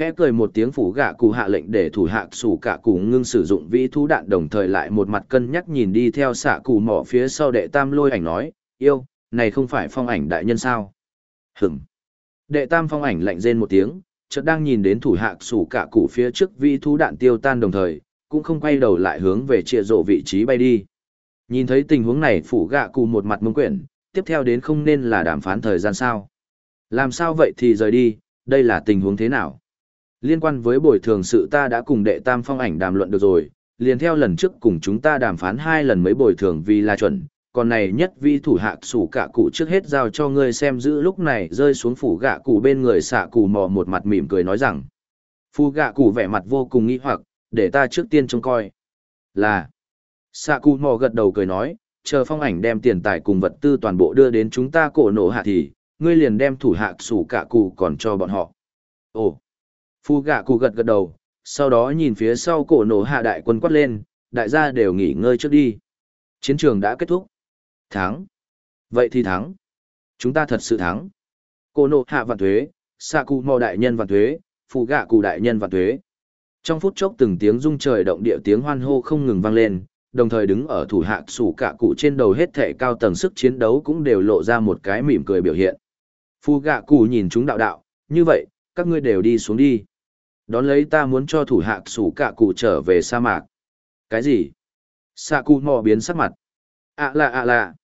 Khẽ cười một tiếng phủ gạ cụ hạ lệnh để thủ hạ sủ cả cụ ngưng sử dụng vĩ thú đạn đồng thời lại một mặt cân nhắc nhìn đi theo xạ cụ mỏ phía sau đệ tam lôi ảnh nói, yêu, này không phải phong ảnh đại nhân sao? Hửm. Đệ tam phong ảnh lạnh rên một tiếng, chợt đang nhìn đến thủ hạ sủ cả cụ phía trước vĩ thú đạn tiêu tan đồng thời, cũng không quay đầu lại hướng về chia rộ vị trí bay đi. Nhìn thấy tình huống này phủ gạ cụ một mặt mông quyển, tiếp theo đến không nên là đàm phán thời gian sao. Làm sao vậy thì rời đi, đây là tình huống thế nào? Liên quan với bồi thường sự ta đã cùng đệ tam phong ảnh đàm luận được rồi, liền theo lần trước cùng chúng ta đàm phán hai lần mới bồi thường vì là chuẩn, còn này nhất vi thủ hạ sủ cả cụ trước hết giao cho ngươi xem giữ lúc này rơi xuống phủ gạ cụ bên người xạ cụ mò một mặt mỉm cười nói rằng. Phu gạ cụ vẻ mặt vô cùng nghi hoặc, để ta trước tiên trông coi. Là. Xạ cụ mò gật đầu cười nói, chờ phong ảnh đem tiền tài cùng vật tư toàn bộ đưa đến chúng ta cổ nổ hạ thì, ngươi liền đem thủ hạ sủ cả cụ còn cho bọn họ. Ồ. Phu gạ cụ gật gật đầu, sau đó nhìn phía sau cổ nổ hạ đại quân quát lên, đại gia đều nghỉ ngơi trước đi. Chiến trường đã kết thúc. Thắng. Vậy thì thắng. Chúng ta thật sự thắng. Cổ nổ hạ vạn thuế, xạ cụ mò đại nhân vạn thuế, phu gạ cụ đại nhân vạn thuế. Trong phút chốc từng tiếng rung trời động địa tiếng hoan hô không ngừng vang lên, đồng thời đứng ở thủ hạ sủ cả cụ trên đầu hết thể cao tầng sức chiến đấu cũng đều lộ ra một cái mỉm cười biểu hiện. Phu gạ cụ nhìn chúng đạo đạo, như vậy, các ngươi đều đi xuống đi. Đón lấy ta muốn cho thủ hạ sủ cả cụ trở về sa mạc. Cái gì? Sa cụ mò biến sắc mặt. À là à là.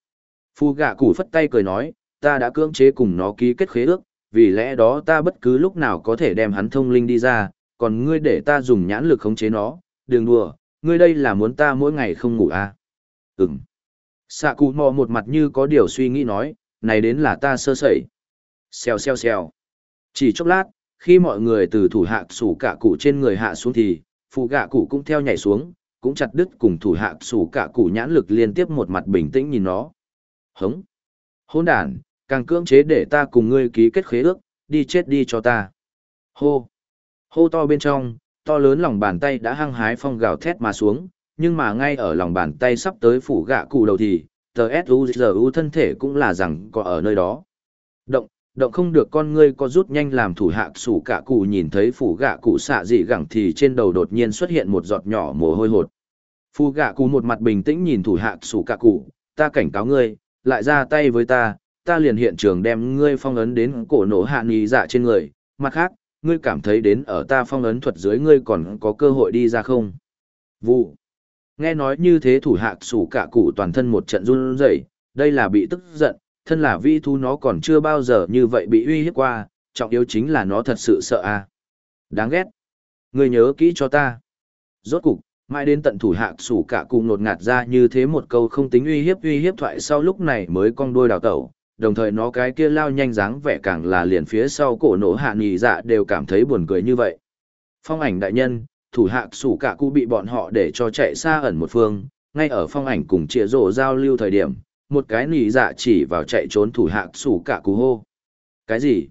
Phu gạ cụ phất tay cười nói, ta đã cưỡng chế cùng nó ký kết khế ước, vì lẽ đó ta bất cứ lúc nào có thể đem hắn thông linh đi ra, còn ngươi để ta dùng nhãn lực khống chế nó, đừng đùa, ngươi đây là muốn ta mỗi ngày không ngủ à? Ừm. Sạ cụ mò một mặt như có điều suy nghĩ nói, này đến là ta sơ sẩy. Xèo xèo xèo. Chỉ chốc lát, khi mọi người từ thủ hạ sủ cả cụ trên người hạ xuống thì, phụ gạ cụ cũng theo nhảy xuống, cũng chặt đứt cùng thủ hạ sủ cả cụ nhãn lực liên tiếp một mặt bình tĩnh nhìn nó. Hống. Hôn đàn, càng cưỡng chế để ta cùng ngươi ký kết khế ước, đi chết đi cho ta. Hô. Hô to bên trong, to lớn lòng bàn tay đã hăng hái phong gào thét mà xuống, nhưng mà ngay ở lòng bàn tay sắp tới phủ gạ cụ đầu thì, tờ suzu thân thể cũng là rằng có ở nơi đó. Động, động không được con ngươi có rút nhanh làm thủ hạ sủ cả cụ nhìn thấy phủ gạ cụ xạ dị gẳng thì trên đầu đột nhiên xuất hiện một giọt nhỏ mồ hôi hột. Phủ gạ cụ một mặt bình tĩnh nhìn thủ hạ sủ cả cụ, ta cảnh cáo ngươi, lại ra tay với ta, ta liền hiện trường đem ngươi phong ấn đến cổ nổ hạ nghi dạ trên người, mặt khác, ngươi cảm thấy đến ở ta phong ấn thuật dưới ngươi còn có cơ hội đi ra không? Vụ. Nghe nói như thế thủ hạ sủ cả cụ toàn thân một trận run rẩy, đây là bị tức giận, thân là vi thú nó còn chưa bao giờ như vậy bị uy hiếp qua, trọng yếu chính là nó thật sự sợ à. Đáng ghét. Ngươi nhớ kỹ cho ta. Rốt cục, mãi đến tận thủ hạ sủ cả cùng nột ngạt ra như thế một câu không tính uy hiếp uy hiếp thoại sau lúc này mới cong đuôi đào tẩu, đồng thời nó cái kia lao nhanh dáng vẻ càng là liền phía sau cổ nổ hạ nghỉ dạ đều cảm thấy buồn cười như vậy. Phong ảnh đại nhân, thủ hạ sủ cả cụ bị bọn họ để cho chạy xa ẩn một phương, ngay ở phong ảnh cùng chia rổ giao lưu thời điểm, một cái nỉ dạ chỉ vào chạy trốn thủ hạ sủ cả cú hô. Cái gì?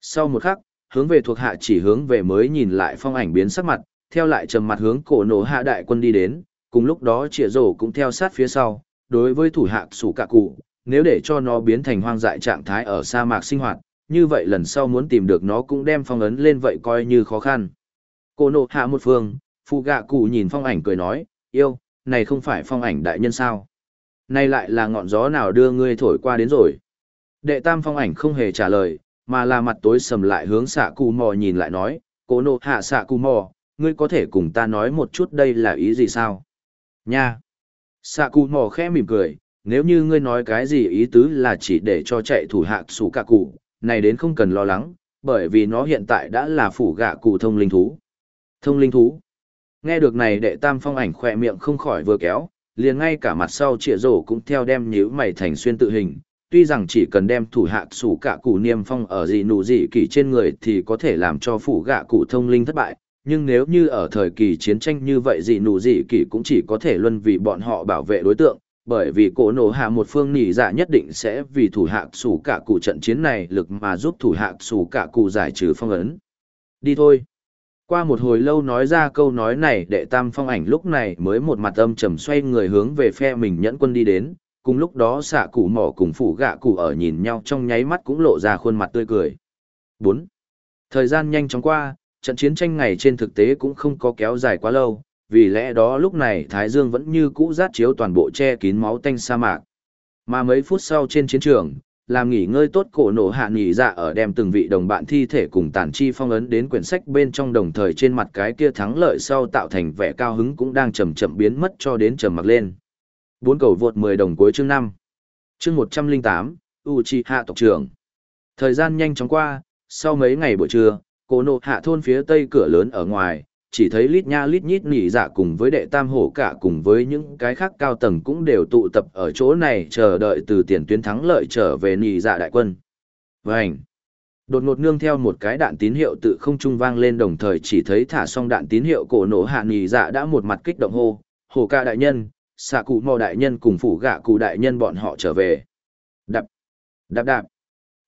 Sau một khắc, hướng về thuộc hạ chỉ hướng về mới nhìn lại phong ảnh biến sắc mặt, theo lại trầm mặt hướng cổ nổ hạ đại quân đi đến, cùng lúc đó trịa rổ cũng theo sát phía sau, đối với thủ hạ sủ cả cụ, nếu để cho nó biến thành hoang dại trạng thái ở sa mạc sinh hoạt, như vậy lần sau muốn tìm được nó cũng đem phong ấn lên vậy coi như khó khăn. Cô nộ hạ một phương, phụ gạ cụ nhìn phong ảnh cười nói, yêu, này không phải phong ảnh đại nhân sao? Này lại là ngọn gió nào đưa ngươi thổi qua đến rồi? Đệ tam phong ảnh không hề trả lời, mà là mặt tối sầm lại hướng xạ cù mò nhìn lại nói, cô nộ hạ xạ cù mò, ngươi có thể cùng ta nói một chút đây là ý gì sao? Nha! Xạ cù mò khẽ mỉm cười, nếu như ngươi nói cái gì ý tứ là chỉ để cho chạy thủ hạ xù cả cụ, này đến không cần lo lắng, bởi vì nó hiện tại đã là phủ gạ cụ thông linh thú. Thông linh thú. Nghe được này đệ tam phong ảnh khỏe miệng không khỏi vừa kéo, liền ngay cả mặt sau trịa rổ cũng theo đem nhíu mày thành xuyên tự hình. Tuy rằng chỉ cần đem thủ hạ sủ cả cụ niêm phong ở gì nụ gì kỳ trên người thì có thể làm cho phủ gạ cụ thông linh thất bại, nhưng nếu như ở thời kỳ chiến tranh như vậy gì nụ gì kỳ cũng chỉ có thể luân vì bọn họ bảo vệ đối tượng, bởi vì cổ nổ hạ một phương nỉ dạ nhất định sẽ vì thủ hạ sủ cả cụ trận chiến này lực mà giúp thủ hạ sủ cả cụ giải trừ phong ấn. Đi thôi. Qua một hồi lâu nói ra câu nói này đệ tam phong ảnh lúc này mới một mặt âm trầm xoay người hướng về phe mình nhẫn quân đi đến, cùng lúc đó xạ cụ mỏ cùng phủ gạ cụ ở nhìn nhau trong nháy mắt cũng lộ ra khuôn mặt tươi cười. 4. Thời gian nhanh chóng qua, trận chiến tranh ngày trên thực tế cũng không có kéo dài quá lâu, vì lẽ đó lúc này Thái Dương vẫn như cũ rát chiếu toàn bộ che kín máu tanh sa mạc. Mà mấy phút sau trên chiến trường, làm nghỉ ngơi tốt cổ nổ hạ nghỉ dạ ở đem từng vị đồng bạn thi thể cùng tàn chi phong ấn đến quyển sách bên trong đồng thời trên mặt cái kia thắng lợi sau tạo thành vẻ cao hứng cũng đang chậm chậm biến mất cho đến trầm mặc lên. Bốn cầu vượt 10 đồng cuối chương 5. Chương 108, Uchiha tộc trưởng. Thời gian nhanh chóng qua, sau mấy ngày buổi trưa, cổ nổ hạ thôn phía tây cửa lớn ở ngoài, chỉ thấy lít nha lít nhít nỉ dạ cùng với đệ tam hổ cả cùng với những cái khác cao tầng cũng đều tụ tập ở chỗ này chờ đợi từ tiền tuyến thắng lợi trở về nỉ dạ đại quân. Vành! Đột ngột nương theo một cái đạn tín hiệu tự không trung vang lên đồng thời chỉ thấy thả xong đạn tín hiệu cổ nổ hạ nỉ dạ đã một mặt kích động hô, hổ ca đại nhân, xạ cụ mò đại nhân cùng phủ gạ cụ đại nhân bọn họ trở về. Đạp! Đạp đạp!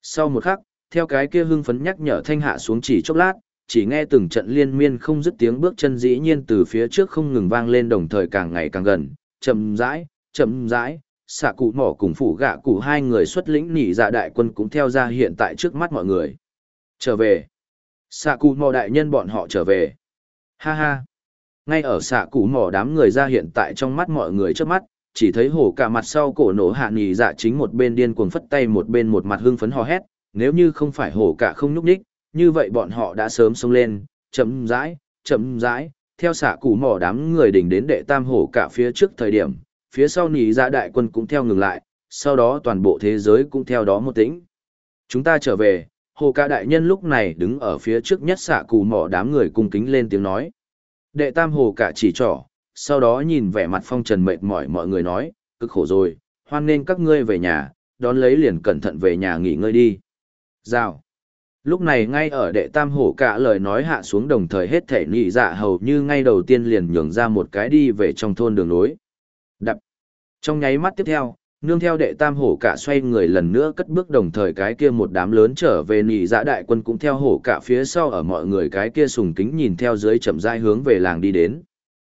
Sau một khắc, theo cái kia hưng phấn nhắc nhở thanh hạ xuống chỉ chốc lát, chỉ nghe từng trận liên miên không dứt tiếng bước chân dĩ nhiên từ phía trước không ngừng vang lên đồng thời càng ngày càng gần, chậm rãi, chậm rãi, xạ cụ mỏ cùng phủ gạ cụ hai người xuất lĩnh nỉ dạ đại quân cũng theo ra hiện tại trước mắt mọi người. Trở về. Xạ cụ mỏ đại nhân bọn họ trở về. Ha ha. Ngay ở xạ cụ mỏ đám người ra hiện tại trong mắt mọi người trước mắt, chỉ thấy hổ cả mặt sau cổ nổ hạ nỉ dạ chính một bên điên cuồng phất tay một bên một mặt hưng phấn hò hét, nếu như không phải hổ cả không nhúc nhích, như vậy bọn họ đã sớm xông lên, chậm rãi, chậm rãi, theo xạ cụ mỏ đám người đỉnh đến đệ tam hổ cả phía trước thời điểm, phía sau nỉ ra dạ đại quân cũng theo ngừng lại, sau đó toàn bộ thế giới cũng theo đó một tĩnh. Chúng ta trở về, hồ ca đại nhân lúc này đứng ở phía trước nhất xạ cụ mỏ đám người cung kính lên tiếng nói. Đệ tam hồ cả chỉ trỏ, sau đó nhìn vẻ mặt phong trần mệt mỏi mọi người nói, cực khổ rồi, hoan nên các ngươi về nhà, đón lấy liền cẩn thận về nhà nghỉ ngơi đi. Rào. Lúc này ngay ở đệ tam hổ cả lời nói hạ xuống đồng thời hết thể nhị dạ hầu như ngay đầu tiên liền nhường ra một cái đi về trong thôn đường nối. Đập. Trong nháy mắt tiếp theo, nương theo đệ tam hổ cả xoay người lần nữa cất bước đồng thời cái kia một đám lớn trở về nhị dạ đại quân cũng theo hổ cả phía sau ở mọi người cái kia sùng kính nhìn theo dưới chậm rãi hướng về làng đi đến.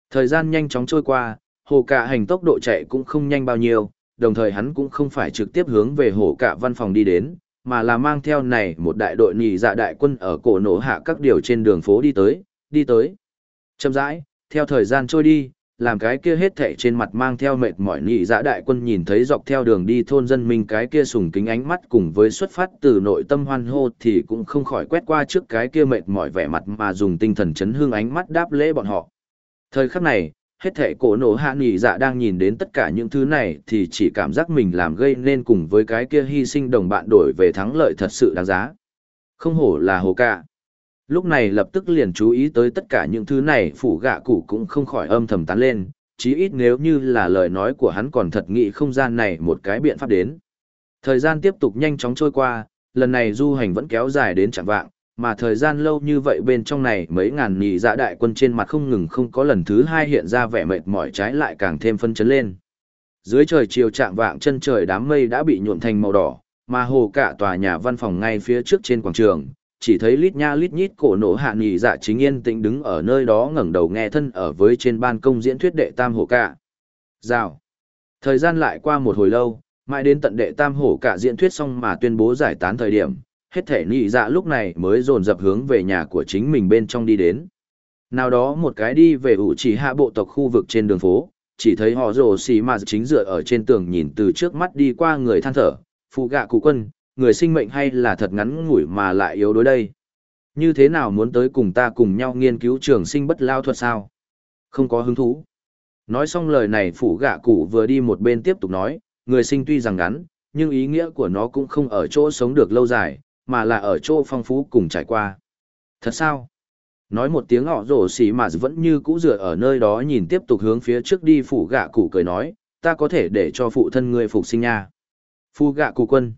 Thời gian nhanh chóng trôi qua, hổ cả hành tốc độ chạy cũng không nhanh bao nhiêu, đồng thời hắn cũng không phải trực tiếp hướng về hổ cả văn phòng đi đến, mà là mang theo này một đại đội nhị dạ đại quân ở cổ nổ hạ các điều trên đường phố đi tới, đi tới. Chậm rãi, theo thời gian trôi đi, làm cái kia hết thảy trên mặt mang theo mệt mỏi nhị dạ đại quân nhìn thấy dọc theo đường đi thôn dân mình cái kia sùng kính ánh mắt cùng với xuất phát từ nội tâm hoan hô thì cũng không khỏi quét qua trước cái kia mệt mỏi vẻ mặt mà dùng tinh thần chấn hương ánh mắt đáp lễ bọn họ. Thời khắc này, hết thể cổ nổ hạ nghỉ dạ đang nhìn đến tất cả những thứ này thì chỉ cảm giác mình làm gây nên cùng với cái kia hy sinh đồng bạn đổi về thắng lợi thật sự đáng giá. Không hổ là hồ ca. Lúc này lập tức liền chú ý tới tất cả những thứ này phủ gạ cụ cũng không khỏi âm thầm tán lên, chí ít nếu như là lời nói của hắn còn thật nghĩ không gian này một cái biện pháp đến. Thời gian tiếp tục nhanh chóng trôi qua, lần này du hành vẫn kéo dài đến chẳng vạng, mà thời gian lâu như vậy bên trong này mấy ngàn nhị dạ đại quân trên mặt không ngừng không có lần thứ hai hiện ra vẻ mệt mỏi trái lại càng thêm phân chấn lên. Dưới trời chiều trạng vạng chân trời đám mây đã bị nhuộm thành màu đỏ, mà hồ cả tòa nhà văn phòng ngay phía trước trên quảng trường, chỉ thấy lít nha lít nhít cổ nổ hạ nhị dạ chính yên tĩnh đứng ở nơi đó ngẩng đầu nghe thân ở với trên ban công diễn thuyết đệ tam hồ cả. Rào. Thời gian lại qua một hồi lâu, mãi đến tận đệ tam hổ cả diễn thuyết xong mà tuyên bố giải tán thời điểm, hết thể nị dạ lúc này mới dồn dập hướng về nhà của chính mình bên trong đi đến. Nào đó một cái đi về ủ chỉ hạ bộ tộc khu vực trên đường phố, chỉ thấy họ rồ xì mà chính dựa ở trên tường nhìn từ trước mắt đi qua người than thở, phụ gạ cụ quân, người sinh mệnh hay là thật ngắn ngủi mà lại yếu đối đây. Như thế nào muốn tới cùng ta cùng nhau nghiên cứu trường sinh bất lao thuật sao? Không có hứng thú. Nói xong lời này phụ gạ cụ vừa đi một bên tiếp tục nói, người sinh tuy rằng ngắn, nhưng ý nghĩa của nó cũng không ở chỗ sống được lâu dài, mà là ở chỗ phong phú cùng trải qua. Thật sao? Nói một tiếng họ rổ xỉ mà vẫn như cũ dựa ở nơi đó nhìn tiếp tục hướng phía trước đi phủ gạ cụ cười nói, ta có thể để cho phụ thân ngươi phục sinh nha. Phu gạ cụ quân.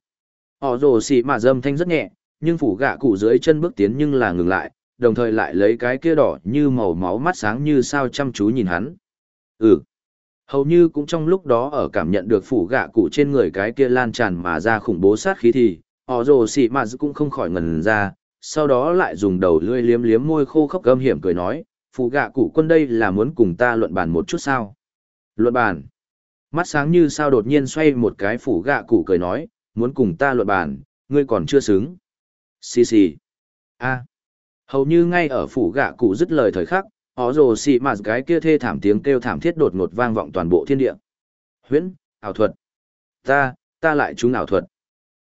Họ rổ xỉ mà dâm thanh rất nhẹ, nhưng phủ gạ cụ dưới chân bước tiến nhưng là ngừng lại, đồng thời lại lấy cái kia đỏ như màu máu mắt sáng như sao chăm chú nhìn hắn. Ừ. Hầu như cũng trong lúc đó ở cảm nhận được phủ gạ cụ trên người cái kia lan tràn mà ra khủng bố sát khí thì, họ rồ xì mà cũng không khỏi ngần ra sau đó lại dùng đầu lưỡi liếm liếm môi khô khốc gâm hiểm cười nói phụ gạ cụ quân đây là muốn cùng ta luận bàn một chút sao luận bàn mắt sáng như sao đột nhiên xoay một cái phủ gạ cụ cười nói muốn cùng ta luận bàn ngươi còn chưa xứng xì xì a Hầu như ngay ở phủ gạ cụ dứt lời thời khắc, họ rồ xì mà cái kia thê thảm tiếng kêu thảm thiết đột ngột vang vọng toàn bộ thiên địa. Huyễn, ảo thuật. Ta, ta lại chúng ảo thuật.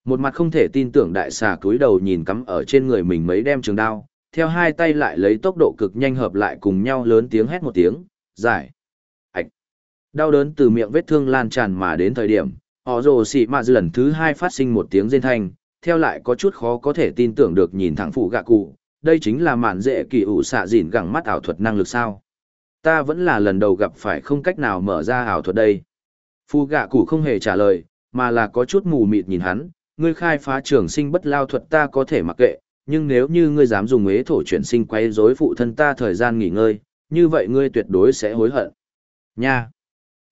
Một mặt không thể tin tưởng đại xà cúi đầu nhìn cắm ở trên người mình mấy đem trường đao, theo hai tay lại lấy tốc độ cực nhanh hợp lại cùng nhau lớn tiếng hét một tiếng, giải. Ảch. Đau đớn từ miệng vết thương lan tràn mà đến thời điểm, họ rồ xì mà lần thứ hai phát sinh một tiếng rên thanh, theo lại có chút khó có thể tin tưởng được nhìn thẳng phụ gạ cụ, đây chính là mạn dễ kỳ ủ xạ dịn gẳng mắt ảo thuật năng lực sao. Ta vẫn là lần đầu gặp phải không cách nào mở ra ảo thuật đây. Phu gạ cụ không hề trả lời, mà là có chút mù mịt nhìn hắn, ngươi khai phá trường sinh bất lao thuật ta có thể mặc kệ, nhưng nếu như ngươi dám dùng ế thổ chuyển sinh quay rối phụ thân ta thời gian nghỉ ngơi, như vậy ngươi tuyệt đối sẽ hối hận. Nha!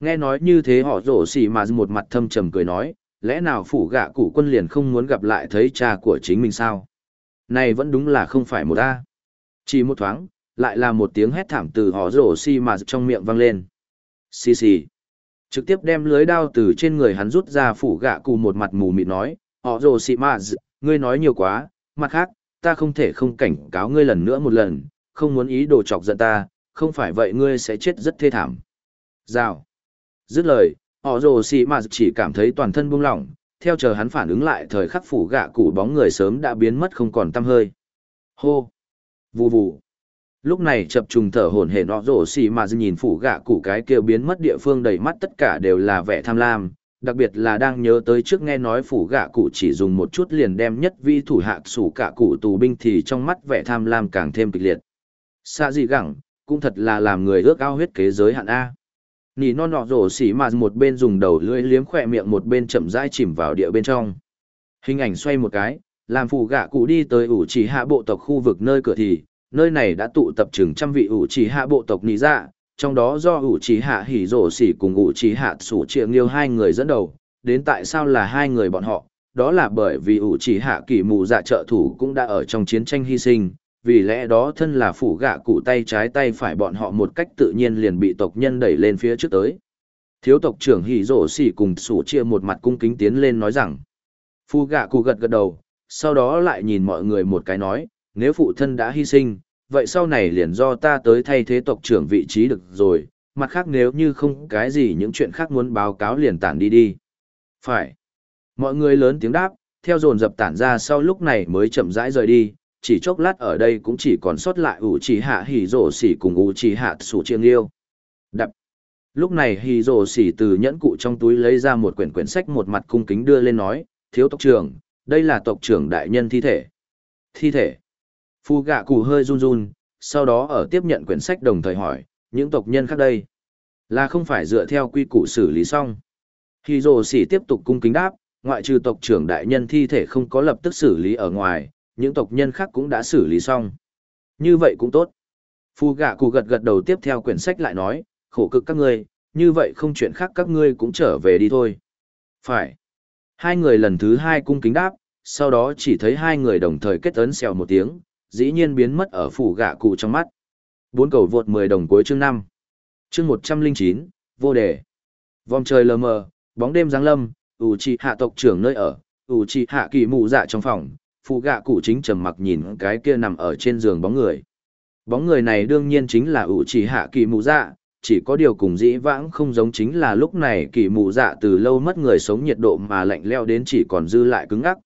Nghe nói như thế họ rổ xỉ mà một mặt thâm trầm cười nói, lẽ nào phủ gạ cụ quân liền không muốn gặp lại thấy cha của chính mình sao? Này vẫn đúng là không phải một ta. Chỉ một thoáng, lại là một tiếng hét thảm từ họ rổ xỉ mà trong miệng vang lên. Xì xì. Trực tiếp đem lưới đao từ trên người hắn rút ra phủ gạ cụ một mặt mù mịt nói, họ rổ xỉ mà ngươi nói nhiều quá, mặt khác, ta không thể không cảnh cáo ngươi lần nữa một lần, không muốn ý đồ chọc giận ta, không phải vậy ngươi sẽ chết rất thê thảm. Rào. Dứt lời, họ rồ xì mà chỉ cảm thấy toàn thân buông lỏng, theo chờ hắn phản ứng lại thời khắc phủ gạ cụ bóng người sớm đã biến mất không còn tăm hơi. Hô. Vù vù. Lúc này chập trùng thở hổn hển họ rồ xì mà nhìn phủ gạ cụ cái kia biến mất địa phương đầy mắt tất cả đều là vẻ tham lam, đặc biệt là đang nhớ tới trước nghe nói phủ gạ cụ chỉ dùng một chút liền đem nhất vi thủ hạ sủ cả cụ tù binh thì trong mắt vẻ tham lam càng thêm kịch liệt. Xa gì gẳng, cũng thật là làm người ước ao huyết kế giới hạn A. nỉ non nọ rổ xỉ mà một bên dùng đầu lưỡi liếm khỏe miệng một bên chậm rãi chìm vào địa bên trong. Hình ảnh xoay một cái, làm phủ gạ cụ đi tới ủ chỉ hạ bộ tộc khu vực nơi cửa thì, nơi này đã tụ tập chừng trăm vị ủ chỉ hạ bộ tộc nỉ dạ, trong đó do ủ chỉ hạ hỉ rổ xỉ cùng ủ chỉ hạ sủ triệu nghiêu hai người dẫn đầu, đến tại sao là hai người bọn họ, đó là bởi vì ủ chỉ hạ kỷ mù dạ trợ thủ cũng đã ở trong chiến tranh hy sinh, vì lẽ đó thân là phủ gạ cụ tay trái tay phải bọn họ một cách tự nhiên liền bị tộc nhân đẩy lên phía trước tới. Thiếu tộc trưởng hỉ rổ xỉ cùng sủ chia một mặt cung kính tiến lên nói rằng, phu gạ cụ gật gật đầu, sau đó lại nhìn mọi người một cái nói, nếu phụ thân đã hy sinh, vậy sau này liền do ta tới thay thế tộc trưởng vị trí được rồi, mặt khác nếu như không cái gì những chuyện khác muốn báo cáo liền tản đi đi. Phải. Mọi người lớn tiếng đáp, theo dồn dập tản ra sau lúc này mới chậm rãi rời đi, chỉ chốc lát ở đây cũng chỉ còn sót lại ủ trì hạ hỉ rổ xỉ cùng ủ trì hạ sủ chiêng yêu Đập. Lúc này hỉ rổ xỉ từ nhẫn cụ trong túi lấy ra một quyển quyển sách một mặt cung kính đưa lên nói, thiếu tộc trưởng, đây là tộc trưởng đại nhân thi thể. Thi thể. Phu gạ cụ hơi run run, sau đó ở tiếp nhận quyển sách đồng thời hỏi, những tộc nhân khác đây, là không phải dựa theo quy củ xử lý xong. Khi rồ sỉ tiếp tục cung kính đáp, ngoại trừ tộc trưởng đại nhân thi thể không có lập tức xử lý ở ngoài, những tộc nhân khác cũng đã xử lý xong. Như vậy cũng tốt. Phu gạ cụ gật gật đầu tiếp theo quyển sách lại nói, khổ cực các ngươi, như vậy không chuyện khác các ngươi cũng trở về đi thôi. Phải. Hai người lần thứ hai cung kính đáp, sau đó chỉ thấy hai người đồng thời kết ấn xèo một tiếng, dĩ nhiên biến mất ở phủ gạ cụ trong mắt. Bốn cầu vượt 10 đồng cuối chương 5. Chương 109, vô đề. Vòng trời lờ mờ, bóng đêm giáng lâm, ủ trì hạ tộc trưởng nơi ở, ủ trì hạ kỳ mụ dạ trong phòng, phụ gạ cụ chính trầm mặc nhìn cái kia nằm ở trên giường bóng người. Bóng người này đương nhiên chính là ủ trì hạ kỳ mụ dạ, chỉ có điều cùng dĩ vãng không giống chính là lúc này kỳ mụ dạ từ lâu mất người sống nhiệt độ mà lạnh leo đến chỉ còn dư lại cứng ngắc.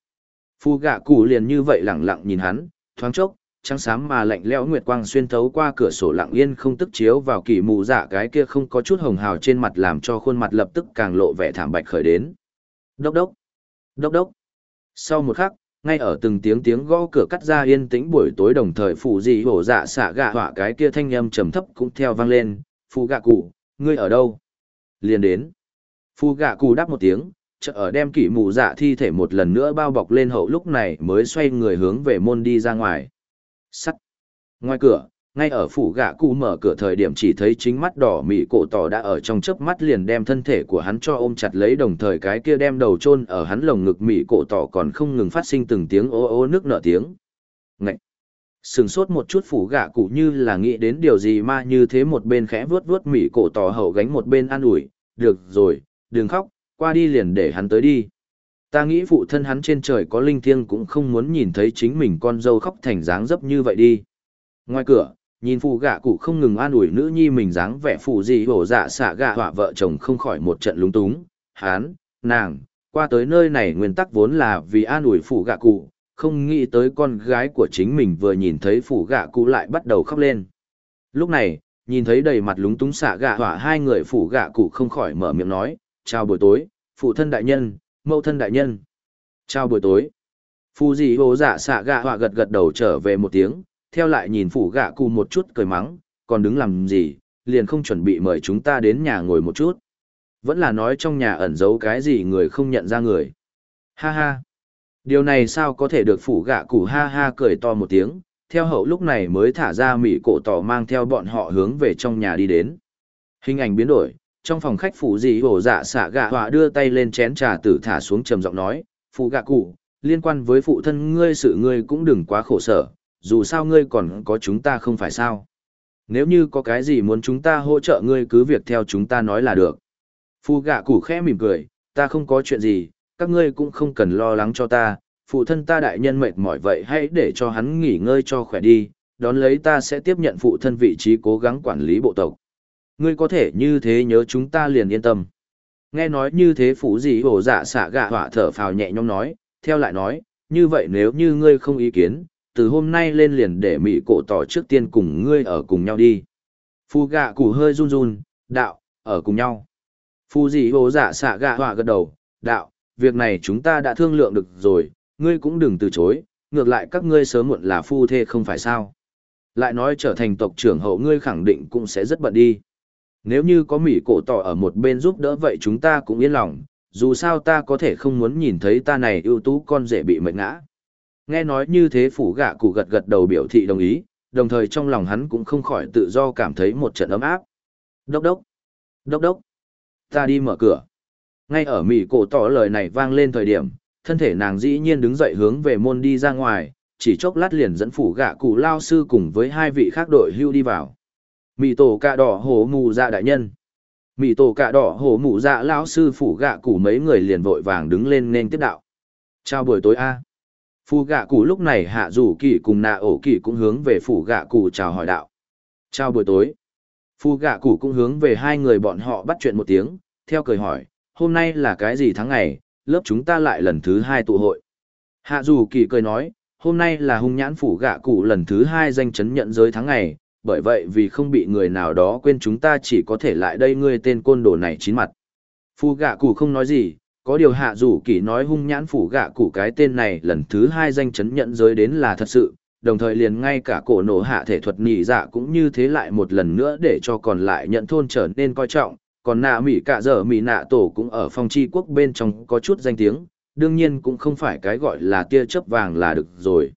Phu gạ cụ liền như vậy lẳng lặng nhìn hắn, thoáng chốc, trắng xám mà lạnh lẽo nguyệt quang xuyên thấu qua cửa sổ lặng yên không tức chiếu vào kỳ mụ dạ cái kia không có chút hồng hào trên mặt làm cho khuôn mặt lập tức càng lộ vẻ thảm bạch khởi đến. Đốc đốc, đốc đốc. Sau một khắc, ngay ở từng tiếng tiếng gõ cửa cắt ra yên tĩnh buổi tối đồng thời phụ dị hổ dạ xạ gạ họa cái kia thanh âm trầm thấp cũng theo vang lên phụ gạ cụ ngươi ở đâu liền đến phụ gạ cụ đáp một tiếng chợ ở đem kỷ mù dạ thi thể một lần nữa bao bọc lên hậu lúc này mới xoay người hướng về môn đi ra ngoài sắt. Ngoài cửa, ngay ở phủ gạ cụ mở cửa thời điểm chỉ thấy chính mắt đỏ mị cổ tỏ đã ở trong chớp mắt liền đem thân thể của hắn cho ôm chặt lấy đồng thời cái kia đem đầu chôn ở hắn lồng ngực mị cổ tỏ còn không ngừng phát sinh từng tiếng ô ô nước nở tiếng. Ngậy! sừng sốt một chút phủ gạ cụ như là nghĩ đến điều gì mà như thế một bên khẽ vuốt vuốt mị cổ tỏ hậu gánh một bên an ủi, được rồi, đừng khóc, qua đi liền để hắn tới đi ta nghĩ phụ thân hắn trên trời có linh thiêng cũng không muốn nhìn thấy chính mình con dâu khóc thành dáng dấp như vậy đi Ngoài cửa, nhìn phụ gạ cụ không ngừng an ủi nữ nhi mình dáng vẻ phụ gì hổ dạ xạ gạ họa vợ chồng không khỏi một trận lúng túng. Hán, nàng, qua tới nơi này nguyên tắc vốn là vì an ủi phụ gạ cụ, không nghĩ tới con gái của chính mình vừa nhìn thấy phụ gạ cụ lại bắt đầu khóc lên. Lúc này, nhìn thấy đầy mặt lúng túng xạ gạ họa hai người phụ gạ cụ không khỏi mở miệng nói, chào buổi tối, phụ thân đại nhân, mẫu thân đại nhân. Chào buổi tối. Phù dị hồ dạ xạ gạ họa gật gật đầu trở về một tiếng, theo lại nhìn phủ gạ cụ một chút cười mắng, còn đứng làm gì, liền không chuẩn bị mời chúng ta đến nhà ngồi một chút. Vẫn là nói trong nhà ẩn giấu cái gì người không nhận ra người. Ha ha. Điều này sao có thể được phủ gạ cụ ha ha cười to một tiếng, theo hậu lúc này mới thả ra mỉ cổ tỏ mang theo bọn họ hướng về trong nhà đi đến. Hình ảnh biến đổi, trong phòng khách phụ dị hổ dạ xạ gạ họa đưa tay lên chén trà tử thả xuống trầm giọng nói, phụ gạ cụ, liên quan với phụ thân ngươi sự ngươi cũng đừng quá khổ sở, dù sao ngươi còn có chúng ta không phải sao. Nếu như có cái gì muốn chúng ta hỗ trợ ngươi cứ việc theo chúng ta nói là được. Phụ gạ cụ khẽ mỉm cười, ta không có chuyện gì, các ngươi cũng không cần lo lắng cho ta, phụ thân ta đại nhân mệt mỏi vậy hãy để cho hắn nghỉ ngơi cho khỏe đi, đón lấy ta sẽ tiếp nhận phụ thân vị trí cố gắng quản lý bộ tộc. Ngươi có thể như thế nhớ chúng ta liền yên tâm. Nghe nói như thế phủ gì hổ dạ xạ gạ họa thở phào nhẹ nhõm nói, theo lại nói, như vậy nếu như ngươi không ý kiến, từ hôm nay lên liền để mị cổ tỏ trước tiên cùng ngươi ở cùng nhau đi. Phu gạ củ hơi run run, đạo, ở cùng nhau. Phu gì hổ dạ xạ gạ họa gật đầu, đạo, việc này chúng ta đã thương lượng được rồi, ngươi cũng đừng từ chối, ngược lại các ngươi sớm muộn là phu thê không phải sao. Lại nói trở thành tộc trưởng hậu ngươi khẳng định cũng sẽ rất bận đi. Nếu như có Mỹ cổ tỏ ở một bên giúp đỡ vậy chúng ta cũng yên lòng, dù sao ta có thể không muốn nhìn thấy ta này ưu tú con rể bị mệt ngã. Nghe nói như thế phủ gạ cụ gật gật đầu biểu thị đồng ý, đồng thời trong lòng hắn cũng không khỏi tự do cảm thấy một trận ấm áp. Đốc đốc, đốc đốc, ta đi mở cửa. Ngay ở Mỹ cổ tỏ lời này vang lên thời điểm, thân thể nàng dĩ nhiên đứng dậy hướng về môn đi ra ngoài, chỉ chốc lát liền dẫn phủ gạ cụ lao sư cùng với hai vị khác đội hưu đi vào mì tổ cạ đỏ hổ mù dạ đại nhân. mì tổ cạ đỏ hổ mù dạ lão sư phủ gạ cụ mấy người liền vội vàng đứng lên nên tiếp đạo. Chào buổi tối a. Phủ gạ cụ lúc này hạ rủ kỳ cùng nạ ổ kỳ cũng hướng về phủ gạ cụ chào hỏi đạo. Chào buổi tối. Phu gạ cụ cũng hướng về hai người bọn họ bắt chuyện một tiếng, theo cười hỏi, hôm nay là cái gì tháng ngày, lớp chúng ta lại lần thứ hai tụ hội. Hạ dù kỳ cười nói, hôm nay là hung nhãn phủ gạ cụ lần thứ hai danh chấn nhận giới tháng ngày, bởi vậy vì không bị người nào đó quên chúng ta chỉ có thể lại đây ngươi tên côn đồ này chín mặt. Phu gạ cụ không nói gì, có điều hạ dù kỳ nói hung nhãn phủ gạ cụ cái tên này lần thứ hai danh chấn nhận giới đến là thật sự, đồng thời liền ngay cả cổ nổ hạ thể thuật nhị dạ cũng như thế lại một lần nữa để cho còn lại nhận thôn trở nên coi trọng, còn nạ mỹ cả giờ mỹ nạ tổ cũng ở phong chi quốc bên trong có chút danh tiếng, đương nhiên cũng không phải cái gọi là tia chớp vàng là được rồi.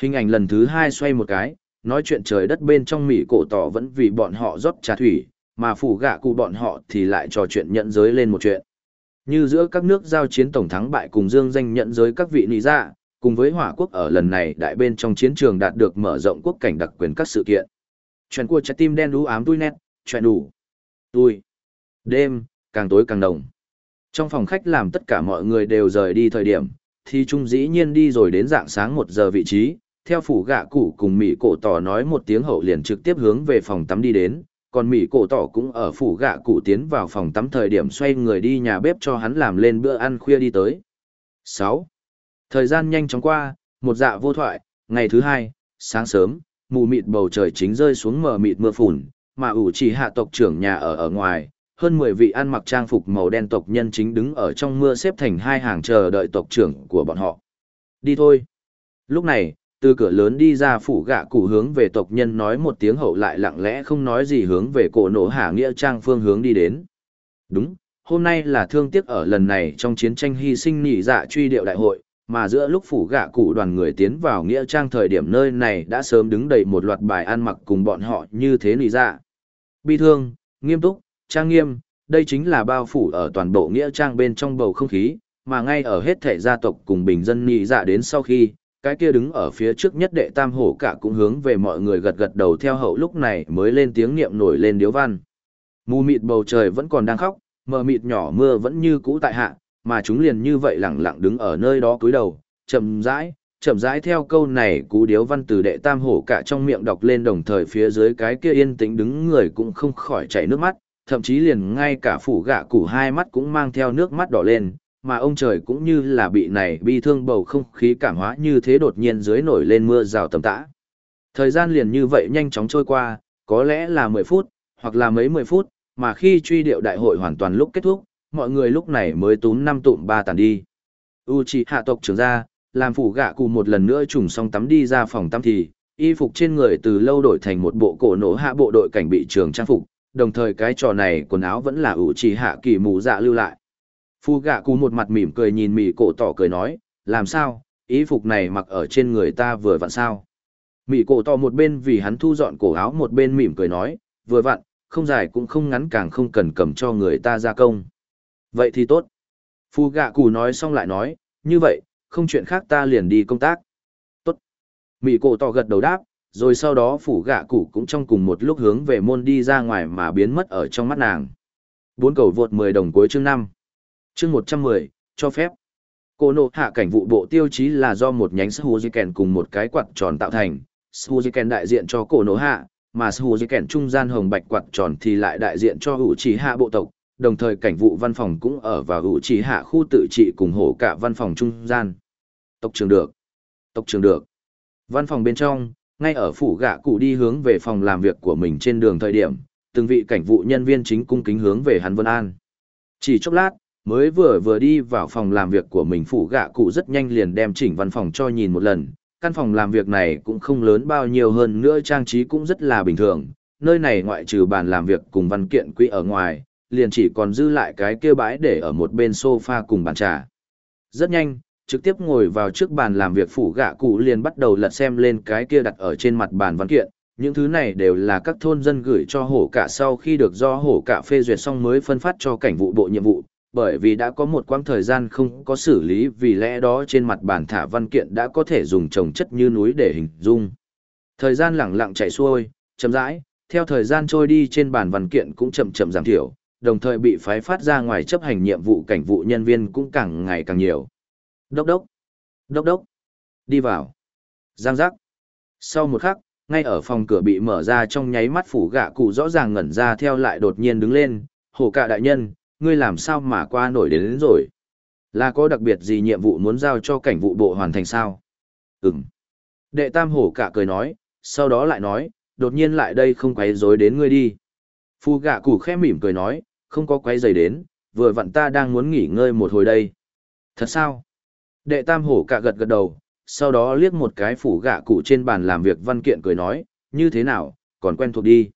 Hình ảnh lần thứ hai xoay một cái, nói chuyện trời đất bên trong mỹ cổ tỏ vẫn vì bọn họ rót trà thủy, mà phủ gạ cụ bọn họ thì lại trò chuyện nhận giới lên một chuyện. Như giữa các nước giao chiến tổng thắng bại cùng dương danh nhận giới các vị nị dạ, cùng với hỏa quốc ở lần này đại bên trong chiến trường đạt được mở rộng quốc cảnh đặc quyền các sự kiện. Chuyện của trái tim đen đú ám tui nét, chuyện đủ. Tui. Đêm, càng tối càng đồng. Trong phòng khách làm tất cả mọi người đều rời đi thời điểm, thì trung dĩ nhiên đi rồi đến dạng sáng một giờ vị trí, theo phủ gạ cụ cùng Mỹ cổ tỏ nói một tiếng hậu liền trực tiếp hướng về phòng tắm đi đến, còn Mỹ cổ tỏ cũng ở phủ gạ cụ tiến vào phòng tắm thời điểm xoay người đi nhà bếp cho hắn làm lên bữa ăn khuya đi tới. Sáu. Thời gian nhanh chóng qua, một dạ vô thoại, ngày thứ hai, sáng sớm, mù mịt bầu trời chính rơi xuống mờ mịt mưa phùn, mà ủ chỉ hạ tộc trưởng nhà ở ở ngoài, hơn 10 vị ăn mặc trang phục màu đen tộc nhân chính đứng ở trong mưa xếp thành hai hàng chờ đợi tộc trưởng của bọn họ. Đi thôi. Lúc này, từ cửa lớn đi ra phủ gạ cụ hướng về tộc nhân nói một tiếng hậu lại lặng lẽ không nói gì hướng về cổ nổ hạ nghĩa trang phương hướng đi đến. Đúng, hôm nay là thương tiếc ở lần này trong chiến tranh hy sinh nhị dạ truy điệu đại hội, mà giữa lúc phủ gạ cụ đoàn người tiến vào nghĩa trang thời điểm nơi này đã sớm đứng đầy một loạt bài ăn mặc cùng bọn họ như thế nhị dạ. Bi thương, nghiêm túc, trang nghiêm, đây chính là bao phủ ở toàn bộ nghĩa trang bên trong bầu không khí, mà ngay ở hết thể gia tộc cùng bình dân nhị dạ đến sau khi, cái kia đứng ở phía trước nhất đệ tam hổ cả cũng hướng về mọi người gật gật đầu theo hậu lúc này mới lên tiếng niệm nổi lên điếu văn. Mù mịt bầu trời vẫn còn đang khóc, mờ mịt nhỏ mưa vẫn như cũ tại hạ, mà chúng liền như vậy lặng lặng đứng ở nơi đó cúi đầu, chậm rãi, chậm rãi theo câu này cú điếu văn từ đệ tam hổ cả trong miệng đọc lên đồng thời phía dưới cái kia yên tĩnh đứng người cũng không khỏi chảy nước mắt, thậm chí liền ngay cả phủ gạ củ hai mắt cũng mang theo nước mắt đỏ lên, mà ông trời cũng như là bị này bi thương bầu không khí cảm hóa như thế đột nhiên dưới nổi lên mưa rào tầm tã. Thời gian liền như vậy nhanh chóng trôi qua, có lẽ là 10 phút, hoặc là mấy 10 phút, mà khi truy điệu đại hội hoàn toàn lúc kết thúc, mọi người lúc này mới tún năm tụm ba tàn đi. hạ tộc trưởng ra, làm phủ gạ cụ một lần nữa trùng xong tắm đi ra phòng tắm thì, y phục trên người từ lâu đổi thành một bộ cổ nổ hạ bộ đội cảnh bị trường trang phục, đồng thời cái trò này quần áo vẫn là ủ chỉ hạ kỳ mù dạ lưu lại. Phu gạ cụ một mặt mỉm cười nhìn mỉ cổ tỏ cười nói, làm sao, y phục này mặc ở trên người ta vừa vặn sao. Mỉ cổ tỏ một bên vì hắn thu dọn cổ áo một bên mỉm cười nói, vừa vặn, không dài cũng không ngắn càng không cần cầm cho người ta gia công. Vậy thì tốt. Phu gạ cụ nói xong lại nói, như vậy, không chuyện khác ta liền đi công tác. Tốt. Mị cổ tỏ gật đầu đáp, rồi sau đó phủ gạ cụ cũng trong cùng một lúc hướng về môn đi ra ngoài mà biến mất ở trong mắt nàng. Bốn cầu vượt 10 đồng cuối chương 5. Chương 110, cho phép. Cô nộ hạ cảnh vụ bộ tiêu chí là do một nhánh Suzuken cùng một cái quạt tròn tạo thành. Suzuken đại diện cho cổ nộ hạ, mà Suzuken trung gian hồng bạch quạt tròn thì lại đại diện cho hữu trí hạ bộ tộc, đồng thời cảnh vụ văn phòng cũng ở vào hữu trí hạ khu tự trị cùng hổ cả văn phòng trung gian. Tộc trường được. Tộc trường được. Văn phòng bên trong, ngay ở phủ gạ cụ đi hướng về phòng làm việc của mình trên đường thời điểm, từng vị cảnh vụ nhân viên chính cung kính hướng về hắn Vân An. Chỉ chốc lát, mới vừa vừa đi vào phòng làm việc của mình phủ gạ cụ rất nhanh liền đem chỉnh văn phòng cho nhìn một lần. Căn phòng làm việc này cũng không lớn bao nhiêu hơn nữa trang trí cũng rất là bình thường. Nơi này ngoại trừ bàn làm việc cùng văn kiện quỹ ở ngoài, liền chỉ còn dư lại cái kia bãi để ở một bên sofa cùng bàn trà. Rất nhanh, trực tiếp ngồi vào trước bàn làm việc phủ gạ cụ liền bắt đầu lật xem lên cái kia đặt ở trên mặt bàn văn kiện. Những thứ này đều là các thôn dân gửi cho hổ cả sau khi được do hổ cả phê duyệt xong mới phân phát cho cảnh vụ bộ nhiệm vụ, bởi vì đã có một quãng thời gian không có xử lý vì lẽ đó trên mặt bàn thả văn kiện đã có thể dùng trồng chất như núi để hình dung. Thời gian lẳng lặng chạy xuôi, chậm rãi, theo thời gian trôi đi trên bàn văn kiện cũng chậm chậm giảm thiểu, đồng thời bị phái phát ra ngoài chấp hành nhiệm vụ cảnh vụ nhân viên cũng càng ngày càng nhiều. Đốc đốc. Đốc đốc. Đi vào. Giang giác. Sau một khắc, ngay ở phòng cửa bị mở ra trong nháy mắt phủ gạ cụ rõ ràng ngẩn ra theo lại đột nhiên đứng lên. Hổ cạ đại nhân, ngươi làm sao mà qua nổi đến, đến rồi? Là có đặc biệt gì nhiệm vụ muốn giao cho cảnh vụ bộ hoàn thành sao? Ừm. Đệ tam hổ Cả cười nói, sau đó lại nói, đột nhiên lại đây không quấy rối đến ngươi đi. Phu gạ cụ khẽ mỉm cười nói, không có quấy rầy đến, vừa vặn ta đang muốn nghỉ ngơi một hồi đây. Thật sao? Đệ tam hổ cả gật gật đầu, sau đó liếc một cái phủ gạ cụ trên bàn làm việc văn kiện cười nói, như thế nào, còn quen thuộc đi.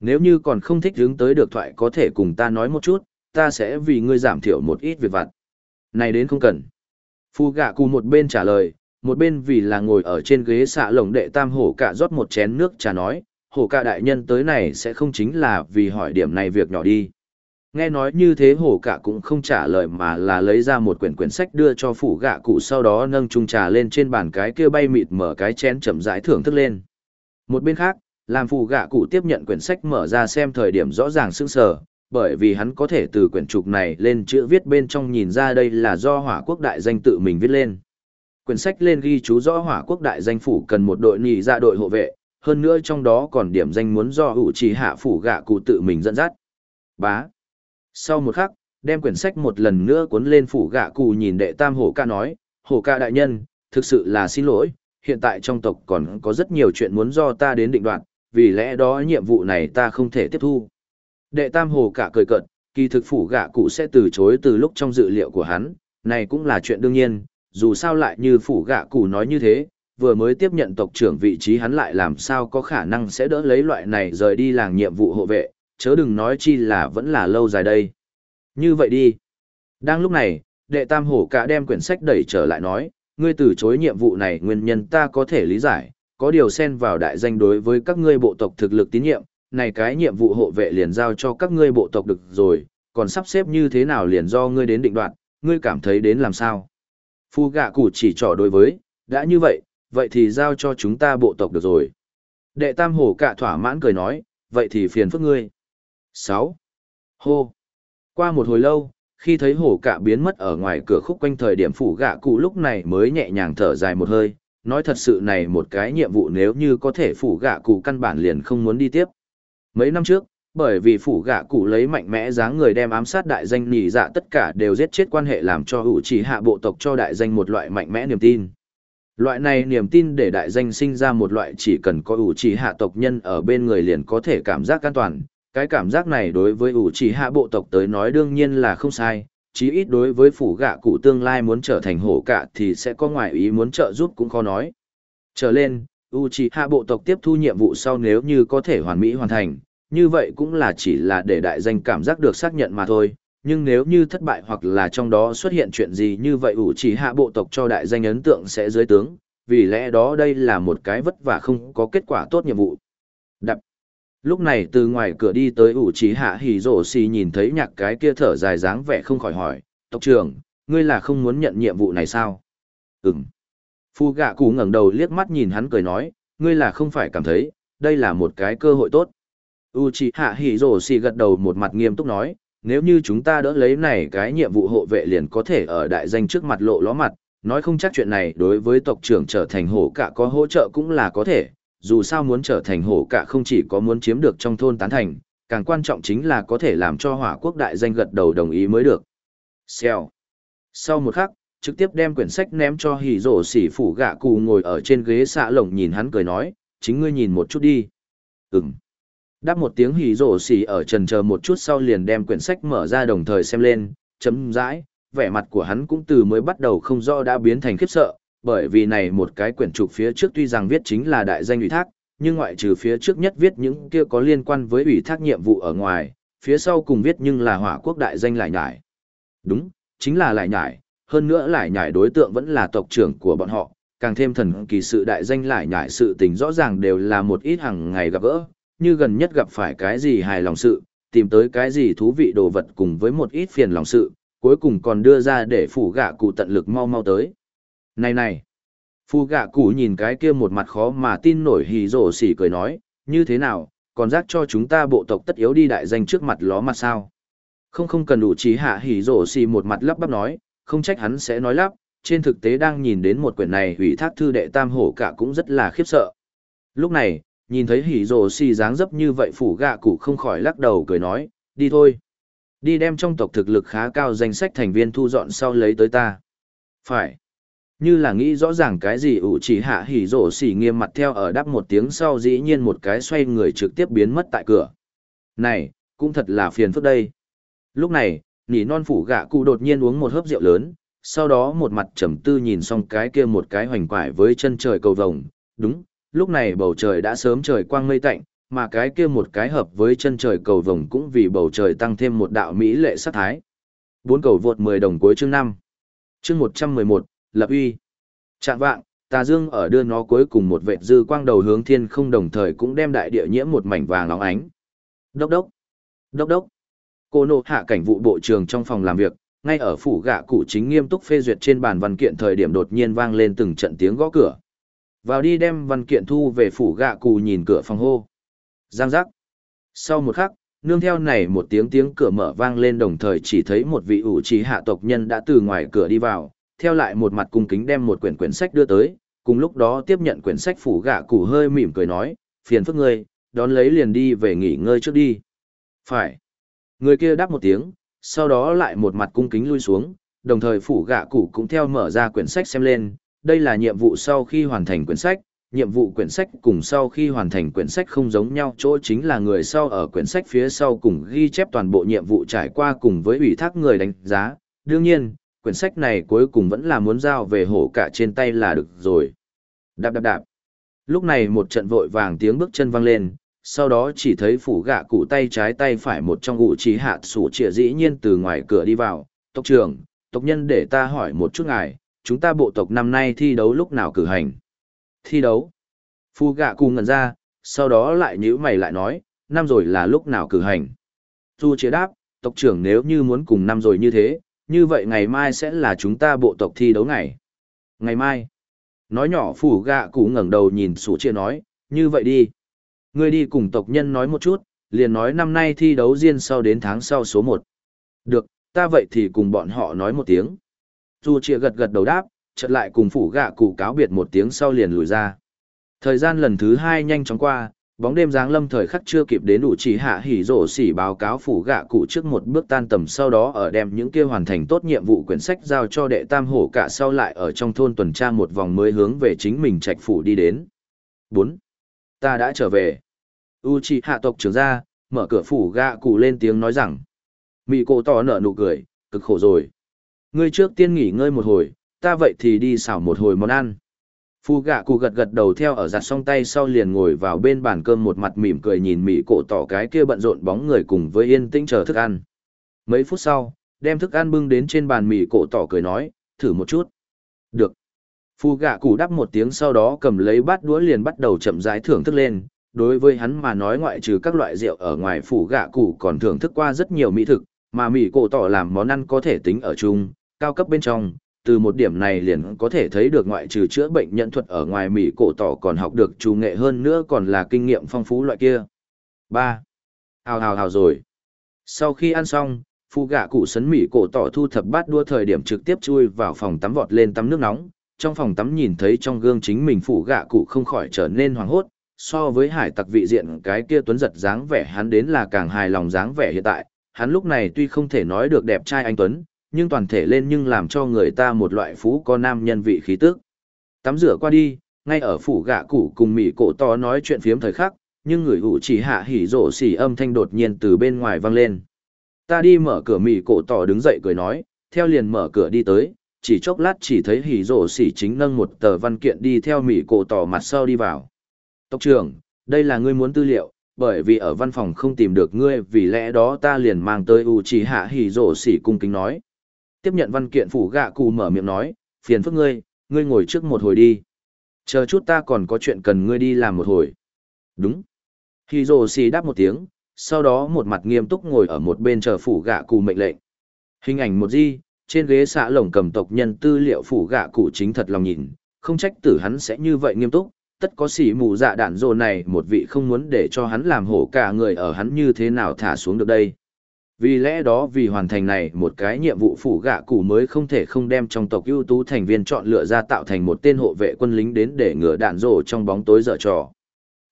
Nếu như còn không thích hướng tới được thoại có thể cùng ta nói một chút, ta sẽ vì ngươi giảm thiểu một ít việc vặt. Này đến không cần. Phu gạ cụ một bên trả lời, một bên vì là ngồi ở trên ghế xạ lồng đệ tam hổ cả rót một chén nước trà nói, hổ cả đại nhân tới này sẽ không chính là vì hỏi điểm này việc nhỏ đi. Nghe nói như thế hổ cả cũng không trả lời mà là lấy ra một quyển quyển sách đưa cho phủ gạ cụ sau đó nâng chung trà lên trên bàn cái kia bay mịt mở cái chén chậm rãi thưởng thức lên. Một bên khác, làm phủ gạ cụ tiếp nhận quyển sách mở ra xem thời điểm rõ ràng sững sờ, bởi vì hắn có thể từ quyển trục này lên chữ viết bên trong nhìn ra đây là do hỏa quốc đại danh tự mình viết lên. Quyển sách lên ghi chú rõ hỏa quốc đại danh phủ cần một đội nhị ra đội hộ vệ, hơn nữa trong đó còn điểm danh muốn do ủ trì hạ phủ gạ cụ tự mình dẫn dắt. Bá. Sau một khắc, đem quyển sách một lần nữa cuốn lên phủ gạ cụ nhìn đệ tam hổ ca nói, hổ ca đại nhân, thực sự là xin lỗi, hiện tại trong tộc còn có rất nhiều chuyện muốn do ta đến định đoạt, vì lẽ đó nhiệm vụ này ta không thể tiếp thu. Đệ tam hồ cả cười cợt, kỳ thực phủ gạ cụ sẽ từ chối từ lúc trong dự liệu của hắn, này cũng là chuyện đương nhiên, dù sao lại như phủ gạ cụ nói như thế, vừa mới tiếp nhận tộc trưởng vị trí hắn lại làm sao có khả năng sẽ đỡ lấy loại này rời đi làng nhiệm vụ hộ vệ, chớ đừng nói chi là vẫn là lâu dài đây. Như vậy đi. Đang lúc này, đệ tam hổ cả đem quyển sách đẩy trở lại nói, ngươi từ chối nhiệm vụ này nguyên nhân ta có thể lý giải, có điều xen vào đại danh đối với các ngươi bộ tộc thực lực tín nhiệm, này cái nhiệm vụ hộ vệ liền giao cho các ngươi bộ tộc được rồi, còn sắp xếp như thế nào liền do ngươi đến định đoạt, ngươi cảm thấy đến làm sao. Phu gạ cụ chỉ trỏ đối với, đã như vậy, vậy thì giao cho chúng ta bộ tộc được rồi. Đệ tam hổ cả thỏa mãn cười nói, vậy thì phiền phức ngươi. 6. Hô. Qua một hồi lâu, Khi thấy hổ cả biến mất ở ngoài cửa khúc quanh thời điểm phủ gạ cụ lúc này mới nhẹ nhàng thở dài một hơi, nói thật sự này một cái nhiệm vụ nếu như có thể phủ gạ cụ căn bản liền không muốn đi tiếp. Mấy năm trước, bởi vì phủ gạ cụ lấy mạnh mẽ dáng người đem ám sát đại danh nỉ dạ tất cả đều giết chết quan hệ làm cho hữu chỉ hạ bộ tộc cho đại danh một loại mạnh mẽ niềm tin. Loại này niềm tin để đại danh sinh ra một loại chỉ cần có ủ chỉ hạ tộc nhân ở bên người liền có thể cảm giác an toàn. Cái cảm giác này đối với ủ chỉ hạ bộ tộc tới nói đương nhiên là không sai, chí ít đối với phủ gạ cụ tương lai muốn trở thành hổ cả thì sẽ có ngoại ý muốn trợ giúp cũng khó nói. Trở lên, ủ chỉ hạ bộ tộc tiếp thu nhiệm vụ sau nếu như có thể hoàn mỹ hoàn thành, như vậy cũng là chỉ là để đại danh cảm giác được xác nhận mà thôi. Nhưng nếu như thất bại hoặc là trong đó xuất hiện chuyện gì như vậy ủ chỉ hạ bộ tộc cho đại danh ấn tượng sẽ dưới tướng, vì lẽ đó đây là một cái vất vả không có kết quả tốt nhiệm vụ. Đập. Lúc này từ ngoài cửa đi tới ủ chỉ hạ hì rổ xì nhìn thấy nhạc cái kia thở dài dáng vẻ không khỏi hỏi, tộc trưởng, ngươi là không muốn nhận nhiệm vụ này sao? Ừm. Phu gạ cụ ngẩng đầu liếc mắt nhìn hắn cười nói, ngươi là không phải cảm thấy, đây là một cái cơ hội tốt. Uchiha Hiroshi gật đầu một mặt nghiêm túc nói, nếu như chúng ta đỡ lấy này cái nhiệm vụ hộ vệ liền có thể ở đại danh trước mặt lộ ló mặt, nói không chắc chuyện này đối với tộc trưởng trở thành hổ cả có hỗ trợ cũng là có thể, dù sao muốn trở thành hổ cả không chỉ có muốn chiếm được trong thôn tán thành, càng quan trọng chính là có thể làm cho hỏa quốc đại danh gật đầu đồng ý mới được. Xèo. Sau một khắc, trực tiếp đem quyển sách ném cho hỉ rổ xỉ phủ gạ cù ngồi ở trên ghế xạ lồng nhìn hắn cười nói, chính ngươi nhìn một chút đi. ừng Đáp một tiếng hỉ rổ xỉ ở trần chờ một chút sau liền đem quyển sách mở ra đồng thời xem lên, chấm dãi, vẻ mặt của hắn cũng từ mới bắt đầu không do đã biến thành khiếp sợ, bởi vì này một cái quyển trục phía trước tuy rằng viết chính là đại danh ủy thác, nhưng ngoại trừ phía trước nhất viết những kia có liên quan với ủy thác nhiệm vụ ở ngoài, phía sau cùng viết nhưng là hỏa quốc đại danh lại nhải. Đúng, chính là lại nhải, hơn nữa lại nhải đối tượng vẫn là tộc trưởng của bọn họ, càng thêm thần kỳ sự đại danh lại nhải sự tình rõ ràng đều là một ít hàng ngày gặp gỡ, như gần nhất gặp phải cái gì hài lòng sự, tìm tới cái gì thú vị đồ vật cùng với một ít phiền lòng sự, cuối cùng còn đưa ra để phủ gạ cụ tận lực mau mau tới. Này này, phù gạ cụ nhìn cái kia một mặt khó mà tin nổi hì rổ xỉ cười nói, như thế nào, còn rác cho chúng ta bộ tộc tất yếu đi đại danh trước mặt ló mặt sao. Không không cần đủ trí hạ hỉ rổ xì một mặt lắp bắp nói, không trách hắn sẽ nói lắp, trên thực tế đang nhìn đến một quyển này hủy thác thư đệ tam hổ cả cũng rất là khiếp sợ. Lúc này, nhìn thấy hỉ rồ xì dáng dấp như vậy phủ gạ cụ không khỏi lắc đầu cười nói, đi thôi. Đi đem trong tộc thực lực khá cao danh sách thành viên thu dọn sau lấy tới ta. Phải. Như là nghĩ rõ ràng cái gì ủ chỉ hạ hỉ rổ xỉ nghiêm mặt theo ở đắp một tiếng sau dĩ nhiên một cái xoay người trực tiếp biến mất tại cửa. Này, cũng thật là phiền phức đây. Lúc này, nỉ non phủ gạ cụ đột nhiên uống một hớp rượu lớn, sau đó một mặt trầm tư nhìn xong cái kia một cái hoành quải với chân trời cầu vồng. Đúng, lúc này bầu trời đã sớm trời quang mây tạnh, mà cái kia một cái hợp với chân trời cầu vồng cũng vì bầu trời tăng thêm một đạo mỹ lệ sát thái. Bốn cầu vượt 10 đồng cuối chương 5. Chương 111, lập uy. Trạng vạng, tà dương ở đưa nó cuối cùng một vệt dư quang đầu hướng thiên không đồng thời cũng đem đại địa nhiễm một mảnh vàng óng ánh. Đốc đốc. Đốc đốc. Cô nộ hạ cảnh vụ bộ trưởng trong phòng làm việc, ngay ở phủ gạ cụ chính nghiêm túc phê duyệt trên bàn văn kiện thời điểm đột nhiên vang lên từng trận tiếng gõ cửa. Vào đi đem văn kiện thu về phủ gạ cụ nhìn cửa phòng hô. Giang giác. Sau một khắc, nương theo này một tiếng tiếng cửa mở vang lên đồng thời chỉ thấy một vị ủ trí hạ tộc nhân đã từ ngoài cửa đi vào, theo lại một mặt cung kính đem một quyển quyển sách đưa tới, cùng lúc đó tiếp nhận quyển sách phủ gạ cụ hơi mỉm cười nói, phiền phức ngươi, đón lấy liền đi về nghỉ ngơi trước đi. Phải. Người kia đáp một tiếng, sau đó lại một mặt cung kính lui xuống, đồng thời phủ gạ cụ cũng theo mở ra quyển sách xem lên, đây là nhiệm vụ sau khi hoàn thành quyển sách, nhiệm vụ quyển sách cùng sau khi hoàn thành quyển sách không giống nhau chỗ chính là người sau ở quyển sách phía sau cùng ghi chép toàn bộ nhiệm vụ trải qua cùng với ủy thác người đánh giá. Đương nhiên, quyển sách này cuối cùng vẫn là muốn giao về hổ cả trên tay là được rồi. Đạp đạp đạp. Lúc này một trận vội vàng tiếng bước chân vang lên, sau đó chỉ thấy phủ gạ cụ tay trái tay phải một trong ngụ trí hạ sủ trịa dĩ nhiên từ ngoài cửa đi vào. Tộc trưởng, tộc nhân để ta hỏi một chút ngài, chúng ta bộ tộc năm nay thi đấu lúc nào cử hành? Thi đấu. Phu gạ cụ ngẩn ra, sau đó lại nhíu mày lại nói, năm rồi là lúc nào cử hành? Du chế đáp, tộc trưởng nếu như muốn cùng năm rồi như thế, như vậy ngày mai sẽ là chúng ta bộ tộc thi đấu ngày. Ngày mai. Nói nhỏ phủ gạ cụ ngẩng đầu nhìn sủ chia nói, như vậy đi. Ngươi đi cùng tộc nhân nói một chút, liền nói năm nay thi đấu riêng sau đến tháng sau số 1. Được, Ta vậy thì cùng bọn họ nói một tiếng. Dù chia gật gật đầu đáp, chợt lại cùng phủ gạ cụ cáo biệt một tiếng sau liền lùi ra. Thời gian lần thứ hai nhanh chóng qua, bóng đêm giáng lâm thời khắc chưa kịp đến đủ chỉ hạ hỉ rổ xỉ báo cáo phủ gạ cụ trước một bước tan tầm sau đó ở đem những kia hoàn thành tốt nhiệm vụ quyển sách giao cho đệ tam hổ cả sau lại ở trong thôn tuần tra một vòng mới hướng về chính mình trạch phủ đi đến. 4. Ta đã trở về. U chỉ hạ tộc trưởng ra, mở cửa phủ gạ cụ lên tiếng nói rằng. mỹ cổ tỏ nở nụ cười, cực khổ rồi. Ngươi trước tiên nghỉ ngơi một hồi, ta vậy thì đi xảo một hồi món ăn. Phu gạ cụ gật gật đầu theo ở giặt xong tay sau liền ngồi vào bên bàn cơm một mặt mỉm cười nhìn mị cổ tỏ cái kia bận rộn bóng người cùng với yên tĩnh chờ thức ăn. Mấy phút sau, đem thức ăn bưng đến trên bàn mị cổ tỏ cười nói, thử một chút. Được. Phu gạ cụ đắp một tiếng sau đó cầm lấy bát đũa liền bắt đầu chậm rãi thưởng thức lên. Đối với hắn mà nói ngoại trừ các loại rượu ở ngoài phủ gạ cụ còn thưởng thức qua rất nhiều mỹ thực, mà mị cổ tỏ làm món ăn có thể tính ở chung, cao cấp bên trong, từ một điểm này liền có thể thấy được ngoại trừ chữa bệnh nhận thuật ở ngoài Mỹ cổ tỏ còn học được chủ nghệ hơn nữa còn là kinh nghiệm phong phú loại kia. 3. Hào hào hào rồi. Sau khi ăn xong, phu gạ cụ sấn Mỹ cổ tỏ thu thập bát đua thời điểm trực tiếp chui vào phòng tắm vọt lên tắm nước nóng. Trong phòng tắm nhìn thấy trong gương chính mình phụ gạ cụ không khỏi trở nên hoảng hốt, so với hải tặc vị diện cái kia tuấn giật dáng vẻ hắn đến là càng hài lòng dáng vẻ hiện tại, hắn lúc này tuy không thể nói được đẹp trai anh Tuấn, nhưng toàn thể lên nhưng làm cho người ta một loại phú có nam nhân vị khí tức. Tắm rửa qua đi, ngay ở phủ gạ cụ cùng mỉ cổ to nói chuyện phiếm thời khắc, nhưng người ủ chỉ hạ hỉ rộ xỉ âm thanh đột nhiên từ bên ngoài vang lên. Ta đi mở cửa mỉ cổ tỏ đứng dậy cười nói, theo liền mở cửa đi tới, chỉ chốc lát chỉ thấy hỉ rộ xỉ chính nâng một tờ văn kiện đi theo mỉ cổ tỏ mặt sau đi vào. Tộc trưởng, đây là ngươi muốn tư liệu, bởi vì ở văn phòng không tìm được ngươi vì lẽ đó ta liền mang tới Uchiha chỉ hạ hỉ xỉ cung kính nói tiếp nhận văn kiện phủ gạ cụ mở miệng nói, phiền phức ngươi, ngươi ngồi trước một hồi đi. Chờ chút ta còn có chuyện cần ngươi đi làm một hồi. Đúng. Hì đáp một tiếng, sau đó một mặt nghiêm túc ngồi ở một bên chờ phủ gạ cụ mệnh lệnh. Hình ảnh một di, trên ghế xã lồng cầm tộc nhân tư liệu phủ gạ cụ chính thật lòng nhìn, không trách tử hắn sẽ như vậy nghiêm túc, tất có xỉ mù dạ đạn dồ này một vị không muốn để cho hắn làm hổ cả người ở hắn như thế nào thả xuống được đây. Vì lẽ đó vì hoàn thành này một cái nhiệm vụ phủ gạ cụ mới không thể không đem trong tộc ưu tú thành viên chọn lựa ra tạo thành một tên hộ vệ quân lính đến để ngừa đạn rổ trong bóng tối dở trò.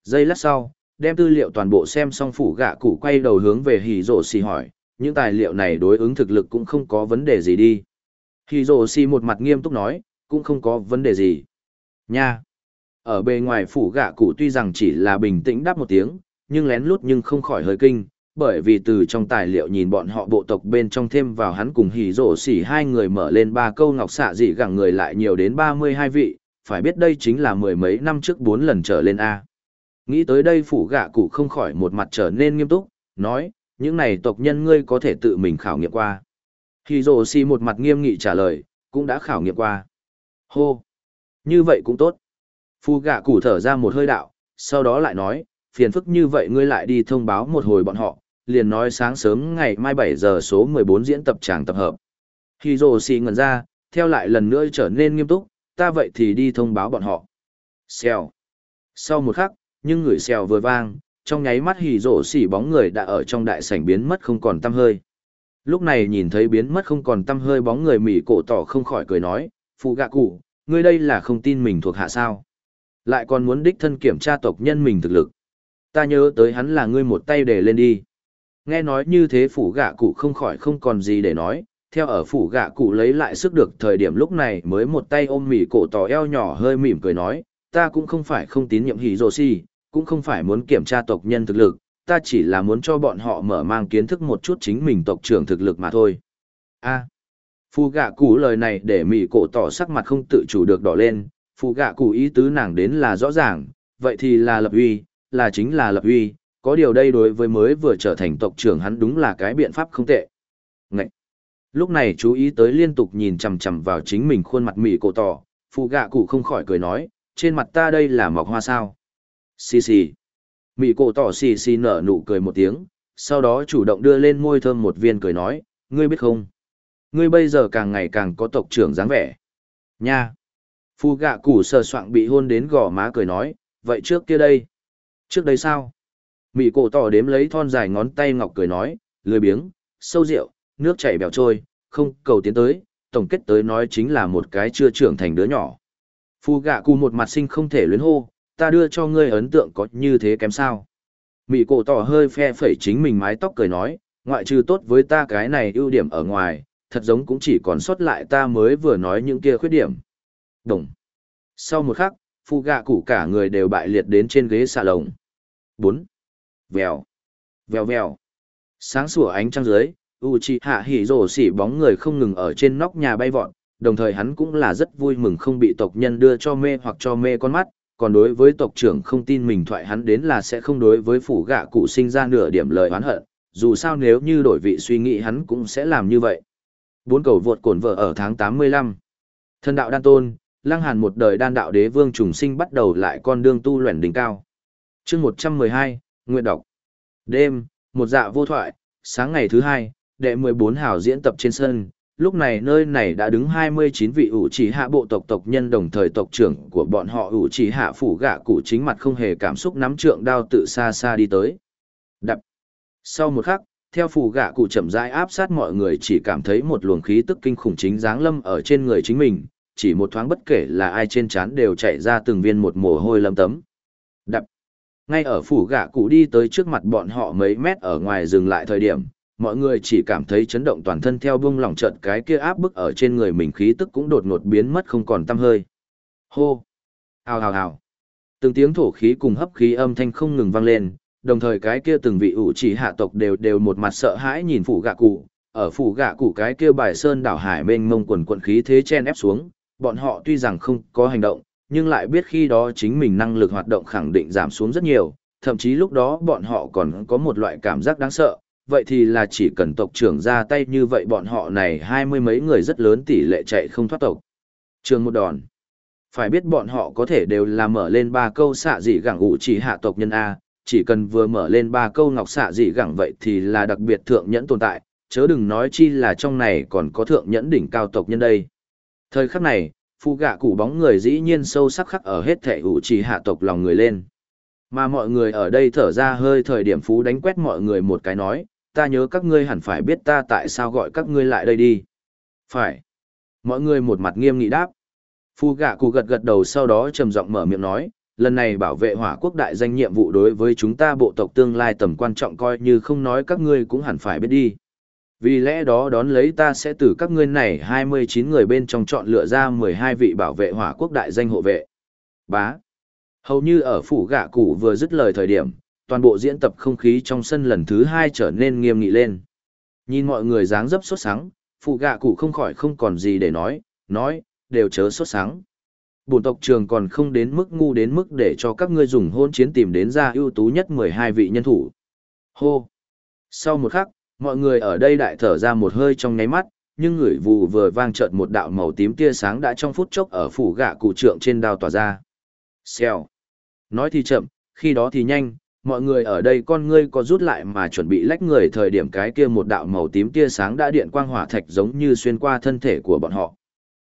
Giây lát sau, đem tư liệu toàn bộ xem xong phủ gạ cụ quay đầu hướng về hỉ rổ xì hỏi, những tài liệu này đối ứng thực lực cũng không có vấn đề gì đi. Hỉ rổ xì một mặt nghiêm túc nói, cũng không có vấn đề gì. Nha! Ở bề ngoài phủ gạ cụ tuy rằng chỉ là bình tĩnh đáp một tiếng, nhưng lén lút nhưng không khỏi hơi kinh, bởi vì từ trong tài liệu nhìn bọn họ bộ tộc bên trong thêm vào hắn cùng hỉ rổ xỉ hai người mở lên ba câu ngọc xạ dị gẳng người lại nhiều đến ba mươi hai vị, phải biết đây chính là mười mấy năm trước bốn lần trở lên A. Nghĩ tới đây phủ gạ cụ không khỏi một mặt trở nên nghiêm túc, nói, những này tộc nhân ngươi có thể tự mình khảo nghiệm qua. Hỉ rổ xỉ một mặt nghiêm nghị trả lời, cũng đã khảo nghiệm qua. Hô! Như vậy cũng tốt. Phu gạ Củ thở ra một hơi đạo, sau đó lại nói, phiền phức như vậy ngươi lại đi thông báo một hồi bọn họ, liền nói sáng sớm ngày mai 7 giờ số 14 diễn tập tràng tập hợp. Khi rồ xì ngần ra, theo lại lần nữa trở nên nghiêm túc, ta vậy thì đi thông báo bọn họ. Xèo. Sau một khắc, nhưng người xèo vừa vang, trong nháy mắt hì rổ xỉ bóng người đã ở trong đại sảnh biến mất không còn tăm hơi. Lúc này nhìn thấy biến mất không còn tăm hơi bóng người mỉ cổ tỏ không khỏi cười nói, phụ gạ cụ, ngươi đây là không tin mình thuộc hạ sao. Lại còn muốn đích thân kiểm tra tộc nhân mình thực lực. Ta nhớ tới hắn là ngươi một tay để lên đi. Nghe nói như thế phủ gạ cụ không khỏi không còn gì để nói, theo ở phủ gạ cụ lấy lại sức được thời điểm lúc này mới một tay ôm mỉ cổ tỏ eo nhỏ hơi mỉm cười nói, ta cũng không phải không tín nhiệm hỉ rồ si, cũng không phải muốn kiểm tra tộc nhân thực lực, ta chỉ là muốn cho bọn họ mở mang kiến thức một chút chính mình tộc trưởng thực lực mà thôi. a à, phù gạ cụ lời này để mỉ cổ tỏ sắc mặt không tự chủ được đỏ lên, phụ gạ cụ ý tứ nàng đến là rõ ràng, vậy thì là lập uy, là chính là lập uy, có điều đây đối với mới vừa trở thành tộc trưởng hắn đúng là cái biện pháp không tệ. Ngậy! Lúc này chú ý tới liên tục nhìn chằm chằm vào chính mình khuôn mặt mỉ cổ tỏ, phụ gạ cụ không khỏi cười nói, trên mặt ta đây là mọc hoa sao. Xì xì. Mỉ cổ tỏ xì xì nở nụ cười một tiếng, sau đó chủ động đưa lên môi thơm một viên cười nói, ngươi biết không? Ngươi bây giờ càng ngày càng có tộc trưởng dáng vẻ. Nha! Phu gạ củ sờ soạng bị hôn đến gò má cười nói, vậy trước kia đây? Trước đây sao? Mị cổ tỏ đếm lấy thon dài ngón tay ngọc cười nói, lười biếng, sâu rượu, nước chảy bèo trôi, không cầu tiến tới, tổng kết tới nói chính là một cái chưa trưởng thành đứa nhỏ. Phu gạ cù một mặt sinh không thể luyến hô, ta đưa cho ngươi ấn tượng có như thế kém sao. Mị cổ tỏ hơi phe phẩy chính mình mái tóc cười nói, ngoại trừ tốt với ta cái này ưu điểm ở ngoài, thật giống cũng chỉ còn sót lại ta mới vừa nói những kia khuyết điểm. Đồng. Sau một khắc, phu gạ cụ cả người đều bại liệt đến trên ghế xà lồng. 4. Vèo. Vèo vèo. Sáng sủa ánh trăng dưới, Uchiha Hiro xỉ bóng người không ngừng ở trên nóc nhà bay vọt, đồng thời hắn cũng là rất vui mừng không bị tộc nhân đưa cho mê hoặc cho mê con mắt, còn đối với tộc trưởng không tin mình thoại hắn đến là sẽ không đối với phủ gạ cụ sinh ra nửa điểm lời oán hận, dù sao nếu như đổi vị suy nghĩ hắn cũng sẽ làm như vậy. Bốn cầu vượt cổn vợ ở tháng 85. Thân đạo đan tôn, lăng hàn một đời đan đạo đế vương trùng sinh bắt đầu lại con đường tu luyện đỉnh cao. Chương 112, Nguyện đọc. Đêm, một dạ vô thoại, sáng ngày thứ hai, đệ 14 hào diễn tập trên sân, lúc này nơi này đã đứng 29 vị ủ chỉ hạ bộ tộc tộc nhân đồng thời tộc trưởng của bọn họ ủ chỉ hạ phủ gạ cụ chính mặt không hề cảm xúc nắm trượng đao tự xa xa đi tới. Đập. Sau một khắc, theo phủ gạ cụ chậm rãi áp sát mọi người chỉ cảm thấy một luồng khí tức kinh khủng chính dáng lâm ở trên người chính mình, chỉ một thoáng bất kể là ai trên trán đều chạy ra từng viên một mồ hôi lấm tấm. Đập. Ngay ở phủ gạ cụ đi tới trước mặt bọn họ mấy mét ở ngoài dừng lại thời điểm, mọi người chỉ cảm thấy chấn động toàn thân theo bung lỏng trận cái kia áp bức ở trên người mình khí tức cũng đột ngột biến mất không còn tăm hơi. Hô! Hào hào hào! Từng tiếng thổ khí cùng hấp khí âm thanh không ngừng vang lên, đồng thời cái kia từng vị ủ chỉ hạ tộc đều đều một mặt sợ hãi nhìn phủ gạ cụ, ở phủ gạ cụ cái kia bài sơn đảo hải mênh mông quần quận khí thế chen ép xuống, bọn họ tuy rằng không có hành động, nhưng lại biết khi đó chính mình năng lực hoạt động khẳng định giảm xuống rất nhiều, thậm chí lúc đó bọn họ còn có một loại cảm giác đáng sợ, vậy thì là chỉ cần tộc trưởng ra tay như vậy bọn họ này hai mươi mấy người rất lớn tỷ lệ chạy không thoát tộc. Trường một đòn. Phải biết bọn họ có thể đều là mở lên ba câu xạ dị gẳng ủ chỉ hạ tộc nhân A, chỉ cần vừa mở lên ba câu ngọc xạ dị gẳng vậy thì là đặc biệt thượng nhẫn tồn tại, chớ đừng nói chi là trong này còn có thượng nhẫn đỉnh cao tộc nhân đây. Thời khắc này, phu gạ củ bóng người dĩ nhiên sâu sắc khắc ở hết thể ủ chỉ hạ tộc lòng người lên. Mà mọi người ở đây thở ra hơi thời điểm phú đánh quét mọi người một cái nói, ta nhớ các ngươi hẳn phải biết ta tại sao gọi các ngươi lại đây đi. Phải. Mọi người một mặt nghiêm nghị đáp. Phu gạ cụ gật gật đầu sau đó trầm giọng mở miệng nói, lần này bảo vệ hỏa quốc đại danh nhiệm vụ đối với chúng ta bộ tộc tương lai tầm quan trọng coi như không nói các ngươi cũng hẳn phải biết đi. Vì lẽ đó đón lấy ta sẽ từ các ngươi này 29 người bên trong chọn lựa ra 12 vị bảo vệ hỏa quốc đại danh hộ vệ. Bá. Hầu như ở phủ gạ cụ vừa dứt lời thời điểm, toàn bộ diễn tập không khí trong sân lần thứ hai trở nên nghiêm nghị lên. Nhìn mọi người dáng dấp sốt sáng, phụ gạ cụ không khỏi không còn gì để nói, nói, đều chớ sốt sáng. Bùn tộc trường còn không đến mức ngu đến mức để cho các ngươi dùng hôn chiến tìm đến ra ưu tú nhất 12 vị nhân thủ. Hô! Sau một khắc, mọi người ở đây đại thở ra một hơi trong nháy mắt, nhưng người vù vừa vang trợn một đạo màu tím tia sáng đã trong phút chốc ở phủ gạ cụ trượng trên đao tỏa ra. Xèo! Nói thì chậm, khi đó thì nhanh, mọi người ở đây con ngươi có rút lại mà chuẩn bị lách người thời điểm cái kia một đạo màu tím tia sáng đã điện quang hỏa thạch giống như xuyên qua thân thể của bọn họ.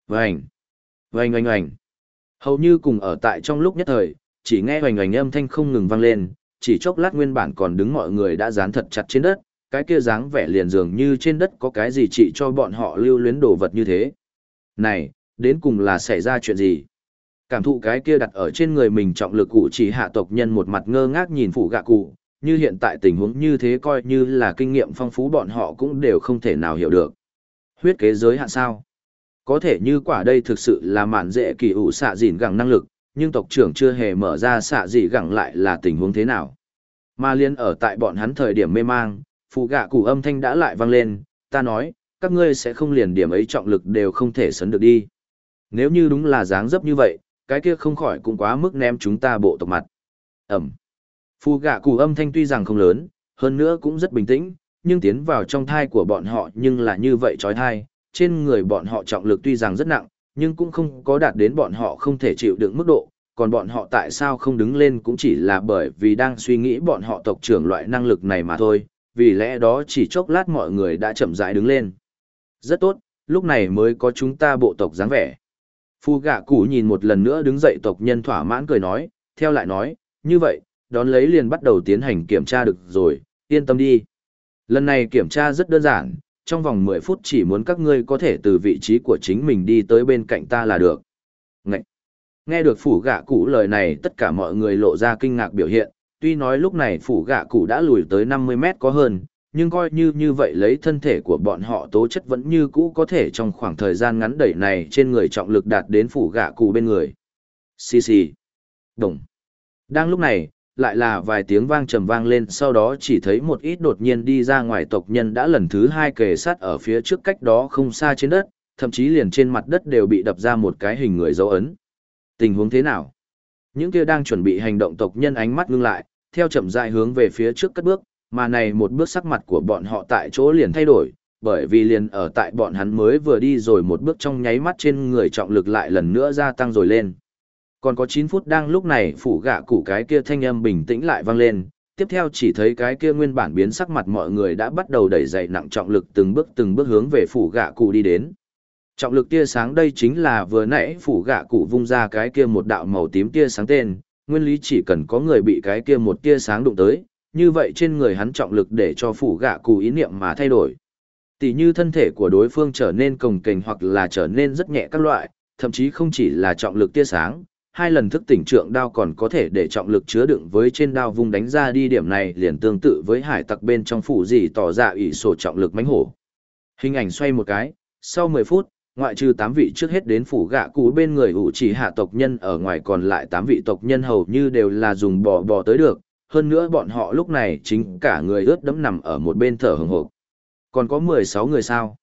Vành! Vành oanh oanh! Hầu như cùng ở tại trong lúc nhất thời, chỉ nghe oanh oanh âm thanh không ngừng vang lên, chỉ chốc lát nguyên bản còn đứng mọi người đã dán thật chặt trên đất, cái kia dáng vẻ liền dường như trên đất có cái gì trị cho bọn họ lưu luyến đồ vật như thế. Này, đến cùng là xảy ra chuyện gì? cảm thụ cái kia đặt ở trên người mình trọng lực cụ chỉ hạ tộc nhân một mặt ngơ ngác nhìn phụ gạ cụ, như hiện tại tình huống như thế coi như là kinh nghiệm phong phú bọn họ cũng đều không thể nào hiểu được. Huyết kế giới hạn sao? Có thể như quả đây thực sự là mạn dễ kỳ ủ xạ dịn gẳng năng lực, nhưng tộc trưởng chưa hề mở ra xạ dị gẳng lại là tình huống thế nào. Mà liên ở tại bọn hắn thời điểm mê mang, phụ gạ cụ âm thanh đã lại vang lên, ta nói, các ngươi sẽ không liền điểm ấy trọng lực đều không thể sấn được đi. Nếu như đúng là dáng dấp như vậy, cái kia không khỏi cũng quá mức ném chúng ta bộ tộc mặt. Ẩm. Phù gạ cụ âm thanh tuy rằng không lớn, hơn nữa cũng rất bình tĩnh, nhưng tiến vào trong thai của bọn họ nhưng là như vậy trói thai, trên người bọn họ trọng lực tuy rằng rất nặng, nhưng cũng không có đạt đến bọn họ không thể chịu đựng mức độ, còn bọn họ tại sao không đứng lên cũng chỉ là bởi vì đang suy nghĩ bọn họ tộc trưởng loại năng lực này mà thôi, vì lẽ đó chỉ chốc lát mọi người đã chậm rãi đứng lên. Rất tốt, lúc này mới có chúng ta bộ tộc dáng vẻ. Phu gạ cụ nhìn một lần nữa đứng dậy tộc nhân thỏa mãn cười nói, theo lại nói, như vậy, đón lấy liền bắt đầu tiến hành kiểm tra được rồi, yên tâm đi. Lần này kiểm tra rất đơn giản, trong vòng 10 phút chỉ muốn các ngươi có thể từ vị trí của chính mình đi tới bên cạnh ta là được. Ngậy! Nghe được phủ gạ cụ lời này tất cả mọi người lộ ra kinh ngạc biểu hiện, tuy nói lúc này phủ gạ cụ đã lùi tới 50 mét có hơn, nhưng coi như như vậy lấy thân thể của bọn họ tố chất vẫn như cũ có thể trong khoảng thời gian ngắn đẩy này trên người trọng lực đạt đến phủ gạ cụ bên người. Xì xì. Đồng. Đang lúc này, lại là vài tiếng vang trầm vang lên sau đó chỉ thấy một ít đột nhiên đi ra ngoài tộc nhân đã lần thứ hai kề sát ở phía trước cách đó không xa trên đất, thậm chí liền trên mặt đất đều bị đập ra một cái hình người dấu ấn. Tình huống thế nào? Những kia đang chuẩn bị hành động tộc nhân ánh mắt ngưng lại, theo chậm rãi hướng về phía trước cất bước, mà này một bước sắc mặt của bọn họ tại chỗ liền thay đổi, bởi vì liền ở tại bọn hắn mới vừa đi rồi một bước trong nháy mắt trên người trọng lực lại lần nữa gia tăng rồi lên. Còn có 9 phút đang lúc này phủ gạ củ cái kia thanh âm bình tĩnh lại vang lên, tiếp theo chỉ thấy cái kia nguyên bản biến sắc mặt mọi người đã bắt đầu đẩy dậy nặng trọng lực từng bước từng bước hướng về phủ gạ cụ đi đến. Trọng lực tia sáng đây chính là vừa nãy phủ gạ cụ vung ra cái kia một đạo màu tím tia sáng tên, nguyên lý chỉ cần có người bị cái kia một tia sáng đụng tới, như vậy trên người hắn trọng lực để cho phủ gạ cụ ý niệm mà thay đổi. Tỷ như thân thể của đối phương trở nên cồng kềnh hoặc là trở nên rất nhẹ các loại, thậm chí không chỉ là trọng lực tia sáng, hai lần thức tỉnh trượng đao còn có thể để trọng lực chứa đựng với trên đao vùng đánh ra đi điểm này liền tương tự với hải tặc bên trong phủ gì tỏ ra ủy sổ trọng lực mánh hổ. Hình ảnh xoay một cái, sau 10 phút, ngoại trừ 8 vị trước hết đến phủ gạ cụ bên người ủ chỉ hạ tộc nhân ở ngoài còn lại 8 vị tộc nhân hầu như đều là dùng bò bò tới được, hơn nữa bọn họ lúc này chính cả người ướt đẫm nằm ở một bên thở hừng hộp. Còn có 16 người sao?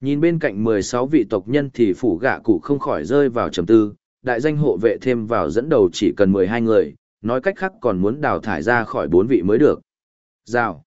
Nhìn bên cạnh 16 vị tộc nhân thì phủ gạ cụ không khỏi rơi vào trầm tư, đại danh hộ vệ thêm vào dẫn đầu chỉ cần 12 người, nói cách khác còn muốn đào thải ra khỏi 4 vị mới được. Rào.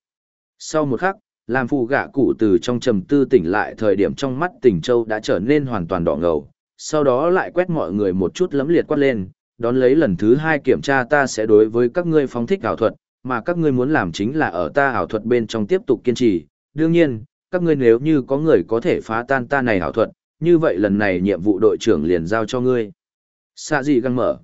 Sau một khắc, làm phù gạ cụ từ trong trầm tư tỉnh lại thời điểm trong mắt tỉnh châu đã trở nên hoàn toàn đỏ ngầu, sau đó lại quét mọi người một chút lấm liệt quát lên, đón lấy lần thứ hai kiểm tra ta sẽ đối với các ngươi phóng thích ảo thuật, mà các ngươi muốn làm chính là ở ta ảo thuật bên trong tiếp tục kiên trì. Đương nhiên, các ngươi nếu như có người có thể phá tan ta này ảo thuật, như vậy lần này nhiệm vụ đội trưởng liền giao cho ngươi. Xạ gì găng mở.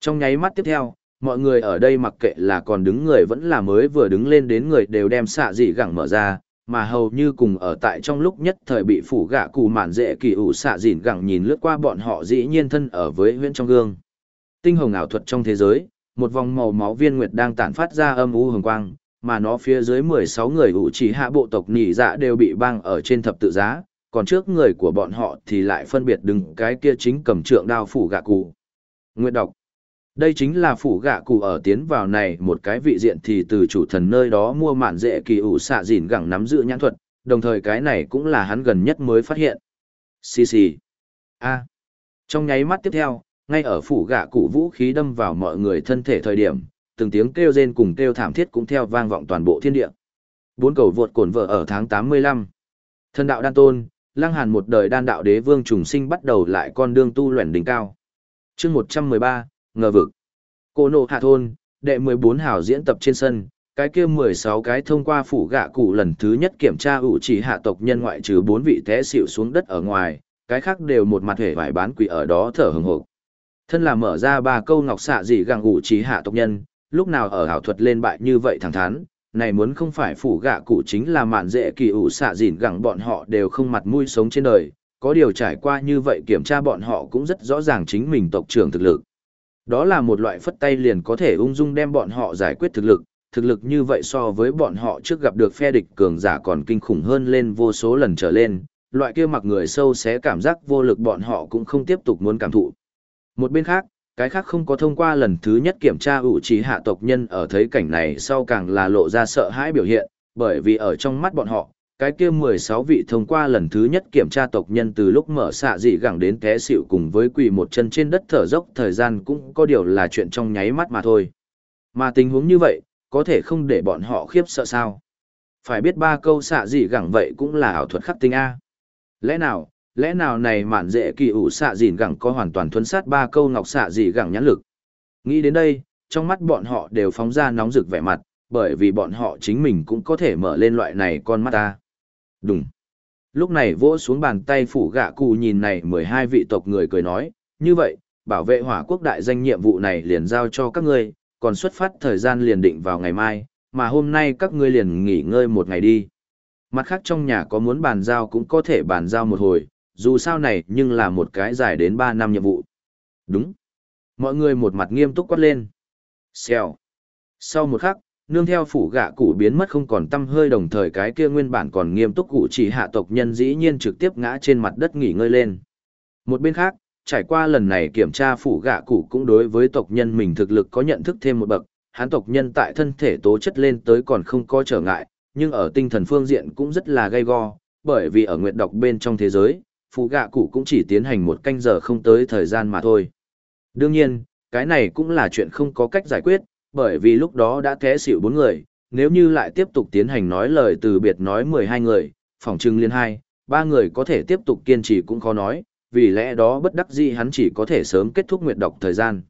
Trong nháy mắt tiếp theo, mọi người ở đây mặc kệ là còn đứng người vẫn là mới vừa đứng lên đến người đều đem xạ dị gẳng mở ra, mà hầu như cùng ở tại trong lúc nhất thời bị phủ gạ cù mạn dễ kỳ ủ xạ dịn gẳng nhìn lướt qua bọn họ dĩ nhiên thân ở với huyễn trong gương. Tinh hồng ảo thuật trong thế giới, một vòng màu máu viên nguyệt đang tản phát ra âm u hồng quang, mà nó phía dưới 16 người ủ chỉ hạ bộ tộc nỉ dạ đều bị băng ở trên thập tự giá, còn trước người của bọn họ thì lại phân biệt đứng cái kia chính cầm trượng đao phủ gạ cụ. Nguyệt đọc. Đây chính là phủ gạ cụ ở tiến vào này một cái vị diện thì từ chủ thần nơi đó mua mạn dễ kỳ ủ xạ dìn gẳng nắm giữ nhãn thuật, đồng thời cái này cũng là hắn gần nhất mới phát hiện. Xì xì. A. Trong nháy mắt tiếp theo, ngay ở phủ gạ cụ vũ khí đâm vào mọi người thân thể thời điểm, từng tiếng kêu rên cùng kêu thảm thiết cũng theo vang vọng toàn bộ thiên địa. Bốn cầu vượt cổn vợ ở tháng 85. Thân đạo đan tôn, lăng hàn một đời đan đạo đế vương trùng sinh bắt đầu lại con đường tu luyện đỉnh cao. Chương 113, ngờ vực. Cô nộ hạ thôn, đệ 14 hảo diễn tập trên sân, cái kia 16 cái thông qua phủ gạ cụ lần thứ nhất kiểm tra ủ chỉ hạ tộc nhân ngoại trừ 4 vị té xỉu xuống đất ở ngoài, cái khác đều một mặt hề vải bán quỷ ở đó thở hừng hộp. Thân là mở ra ba câu ngọc xạ gì gặng ủ chỉ hạ tộc nhân, lúc nào ở ảo thuật lên bại như vậy thẳng thắn, này muốn không phải phủ gạ cụ chính là mạn dễ kỳ ủ xạ dịn gặng bọn họ đều không mặt mũi sống trên đời, có điều trải qua như vậy kiểm tra bọn họ cũng rất rõ ràng chính mình tộc trưởng thực lực. Đó là một loại phất tay liền có thể ung dung đem bọn họ giải quyết thực lực, thực lực như vậy so với bọn họ trước gặp được phe địch cường giả còn kinh khủng hơn lên vô số lần trở lên, loại kia mặc người sâu xé cảm giác vô lực bọn họ cũng không tiếp tục muốn cảm thụ. Một bên khác, cái khác không có thông qua lần thứ nhất kiểm tra ủ trí hạ tộc nhân ở thấy cảnh này sau càng là lộ ra sợ hãi biểu hiện, bởi vì ở trong mắt bọn họ, cái kia 16 vị thông qua lần thứ nhất kiểm tra tộc nhân từ lúc mở xạ dị gẳng đến té xịu cùng với quỳ một chân trên đất thở dốc thời gian cũng có điều là chuyện trong nháy mắt mà thôi. Mà tình huống như vậy, có thể không để bọn họ khiếp sợ sao. Phải biết ba câu xạ dị gẳng vậy cũng là ảo thuật khắc tinh A. Lẽ nào, lẽ nào này mạn dễ kỳ ủ xạ dị gẳng có hoàn toàn thuấn sát ba câu ngọc xạ dị gẳng nhãn lực. Nghĩ đến đây, trong mắt bọn họ đều phóng ra nóng rực vẻ mặt, bởi vì bọn họ chính mình cũng có thể mở lên loại này con mắt ta. Đúng. Lúc này vỗ xuống bàn tay phủ gạ cụ nhìn này mười hai vị tộc người cười nói, như vậy, bảo vệ hỏa quốc đại danh nhiệm vụ này liền giao cho các ngươi, còn xuất phát thời gian liền định vào ngày mai, mà hôm nay các ngươi liền nghỉ ngơi một ngày đi. Mặt khác trong nhà có muốn bàn giao cũng có thể bàn giao một hồi, dù sao này nhưng là một cái dài đến 3 năm nhiệm vụ. Đúng. Mọi người một mặt nghiêm túc quát lên. Xèo. Sau một khắc, nương theo phủ gạ cụ biến mất không còn tâm hơi đồng thời cái kia nguyên bản còn nghiêm túc cụ chỉ hạ tộc nhân dĩ nhiên trực tiếp ngã trên mặt đất nghỉ ngơi lên. Một bên khác, trải qua lần này kiểm tra phủ gạ cụ cũng đối với tộc nhân mình thực lực có nhận thức thêm một bậc, hắn tộc nhân tại thân thể tố chất lên tới còn không có trở ngại, nhưng ở tinh thần phương diện cũng rất là gay go, bởi vì ở nguyệt độc bên trong thế giới, phủ gạ cụ cũng chỉ tiến hành một canh giờ không tới thời gian mà thôi. Đương nhiên, cái này cũng là chuyện không có cách giải quyết, bởi vì lúc đó đã té xỉu bốn người, nếu như lại tiếp tục tiến hành nói lời từ biệt nói 12 người, phòng trưng liên hai, ba người có thể tiếp tục kiên trì cũng khó nói, vì lẽ đó bất đắc dĩ hắn chỉ có thể sớm kết thúc nguyệt độc thời gian.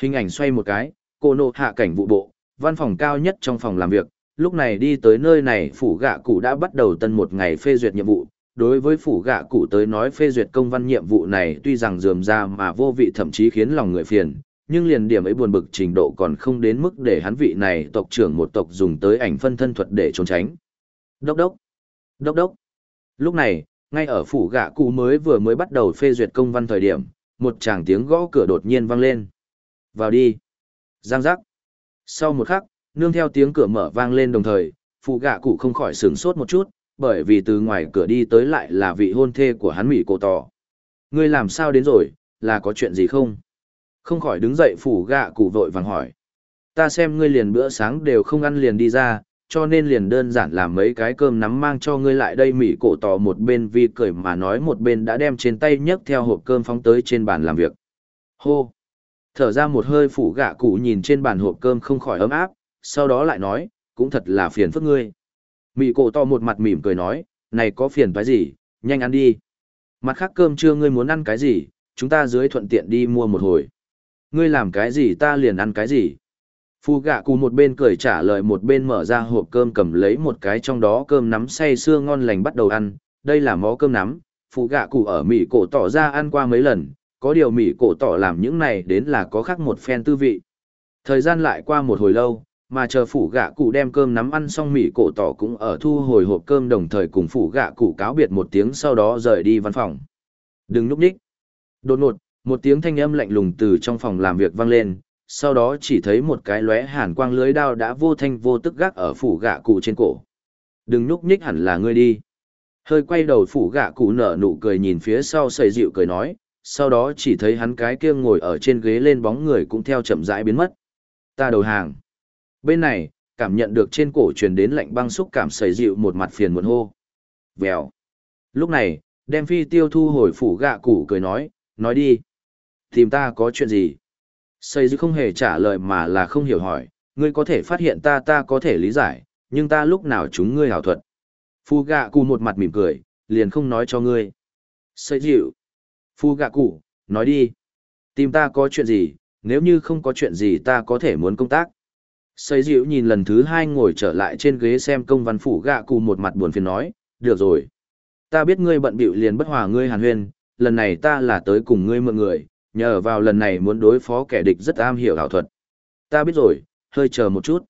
Hình ảnh xoay một cái, cô nộ hạ cảnh vụ bộ, văn phòng cao nhất trong phòng làm việc, lúc này đi tới nơi này phủ gạ cụ đã bắt đầu tân một ngày phê duyệt nhiệm vụ. Đối với phủ gạ cụ tới nói phê duyệt công văn nhiệm vụ này tuy rằng dườm ra mà vô vị thậm chí khiến lòng người phiền, nhưng liền điểm ấy buồn bực trình độ còn không đến mức để hắn vị này tộc trưởng một tộc dùng tới ảnh phân thân thuật để trốn tránh. Đốc đốc, đốc đốc. Lúc này, ngay ở phủ gạ cụ mới vừa mới bắt đầu phê duyệt công văn thời điểm, một tràng tiếng gõ cửa đột nhiên vang lên. Vào đi. Giang giác. Sau một khắc, nương theo tiếng cửa mở vang lên đồng thời, phụ gạ cụ không khỏi sửng sốt một chút, bởi vì từ ngoài cửa đi tới lại là vị hôn thê của hắn mỹ cổ tỏ. Ngươi làm sao đến rồi, là có chuyện gì không? Không khỏi đứng dậy phủ gạ cụ vội vàng hỏi. Ta xem ngươi liền bữa sáng đều không ăn liền đi ra, cho nên liền đơn giản làm mấy cái cơm nắm mang cho ngươi lại đây mỉ cổ tỏ một bên vi cười mà nói một bên đã đem trên tay nhấc theo hộp cơm phóng tới trên bàn làm việc. Hô! Thở ra một hơi phủ gạ cụ nhìn trên bàn hộp cơm không khỏi ấm áp, sau đó lại nói, cũng thật là phiền phức ngươi. Mị cổ to một mặt mỉm cười nói, này có phiền phải gì, nhanh ăn đi. Mặt khác cơm trưa ngươi muốn ăn cái gì, chúng ta dưới thuận tiện đi mua một hồi. Ngươi làm cái gì ta liền ăn cái gì. Phu gạ cụ một bên cười trả lời một bên mở ra hộp cơm cầm lấy một cái trong đó cơm nắm say sưa ngon lành bắt đầu ăn. Đây là mó cơm nắm, phụ gạ cụ ở Mỹ cổ tỏ ra ăn qua mấy lần, có điều Mỹ cổ tỏ làm những này đến là có khác một phen tư vị. Thời gian lại qua một hồi lâu, mà chờ phủ gạ cụ đem cơm nắm ăn xong Mỹ cổ tỏ cũng ở thu hồi hộp cơm đồng thời cùng phủ gạ cụ cáo biệt một tiếng sau đó rời đi văn phòng. Đừng núp đích. Đột ngột, một tiếng thanh âm lạnh lùng từ trong phòng làm việc vang lên, sau đó chỉ thấy một cái lóe hàn quang lưới đao đã vô thanh vô tức gác ở phủ gạ cụ trên cổ. Đừng núp nhích hẳn là ngươi đi. Hơi quay đầu phủ gạ cụ nở nụ cười nhìn phía sau sầy dịu cười nói, sau đó chỉ thấy hắn cái kia ngồi ở trên ghế lên bóng người cũng theo chậm rãi biến mất. Ta đầu hàng. Bên này, cảm nhận được trên cổ truyền đến lạnh băng xúc cảm sầy dịu một mặt phiền muộn hô. Vèo. Lúc này, đem phi tiêu thu hồi phủ gạ cụ cười nói, nói đi. Tìm ta có chuyện gì? Xây dư không hề trả lời mà là không hiểu hỏi, ngươi có thể phát hiện ta ta có thể lý giải, nhưng ta lúc nào chúng ngươi hảo thuật. Phu gạ cụ một mặt mỉm cười, liền không nói cho ngươi. Xây dịu, Phu gạ cụ, nói đi. Tìm ta có chuyện gì, nếu như không có chuyện gì ta có thể muốn công tác. Xây dịu nhìn lần thứ hai ngồi trở lại trên ghế xem công văn phủ gạ cụ một mặt buồn phiền nói, được rồi. Ta biết ngươi bận bịu liền bất hòa ngươi hàn huyên, lần này ta là tới cùng ngươi mượn người, nhờ vào lần này muốn đối phó kẻ địch rất am hiểu ảo thuật. Ta biết rồi, hơi chờ một chút.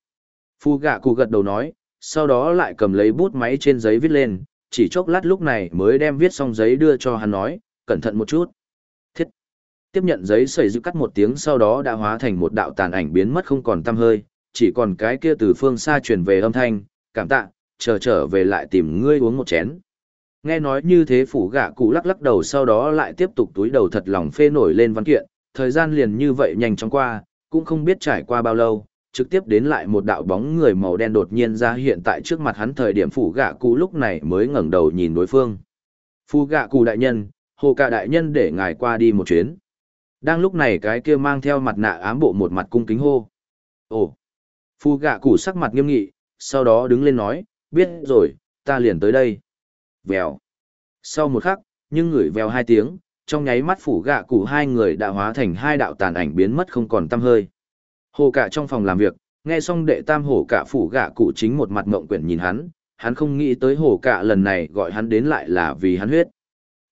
Phu gạ cụ gật đầu nói, sau đó lại cầm lấy bút máy trên giấy viết lên, chỉ chốc lát lúc này mới đem viết xong giấy đưa cho hắn nói, cẩn thận một chút. Thiết. Tiếp nhận giấy sẩy giữ cắt một tiếng sau đó đã hóa thành một đạo tàn ảnh biến mất không còn tăm hơi, chỉ còn cái kia từ phương xa truyền về âm thanh, cảm tạ, chờ trở về lại tìm ngươi uống một chén. Nghe nói như thế phủ gạ cụ lắc lắc đầu sau đó lại tiếp tục túi đầu thật lòng phê nổi lên văn kiện, thời gian liền như vậy nhanh chóng qua, cũng không biết trải qua bao lâu, trực tiếp đến lại một đạo bóng người màu đen đột nhiên ra hiện tại trước mặt hắn thời điểm phủ gạ cụ lúc này mới ngẩng đầu nhìn đối phương. Phủ gạ cụ đại nhân, hồ cả đại nhân để ngài qua đi một chuyến. Đang lúc này cái kia mang theo mặt nạ ám bộ một mặt cung kính hô. Ồ! Phu gạ cụ sắc mặt nghiêm nghị, sau đó đứng lên nói, biết rồi, ta liền tới đây. Vèo. Sau một khắc, nhưng ngửi vèo hai tiếng, trong nháy mắt phủ gạ cụ hai người đã hóa thành hai đạo tàn ảnh biến mất không còn tăm hơi. Hồ cả trong phòng làm việc, nghe xong đệ tam Hồ cả phủ gạ cụ chính một mặt mộng quyển nhìn hắn, hắn không nghĩ tới Hồ cả lần này gọi hắn đến lại là vì hắn huyết.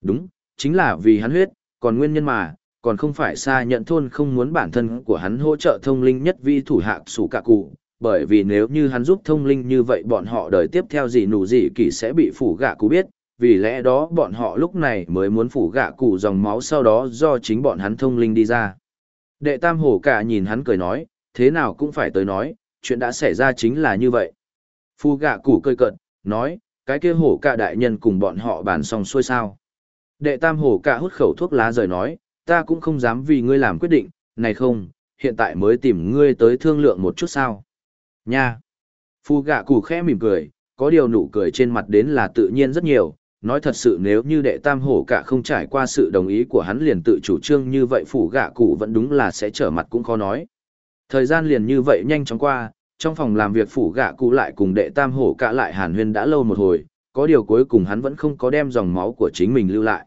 Đúng, chính là vì hắn huyết, còn nguyên nhân mà, còn không phải xa nhận thôn không muốn bản thân của hắn hỗ trợ thông linh nhất vi thủ hạ sủ cả cụ, bởi vì nếu như hắn giúp thông linh như vậy bọn họ đời tiếp theo gì nụ gì kỳ sẽ bị phủ gạ cụ biết, vì lẽ đó bọn họ lúc này mới muốn phủ gạ cụ dòng máu sau đó do chính bọn hắn thông linh đi ra. Đệ tam hổ cả nhìn hắn cười nói, thế nào cũng phải tới nói, chuyện đã xảy ra chính là như vậy. Phu gạ cụ cười cận, nói, cái kia hổ cả đại nhân cùng bọn họ bàn xong xuôi sao. Đệ tam hổ cả hút khẩu thuốc lá rời nói, ta cũng không dám vì ngươi làm quyết định, này không, hiện tại mới tìm ngươi tới thương lượng một chút sao. Nha! Phu gạ cụ khẽ mỉm cười, có điều nụ cười trên mặt đến là tự nhiên rất nhiều, nói thật sự nếu như đệ tam hổ cả không trải qua sự đồng ý của hắn liền tự chủ trương như vậy phủ gạ cụ vẫn đúng là sẽ trở mặt cũng khó nói. Thời gian liền như vậy nhanh chóng qua, trong phòng làm việc phủ gạ cụ lại cùng đệ tam hổ cả lại hàn huyên đã lâu một hồi, có điều cuối cùng hắn vẫn không có đem dòng máu của chính mình lưu lại.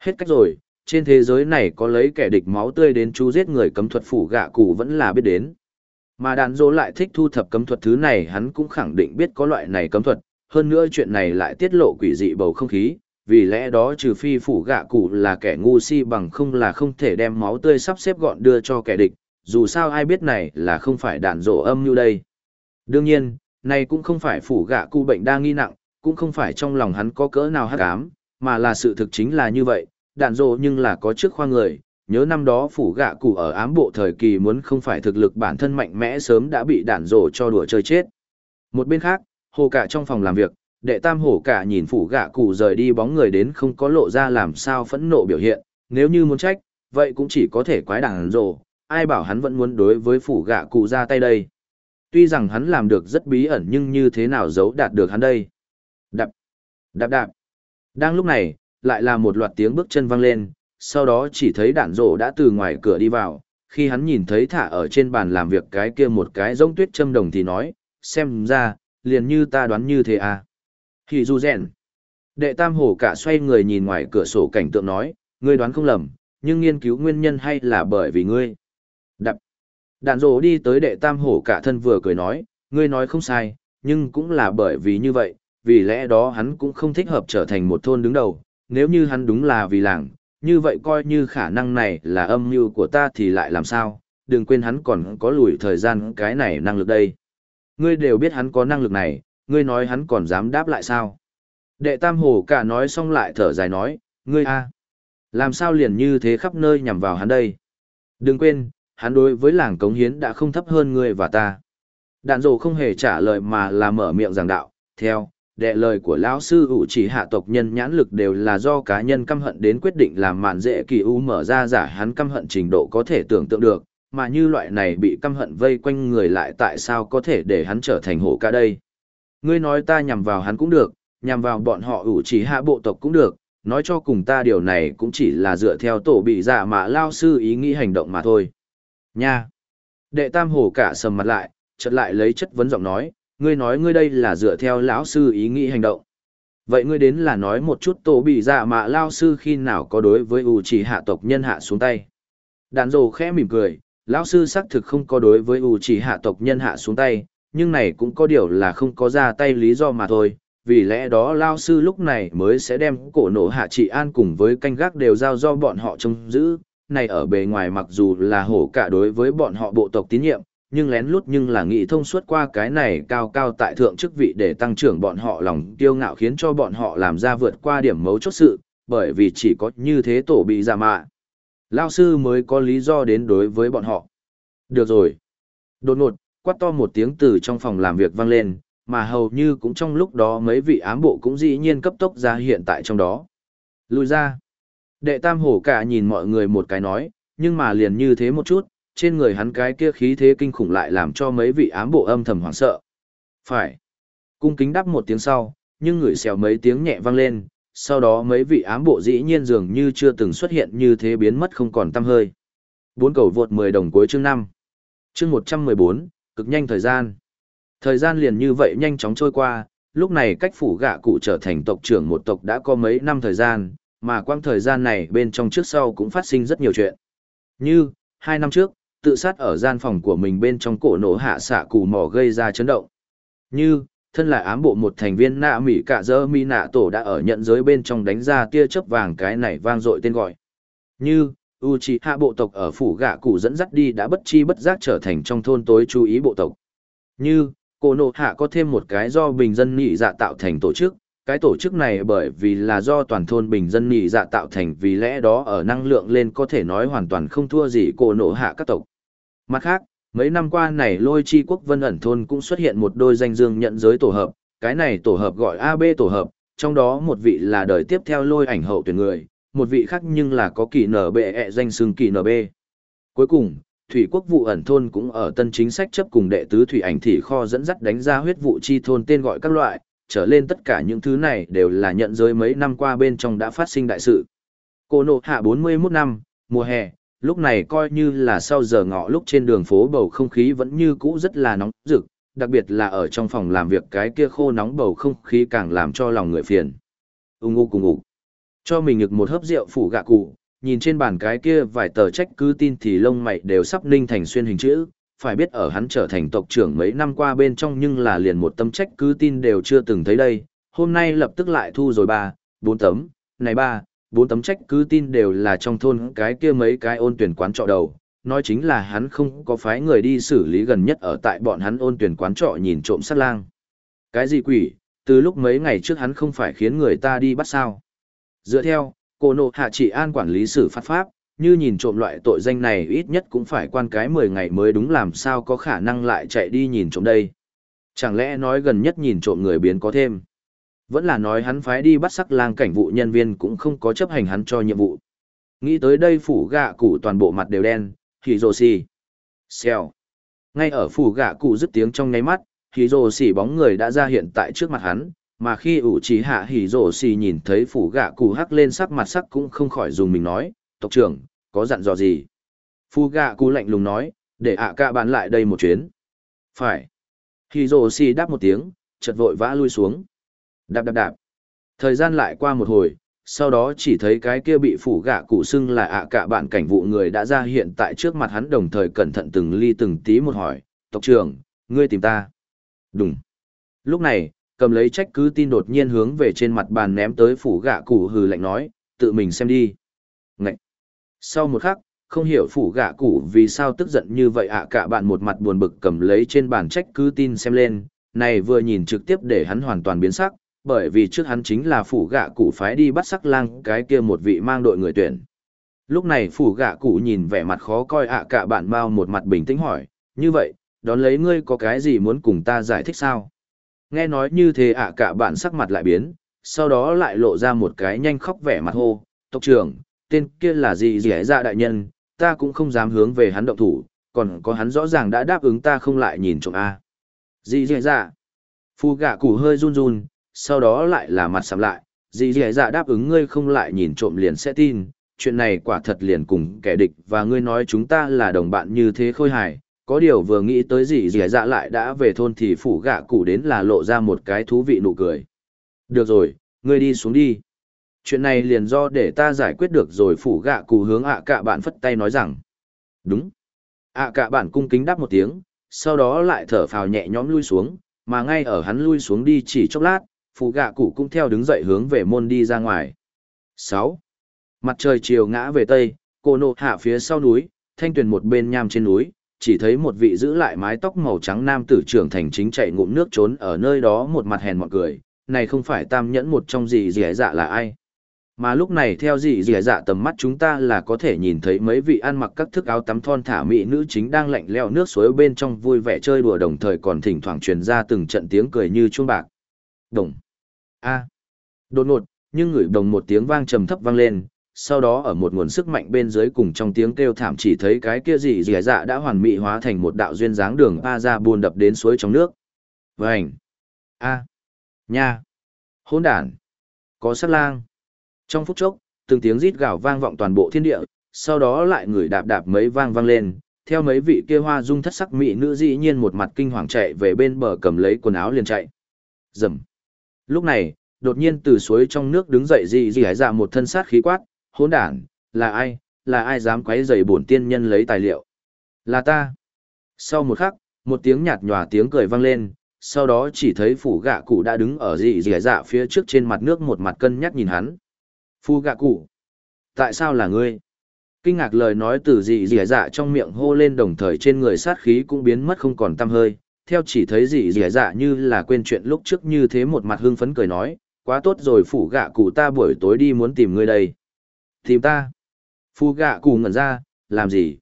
Hết cách rồi, trên thế giới này có lấy kẻ địch máu tươi đến chú giết người cấm thuật phủ gạ cụ vẫn là biết đến. Mà đàn dỗ lại thích thu thập cấm thuật thứ này hắn cũng khẳng định biết có loại này cấm thuật, hơn nữa chuyện này lại tiết lộ quỷ dị bầu không khí, vì lẽ đó trừ phi phủ gạ cụ là kẻ ngu si bằng không là không thể đem máu tươi sắp xếp gọn đưa cho kẻ địch, dù sao ai biết này là không phải đàn rổ âm như đây. Đương nhiên, này cũng không phải phủ gạ cụ bệnh đa nghi nặng, cũng không phải trong lòng hắn có cỡ nào hắc ám, mà là sự thực chính là như vậy, đàn rổ nhưng là có trước khoa người, nhớ năm đó phủ gạ cụ ở ám bộ thời kỳ muốn không phải thực lực bản thân mạnh mẽ sớm đã bị đạn rổ cho đùa chơi chết. Một bên khác, hồ cả trong phòng làm việc, đệ tam hổ cả nhìn phủ gạ cụ rời đi bóng người đến không có lộ ra làm sao phẫn nộ biểu hiện, nếu như muốn trách, vậy cũng chỉ có thể quái đạn rổ, ai bảo hắn vẫn muốn đối với phủ gạ cụ ra tay đây. Tuy rằng hắn làm được rất bí ẩn nhưng như thế nào giấu đạt được hắn đây. Đạp, đạp đạp. Đang lúc này, lại là một loạt tiếng bước chân vang lên, sau đó chỉ thấy đạn rổ đã từ ngoài cửa đi vào, khi hắn nhìn thấy thả ở trên bàn làm việc cái kia một cái giống tuyết châm đồng thì nói, xem ra, liền như ta đoán như thế à. Thì du rèn. Đệ tam hổ cả xoay người nhìn ngoài cửa sổ cảnh tượng nói, ngươi đoán không lầm, nhưng nghiên cứu nguyên nhân hay là bởi vì ngươi. Đập. Đạn rổ đi tới đệ tam hổ cả thân vừa cười nói, ngươi nói không sai, nhưng cũng là bởi vì như vậy, vì lẽ đó hắn cũng không thích hợp trở thành một thôn đứng đầu, nếu như hắn đúng là vì làng, như vậy coi như khả năng này là âm mưu của ta thì lại làm sao, đừng quên hắn còn có lùi thời gian cái này năng lực đây. Ngươi đều biết hắn có năng lực này, ngươi nói hắn còn dám đáp lại sao? Đệ tam hồ cả nói xong lại thở dài nói, ngươi a, làm sao liền như thế khắp nơi nhằm vào hắn đây? Đừng quên, hắn đối với làng cống hiến đã không thấp hơn ngươi và ta. Đạn dồ không hề trả lời mà là mở miệng giảng đạo, theo, đệ lời của lão sư ủ chỉ hạ tộc nhân nhãn lực đều là do cá nhân căm hận đến quyết định làm mạn dễ kỳ u mở ra giả hắn căm hận trình độ có thể tưởng tượng được, mà như loại này bị căm hận vây quanh người lại tại sao có thể để hắn trở thành hổ ca đây. Ngươi nói ta nhằm vào hắn cũng được, nhằm vào bọn họ ủ chỉ hạ bộ tộc cũng được, nói cho cùng ta điều này cũng chỉ là dựa theo tổ bị giả mà lao sư ý nghĩ hành động mà thôi. Nha! Đệ tam hổ cả sầm mặt lại, chợt lại lấy chất vấn giọng nói, ngươi nói ngươi đây là dựa theo lão sư ý nghĩ hành động. Vậy ngươi đến là nói một chút tổ bị dạ mà lao sư khi nào có đối với ủ chỉ hạ tộc nhân hạ xuống tay. Đàn rồ khẽ mỉm cười, lão sư xác thực không có đối với ủ chỉ hạ tộc nhân hạ xuống tay, nhưng này cũng có điều là không có ra tay lý do mà thôi. Vì lẽ đó lao sư lúc này mới sẽ đem cổ nổ hạ trị an cùng với canh gác đều giao do bọn họ trông giữ. Này ở bề ngoài mặc dù là hổ cả đối với bọn họ bộ tộc tín nhiệm, nhưng lén lút nhưng là nghĩ thông suốt qua cái này cao cao tại thượng chức vị để tăng trưởng bọn họ lòng kiêu ngạo khiến cho bọn họ làm ra vượt qua điểm mấu chốt sự, bởi vì chỉ có như thế tổ bị giả mạ. Lao sư mới có lý do đến đối với bọn họ. Được rồi. Đột ngột, quát to một tiếng từ trong phòng làm việc vang lên, mà hầu như cũng trong lúc đó mấy vị ám bộ cũng dĩ nhiên cấp tốc ra hiện tại trong đó. Lùi ra. Đệ tam hổ cả nhìn mọi người một cái nói, nhưng mà liền như thế một chút, trên người hắn cái kia khí thế kinh khủng lại làm cho mấy vị ám bộ âm thầm hoảng sợ. Phải. Cung kính đáp một tiếng sau, nhưng người xèo mấy tiếng nhẹ vang lên, sau đó mấy vị ám bộ dĩ nhiên dường như chưa từng xuất hiện như thế biến mất không còn tăm hơi. Bốn cầu vượt 10 đồng cuối chương 5. Chương 114, cực nhanh thời gian. Thời gian liền như vậy nhanh chóng trôi qua, lúc này cách phủ gạ cụ trở thành tộc trưởng một tộc đã có mấy năm thời gian, mà quang thời gian này bên trong trước sau cũng phát sinh rất nhiều chuyện. Như, hai năm trước, tự sát ở gian phòng của mình bên trong cổ nổ hạ xạ cù mỏ gây ra chấn động. Như, thân là ám bộ một thành viên nạ mỹ cả dơ mi nạ tổ đã ở nhận giới bên trong đánh ra tia chớp vàng cái này vang dội tên gọi. Như, Uchiha bộ tộc ở phủ gạ cụ dẫn dắt đi đã bất chi bất giác trở thành trong thôn tối chú ý bộ tộc. Như, cổ nổ hạ có thêm một cái do bình dân nhị dạ tạo thành tổ chức, cái tổ chức này bởi vì là do toàn thôn bình dân nhị dạ tạo thành vì lẽ đó ở năng lượng lên có thể nói hoàn toàn không thua gì cổ nổ hạ các tộc. Mặt khác, mấy năm qua này lôi chi quốc vân ẩn thôn cũng xuất hiện một đôi danh dương nhận giới tổ hợp, cái này tổ hợp gọi AB tổ hợp, trong đó một vị là đời tiếp theo lôi ảnh hậu tuyển người, một vị khác nhưng là có kỳ nở bệ ẹ danh xưng kỳ nở bê. Cuối cùng, Thủy quốc vụ ẩn thôn cũng ở tân chính sách chấp cùng đệ tứ thủy ảnh thị kho dẫn dắt đánh ra huyết vụ chi thôn tên gọi các loại, trở lên tất cả những thứ này đều là nhận giới mấy năm qua bên trong đã phát sinh đại sự. Cô nộ hạ 41 năm, mùa hè, lúc này coi như là sau giờ ngọ lúc trên đường phố bầu không khí vẫn như cũ rất là nóng rực, đặc biệt là ở trong phòng làm việc cái kia khô nóng bầu không khí càng làm cho lòng người phiền. Ung ngu cùng ngủ. Cho mình ngực một hớp rượu phủ gạ cụ, nhìn trên bàn cái kia vài tờ trách cứ tin thì lông mày đều sắp ninh thành xuyên hình chữ, phải biết ở hắn trở thành tộc trưởng mấy năm qua bên trong nhưng là liền một tấm trách cứ tin đều chưa từng thấy đây, hôm nay lập tức lại thu rồi ba, bốn tấm, này ba, bốn tấm trách cứ tin đều là trong thôn cái kia mấy cái ôn tuyển quán trọ đầu, nói chính là hắn không có phái người đi xử lý gần nhất ở tại bọn hắn ôn tuyển quán trọ nhìn trộm sát lang. Cái gì quỷ, từ lúc mấy ngày trước hắn không phải khiến người ta đi bắt sao. Dựa theo, cô nộ hạ trị an quản lý xử phát pháp, như nhìn trộm loại tội danh này ít nhất cũng phải quan cái 10 ngày mới đúng làm sao có khả năng lại chạy đi nhìn trộm đây. Chẳng lẽ nói gần nhất nhìn trộm người biến có thêm. Vẫn là nói hắn phái đi bắt sắc lang cảnh vụ nhân viên cũng không có chấp hành hắn cho nhiệm vụ. Nghĩ tới đây phủ gạ cụ toàn bộ mặt đều đen, hỉ rồ xì. Xèo. Ngay ở phủ gạ cụ dứt tiếng trong ngáy mắt, hỉ rồ xì bóng người đã ra hiện tại trước mặt hắn, mà khi ủ trí hạ hỉ rổ xì nhìn thấy phủ gạ cụ hắc lên sắc mặt sắc cũng không khỏi dùng mình nói tộc trưởng có dặn dò gì phủ gạ cụ lạnh lùng nói để ạ à ca bán lại đây một chuyến phải hỉ rổ xì đáp một tiếng chợt vội vã lui xuống đạp đạp đạp thời gian lại qua một hồi sau đó chỉ thấy cái kia bị phủ gạ cụ xưng là ạ à cả bạn cảnh vụ người đã ra hiện tại trước mặt hắn đồng thời cẩn thận từng ly từng tí một hỏi tộc trưởng ngươi tìm ta đúng lúc này cầm lấy trách cứ tin đột nhiên hướng về trên mặt bàn ném tới phủ gạ cụ hừ lạnh nói, tự mình xem đi. Ngậy! Sau một khắc, không hiểu phủ gạ cụ vì sao tức giận như vậy ạ cả bạn một mặt buồn bực cầm lấy trên bàn trách cứ tin xem lên, này vừa nhìn trực tiếp để hắn hoàn toàn biến sắc, bởi vì trước hắn chính là phủ gạ cụ phái đi bắt sắc lang cái kia một vị mang đội người tuyển. Lúc này phủ gạ cụ nhìn vẻ mặt khó coi ạ cả bạn bao một mặt bình tĩnh hỏi, như vậy, đón lấy ngươi có cái gì muốn cùng ta giải thích sao? Nghe nói như thế ạ cả bạn sắc mặt lại biến, sau đó lại lộ ra một cái nhanh khóc vẻ mặt hô, tộc trưởng, tên kia là gì gì ra dạ đại nhân, ta cũng không dám hướng về hắn động thủ, còn có hắn rõ ràng đã đáp ứng ta không lại nhìn trộm A. Gì gì ra? Dạ? Phu gạ cụ hơi run run, sau đó lại là mặt sầm lại, dì dì dạ đáp ứng ngươi không lại nhìn trộm liền sẽ tin, chuyện này quả thật liền cùng kẻ địch và ngươi nói chúng ta là đồng bạn như thế khôi hài, có điều vừa nghĩ tới gì dì dạ lại đã về thôn thì phủ gạ cụ đến là lộ ra một cái thú vị nụ cười. Được rồi, ngươi đi xuống đi. Chuyện này liền do để ta giải quyết được rồi phủ gạ cụ hướng ạ à cả bạn phất tay nói rằng. Đúng. ạ à cả bạn cung kính đáp một tiếng, sau đó lại thở phào nhẹ nhõm lui xuống, mà ngay ở hắn lui xuống đi chỉ chốc lát, Phụ gạ cụ cũng theo đứng dậy hướng về môn đi ra ngoài. 6. Mặt trời chiều ngã về tây, cô nộ hạ phía sau núi, thanh tuyền một bên nham trên núi, chỉ thấy một vị giữ lại mái tóc màu trắng nam tử trưởng thành chính chạy ngụm nước trốn ở nơi đó một mặt hèn mọn cười, này không phải tam nhẫn một trong gì dì dạ là ai. Mà lúc này theo dị dì dạ tầm mắt chúng ta là có thể nhìn thấy mấy vị ăn mặc các thức áo tắm thon thả mỹ nữ chính đang lạnh leo nước suối bên trong vui vẻ chơi đùa đồng thời còn thỉnh thoảng truyền ra từng trận tiếng cười như chuông bạc. Đồng. A. Đột ngột, nhưng người đồng một tiếng vang trầm thấp vang lên, sau đó ở một nguồn sức mạnh bên dưới cùng trong tiếng kêu thảm chỉ thấy cái kia gì dì dạ đã hoàn mỹ hóa thành một đạo duyên dáng đường a ra buôn đập đến suối trong nước. Vành! A! Nha! Hôn đản! Có sát lang! Trong phút chốc, từng tiếng rít gào vang vọng toàn bộ thiên địa, sau đó lại người đạp đạp mấy vang vang lên, theo mấy vị kia hoa dung thất sắc mỹ nữ dĩ nhiên một mặt kinh hoàng chạy về bên bờ cầm lấy quần áo liền chạy. dầm Lúc này, đột nhiên từ suối trong nước đứng dậy dị dị hải dạ một thân sát khí quát, hỗn đản, là ai, là ai dám quấy rầy bổn tiên nhân lấy tài liệu? Là ta. Sau một khắc, một tiếng nhạt nhòa tiếng cười vang lên, sau đó chỉ thấy phủ gạ cụ đã đứng ở dị dị dạ phía trước trên mặt nước một mặt cân nhắc nhìn hắn. Phu gạ cụ, tại sao là ngươi? Kinh ngạc lời nói từ dị dị dạ trong miệng hô lên đồng thời trên người sát khí cũng biến mất không còn tăm hơi, theo chỉ thấy gì dẻ dạ như là quên chuyện lúc trước như thế một mặt hưng phấn cười nói, quá tốt rồi phủ gạ cụ ta buổi tối đi muốn tìm ngươi đây. Tìm ta. Phu gạ cụ ngẩn ra, làm gì?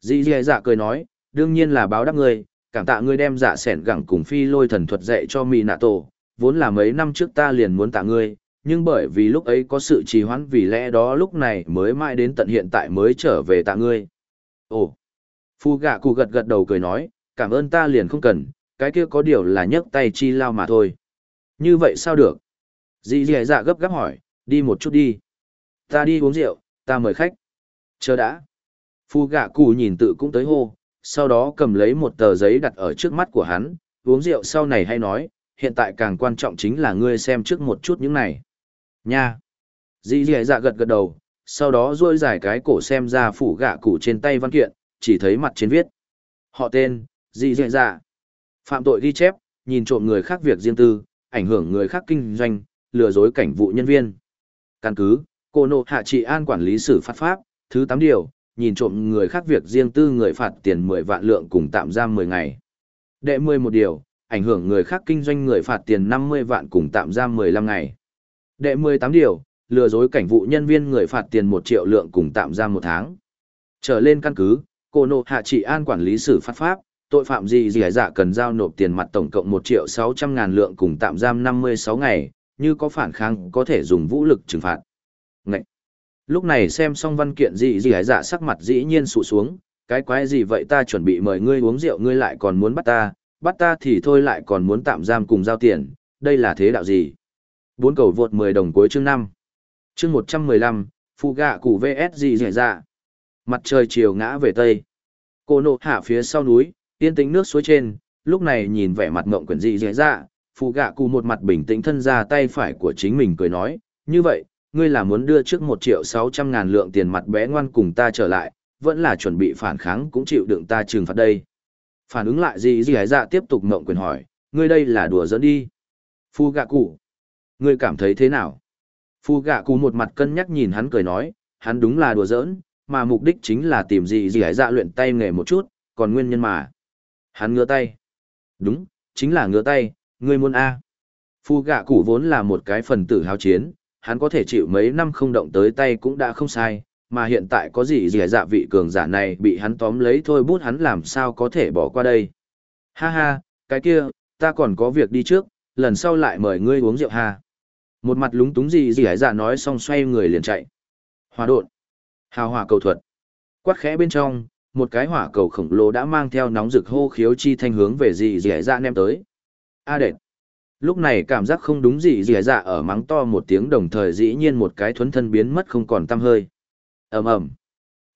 Dì dì dạ cười nói, đương nhiên là báo đáp ngươi, cảm tạ ngươi đem dạ sẻn gẳng cùng phi lôi thần thuật dạy cho mì nạ tổ, vốn là mấy năm trước ta liền muốn tạ ngươi, nhưng bởi vì lúc ấy có sự trì hoãn vì lẽ đó lúc này mới mãi đến tận hiện tại mới trở về tạ ngươi. Ồ! Phu gạ cụ gật gật đầu cười nói, cảm ơn ta liền không cần, cái kia có điều là nhấc tay chi lao mà thôi. Như vậy sao được? Dì dì dạ gấp gáp hỏi, đi một chút đi. Ta đi uống rượu, ta mời khách. Chờ đã. Phu gạ cụ nhìn tự cũng tới hô, sau đó cầm lấy một tờ giấy đặt ở trước mắt của hắn, uống rượu sau này hay nói, hiện tại càng quan trọng chính là ngươi xem trước một chút những này. Nha! Dì dì dạ gật gật đầu, sau đó duỗi dài cái cổ xem ra phủ gạ cụ trên tay văn kiện, chỉ thấy mặt trên viết. Họ tên, Dị dạy dạ. Phạm tội ghi chép, nhìn trộm người khác việc riêng tư, ảnh hưởng người khác kinh doanh, lừa dối cảnh vụ nhân viên. Căn cứ, cô nộ hạ trị an quản lý xử phát pháp, thứ 8 điều, nhìn trộm người khác việc riêng tư người phạt tiền 10 vạn lượng cùng tạm giam 10 ngày. Đệ 11 điều, ảnh hưởng người khác kinh doanh người phạt tiền 50 vạn cùng tạm giam 15 ngày. Đệ 18 điều, lừa dối cảnh vụ nhân viên người phạt tiền 1 triệu lượng cùng tạm giam 1 tháng. Trở lên căn cứ, cô nộ hạ trị an quản lý xử phát pháp, tội phạm gì gì dạ cần giao nộp tiền mặt tổng cộng 1 triệu 600 ngàn lượng cùng tạm giam 56 ngày, như có phản kháng có thể dùng vũ lực trừng phạt. Ngậy! Lúc này xem xong văn kiện gì gì dạ sắc mặt dĩ nhiên sụ xuống, cái quái gì vậy ta chuẩn bị mời ngươi uống rượu ngươi lại còn muốn bắt ta, bắt ta thì thôi lại còn muốn tạm giam cùng giao tiền, đây là thế đạo gì? Bốn cầu vượt 10 đồng cuối chương 5. Chương 115, phụ gạ cụ VS gì dẻ dạ. Mặt trời chiều ngã về tây. Cô nộ hạ phía sau núi, tiên tĩnh nước suối trên, lúc này nhìn vẻ mặt ngộng quyển dị dễ dạ, phụ gạ cụ một mặt bình tĩnh thân ra tay phải của chính mình cười nói, như vậy, ngươi là muốn đưa trước một triệu sáu trăm ngàn lượng tiền mặt bé ngoan cùng ta trở lại, vẫn là chuẩn bị phản kháng cũng chịu đựng ta trừng phạt đây. Phản ứng lại gì gì dạ, dạ tiếp tục ngộng quyền hỏi, ngươi đây là đùa dẫn đi. Phu gạ cụ, ngươi cảm thấy thế nào? Phu gạ cụ một mặt cân nhắc nhìn hắn cười nói, hắn đúng là đùa giỡn, mà mục đích chính là tìm gì gì dạ luyện tay nghề một chút, còn nguyên nhân mà. Hắn ngứa tay. Đúng, chính là ngứa tay, ngươi muốn A. Phu gạ cụ vốn là một cái phần tử hào chiến, hắn có thể chịu mấy năm không động tới tay cũng đã không sai, mà hiện tại có gì gì dạ vị cường giả này bị hắn tóm lấy thôi bút hắn làm sao có thể bỏ qua đây. Ha ha, cái kia, ta còn có việc đi trước, lần sau lại mời ngươi uống rượu ha. Một mặt lúng túng gì gì hải dạ nói xong xoay người liền chạy. Hòa đột. Hào hòa cầu thuật. Quát khẽ bên trong, một cái hỏa cầu khổng lồ đã mang theo nóng rực hô khiếu chi thanh hướng về dì dì dạ nem tới. A đệt. Lúc này cảm giác không đúng gì dì dạ ở mắng to một tiếng đồng thời dĩ nhiên một cái thuấn thân biến mất không còn tăm hơi. ầm ầm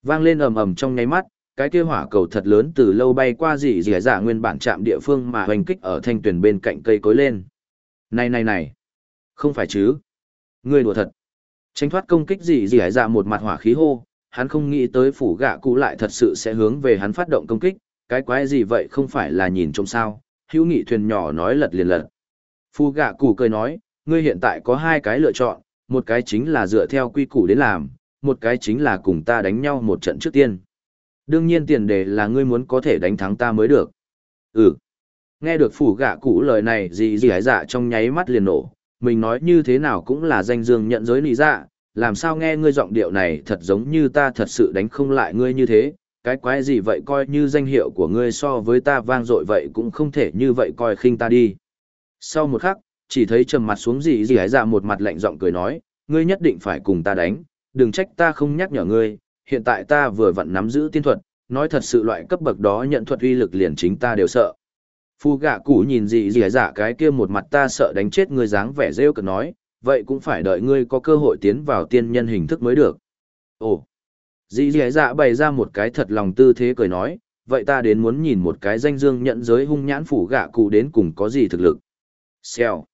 Vang lên ầm ầm trong nháy mắt, cái kia hỏa cầu thật lớn từ lâu bay qua dì dì dạ nguyên bản chạm địa phương mà hoành kích ở thanh tuyển bên cạnh cây cối lên. Này này này, không phải chứ? Ngươi đùa thật. Tránh thoát công kích dì dì dạ một mặt hỏa khí hô, hắn không nghĩ tới phủ gạ cụ lại thật sự sẽ hướng về hắn phát động công kích, cái quái gì vậy không phải là nhìn trông sao, hữu nghị thuyền nhỏ nói lật liền lật. Phu gạ cụ cười nói, ngươi hiện tại có hai cái lựa chọn, một cái chính là dựa theo quy củ đến làm, một cái chính là cùng ta đánh nhau một trận trước tiên. Đương nhiên tiền đề là ngươi muốn có thể đánh thắng ta mới được. Ừ. Nghe được phủ gạ cụ lời này gì gì hái dạ trong nháy mắt liền nổ, mình nói như thế nào cũng là danh dương nhận giới lý dạ, làm sao nghe ngươi giọng điệu này thật giống như ta thật sự đánh không lại ngươi như thế, cái quái gì vậy coi như danh hiệu của ngươi so với ta vang dội vậy cũng không thể như vậy coi khinh ta đi. Sau một khắc, chỉ thấy trầm mặt xuống gì gì hái ra một mặt lạnh giọng cười nói, ngươi nhất định phải cùng ta đánh, đừng trách ta không nhắc nhở ngươi, hiện tại ta vừa vặn nắm giữ tiên thuật, nói thật sự loại cấp bậc đó nhận thuật uy lực liền chính ta đều sợ. Phu gạ cũ nhìn gì gì dạ cái kia một mặt ta sợ đánh chết ngươi dáng vẻ rêu cực nói, vậy cũng phải đợi ngươi có cơ hội tiến vào tiên nhân hình thức mới được. Ồ, dì dì dạ bày ra một cái thật lòng tư thế cười nói, vậy ta đến muốn nhìn một cái danh dương nhận giới hung nhãn phủ gạ cụ đến cùng có gì thực lực. Xèo.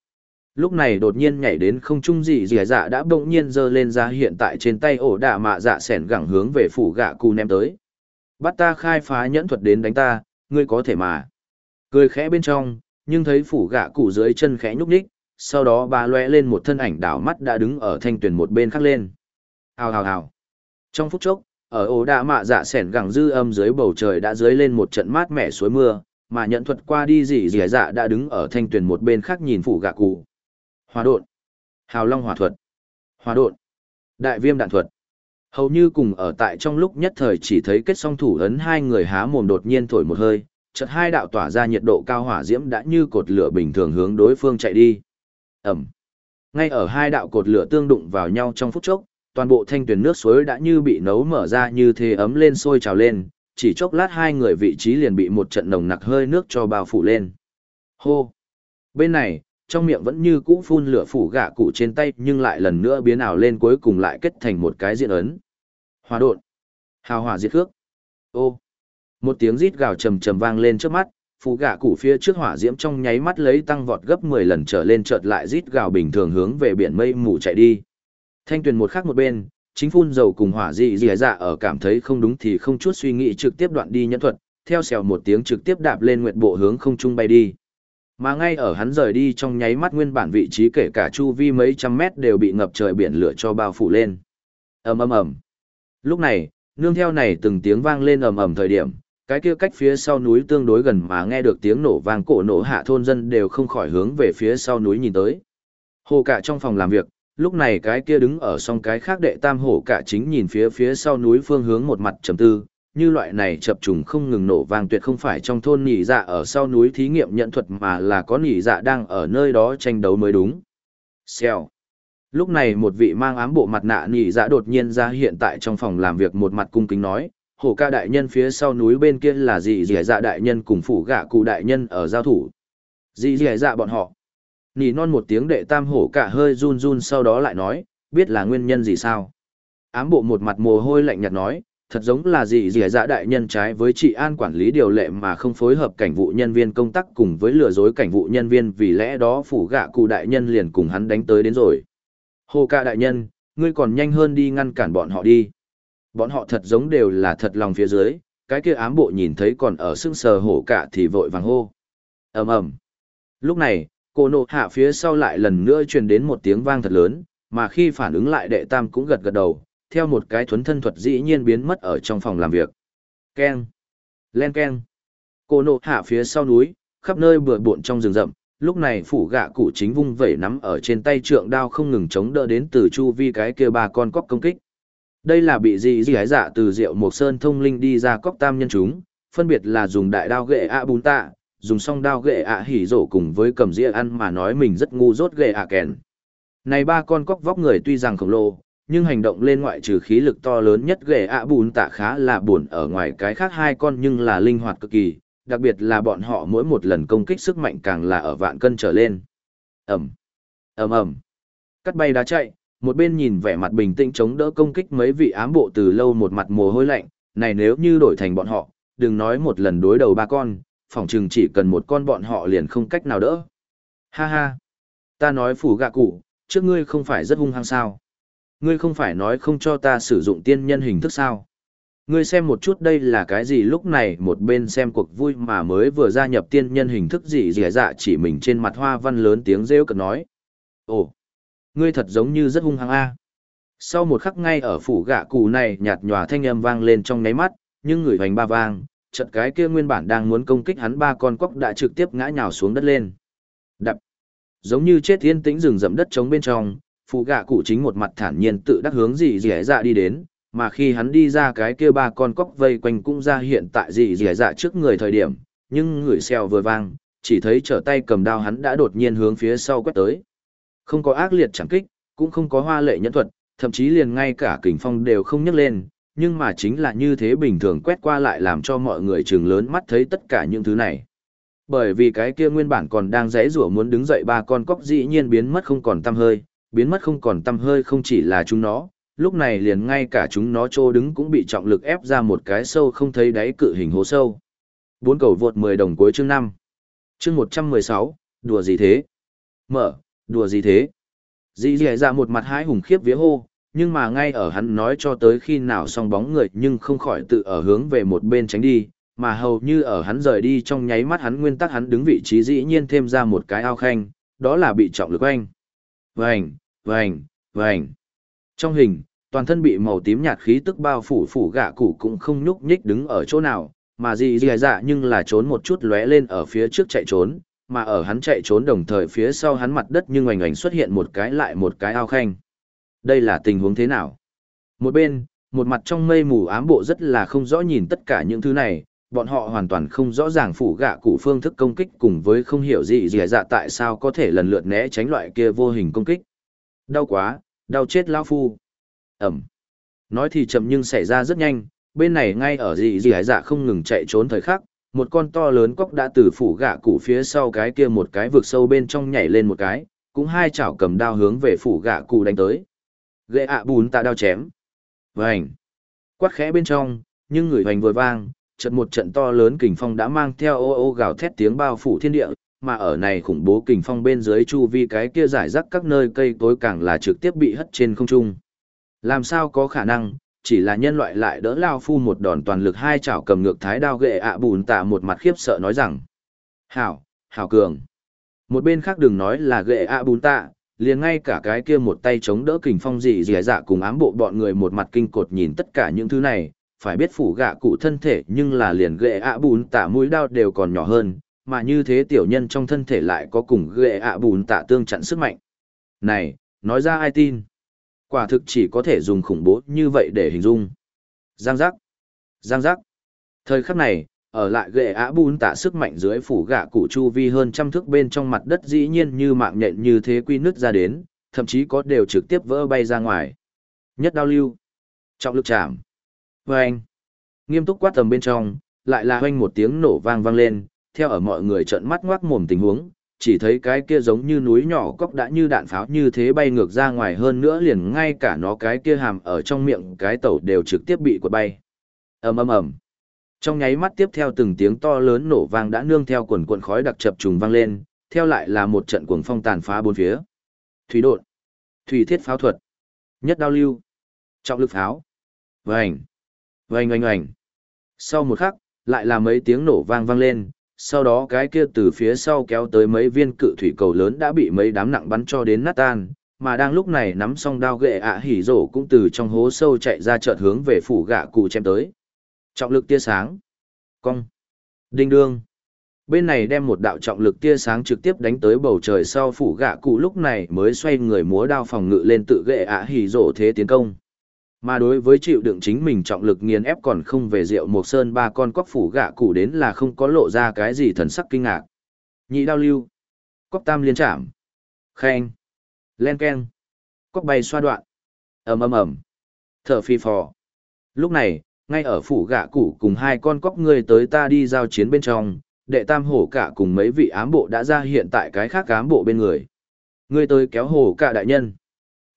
Lúc này đột nhiên nhảy đến không trung gì dì dạ đã bỗng nhiên giơ lên ra hiện tại trên tay ổ đạ mạ dạ sẻn gẳng hướng về phủ gạ cụ ném tới. Bắt ta khai phá nhẫn thuật đến đánh ta, ngươi có thể mà. Cười khẽ bên trong, nhưng thấy phủ gạ cụ dưới chân khẽ nhúc nhích, sau đó bà lóe lên một thân ảnh đảo mắt đã đứng ở thanh tuyển một bên khác lên. Hào hào hào. Trong phút chốc, ở ổ đạ mạ dạ sẻn gẳng dư âm dưới bầu trời đã dưới lên một trận mát mẻ suối mưa, mà nhận thuật qua đi gì dì dạ đã đứng ở thanh tuyển một bên khác nhìn phủ gạ cụ. Hòa đột hào long hòa thuật, hòa đột đại viêm đạn thuật. Hầu như cùng ở tại trong lúc nhất thời chỉ thấy kết song thủ ấn hai người há mồm đột nhiên thổi một hơi, chợt hai đạo tỏa ra nhiệt độ cao hỏa diễm đã như cột lửa bình thường hướng đối phương chạy đi. Ẩm. Ngay ở hai đạo cột lửa tương đụng vào nhau trong phút chốc, toàn bộ thanh tuyển nước suối đã như bị nấu mở ra như thế ấm lên sôi trào lên, chỉ chốc lát hai người vị trí liền bị một trận nồng nặc hơi nước cho bao phủ lên. Hô! Bên này, trong miệng vẫn như cũ phun lửa phủ gạ cụ trên tay nhưng lại lần nữa biến ảo lên cuối cùng lại kết thành một cái diện ấn. Hòa độn! Hào hỏa diệt khước! Ô! Một tiếng rít gào trầm trầm vang lên trước mắt, phụ gạ cụ phía trước hỏa diễm trong nháy mắt lấy tăng vọt gấp 10 lần trở lên chợt lại rít gào bình thường hướng về biển mây mù chạy đi. Thanh tuyền một khác một bên, chính phun dầu cùng hỏa dị dị dạ ở cảm thấy không đúng thì không chút suy nghĩ trực tiếp đoạn đi nhân thuật, theo xèo một tiếng trực tiếp đạp lên nguyệt bộ hướng không trung bay đi. Mà ngay ở hắn rời đi trong nháy mắt nguyên bản vị trí kể cả chu vi mấy trăm mét đều bị ngập trời biển lửa cho bao phủ lên. ầm ầm ầm. Lúc này, nương theo này từng tiếng vang lên ầm ầm thời điểm, cái kia cách phía sau núi tương đối gần mà nghe được tiếng nổ vang cổ nổ hạ thôn dân đều không khỏi hướng về phía sau núi nhìn tới. Hồ cả trong phòng làm việc, lúc này cái kia đứng ở song cái khác đệ tam hổ cả chính nhìn phía phía sau núi phương hướng một mặt trầm tư, như loại này chập trùng không ngừng nổ vang tuyệt không phải trong thôn nhị dạ ở sau núi thí nghiệm nhận thuật mà là có nhị dạ đang ở nơi đó tranh đấu mới đúng. Xèo. Lúc này một vị mang ám bộ mặt nạ nhị dạ đột nhiên ra hiện tại trong phòng làm việc một mặt cung kính nói, hổ ca đại nhân phía sau núi bên kia là gì dì dạ đại nhân cùng phủ gạ cụ đại nhân ở giao thủ. Dì dì dạ bọn họ. Nỉ non một tiếng đệ tam hổ cả hơi run run sau đó lại nói, biết là nguyên nhân gì sao. Ám bộ một mặt mồ hôi lạnh nhạt nói, thật giống là dì dì dạ đại nhân trái với trị an quản lý điều lệ mà không phối hợp cảnh vụ nhân viên công tác cùng với lừa dối cảnh vụ nhân viên vì lẽ đó phủ gạ cụ đại nhân liền cùng hắn đánh tới đến rồi. Hổ ca đại nhân, ngươi còn nhanh hơn đi ngăn cản bọn họ đi. Bọn họ thật giống đều là thật lòng phía dưới, cái kia ám bộ nhìn thấy còn ở sưng sờ hổ cả thì vội vàng hô. ầm ầm Lúc này, cô nộ hạ phía sau lại lần nữa truyền đến một tiếng vang thật lớn, mà khi phản ứng lại đệ tam cũng gật gật đầu, theo một cái thuấn thân thuật dĩ nhiên biến mất ở trong phòng làm việc. Keng! Len keng! Cô nộ hạ phía sau núi, khắp nơi bừa bộn trong rừng rậm, lúc này phủ gạ cụ chính vung vẩy nắm ở trên tay trượng đao không ngừng chống đỡ đến từ chu vi cái kia ba con cóc công kích. Đây là bị gì dị hái dạ từ rượu một sơn thông linh đi ra cóc tam nhân chúng, phân biệt là dùng đại đao ghệ ạ bún tạ, dùng song đao ghệ ạ hỉ rổ cùng với cầm dĩa ăn mà nói mình rất ngu dốt ghệ ạ kèn. Này ba con cóc vóc người tuy rằng khổng lồ, nhưng hành động lên ngoại trừ khí lực to lớn nhất ghệ ạ bún tạ khá là buồn ở ngoài cái khác hai con nhưng là linh hoạt cực kỳ, đặc biệt là bọn họ mỗi một lần công kích sức mạnh càng là ở vạn cân trở lên. Ẩm, ầm ầm, cắt bay đá chạy, một bên nhìn vẻ mặt bình tĩnh chống đỡ công kích mấy vị ám bộ từ lâu một mặt mồ hôi lạnh, này nếu như đổi thành bọn họ, đừng nói một lần đối đầu ba con, phỏng chừng chỉ cần một con bọn họ liền không cách nào đỡ. Ha ha, ta nói phủ gạ cụ, trước ngươi không phải rất hung hăng sao. Ngươi không phải nói không cho ta sử dụng tiên nhân hình thức sao. Ngươi xem một chút đây là cái gì lúc này một bên xem cuộc vui mà mới vừa gia nhập tiên nhân hình thức gì dẻ dạ chỉ mình trên mặt hoa văn lớn tiếng rêu cực nói. Ồ, ngươi thật giống như rất hung hăng a. Sau một khắc ngay ở phủ gạ cụ này nhạt nhòa thanh âm vang lên trong nháy mắt, nhưng người hoành ba vang, chợt cái kia nguyên bản đang muốn công kích hắn ba con cóc đã trực tiếp ngã nhào xuống đất lên. Đập. Giống như chết thiên tĩnh rừng rậm đất trống bên trong, phủ gạ cụ chính một mặt thản nhiên tự đắc hướng dì dì dạ đi đến, mà khi hắn đi ra cái kia ba con cóc vây quanh cũng ra hiện tại dì dì dạ trước người thời điểm, nhưng người xèo vừa vang, chỉ thấy trở tay cầm đao hắn đã đột nhiên hướng phía sau quét tới. Không có ác liệt chẳng kích, cũng không có hoa lệ nhẫn thuật, thậm chí liền ngay cả kình phong đều không nhấc lên, nhưng mà chính là như thế bình thường quét qua lại làm cho mọi người trừng lớn mắt thấy tất cả những thứ này. Bởi vì cái kia nguyên bản còn đang rẽ rủa muốn đứng dậy ba con cóc dĩ nhiên biến mất không còn tăm hơi, biến mất không còn tăm hơi không chỉ là chúng nó, lúc này liền ngay cả chúng nó trô đứng cũng bị trọng lực ép ra một cái sâu không thấy đáy cự hình hố sâu. Bốn cầu vượt 10 đồng cuối chương 5. Chương 116, đùa gì thế? Mở, đùa gì thế? Dì dì ra một mặt hái hùng khiếp vía hô, nhưng mà ngay ở hắn nói cho tới khi nào xong bóng người nhưng không khỏi tự ở hướng về một bên tránh đi, mà hầu như ở hắn rời đi trong nháy mắt hắn nguyên tắc hắn đứng vị trí dĩ nhiên thêm ra một cái ao khanh, đó là bị trọng lực oanh. Vành, vành, vành. Trong hình, toàn thân bị màu tím nhạt khí tức bao phủ phủ gạ cụ cũng không nhúc nhích đứng ở chỗ nào, mà dì dì dạ nhưng là trốn một chút lóe lên ở phía trước chạy trốn, mà ở hắn chạy trốn đồng thời phía sau hắn mặt đất nhưng oành oành xuất hiện một cái lại một cái ao khanh. Đây là tình huống thế nào? Một bên, một mặt trong mây mù ám bộ rất là không rõ nhìn tất cả những thứ này, bọn họ hoàn toàn không rõ ràng phủ gạ cụ phương thức công kích cùng với không hiểu gì gì dạ tại sao có thể lần lượt né tránh loại kia vô hình công kích. Đau quá, đau chết lão phu. Ẩm. Nói thì chậm nhưng xảy ra rất nhanh, bên này ngay ở gì gì dạ không ngừng chạy trốn thời khắc, một con to lớn cóc đã từ phủ gạ cụ phía sau cái kia một cái vực sâu bên trong nhảy lên một cái, cũng hai chảo cầm đao hướng về phủ gạ cụ đánh tới. Ghệ ạ bùn tạ đao chém. Vành. Quát khẽ bên trong, nhưng người hoành vừa vang, trận một trận to lớn kình phong đã mang theo ô ô gào thét tiếng bao phủ thiên địa, mà ở này khủng bố kình phong bên dưới chu vi cái kia giải rác các nơi cây cối càng là trực tiếp bị hất trên không trung. Làm sao có khả năng, chỉ là nhân loại lại đỡ lao phu một đòn toàn lực hai chảo cầm ngược thái đao ghệ ạ bùn tạ một mặt khiếp sợ nói rằng, hảo hảo cường, một bên khác đừng nói là ghệ ạ bùn tạ, liền ngay cả cái kia một tay chống đỡ kình phong dị dì dạ cùng ám bộ bọn người một mặt kinh cột nhìn tất cả những thứ này, phải biết phủ gạ cụ thân thể nhưng là liền ghệ ạ bùn tạ mũi đao đều còn nhỏ hơn, mà như thế tiểu nhân trong thân thể lại có cùng ghệ ạ bùn tạ tương chặn sức mạnh. Này, nói ra ai tin? Quả thực chỉ có thể dùng khủng bố như vậy để hình dung. Giang giác. Giang giác. Thời khắc này, ở lại ghệ á bùn tạ sức mạnh dưới phủ gạ cụ chu vi hơn trăm thước bên trong mặt đất dĩ nhiên như mạng nhện như thế quy nứt ra đến, thậm chí có đều trực tiếp vỡ bay ra ngoài. Nhất đao lưu. Trọng lực chạm. Vâng. Nghiêm túc quát tầm bên trong, lại là hoanh một tiếng nổ vang vang lên, theo ở mọi người trợn mắt ngoác mồm tình huống, chỉ thấy cái kia giống như núi nhỏ cóc đã như đạn pháo như thế bay ngược ra ngoài hơn nữa liền ngay cả nó cái kia hàm ở trong miệng cái tẩu đều trực tiếp bị quật bay. ầm ầm ầm. Trong nháy mắt tiếp theo từng tiếng to lớn nổ vang đã nương theo quần cuộn khói đặc chập trùng vang lên, theo lại là một trận cuồng phong tàn phá bốn phía. Thủy đột, thủy thiết pháo thuật, nhất đao lưu, trọng lực pháo. Vành, vành oanh oanh. Sau một khắc, lại là mấy tiếng nổ vang vang lên, sau đó cái kia từ phía sau kéo tới mấy viên cự thủy cầu lớn đã bị mấy đám nặng bắn cho đến nát tan, mà đang lúc này nắm xong đao ghệ ạ hỉ rổ cũng từ trong hố sâu chạy ra chợt hướng về phủ gạ cụ chém tới. Trọng lực tia sáng. Cong. Đinh đương. Bên này đem một đạo trọng lực tia sáng trực tiếp đánh tới bầu trời sau phủ gạ cụ lúc này mới xoay người múa đao phòng ngự lên tự ghệ ạ hỉ rổ thế tiến công. Mà đối với chịu đựng chính mình trọng lực nghiền ép còn không về rượu một sơn ba con cóc phủ gạ cụ đến là không có lộ ra cái gì thần sắc kinh ngạc. Nhị đao lưu. Cóc tam liên chạm. Khen. Len ken. Cóc bay xoa đoạn. ầm ầm ầm. Thở phi phò. Lúc này, ngay ở phủ gạ cụ cùng hai con cóc người tới ta đi giao chiến bên trong, đệ tam hổ cả cùng mấy vị ám bộ đã ra hiện tại cái khác ám bộ bên người. Người tới kéo hổ cả đại nhân.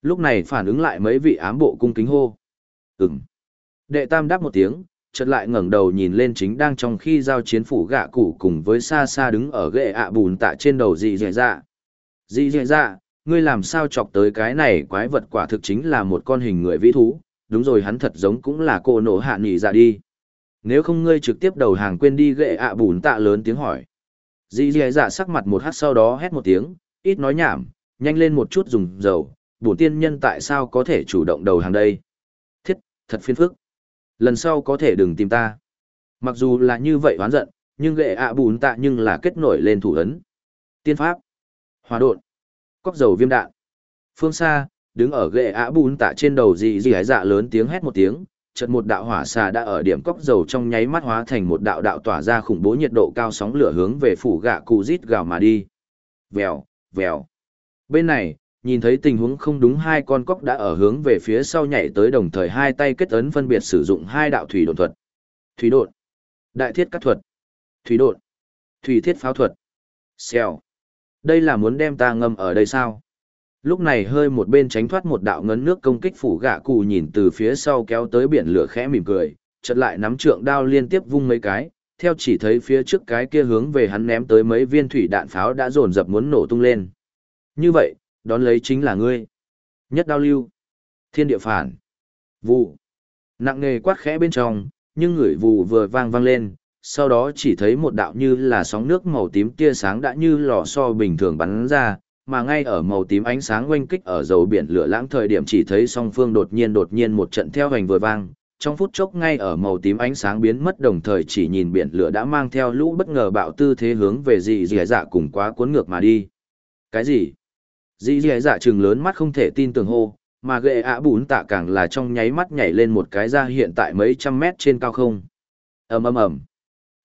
Lúc này phản ứng lại mấy vị ám bộ cung kính hô. Ừm. Đệ tam đáp một tiếng, chợt lại ngẩng đầu nhìn lên chính đang trong khi giao chiến phủ gạ cụ cùng với xa xa đứng ở ghệ ạ bùn tạ trên đầu dị dẻ dạ. Dị dẻ dạ, ngươi làm sao chọc tới cái này quái vật quả thực chính là một con hình người vĩ thú, đúng rồi hắn thật giống cũng là cô nổ hạ nhị dạ đi. Nếu không ngươi trực tiếp đầu hàng quên đi ghệ ạ bùn tạ lớn tiếng hỏi. Dị dẻ dạ sắc mặt một hát sau đó hét một tiếng, ít nói nhảm, nhanh lên một chút dùng dầu, bổn tiên nhân tại sao có thể chủ động đầu hàng đây? Thiết, thật phiền phức. Lần sau có thể đừng tìm ta. Mặc dù là như vậy oán giận, nhưng gệ ạ bùn tạ nhưng là kết nổi lên thủ ấn. Tiên pháp, hòa đột, cóc dầu viêm đạn. Phương xa, đứng ở gệ ạ bùn tạ trên đầu dị dị dạ lớn tiếng hét một tiếng, chợt một đạo hỏa xà đã ở điểm cóc dầu trong nháy mắt hóa thành một đạo đạo tỏa ra khủng bố nhiệt độ cao sóng lửa hướng về phủ gạ cụ rít gào mà đi. Vèo, vèo. Bên này, nhìn thấy tình huống không đúng hai con cóc đã ở hướng về phía sau nhảy tới đồng thời hai tay kết ấn phân biệt sử dụng hai đạo thủy đột thuật. Thủy đột, đại thiết cắt thuật, thủy đột, thủy thiết pháo thuật. Xèo. Đây là muốn đem ta ngâm ở đây sao? Lúc này hơi một bên tránh thoát một đạo ngấn nước công kích phủ gạ cụ nhìn từ phía sau kéo tới biển lửa khẽ mỉm cười, chợt lại nắm trượng đao liên tiếp vung mấy cái, theo chỉ thấy phía trước cái kia hướng về hắn ném tới mấy viên thủy đạn pháo đã dồn dập muốn nổ tung lên. Như vậy, đón lấy chính là ngươi. Nhất đao lưu. Thiên địa phản. Vụ. Nặng nề quát khẽ bên trong, nhưng người vụ vừa vang vang lên, sau đó chỉ thấy một đạo như là sóng nước màu tím tia sáng đã như lò xo bình thường bắn ra, mà ngay ở màu tím ánh sáng oanh kích ở dầu biển lửa lãng thời điểm chỉ thấy song phương đột nhiên đột nhiên một trận theo hành vừa vang, trong phút chốc ngay ở màu tím ánh sáng biến mất đồng thời chỉ nhìn biển lửa đã mang theo lũ bất ngờ bạo tư thế hướng về dị dị dạ cùng quá cuốn ngược mà đi. Cái gì? Dì dì dạ trừng lớn mắt không thể tin tưởng hô, mà ghệ ạ bún tạ càng là trong nháy mắt nhảy lên một cái ra hiện tại mấy trăm mét trên cao không. ầm ầm ầm.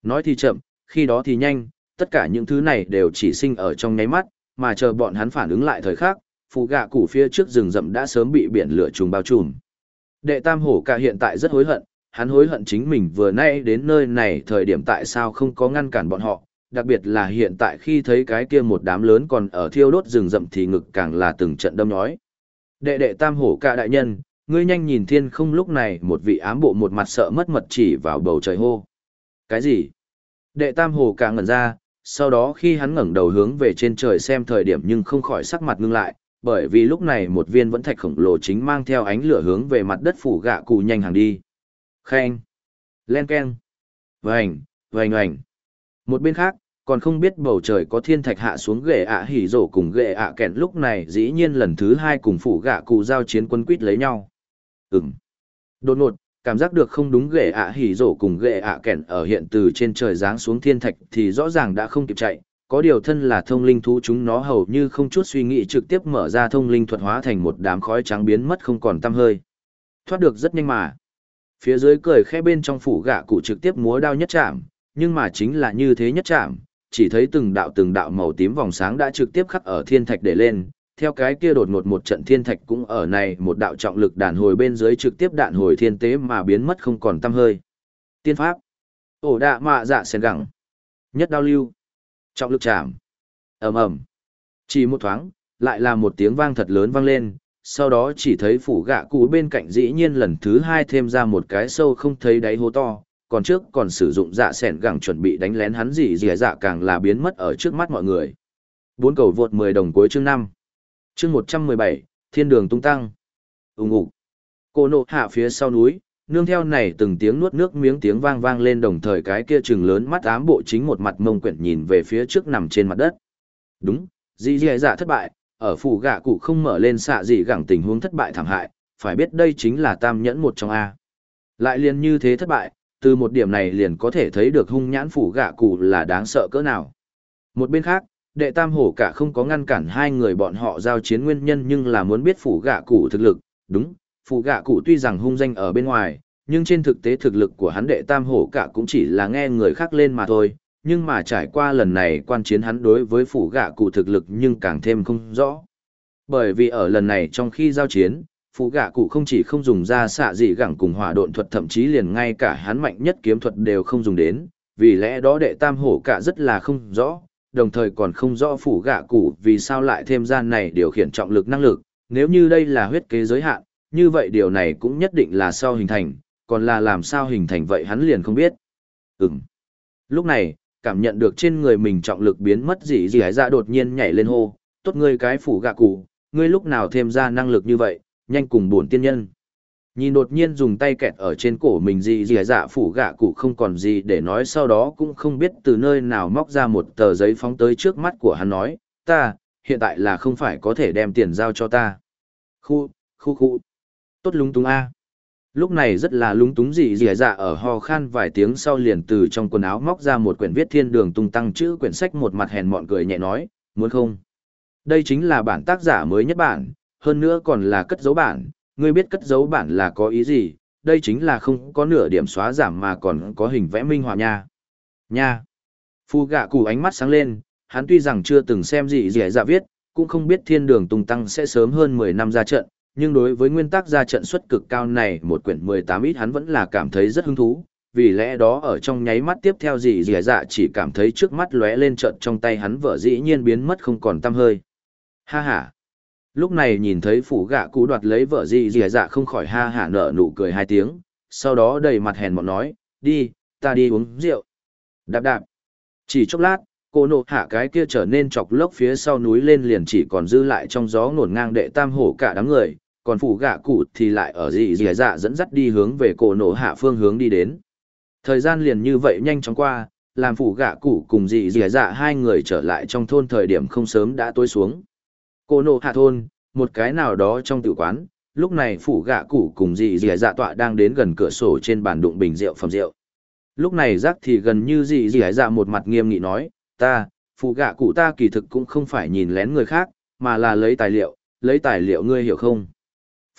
Nói thì chậm, khi đó thì nhanh, tất cả những thứ này đều chỉ sinh ở trong nháy mắt, mà chờ bọn hắn phản ứng lại thời khắc, phù gạ củ phía trước rừng rậm đã sớm bị biển lửa trùng bao trùm. Đệ tam hổ cả hiện tại rất hối hận, hắn hối hận chính mình vừa nay đến nơi này thời điểm tại sao không có ngăn cản bọn họ, đặc biệt là hiện tại khi thấy cái kia một đám lớn còn ở thiêu đốt rừng rậm thì ngực càng là từng trận đâm nhói. Đệ đệ tam hổ ca đại nhân, ngươi nhanh nhìn thiên không lúc này một vị ám bộ một mặt sợ mất mật chỉ vào bầu trời hô. Cái gì? Đệ tam hổ ca ngẩn ra, sau đó khi hắn ngẩng đầu hướng về trên trời xem thời điểm nhưng không khỏi sắc mặt ngưng lại, bởi vì lúc này một viên vẫn thạch khổng lồ chính mang theo ánh lửa hướng về mặt đất phủ gạ cụ nhanh hàng đi. Khen! Len keng! Vành! Vành vành! Một bên khác, còn không biết bầu trời có thiên thạch hạ xuống ghệ ạ hỉ rổ cùng ghệ ạ kẹn lúc này dĩ nhiên lần thứ hai cùng phủ gạ cụ giao chiến quân quýt lấy nhau. Ừm! Đột ngột, cảm giác được không đúng ghệ ạ hỉ rổ cùng ghệ ạ kẹn ở hiện từ trên trời giáng xuống thiên thạch thì rõ ràng đã không kịp chạy, có điều thân là thông linh thú chúng nó hầu như không chút suy nghĩ trực tiếp mở ra thông linh thuật hóa thành một đám khói trắng biến mất không còn tăm hơi. Thoát được rất nhanh mà. Phía dưới cười khẽ bên trong phủ gạ cụ trực tiếp múa đao nhất chạm, nhưng mà chính là như thế nhất chạm, chỉ thấy từng đạo từng đạo màu tím vòng sáng đã trực tiếp khắc ở thiên thạch để lên, theo cái kia đột ngột một trận thiên thạch cũng ở này một đạo trọng lực đàn hồi bên dưới trực tiếp đạn hồi thiên tế mà biến mất không còn tăm hơi. Tiên pháp. Ổ đạ mạ dạ sen gẳng. Nhất đao lưu. Trọng lực chạm. ầm ầm Chỉ một thoáng, lại là một tiếng vang thật lớn vang lên, sau đó chỉ thấy phủ gạ cụ bên cạnh dĩ nhiên lần thứ hai thêm ra một cái sâu không thấy đáy hố to, còn trước còn sử dụng dạ sẻn gẳng chuẩn bị đánh lén hắn gì gì dạ càng là biến mất ở trước mắt mọi người. Bốn cầu vượt 10 đồng cuối chương 5. Chương 117, Thiên đường tung tăng. Ùng ục. Cô nộ hạ phía sau núi, nương theo này từng tiếng nuốt nước miếng tiếng vang vang lên đồng thời cái kia trừng lớn mắt ám bộ chính một mặt mông quyển nhìn về phía trước nằm trên mặt đất. Đúng, dì dì dạ thất bại, ở phủ gạ cụ không mở lên xạ gì gẳng tình huống thất bại thảm hại, phải biết đây chính là tam nhẫn một trong A. Lại liền như thế thất bại, từ một điểm này liền có thể thấy được hung nhãn phủ gạ cụ là đáng sợ cỡ nào. Một bên khác, đệ tam hổ cả không có ngăn cản hai người bọn họ giao chiến nguyên nhân nhưng là muốn biết phủ gạ cụ thực lực, đúng, phủ gạ cụ tuy rằng hung danh ở bên ngoài, nhưng trên thực tế thực lực của hắn đệ tam hổ cả cũng chỉ là nghe người khác lên mà thôi, nhưng mà trải qua lần này quan chiến hắn đối với phủ gạ cụ thực lực nhưng càng thêm không rõ. Bởi vì ở lần này trong khi giao chiến, phụ gạ cụ không chỉ không dùng ra xạ dị gẳng cùng hỏa độn thuật thậm chí liền ngay cả hắn mạnh nhất kiếm thuật đều không dùng đến, vì lẽ đó đệ tam hổ cả rất là không rõ, đồng thời còn không rõ phủ gạ cụ vì sao lại thêm gian này điều khiển trọng lực năng lực, nếu như đây là huyết kế giới hạn, như vậy điều này cũng nhất định là sau hình thành, còn là làm sao hình thành vậy hắn liền không biết. ừng Lúc này, cảm nhận được trên người mình trọng lực biến mất gì gì hái ra đột nhiên nhảy lên hô, tốt ngươi cái phủ gạ cụ, ngươi lúc nào thêm ra năng lực như vậy, nhanh cùng bổn tiên nhân. Nhìn đột nhiên dùng tay kẹt ở trên cổ mình gì gì dạ phủ gạ cụ không còn gì để nói sau đó cũng không biết từ nơi nào móc ra một tờ giấy phóng tới trước mắt của hắn nói, ta, hiện tại là không phải có thể đem tiền giao cho ta. Khu, khu khu tốt lúng túng a lúc này rất là lúng túng dị dì dạ ở ho khan vài tiếng sau liền từ trong quần áo móc ra một quyển viết thiên đường tung tăng chữ quyển sách một mặt hèn mọn cười nhẹ nói muốn không đây chính là bản tác giả mới nhất bản hơn nữa còn là cất dấu bản ngươi biết cất dấu bản là có ý gì đây chính là không có nửa điểm xóa giảm mà còn có hình vẽ minh họa nha nha phu gạ cụ ánh mắt sáng lên hắn tuy rằng chưa từng xem gì dì dạ viết cũng không biết thiên đường tung tăng sẽ sớm hơn mười năm ra trận nhưng đối với nguyên tắc ra trận suất cực cao này một quyển 18 ít hắn vẫn là cảm thấy rất hứng thú, vì lẽ đó ở trong nháy mắt tiếp theo gì dẻ dạ chỉ cảm thấy trước mắt lóe lên trận trong tay hắn vợ dĩ nhiên biến mất không còn tăm hơi. Ha ha! Lúc này nhìn thấy phủ gạ cụ đoạt lấy vợ dì dì dạ không khỏi ha hả nở nụ cười hai tiếng, sau đó đầy mặt hèn mọn nói, đi, ta đi uống rượu. Đạp đạp. Chỉ chốc lát, cô nộ hạ cái kia trở nên chọc lốc phía sau núi lên liền chỉ còn dư lại trong gió ngổn ngang đệ tam hổ cả đám người, còn phủ gạ cụ thì lại ở dị dị dạ dẫn dắt đi hướng về cổ nổ hạ phương hướng đi đến. Thời gian liền như vậy nhanh chóng qua, làm phủ gạ cụ cùng dị dị dạ hai người trở lại trong thôn thời điểm không sớm đã tối xuống. Cô Nô hạ thôn, một cái nào đó trong tự quán, lúc này phủ gạ cụ cùng dì dì dạ tọa đang đến gần cửa sổ trên bàn đụng bình rượu phẩm rượu. Lúc này giác thì gần như dì dì dạ một mặt nghiêm nghị nói, ta, phủ gạ cụ ta kỳ thực cũng không phải nhìn lén người khác, mà là lấy tài liệu, lấy tài liệu ngươi hiểu không?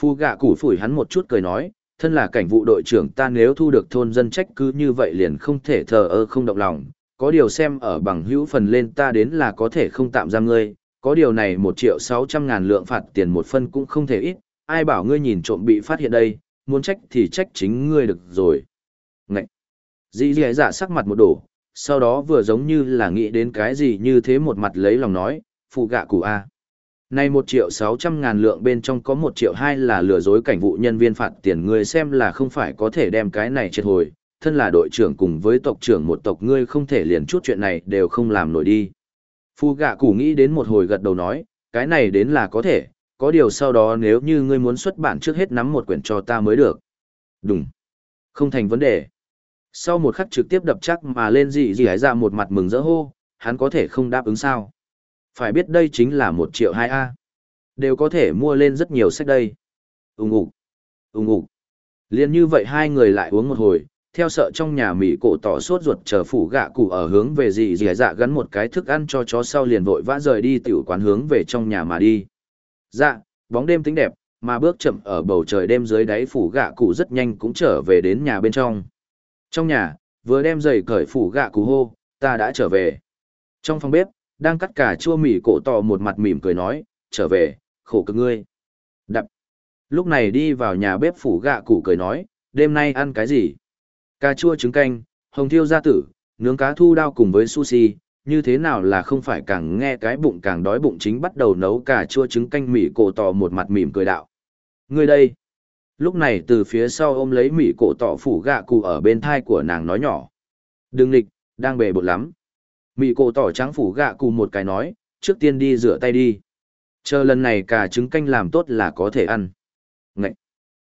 Phu gạ cụ phủi hắn một chút cười nói, thân là cảnh vụ đội trưởng ta nếu thu được thôn dân trách cứ như vậy liền không thể thờ ơ không động lòng, có điều xem ở bằng hữu phần lên ta đến là có thể không tạm giam ngươi, có điều này một triệu sáu trăm ngàn lượng phạt tiền một phân cũng không thể ít, ai bảo ngươi nhìn trộm bị phát hiện đây, muốn trách thì trách chính ngươi được rồi. Ngậy! Dĩ dĩ dạ sắc mặt một đổ, sau đó vừa giống như là nghĩ đến cái gì như thế một mặt lấy lòng nói, phụ gạ cụ A. Này một triệu sáu trăm ngàn lượng bên trong có một triệu hai là lừa dối cảnh vụ nhân viên phạt tiền ngươi xem là không phải có thể đem cái này triệt hồi, thân là đội trưởng cùng với tộc trưởng một tộc ngươi không thể liền chút chuyện này đều không làm nổi đi. Phu gạ củ nghĩ đến một hồi gật đầu nói, cái này đến là có thể, có điều sau đó nếu như ngươi muốn xuất bản trước hết nắm một quyển cho ta mới được. Đúng. Không thành vấn đề. Sau một khắc trực tiếp đập chắc mà lên dị dị ra một mặt mừng rỡ hô, hắn có thể không đáp ứng sao. Phải biết đây chính là một triệu hai a Đều có thể mua lên rất nhiều sách đây. Úng ủ. Úng ủ. Liên như vậy hai người lại uống một hồi, theo sợ trong nhà mỹ cổ tỏ sốt ruột chờ phủ gạ cụ ở hướng về dì dì dạ gắn một cái thức ăn cho chó sau liền vội vã rời đi tiểu quán hướng về trong nhà mà đi. Dạ, bóng đêm tính đẹp, mà bước chậm ở bầu trời đêm dưới đáy phủ gạ cụ rất nhanh cũng trở về đến nhà bên trong. Trong nhà, vừa đem giày cởi phủ gạ cụ hô, ta đã trở về. Trong phòng bếp, đang cắt cả chua mì cổ tỏ một mặt mỉm cười nói, trở về, khổ cực ngươi. Đập. Lúc này đi vào nhà bếp phủ gạ cụ cười nói, đêm nay ăn cái gì? Cà chua trứng canh, hồng thiêu gia tử, nướng cá thu đao cùng với sushi, như thế nào là không phải càng nghe cái bụng càng đói bụng chính bắt đầu nấu cà chua trứng canh mỉ cổ tỏ một mặt mỉm cười đạo. Người đây. Lúc này từ phía sau ôm lấy mỉ cổ tỏ phủ gạ cụ ở bên thai của nàng nói nhỏ. Đừng lịch, đang bề bột lắm. Mỉ cổ tỏ trắng phủ gạ cụ một cái nói, trước tiên đi rửa tay đi. Chờ lần này cà trứng canh làm tốt là có thể ăn. Ngậy!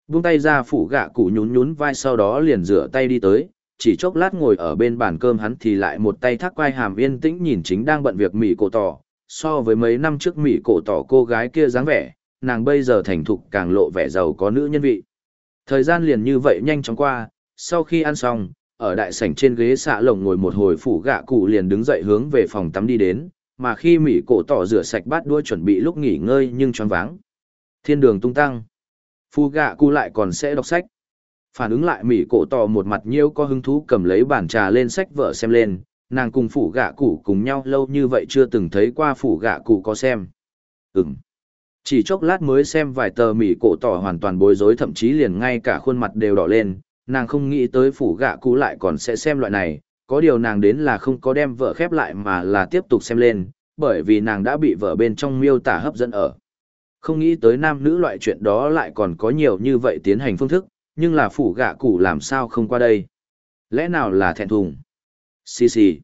Buông tay ra phủ gạ cụ nhún nhún vai sau đó liền rửa tay đi tới, chỉ chốc lát ngồi ở bên bàn cơm hắn thì lại một tay thác quai hàm yên tĩnh nhìn chính đang bận việc mỉ cổ tỏ. So với mấy năm trước mỉ cổ tỏ cô gái kia dáng vẻ, nàng bây giờ thành thục càng lộ vẻ giàu có nữ nhân vị. Thời gian liền như vậy nhanh chóng qua, sau khi ăn xong, ở đại sảnh trên ghế xạ lồng ngồi một hồi phủ gạ cụ liền đứng dậy hướng về phòng tắm đi đến, mà khi mỉ cổ tỏ rửa sạch bát đuôi chuẩn bị lúc nghỉ ngơi nhưng choáng váng. Thiên đường tung tăng. Phu gạ cụ lại còn sẽ đọc sách. Phản ứng lại Mỹ cổ tỏ một mặt nhiêu có hứng thú cầm lấy bản trà lên sách vợ xem lên, nàng cùng phủ gạ cụ cùng nhau lâu như vậy chưa từng thấy qua phủ gạ cụ có xem. Ừm. Chỉ chốc lát mới xem vài tờ Mỹ cổ tỏ hoàn toàn bối rối thậm chí liền ngay cả khuôn mặt đều đỏ lên, nàng không nghĩ tới phủ gạ cụ lại còn sẽ xem loại này, có điều nàng đến là không có đem vợ khép lại mà là tiếp tục xem lên, bởi vì nàng đã bị vợ bên trong miêu tả hấp dẫn ở. Không nghĩ tới nam nữ loại chuyện đó lại còn có nhiều như vậy tiến hành phương thức, nhưng là phủ gạ cụ làm sao không qua đây. Lẽ nào là thẹn thùng? Xì xì.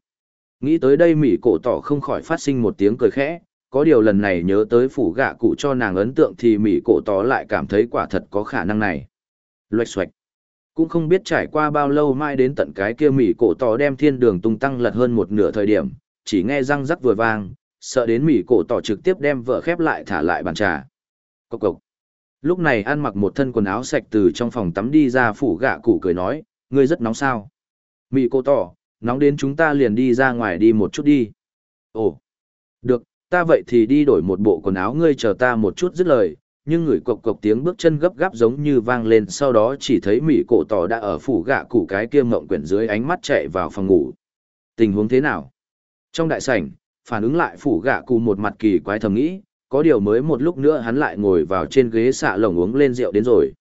Nghĩ tới đây Mỹ cổ tỏ không khỏi phát sinh một tiếng cười khẽ, có điều lần này nhớ tới phủ gạ cụ cho nàng ấn tượng thì Mỹ cổ tỏ lại cảm thấy quả thật có khả năng này. Loạch xoạch. Cũng không biết trải qua bao lâu mai đến tận cái kia mỉ cổ tỏ đem thiên đường tung tăng lật hơn một nửa thời điểm, chỉ nghe răng rắc vừa vang, sợ đến mỉ cổ tỏ trực tiếp đem vợ khép lại thả lại bàn trà. Cộc cộc. Lúc này ăn mặc một thân quần áo sạch từ trong phòng tắm đi ra phủ gạ cụ cười nói, ngươi rất nóng sao. Mị cô tỏ, nóng đến chúng ta liền đi ra ngoài đi một chút đi. Ồ, được, ta vậy thì đi đổi một bộ quần áo ngươi chờ ta một chút dứt lời, nhưng người cộc cộc tiếng bước chân gấp gáp giống như vang lên sau đó chỉ thấy mỹ cổ tỏ đã ở phủ gạ cụ cái kia mộng quyển dưới ánh mắt chạy vào phòng ngủ tình huống thế nào trong đại sảnh phản ứng lại phủ gạ cụ một mặt kỳ quái thầm nghĩ có điều mới một lúc nữa hắn lại ngồi vào trên ghế xạ lồng uống lên rượu đến rồi.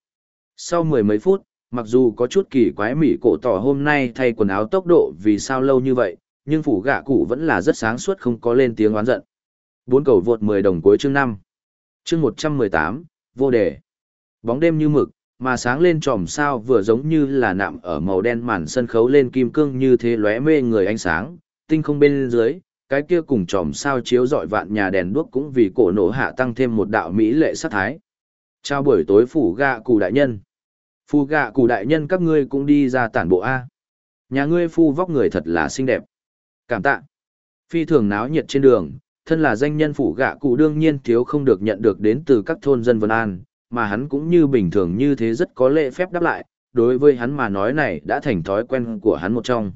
Sau mười mấy phút, mặc dù có chút kỳ quái mỉ cổ tỏ hôm nay thay quần áo tốc độ vì sao lâu như vậy, nhưng phủ gạ cụ vẫn là rất sáng suốt không có lên tiếng oán giận. Bốn cầu vượt mười đồng cuối chương năm. Chương một trăm mười tám, vô đề. Bóng đêm như mực, mà sáng lên tròm sao vừa giống như là nạm ở màu đen màn sân khấu lên kim cương như thế lóe mê người ánh sáng, tinh không bên dưới cái kia cùng tròm sao chiếu dọi vạn nhà đèn đuốc cũng vì cổ nổ hạ tăng thêm một đạo mỹ lệ sắc thái. Chào buổi tối phủ gạ cụ đại nhân. Phu gạ cụ đại nhân các ngươi cũng đi ra tản bộ a. Nhà ngươi phu vóc người thật là xinh đẹp. Cảm tạ. Phi thường náo nhiệt trên đường thân là danh nhân phủ gạ cụ đương nhiên thiếu không được nhận được đến từ các thôn dân Vân An, mà hắn cũng như bình thường như thế rất có lễ phép đáp lại, đối với hắn mà nói này đã thành thói quen của hắn một trong.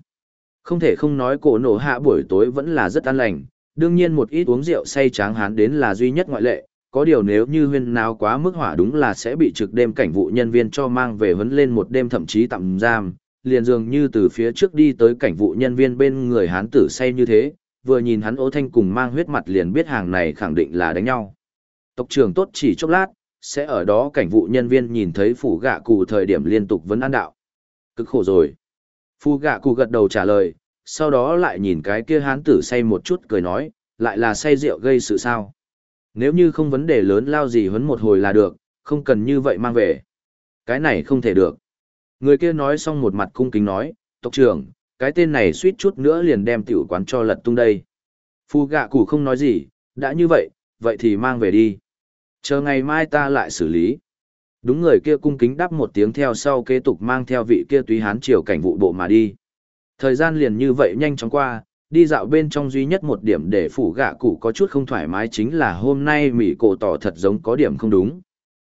Không thể không nói cổ nổ hạ buổi tối vẫn là rất an lành, đương nhiên một ít uống rượu say tráng hắn đến là duy nhất ngoại lệ, có điều nếu như huyên nào quá mức hỏa đúng là sẽ bị trực đêm cảnh vụ nhân viên cho mang về vấn lên một đêm thậm chí tạm giam, liền dường như từ phía trước đi tới cảnh vụ nhân viên bên người hán tử say như thế, vừa nhìn hắn ố thanh cùng mang huyết mặt liền biết hàng này khẳng định là đánh nhau. Tộc trưởng tốt chỉ chốc lát, sẽ ở đó cảnh vụ nhân viên nhìn thấy phủ gạ cụ thời điểm liên tục vấn an đạo. Cực khổ rồi. Phu gạ cụ gật đầu trả lời, sau đó lại nhìn cái kia hán tử say một chút cười nói, lại là say rượu gây sự sao. Nếu như không vấn đề lớn lao gì huấn một hồi là được, không cần như vậy mang về. Cái này không thể được. Người kia nói xong một mặt cung kính nói, tộc trưởng, cái tên này suýt chút nữa liền đem tiểu quán cho lật tung đây. Phu gạ cụ không nói gì, đã như vậy, vậy thì mang về đi. Chờ ngày mai ta lại xử lý. Đúng người kia cung kính đáp một tiếng theo sau kế tục mang theo vị kia túy hán triều cảnh vụ bộ mà đi. Thời gian liền như vậy nhanh chóng qua, đi dạo bên trong duy nhất một điểm để phủ gạ cụ có chút không thoải mái chính là hôm nay mỹ cổ tỏ thật giống có điểm không đúng.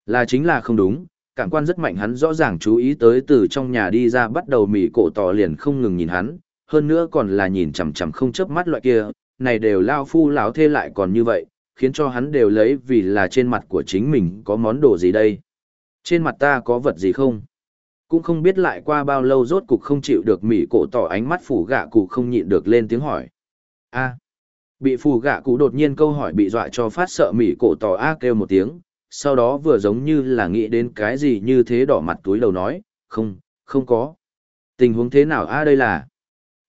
Là chính là không đúng, cảm quan rất mạnh hắn rõ ràng chú ý tới từ trong nhà đi ra bắt đầu mỹ cổ tỏ liền không ngừng nhìn hắn, hơn nữa còn là nhìn chằm chằm không chớp mắt loại kia, này đều lao phu láo thê lại còn như vậy, khiến cho hắn đều lấy vì là trên mặt của chính mình có món đồ gì đây. Trên mặt ta có vật gì không? Cũng không biết lại qua bao lâu rốt cục không chịu được mỹ cổ tỏ ánh mắt phủ gạ cụ không nhịn được lên tiếng hỏi. a bị phủ gạ cụ đột nhiên câu hỏi bị dọa cho phát sợ mỹ cổ tỏ a kêu một tiếng, sau đó vừa giống như là nghĩ đến cái gì như thế đỏ mặt túi đầu nói, không, không có. Tình huống thế nào a đây là?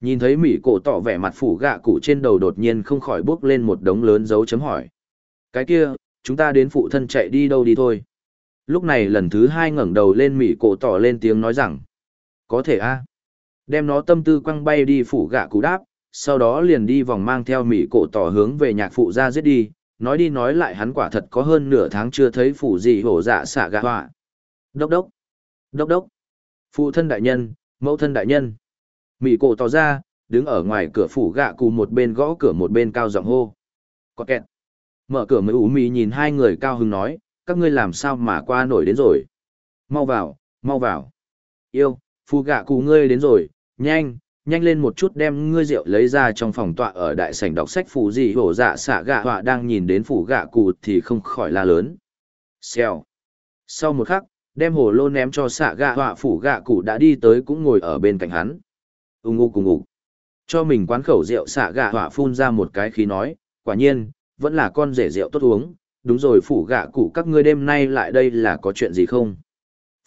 Nhìn thấy mỹ cổ tỏ vẻ mặt phủ gạ cụ trên đầu đột nhiên không khỏi bước lên một đống lớn dấu chấm hỏi. Cái kia, chúng ta đến phụ thân chạy đi đâu đi thôi. Lúc này lần thứ hai ngẩng đầu lên mỹ cổ tỏ lên tiếng nói rằng, có thể a Đem nó tâm tư quăng bay đi phủ gạ cụ đáp, sau đó liền đi vòng mang theo mỹ cổ tỏ hướng về nhạc phụ ra giết đi, nói đi nói lại hắn quả thật có hơn nửa tháng chưa thấy phủ gì hổ dạ xạ gạ họa. Đốc đốc, đốc đốc, phụ thân đại nhân, mẫu thân đại nhân. Mỹ cổ tỏ ra, đứng ở ngoài cửa phủ gạ cụ một bên gõ cửa một bên cao giọng hô. Có kẹt. Mở cửa mới ủ mì nhìn hai người cao hứng nói, các ngươi làm sao mà qua nổi đến rồi. Mau vào, mau vào. Yêu, phù gạ cụ ngươi đến rồi, nhanh, nhanh lên một chút đem ngươi rượu lấy ra trong phòng tọa ở đại sảnh đọc sách phù gì hổ dạ xạ gạ họa đang nhìn đến phù gạ cụ thì không khỏi la lớn. Xèo. Sau một khắc, đem hồ lô ném cho xạ gạ họa phủ gạ cụ đã đi tới cũng ngồi ở bên cạnh hắn. Ung ngu cùng ngủ. Cho mình quán khẩu rượu xạ gạ họa phun ra một cái khí nói, quả nhiên, vẫn là con rể rượu tốt uống, đúng rồi phủ gạ cụ các ngươi đêm nay lại đây là có chuyện gì không?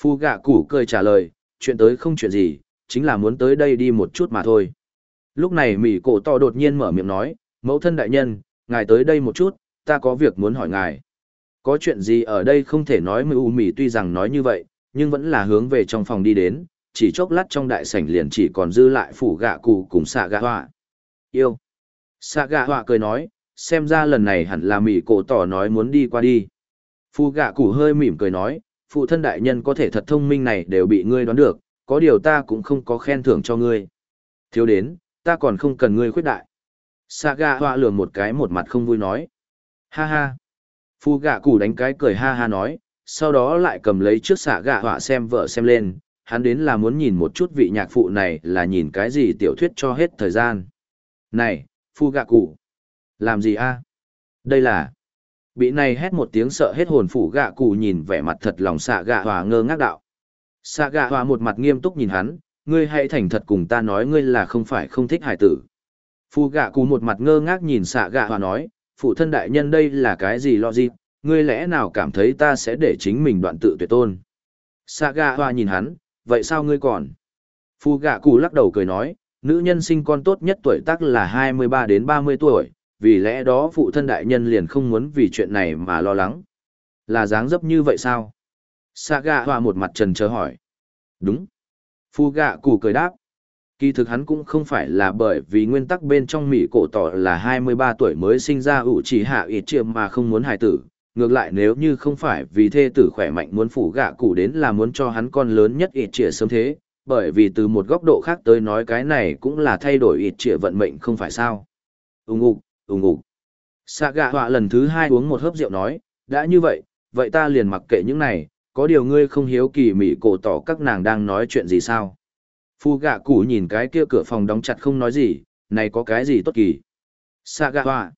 Phu gạ cụ cười trả lời, chuyện tới không chuyện gì, chính là muốn tới đây đi một chút mà thôi. Lúc này mỉ cổ to đột nhiên mở miệng nói, mẫu thân đại nhân, ngài tới đây một chút, ta có việc muốn hỏi ngài. Có chuyện gì ở đây không thể nói mưu mỉ tuy rằng nói như vậy, nhưng vẫn là hướng về trong phòng đi đến, chỉ chốc lát trong đại sảnh liền chỉ còn dư lại phủ gạ cụ cùng xạ gạ họa. Yêu. Xạ gạ họa cười nói, xem ra lần này hẳn là mỹ cổ tỏ nói muốn đi qua đi. Phu gạ cụ hơi mỉm cười nói, phụ thân đại nhân có thể thật thông minh này đều bị ngươi đoán được, có điều ta cũng không có khen thưởng cho ngươi. Thiếu đến, ta còn không cần ngươi khuyết đại. sa gạ họa lường một cái một mặt không vui nói. Ha ha. Phu gạ cụ đánh cái cười ha ha nói, sau đó lại cầm lấy trước xạ gạ họa xem vợ xem lên, hắn đến là muốn nhìn một chút vị nhạc phụ này là nhìn cái gì tiểu thuyết cho hết thời gian. Này, phu gạ cụ. Làm gì a? Đây là... Bị này hét một tiếng sợ hết hồn phủ gạ cụ nhìn vẻ mặt thật lòng xạ gạ hòa ngơ ngác đạo. Xạ gạ hòa một mặt nghiêm túc nhìn hắn, ngươi hãy thành thật cùng ta nói ngươi là không phải không thích hải tử. Phu gạ cụ một mặt ngơ ngác nhìn xạ gạ hòa nói, phụ thân đại nhân đây là cái gì lo gì, ngươi lẽ nào cảm thấy ta sẽ để chính mình đoạn tự tuyệt tôn. Xạ gạ hòa nhìn hắn, vậy sao ngươi còn? Phu gạ cụ lắc đầu cười nói, nữ nhân sinh con tốt nhất tuổi tác là 23 đến 30 tuổi, vì lẽ đó phụ thân đại nhân liền không muốn vì chuyện này mà lo lắng. Là dáng dấp như vậy sao? Saga hòa một mặt trần chờ hỏi. Đúng. Phu gạ cụ cười đáp. Kỳ thực hắn cũng không phải là bởi vì nguyên tắc bên trong Mỹ cổ tỏ là 23 tuổi mới sinh ra ủ chỉ hạ ít chiêm mà không muốn hài tử. Ngược lại nếu như không phải vì thê tử khỏe mạnh muốn phủ gạ cụ đến là muốn cho hắn con lớn nhất ít trịa sớm thế, bởi vì từ một góc độ khác tới nói cái này cũng là thay đổi ít trịa vận mệnh không phải sao. Úng ục, ùng ục. Xạ gạ họa lần thứ hai uống một hớp rượu nói, đã như vậy, vậy ta liền mặc kệ những này, có điều ngươi không hiếu kỳ mỉ cổ tỏ các nàng đang nói chuyện gì sao? Phu gạ cụ nhìn cái kia cửa phòng đóng chặt không nói gì, này có cái gì tốt kỳ? Saga họa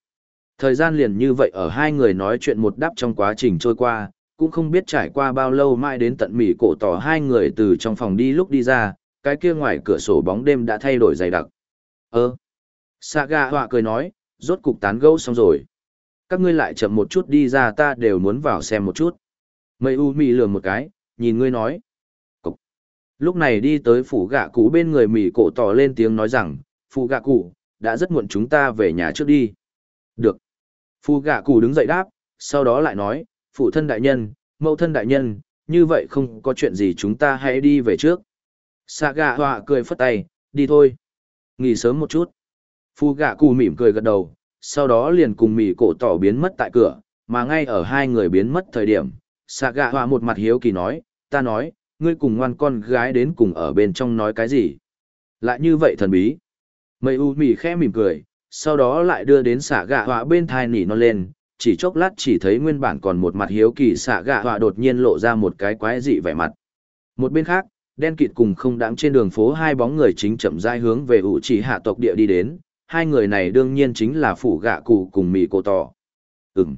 Thời gian liền như vậy ở hai người nói chuyện một đáp trong quá trình trôi qua, cũng không biết trải qua bao lâu mãi đến tận mỉ cổ tỏ hai người từ trong phòng đi lúc đi ra, cái kia ngoài cửa sổ bóng đêm đã thay đổi dày đặc. Ơ. Saga họa cười nói, rốt cục tán gẫu xong rồi. Các ngươi lại chậm một chút đi ra ta đều muốn vào xem một chút. Mây u Mị lườm một cái, nhìn ngươi nói. Cục. Lúc này đi tới phủ gạ cũ bên người Mị cổ tỏ lên tiếng nói rằng, phủ gạ cụ, đã rất muộn chúng ta về nhà trước đi. Được. Phủ gạ cụ đứng dậy đáp, sau đó lại nói, phụ thân đại nhân, mẫu thân đại nhân, như vậy không có chuyện gì chúng ta hãy đi về trước. Sạ gạ họa cười phất tay, đi thôi. Nghỉ sớm một chút. Phu gạ cụ mỉm cười gật đầu, sau đó liền cùng mỉ cổ tỏ biến mất tại cửa, mà ngay ở hai người biến mất thời điểm, xạ gạ họa một mặt hiếu kỳ nói, ta nói, ngươi cùng ngoan con gái đến cùng ở bên trong nói cái gì. Lại như vậy thần bí. Mây u mỉ khẽ mỉm cười, sau đó lại đưa đến xạ gạ họa bên thai nỉ nó lên, chỉ chốc lát chỉ thấy nguyên bản còn một mặt hiếu kỳ xạ gạ họa đột nhiên lộ ra một cái quái dị vẻ mặt. Một bên khác, đen kịt cùng không đáng trên đường phố hai bóng người chính chậm rãi hướng về ủ chỉ hạ tộc địa đi đến, hai người này đương nhiên chính là phủ gạ cụ cùng mì cổ tỏ. Ừm.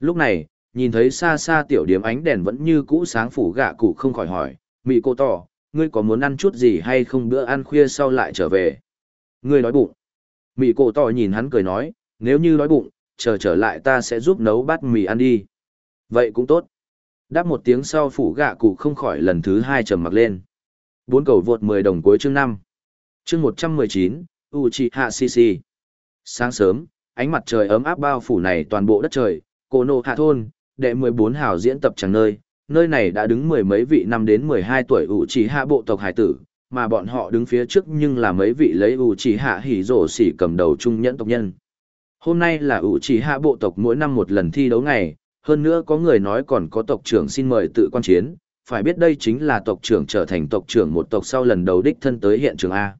Lúc này, nhìn thấy xa xa tiểu điểm ánh đèn vẫn như cũ sáng phủ gạ cụ không khỏi hỏi, mì cổ tỏ, ngươi có muốn ăn chút gì hay không bữa ăn khuya sau lại trở về? Ngươi đói bụng. Mì cổ tỏ nhìn hắn cười nói, nếu như đói bụng, chờ trở lại ta sẽ giúp nấu bát mì ăn đi. Vậy cũng tốt. Đáp một tiếng sau phủ gạ cụ không khỏi lần thứ hai trầm mặc lên. Bốn cầu vượt 10 đồng cuối chương 5. Chương 119, Uchiha Shishi. Sáng sớm, ánh mặt trời ấm áp bao phủ này toàn bộ đất trời, cổ nộ hạ thôn, đệ 14 hào diễn tập chẳng nơi, nơi này đã đứng mười mấy vị năm đến 12 tuổi Uchiha bộ tộc hải tử, mà bọn họ đứng phía trước nhưng là mấy vị lấy Uchiha hỉ rổ xỉ cầm đầu trung nhẫn tộc nhân. Hôm nay là Uchiha bộ tộc mỗi năm một lần thi đấu ngày, hơn nữa có người nói còn có tộc trưởng xin mời tự quan chiến, phải biết đây chính là tộc trưởng trở thành tộc trưởng một tộc sau lần đầu đích thân tới hiện trường A.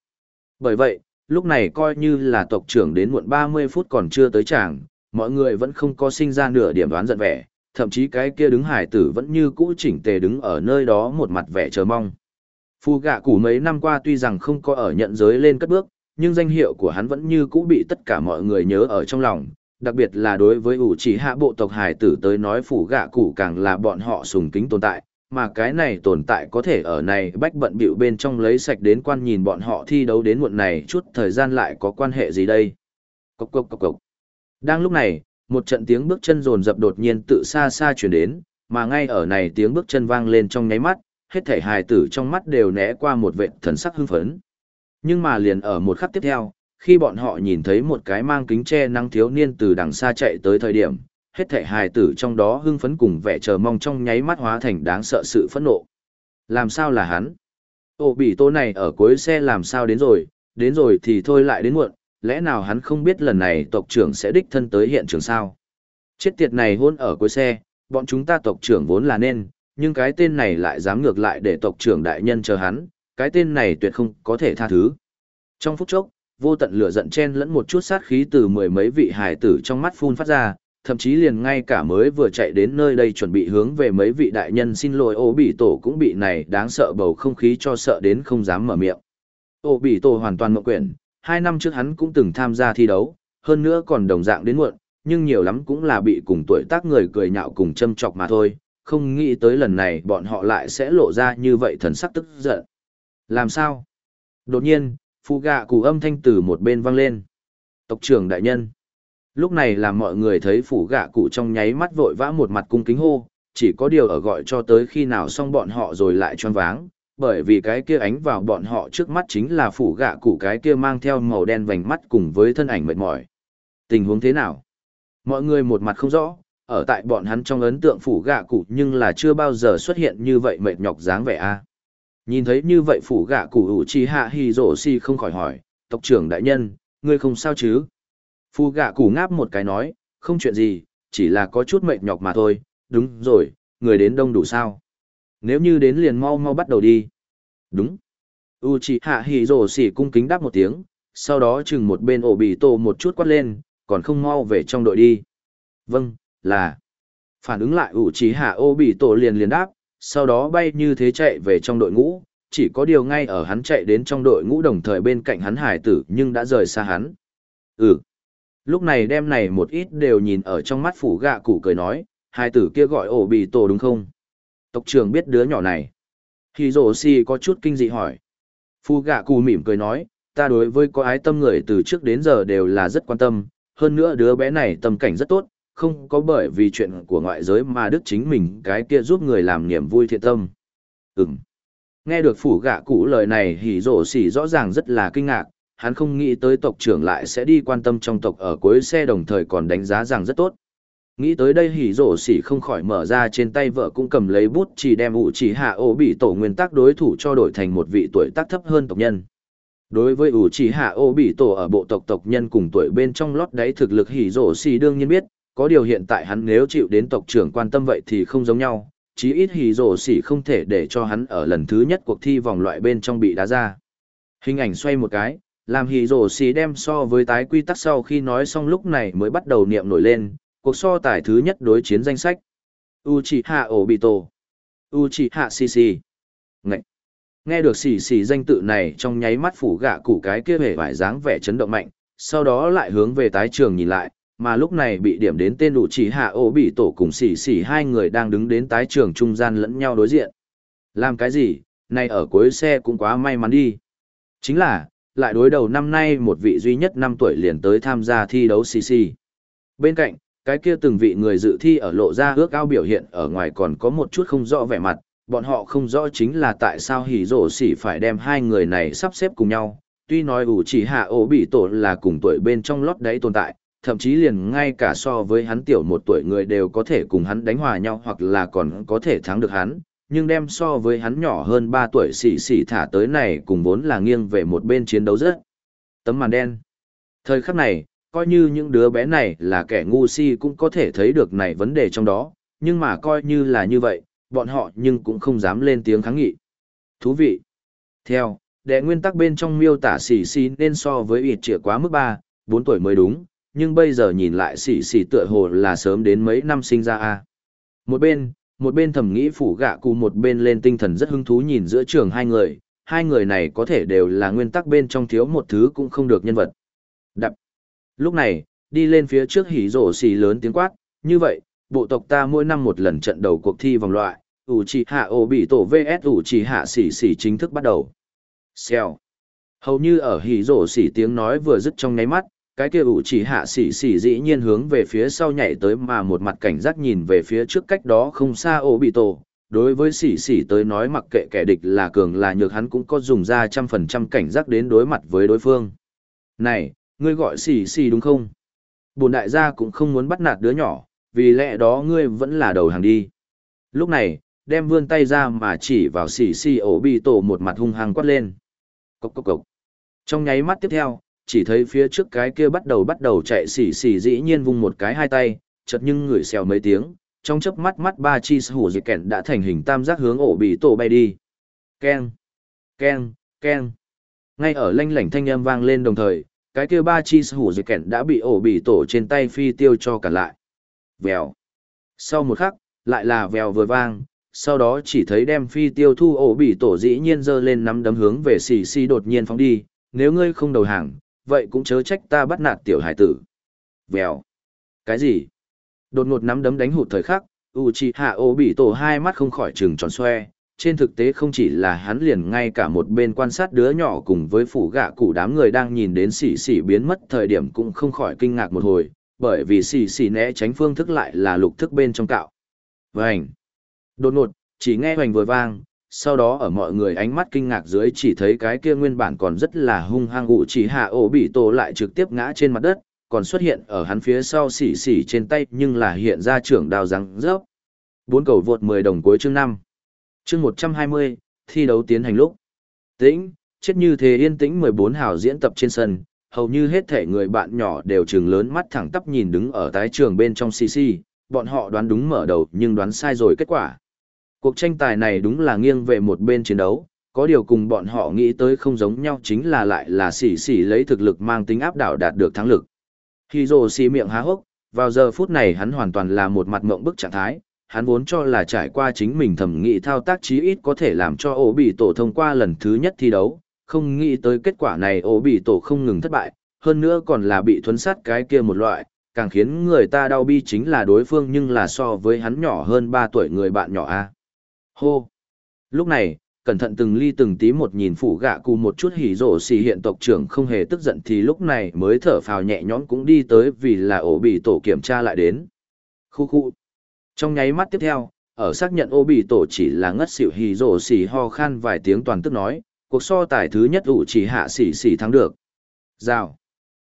Bởi vậy, lúc này coi như là tộc trưởng đến muộn 30 phút còn chưa tới chàng, mọi người vẫn không có sinh ra nửa điểm đoán giận vẻ, thậm chí cái kia đứng hải tử vẫn như cũ chỉnh tề đứng ở nơi đó một mặt vẻ chờ mong. Phu gạ củ mấy năm qua tuy rằng không có ở nhận giới lên cất bước, nhưng danh hiệu của hắn vẫn như cũ bị tất cả mọi người nhớ ở trong lòng, đặc biệt là đối với ủ chỉ hạ bộ tộc hải tử tới nói phủ gạ củ càng là bọn họ sùng kính tồn tại, mà cái này tồn tại có thể ở này bách bận bịu bên trong lấy sạch đến quan nhìn bọn họ thi đấu đến muộn này chút thời gian lại có quan hệ gì đây. Cốc cốc cốc cốc. Đang lúc này, một trận tiếng bước chân rồn rập đột nhiên tự xa xa chuyển đến, mà ngay ở này tiếng bước chân vang lên trong nháy mắt, hết thể hài tử trong mắt đều né qua một vệ thần sắc hưng phấn. Nhưng mà liền ở một khắc tiếp theo, khi bọn họ nhìn thấy một cái mang kính che nắng thiếu niên từ đằng xa chạy tới thời điểm, hết thể hài tử trong đó hưng phấn cùng vẻ chờ mong trong nháy mắt hóa thành đáng sợ sự phẫn nộ. Làm sao là hắn? Ô bị tô này ở cuối xe làm sao đến rồi, đến rồi thì thôi lại đến muộn, lẽ nào hắn không biết lần này tộc trưởng sẽ đích thân tới hiện trường sao? Chết tiệt này hôn ở cuối xe, bọn chúng ta tộc trưởng vốn là nên, nhưng cái tên này lại dám ngược lại để tộc trưởng đại nhân chờ hắn, cái tên này tuyệt không có thể tha thứ. Trong phút chốc, vô tận lửa giận chen lẫn một chút sát khí từ mười mấy vị hài tử trong mắt phun phát ra, thậm chí liền ngay cả mới vừa chạy đến nơi đây chuẩn bị hướng về mấy vị đại nhân xin lỗi ô bị tổ cũng bị này đáng sợ bầu không khí cho sợ đến không dám mở miệng. Ô bị tổ hoàn toàn mộng quyển, hai năm trước hắn cũng từng tham gia thi đấu, hơn nữa còn đồng dạng đến muộn, nhưng nhiều lắm cũng là bị cùng tuổi tác người cười nhạo cùng châm chọc mà thôi, không nghĩ tới lần này bọn họ lại sẽ lộ ra như vậy thần sắc tức giận. Làm sao? Đột nhiên, phụ gạ cụ âm thanh từ một bên vang lên. Tộc trưởng đại nhân. Lúc này là mọi người thấy phủ gạ cụ trong nháy mắt vội vã một mặt cung kính hô, chỉ có điều ở gọi cho tới khi nào xong bọn họ rồi lại choáng váng, bởi vì cái kia ánh vào bọn họ trước mắt chính là phủ gạ cụ cái kia mang theo màu đen vành mắt cùng với thân ảnh mệt mỏi. Tình huống thế nào? Mọi người một mặt không rõ, ở tại bọn hắn trong ấn tượng phủ gạ cụ nhưng là chưa bao giờ xuất hiện như vậy mệt nhọc dáng vẻ a. Nhìn thấy như vậy phủ gạ cụ ủ chi hạ hi rổ si không khỏi hỏi, tộc trưởng đại nhân, ngươi không sao chứ? Phu gạ củ ngáp một cái nói, không chuyện gì, chỉ là có chút mệt nhọc mà thôi, đúng rồi, người đến đông đủ sao. Nếu như đến liền mau mau bắt đầu đi. Đúng. Uchiha Hiroshi xỉ cung kính đáp một tiếng, sau đó chừng một bên ổ bị tổ một chút quát lên, còn không mau về trong đội đi. Vâng, là. Phản ứng lại Uchiha Obito hạ ô tổ liền liền đáp, sau đó bay như thế chạy về trong đội ngũ, chỉ có điều ngay ở hắn chạy đến trong đội ngũ đồng thời bên cạnh hắn hải tử nhưng đã rời xa hắn. Ừ. Lúc này đem này một ít đều nhìn ở trong mắt phủ gạ cụ cười nói, hai tử kia gọi ổ bị tổ đúng không? Tộc trưởng biết đứa nhỏ này. Hì rổ si có chút kinh dị hỏi. Phu gạ cụ mỉm cười nói, ta đối với có ái tâm người từ trước đến giờ đều là rất quan tâm, hơn nữa đứa bé này tâm cảnh rất tốt, không có bởi vì chuyện của ngoại giới mà đức chính mình cái kia giúp người làm niềm vui thiện tâm. Ừm. Nghe được phủ gạ cụ lời này hỉ rổ xỉ rõ ràng rất là kinh ngạc, hắn không nghĩ tới tộc trưởng lại sẽ đi quan tâm trong tộc ở cuối xe đồng thời còn đánh giá rằng rất tốt. Nghĩ tới đây hỉ rổ xỉ không khỏi mở ra trên tay vợ cũng cầm lấy bút chỉ đem ủ chỉ hạ ổ bị tổ nguyên tắc đối thủ cho đổi thành một vị tuổi tác thấp hơn tộc nhân. Đối với ủ chỉ hạ ổ bị tổ ở bộ tộc tộc nhân cùng tuổi bên trong lót đáy thực lực hỉ rổ xỉ đương nhiên biết, có điều hiện tại hắn nếu chịu đến tộc trưởng quan tâm vậy thì không giống nhau, chí ít hỉ rổ xỉ không thể để cho hắn ở lần thứ nhất cuộc thi vòng loại bên trong bị đá ra. Hình ảnh xoay một cái, làm hỉ rổ xì đem so với tái quy tắc sau khi nói xong lúc này mới bắt đầu niệm nổi lên, cuộc so tài thứ nhất đối chiến danh sách. Uchiha Obito. Uchiha Shishi. Ngậy. Nghe được xì xì danh tự này trong nháy mắt phủ gạ củ cái kia hề vải dáng vẻ chấn động mạnh, sau đó lại hướng về tái trường nhìn lại, mà lúc này bị điểm đến tên u chỉ hạ ổ bị tổ cùng xì xì hai người đang đứng đến tái trường trung gian lẫn nhau đối diện. Làm cái gì, này ở cuối xe cũng quá may mắn đi. Chính là, lại đối đầu năm nay một vị duy nhất năm tuổi liền tới tham gia thi đấu CC. Bên cạnh, cái kia từng vị người dự thi ở lộ ra ước ao biểu hiện ở ngoài còn có một chút không rõ vẻ mặt, bọn họ không rõ chính là tại sao hỉ rổ xỉ phải đem hai người này sắp xếp cùng nhau. Tuy nói ủ chỉ hạ ổ bị tổ là cùng tuổi bên trong lót đấy tồn tại, thậm chí liền ngay cả so với hắn tiểu một tuổi người đều có thể cùng hắn đánh hòa nhau hoặc là còn có thể thắng được hắn, nhưng đem so với hắn nhỏ hơn 3 tuổi xỉ xỉ thả tới này cùng vốn là nghiêng về một bên chiến đấu rất. Tấm màn đen. Thời khắc này, coi như những đứa bé này là kẻ ngu si cũng có thể thấy được này vấn đề trong đó, nhưng mà coi như là như vậy, bọn họ nhưng cũng không dám lên tiếng kháng nghị. Thú vị. Theo, đệ nguyên tắc bên trong miêu tả xỉ xỉ nên so với ịt trịa quá mức 3, 4 tuổi mới đúng, nhưng bây giờ nhìn lại xỉ xỉ tựa hồ là sớm đến mấy năm sinh ra a một bên một bên thầm nghĩ phủ gạ cụ một bên lên tinh thần rất hứng thú nhìn giữa trường hai người hai người này có thể đều là nguyên tắc bên trong thiếu một thứ cũng không được nhân vật. Đập. Lúc này, đi lên phía trước hỉ rổ xì lớn tiếng quát, như vậy, bộ tộc ta mỗi năm một lần trận đầu cuộc thi vòng loại, ủ trì hạ ổ bị tổ vs ủ trì hạ xì xì chính thức bắt đầu. Xèo. Hầu như ở hỉ rổ xì tiếng nói vừa dứt trong nháy mắt cái kia ủ chỉ hạ xỉ xỉ dĩ nhiên hướng về phía sau nhảy tới mà một mặt cảnh giác nhìn về phía trước cách đó không xa ổ bị tổ. Đối với xỉ xỉ tới nói mặc kệ kẻ địch là cường là nhược hắn cũng có dùng ra trăm phần trăm cảnh giác đến đối mặt với đối phương. Này, ngươi gọi xỉ xỉ đúng không? Bồn đại gia cũng không muốn bắt nạt đứa nhỏ, vì lẽ đó ngươi vẫn là đầu hàng đi. Lúc này, đem vươn tay ra mà chỉ vào xỉ xỉ ổ bị tổ một mặt hung hăng quát lên. Cốc cốc cốc. Trong nháy mắt tiếp theo, chỉ thấy phía trước cái kia bắt đầu bắt đầu chạy xỉ xỉ dĩ nhiên vung một cái hai tay, chợt nhưng ngửi xèo mấy tiếng, trong chớp mắt mắt ba chi hủ dị kẹn đã thành hình tam giác hướng ổ bị tổ bay đi. Keng, keng, keng. Ngay ở lanh lảnh thanh âm vang lên đồng thời, cái kia ba chi hủ dị kẹn đã bị ổ bị tổ trên tay phi tiêu cho cả lại. Vèo. Sau một khắc, lại là vèo vừa vang, sau đó chỉ thấy đem phi tiêu thu ổ bị tổ dĩ nhiên giơ lên nắm đấm hướng về xì xì đột nhiên phóng đi, nếu ngươi không đầu hàng, vậy cũng chớ trách ta bắt nạt tiểu hải tử. Vèo. Cái gì? Đột ngột nắm đấm đánh hụt thời khắc, Uchiha Obito hai mắt không khỏi trừng tròn xoe. Trên thực tế không chỉ là hắn liền ngay cả một bên quan sát đứa nhỏ cùng với phủ gạ cụ đám người đang nhìn đến xỉ xỉ biến mất thời điểm cũng không khỏi kinh ngạc một hồi, bởi vì xỉ xỉ né tránh phương thức lại là lục thức bên trong cạo. Vành. Đột ngột, chỉ nghe hoành vừa vang, sau đó ở mọi người ánh mắt kinh ngạc dưới chỉ thấy cái kia nguyên bản còn rất là hung hăng ụ chỉ hạ ổ bị tổ lại trực tiếp ngã trên mặt đất, còn xuất hiện ở hắn phía sau xỉ xỉ trên tay nhưng là hiện ra trưởng đào răng rớp. Bốn cầu vượt 10 đồng cuối chương 5. Chương 120, thi đấu tiến hành lúc. Tĩnh, chết như thế yên tĩnh 14 hào diễn tập trên sân, hầu như hết thể người bạn nhỏ đều trừng lớn mắt thẳng tắp nhìn đứng ở tái trường bên trong CC, bọn họ đoán đúng mở đầu nhưng đoán sai rồi kết quả. Cuộc tranh tài này đúng là nghiêng về một bên chiến đấu, có điều cùng bọn họ nghĩ tới không giống nhau chính là lại là xỉ xỉ lấy thực lực mang tính áp đảo đạt được thắng lực. Khi rồ xì miệng há hốc, Vào giờ phút này hắn hoàn toàn là một mặt mộng bức trạng thái, hắn vốn cho là trải qua chính mình thẩm nghị thao tác chí ít có thể làm cho ổ bị tổ thông qua lần thứ nhất thi đấu, không nghĩ tới kết quả này ổ bị tổ không ngừng thất bại, hơn nữa còn là bị thuấn sát cái kia một loại, càng khiến người ta đau bi chính là đối phương nhưng là so với hắn nhỏ hơn 3 tuổi người bạn nhỏ a. Hô. Lúc này, cẩn thận từng ly từng tí một nhìn phủ gạ cụ một chút hỉ rổ xì hiện tộc trưởng không hề tức giận thì lúc này mới thở phào nhẹ nhõm cũng đi tới vì là ổ bị tổ kiểm tra lại đến. Khu khu. Trong nháy mắt tiếp theo, ở xác nhận ổ bị tổ chỉ là ngất xỉu hỉ rổ xì ho khan vài tiếng toàn tức nói, cuộc so tài thứ nhất ủ chỉ hạ xỉ xỉ thắng được. Rào.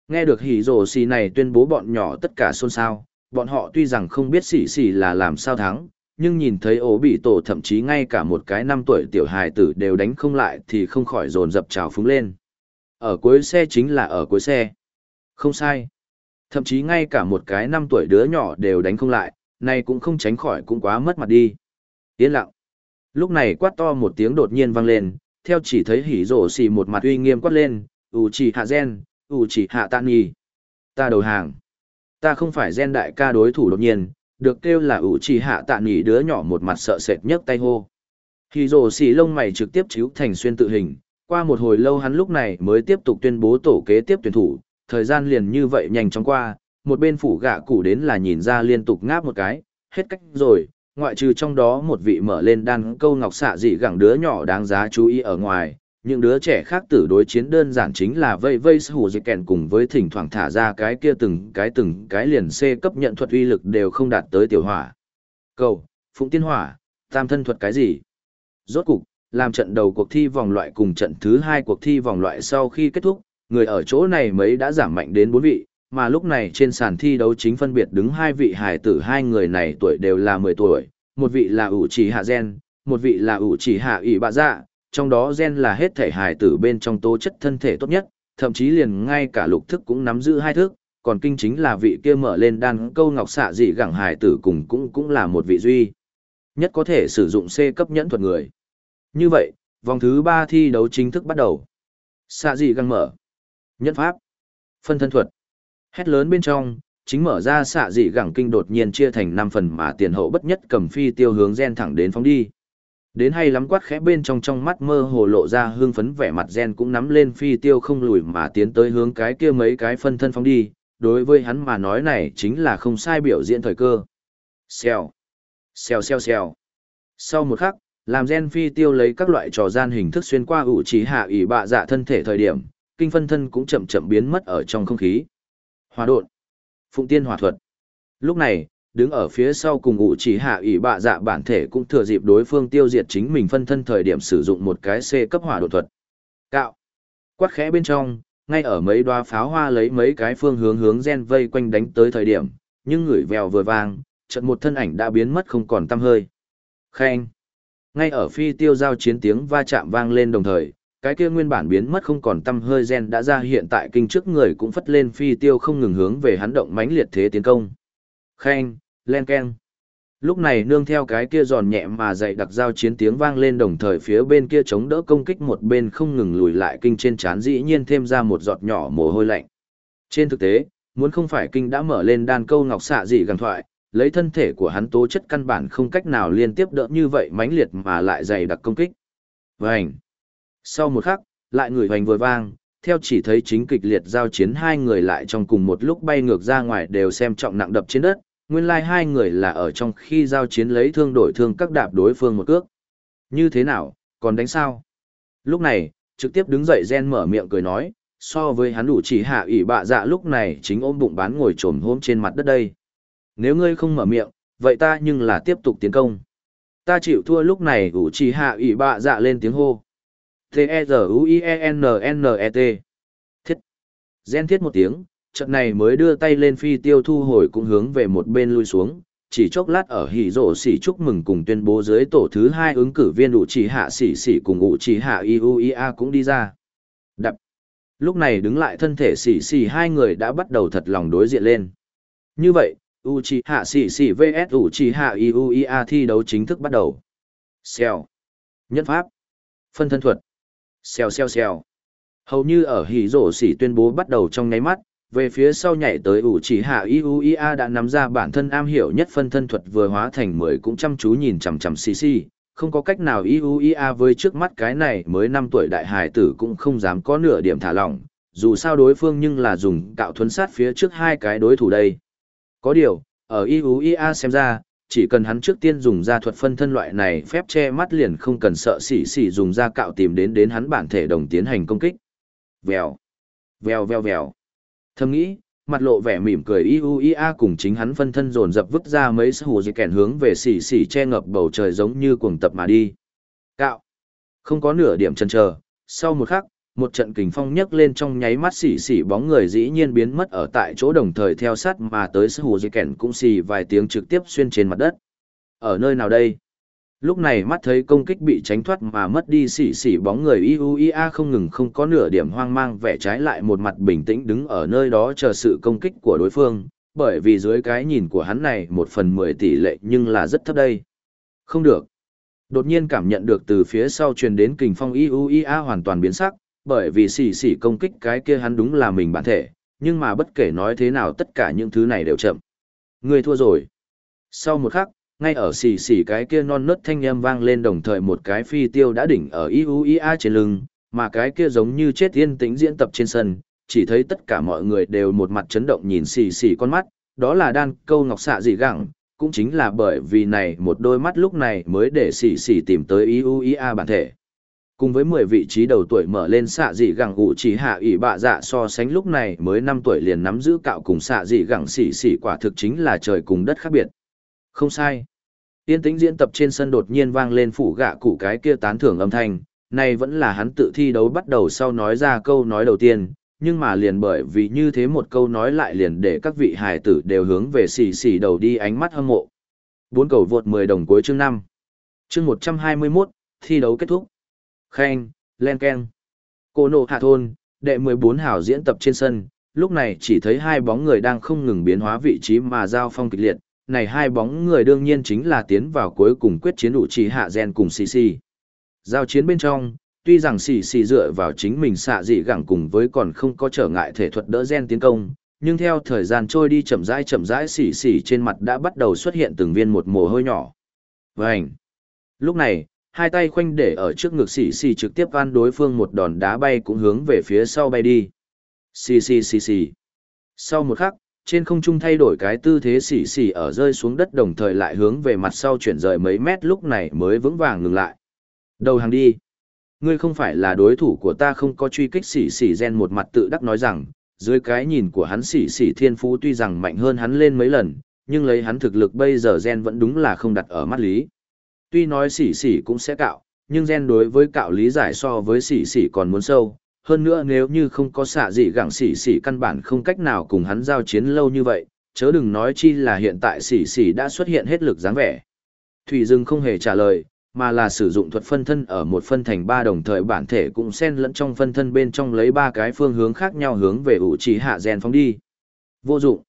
Nghe được hỉ rổ xì này tuyên bố bọn nhỏ tất cả xôn xao, bọn họ tuy rằng không biết xỉ xỉ là làm sao thắng, nhưng nhìn thấy ố bị tổ thậm chí ngay cả một cái năm tuổi tiểu hài tử đều đánh không lại thì không khỏi dồn dập trào phúng lên. Ở cuối xe chính là ở cuối xe. Không sai. Thậm chí ngay cả một cái năm tuổi đứa nhỏ đều đánh không lại, này cũng không tránh khỏi cũng quá mất mặt đi. Yên lặng. Lúc này quát to một tiếng đột nhiên vang lên, theo chỉ thấy hỉ rổ xì một mặt uy nghiêm quát lên, ủ chỉ hạ gen, ủ chỉ hạ tạ nghi. Ta đầu hàng. Ta không phải gen đại ca đối thủ đột nhiên, được kêu là ủ trì hạ tạ nghỉ đứa nhỏ một mặt sợ sệt nhấc tay hô. Khi rổ xì lông mày trực tiếp chiếu thành xuyên tự hình, qua một hồi lâu hắn lúc này mới tiếp tục tuyên bố tổ kế tiếp tuyển thủ, thời gian liền như vậy nhanh chóng qua, một bên phủ gạ cụ đến là nhìn ra liên tục ngáp một cái, hết cách rồi, ngoại trừ trong đó một vị mở lên đan câu ngọc xạ dị gẳng đứa nhỏ đáng giá chú ý ở ngoài, những đứa trẻ khác tử đối chiến đơn giản chính là vây vây hù dịch kèn cùng với thỉnh thoảng thả ra cái kia từng cái từng cái liền C cấp nhận thuật uy lực đều không đạt tới tiểu hỏa. Cầu, phụng tiên hỏa, tam thân thuật cái gì? Rốt cục, làm trận đầu cuộc thi vòng loại cùng trận thứ hai cuộc thi vòng loại sau khi kết thúc, người ở chỗ này mấy đã giảm mạnh đến bốn vị, mà lúc này trên sàn thi đấu chính phân biệt đứng hai vị hài tử hai người này tuổi đều là 10 tuổi, một vị là ủ chỉ hạ gen, một vị là ủ chỉ hạ ỷ bạ dạ, trong đó gen là hết thể hài tử bên trong tố chất thân thể tốt nhất, thậm chí liền ngay cả lục thức cũng nắm giữ hai thức, còn kinh chính là vị kia mở lên đan câu ngọc xạ dị gẳng hài tử cùng cũng cũng là một vị duy. Nhất có thể sử dụng C cấp nhẫn thuật người. Như vậy, vòng thứ ba thi đấu chính thức bắt đầu. Xạ dị gẳng mở. Nhẫn pháp. Phân thân thuật. Hét lớn bên trong, chính mở ra xạ dị gẳng kinh đột nhiên chia thành 5 phần mà tiền hậu bất nhất cầm phi tiêu hướng gen thẳng đến phóng đi. Đến hay lắm quát khẽ bên trong trong mắt mơ hồ lộ ra hương phấn vẻ mặt gen cũng nắm lên phi tiêu không lùi mà tiến tới hướng cái kia mấy cái phân thân phóng đi, đối với hắn mà nói này chính là không sai biểu diễn thời cơ. Xèo, xèo xèo xèo. Sau một khắc, làm gen phi tiêu lấy các loại trò gian hình thức xuyên qua ủ trí hạ ủy bạ dạ thân thể thời điểm, kinh phân thân cũng chậm chậm biến mất ở trong không khí. Hòa đột, phụng tiên hòa thuật. Lúc này, đứng ở phía sau cùng ủ chỉ hạ ủy bạ dạ bản thể cũng thừa dịp đối phương tiêu diệt chính mình phân thân thời điểm sử dụng một cái C cấp hỏa đột thuật. Cạo. Quát khẽ bên trong, ngay ở mấy đoá pháo hoa lấy mấy cái phương hướng hướng gen vây quanh đánh tới thời điểm, nhưng người vèo vừa vang, chợt một thân ảnh đã biến mất không còn tăm hơi. Khen. Ngay ở phi tiêu giao chiến tiếng va chạm vang lên đồng thời, cái kia nguyên bản biến mất không còn tăm hơi gen đã ra hiện tại kinh trước người cũng phất lên phi tiêu không ngừng hướng về hắn động mãnh liệt thế tiến công. Khen, len keng. Lúc này nương theo cái kia giòn nhẹ mà dậy đặc giao chiến tiếng vang lên đồng thời phía bên kia chống đỡ công kích một bên không ngừng lùi lại kinh trên chán dĩ nhiên thêm ra một giọt nhỏ mồ hôi lạnh. Trên thực tế, muốn không phải kinh đã mở lên đan câu ngọc xạ dị gần thoại, lấy thân thể của hắn tố chất căn bản không cách nào liên tiếp đỡ như vậy mãnh liệt mà lại dày đặc công kích. Vành. Sau một khắc, lại người hoành vừa vang, theo chỉ thấy chính kịch liệt giao chiến hai người lại trong cùng một lúc bay ngược ra ngoài đều xem trọng nặng đập trên đất, nguyên lai like hai người là ở trong khi giao chiến lấy thương đổi thương các đạp đối phương một cước. Như thế nào, còn đánh sao? Lúc này, trực tiếp đứng dậy gen mở miệng cười nói, so với hắn đủ chỉ hạ ủy bạ dạ lúc này chính ôm bụng bán ngồi trồm hôm trên mặt đất đây. Nếu ngươi không mở miệng, vậy ta nhưng là tiếp tục tiến công. Ta chịu thua lúc này đủ chỉ hạ ủy bạ dạ lên tiếng hô. T-E-Z-U-I-E-N-N-E-T Thiết. Gen thiết một tiếng, trận này mới đưa tay lên phi tiêu thu hồi cũng hướng về một bên lui xuống, chỉ chốc lát ở hỉ rổ xỉ chúc mừng cùng tuyên bố dưới tổ thứ hai ứng cử viên ủ chỉ hạ xỉ xỉ cùng ủ chỉ hạ IUIA cũng đi ra. Đập. Lúc này đứng lại thân thể xỉ xỉ hai người đã bắt đầu thật lòng đối diện lên. Như vậy, u chỉ hạ xỉ xỉ vs ủ chỉ hạ IUIA thi đấu chính thức bắt đầu. Xèo. Nhân pháp. Phân thân thuật. Xèo xèo xèo. Hầu như ở hỉ rổ xỉ tuyên bố bắt đầu trong nháy mắt, về phía sau nhảy tới ủ chỉ hạ IUIA đã nắm ra bản thân am hiểu nhất phân thân thuật vừa hóa thành mười cũng chăm chú nhìn chằm chằm xì xì, không có cách nào IUIA với trước mắt cái này mới năm tuổi đại hải tử cũng không dám có nửa điểm thả lỏng, dù sao đối phương nhưng là dùng cạo thuấn sát phía trước hai cái đối thủ đây. Có điều, ở IUIA xem ra, chỉ cần hắn trước tiên dùng ra thuật phân thân loại này phép che mắt liền không cần sợ xỉ xỉ dùng ra cạo tìm đến đến hắn bản thể đồng tiến hành công kích. Vèo, vèo vèo vèo. Thầm nghĩ, mặt lộ vẻ mỉm cười IUIA cùng chính hắn phân thân dồn dập vứt ra mấy hù dị kèn hướng về xỉ xỉ che ngập bầu trời giống như cuồng tập mà đi. Cạo. Không có nửa điểm chần chờ, sau một khắc, một trận kình phong nhấc lên trong nháy mắt xỉ xỉ bóng người dĩ nhiên biến mất ở tại chỗ đồng thời theo sát mà tới sư hù dị kèn cũng xì vài tiếng trực tiếp xuyên trên mặt đất. Ở nơi nào đây? Lúc này mắt thấy công kích bị tránh thoát mà mất đi xỉ xỉ bóng người IUIA không ngừng không có nửa điểm hoang mang vẻ trái lại một mặt bình tĩnh đứng ở nơi đó chờ sự công kích của đối phương, bởi vì dưới cái nhìn của hắn này một phần mười tỷ lệ nhưng là rất thấp đây. Không được. Đột nhiên cảm nhận được từ phía sau truyền đến kình phong IUIA hoàn toàn biến sắc, bởi vì xỉ xỉ công kích cái kia hắn đúng là mình bản thể, nhưng mà bất kể nói thế nào tất cả những thứ này đều chậm. Người thua rồi. Sau một khắc, ngay ở xì xì cái kia non nớt thanh âm vang lên đồng thời một cái phi tiêu đã đỉnh ở IUIA trên lưng, mà cái kia giống như chết yên tĩnh diễn tập trên sân, chỉ thấy tất cả mọi người đều một mặt chấn động nhìn xì xì con mắt, đó là đan câu ngọc xạ dị gẳng, cũng chính là bởi vì này một đôi mắt lúc này mới để xì xì tìm tới IUIA bản thể. Cùng với 10 vị trí đầu tuổi mở lên xạ dị gẳng ủ chỉ hạ ỷ bạ dạ so sánh lúc này mới 5 tuổi liền nắm giữ cạo cùng xạ dị gẳng xì xì quả thực chính là trời cùng đất khác biệt. Không sai. Tiên tĩnh diễn tập trên sân đột nhiên vang lên phủ gạ cụ cái kia tán thưởng âm thanh, này vẫn là hắn tự thi đấu bắt đầu sau nói ra câu nói đầu tiên, nhưng mà liền bởi vì như thế một câu nói lại liền để các vị hài tử đều hướng về xỉ xỉ đầu đi ánh mắt hâm mộ. Bốn cầu vượt 10 đồng cuối chương 5. Chương 121, thi đấu kết thúc. Khen, len ken. Cô nộ hạ thôn, đệ 14 hảo diễn tập trên sân, lúc này chỉ thấy hai bóng người đang không ngừng biến hóa vị trí mà giao phong kịch liệt. Này hai bóng người đương nhiên chính là tiến vào cuối cùng quyết chiến đủ trì hạ gen cùng CC. Giao chiến bên trong, tuy rằng xì xì dựa vào chính mình xạ dị gẳng cùng với còn không có trở ngại thể thuật đỡ gen tiến công, nhưng theo thời gian trôi đi chậm rãi chậm rãi xì xì trên mặt đã bắt đầu xuất hiện từng viên một mồ hôi nhỏ. Vành! Lúc này, hai tay khoanh để ở trước ngực xì xì trực tiếp van đối phương một đòn đá bay cũng hướng về phía sau bay đi. Xì xì xì xì. Sau một khắc, trên không trung thay đổi cái tư thế xỉ xỉ ở rơi xuống đất đồng thời lại hướng về mặt sau chuyển rời mấy mét lúc này mới vững vàng ngừng lại. Đầu hàng đi. Ngươi không phải là đối thủ của ta không có truy kích xỉ xỉ gen một mặt tự đắc nói rằng, dưới cái nhìn của hắn xỉ xỉ thiên phú tuy rằng mạnh hơn hắn lên mấy lần, nhưng lấy hắn thực lực bây giờ gen vẫn đúng là không đặt ở mắt lý. Tuy nói xỉ xỉ cũng sẽ cạo, nhưng gen đối với cạo lý giải so với xỉ xỉ còn muốn sâu. Hơn nữa nếu như không có xạ gì gẳng xỉ xỉ căn bản không cách nào cùng hắn giao chiến lâu như vậy, chớ đừng nói chi là hiện tại xỉ xỉ đã xuất hiện hết lực dáng vẻ. Thủy Dương không hề trả lời, mà là sử dụng thuật phân thân ở một phân thành ba đồng thời bản thể cũng xen lẫn trong phân thân bên trong lấy ba cái phương hướng khác nhau hướng về ủ trì hạ gen phóng đi. Vô dụng.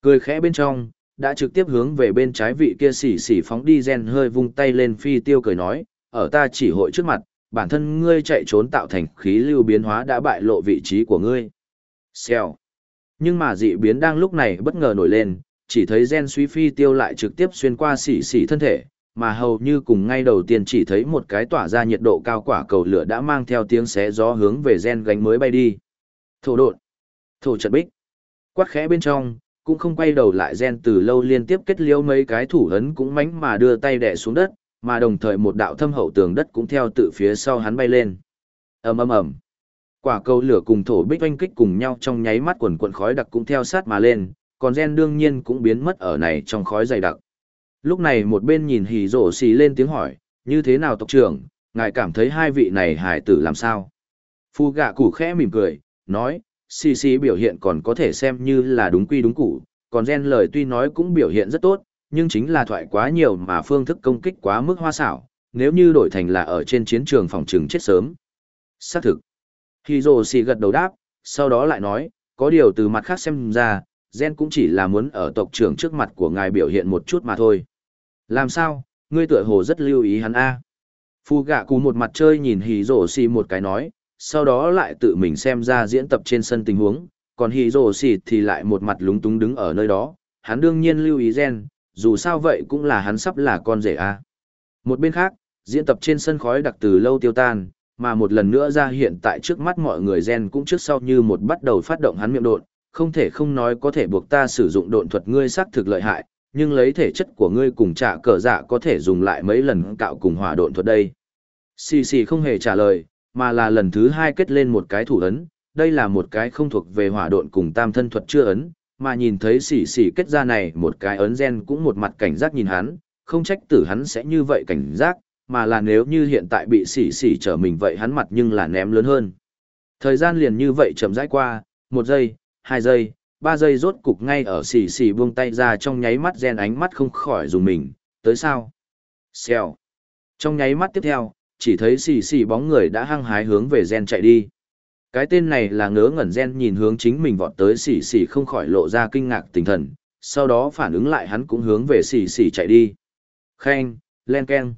Cười khẽ bên trong, đã trực tiếp hướng về bên trái vị kia xỉ xỉ phóng đi gen hơi vung tay lên phi tiêu cười nói, ở ta chỉ hội trước mặt, bản thân ngươi chạy trốn tạo thành khí lưu biến hóa đã bại lộ vị trí của ngươi. Xèo. Nhưng mà dị biến đang lúc này bất ngờ nổi lên, chỉ thấy gen suy phi tiêu lại trực tiếp xuyên qua xỉ xỉ thân thể, mà hầu như cùng ngay đầu tiên chỉ thấy một cái tỏa ra nhiệt độ cao quả cầu lửa đã mang theo tiếng xé gió hướng về gen gánh mới bay đi. Thổ đột thổ trận bích, quát khẽ bên trong, cũng không quay đầu lại gen từ lâu liên tiếp kết liễu mấy cái thủ ấn cũng mánh mà đưa tay đẻ xuống đất, mà đồng thời một đạo thâm hậu tường đất cũng theo tự phía sau hắn bay lên. ầm ầm ầm, quả cầu lửa cùng thổ bích oanh kích cùng nhau trong nháy mắt quần quần khói đặc cũng theo sát mà lên, còn gen đương nhiên cũng biến mất ở này trong khói dày đặc. Lúc này một bên nhìn hỉ rổ xì lên tiếng hỏi, như thế nào tộc trưởng, ngài cảm thấy hai vị này hải tử làm sao? Phu gạ củ khẽ mỉm cười, nói, xì xì biểu hiện còn có thể xem như là đúng quy đúng củ, còn gen lời tuy nói cũng biểu hiện rất tốt, nhưng chính là thoại quá nhiều mà phương thức công kích quá mức hoa xảo, nếu như đổi thành là ở trên chiến trường phòng trừng chết sớm. Xác thực. hiroshi gật đầu đáp, sau đó lại nói, có điều từ mặt khác xem ra, gen cũng chỉ là muốn ở tộc trưởng trước mặt của ngài biểu hiện một chút mà thôi. Làm sao, ngươi tựa hồ rất lưu ý hắn a. Phu gạ cù một mặt chơi nhìn hiroshi một cái nói, sau đó lại tự mình xem ra diễn tập trên sân tình huống, còn hiroshi thì lại một mặt lúng túng đứng ở nơi đó, hắn đương nhiên lưu ý gen, dù sao vậy cũng là hắn sắp là con rể a. Một bên khác, diễn tập trên sân khói đặc từ lâu tiêu tan, mà một lần nữa ra hiện tại trước mắt mọi người gen cũng trước sau như một bắt đầu phát động hắn miệng độn, không thể không nói có thể buộc ta sử dụng độn thuật ngươi xác thực lợi hại, nhưng lấy thể chất của ngươi cùng trả cờ dạ có thể dùng lại mấy lần cạo cùng hỏa độn thuật đây. Xì xì không hề trả lời, mà là lần thứ hai kết lên một cái thủ ấn, đây là một cái không thuộc về hỏa độn cùng tam thân thuật chưa ấn, mà nhìn thấy xì xì kết ra này một cái ấn gen cũng một mặt cảnh giác nhìn hắn, không trách tử hắn sẽ như vậy cảnh giác, mà là nếu như hiện tại bị xì xì trở mình vậy hắn mặt nhưng là ném lớn hơn. Thời gian liền như vậy chậm rãi qua, một giây, hai giây, ba giây rốt cục ngay ở xì xì buông tay ra trong nháy mắt gen ánh mắt không khỏi dùng mình, tới sao? Xèo. Trong nháy mắt tiếp theo, chỉ thấy xì xì bóng người đã hăng hái hướng về gen chạy đi. Cái tên này là ngớ ngẩn gen nhìn hướng chính mình vọt tới xì xì không khỏi lộ ra kinh ngạc tinh thần, sau đó phản ứng lại hắn cũng hướng về xì xì chạy đi. Khanh, len keng.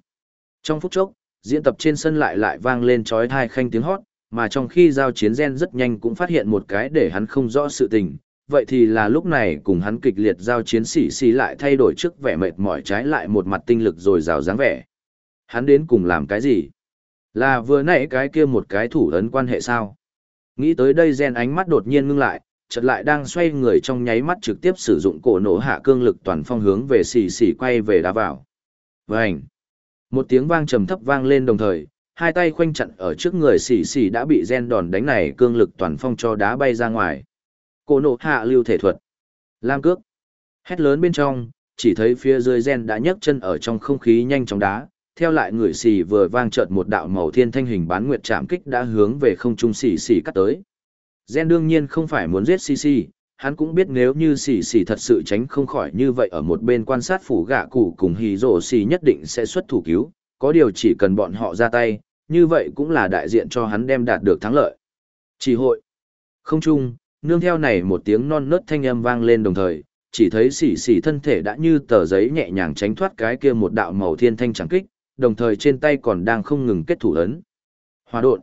Trong phút chốc, diễn tập trên sân lại lại vang lên chói thai khanh tiếng hót, mà trong khi giao chiến gen rất nhanh cũng phát hiện một cái để hắn không rõ sự tình, vậy thì là lúc này cùng hắn kịch liệt giao chiến xỉ xì lại thay đổi trước vẻ mệt mỏi trái lại một mặt tinh lực rồi rào dáng vẻ. Hắn đến cùng làm cái gì? Là vừa nãy cái kia một cái thủ ấn quan hệ sao? Nghĩ tới đây gen ánh mắt đột nhiên ngưng lại, chợt lại đang xoay người trong nháy mắt trực tiếp sử dụng cổ nổ hạ cương lực toàn phong hướng về xì xì quay về đá vào. Vành! Một tiếng vang trầm thấp vang lên đồng thời, hai tay khoanh chặn ở trước người xì xì đã bị gen đòn đánh này cương lực toàn phong cho đá bay ra ngoài. Cổ nổ hạ lưu thể thuật. Lam cước. Hét lớn bên trong, chỉ thấy phía dưới gen đã nhấc chân ở trong không khí nhanh chóng đá, theo lại người xì vừa vang chợt một đạo màu thiên thanh hình bán nguyệt chạm kích đã hướng về không trung xì xì cắt tới. Gen đương nhiên không phải muốn giết xì xì, hắn cũng biết nếu như xì xì thật sự tránh không khỏi như vậy ở một bên quan sát phủ gạ cụ cùng hì rổ xì nhất định sẽ xuất thủ cứu, có điều chỉ cần bọn họ ra tay, như vậy cũng là đại diện cho hắn đem đạt được thắng lợi. Chỉ hội. Không chung, nương theo này một tiếng non nớt thanh âm vang lên đồng thời, chỉ thấy xỉ xỉ thân thể đã như tờ giấy nhẹ nhàng tránh thoát cái kia một đạo màu thiên thanh chẳng kích, đồng thời trên tay còn đang không ngừng kết thủ ấn. Hòa độn,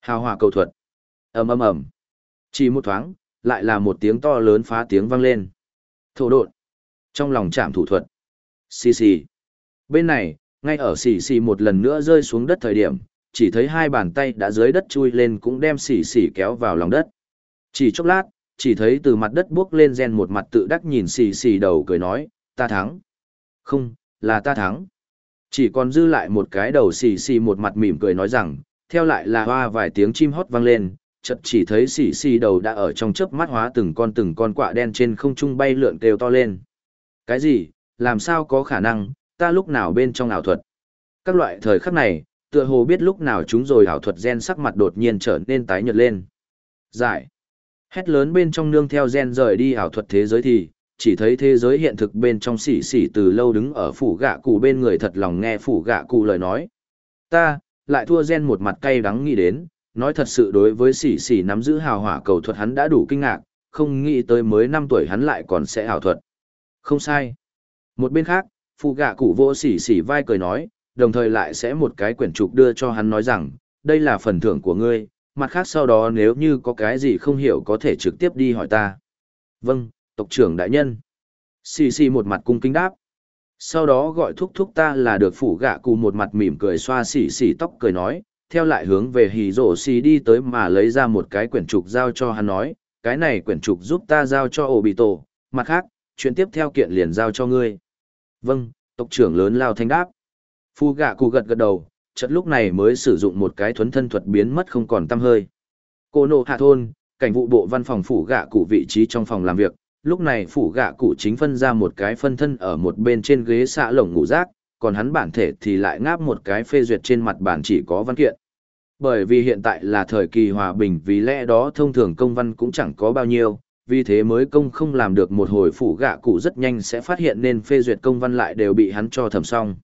hào hòa cầu thuật, ầm ầm ầm. Chỉ một thoáng, lại là một tiếng to lớn phá tiếng vang lên. Thổ độn, trong lòng chạm thủ thuật. Xì xì. Bên này, ngay ở xì xì một lần nữa rơi xuống đất thời điểm, chỉ thấy hai bàn tay đã dưới đất chui lên cũng đem xì xì kéo vào lòng đất. Chỉ chốc lát, chỉ thấy từ mặt đất bước lên gen một mặt tự đắc nhìn xì xì đầu cười nói, ta thắng. Không, là ta thắng. Chỉ còn dư lại một cái đầu xì xì một mặt mỉm cười nói rằng, theo lại là hoa vài tiếng chim hót vang lên, chợt chỉ thấy xì xì đầu đã ở trong chớp mắt hóa từng con từng con quạ đen trên không trung bay lượn kêu to lên. Cái gì, làm sao có khả năng, ta lúc nào bên trong ảo thuật. Các loại thời khắc này, tựa hồ biết lúc nào chúng rồi ảo thuật gen sắc mặt đột nhiên trở nên tái nhợt lên. Giải. Hét lớn bên trong nương theo gen rời đi ảo thuật thế giới thì, chỉ thấy thế giới hiện thực bên trong xỉ xỉ từ lâu đứng ở phủ gạ cụ bên người thật lòng nghe phủ gạ cụ lời nói. Ta, lại thua gen một mặt cay đắng nghĩ đến, nói thật sự đối với xỉ xỉ nắm giữ hào hỏa cầu thuật hắn đã đủ kinh ngạc, không nghĩ tới mới năm tuổi hắn lại còn sẽ ảo thuật. Không sai. Một bên khác, phụ gạ cụ vô xỉ xỉ vai cười nói, đồng thời lại sẽ một cái quyển trục đưa cho hắn nói rằng, đây là phần thưởng của ngươi, mặt khác sau đó nếu như có cái gì không hiểu có thể trực tiếp đi hỏi ta. Vâng, tộc trưởng đại nhân. Xì xì một mặt cung kính đáp. Sau đó gọi thúc thúc ta là được phủ gạ cụ một mặt mỉm cười xoa xì xì tóc cười nói, theo lại hướng về hì rổ xì đi tới mà lấy ra một cái quyển trục giao cho hắn nói, cái này quyển trục giúp ta giao cho ổ bị tổ, mặt khác, chuyện tiếp theo kiện liền giao cho ngươi. Vâng, tộc trưởng lớn lao thanh đáp. Phu gạ cụ gật gật đầu, chợt lúc này mới sử dụng một cái thuấn thân thuật biến mất không còn tăm hơi. Cô nộ hạ thôn, cảnh vụ bộ văn phòng phủ gạ cụ vị trí trong phòng làm việc, lúc này phủ gạ cụ chính phân ra một cái phân thân ở một bên trên ghế xạ lồng ngủ rác, còn hắn bản thể thì lại ngáp một cái phê duyệt trên mặt bản chỉ có văn kiện. Bởi vì hiện tại là thời kỳ hòa bình vì lẽ đó thông thường công văn cũng chẳng có bao nhiêu, vì thế mới công không làm được một hồi phủ gạ cụ rất nhanh sẽ phát hiện nên phê duyệt công văn lại đều bị hắn cho thầm xong.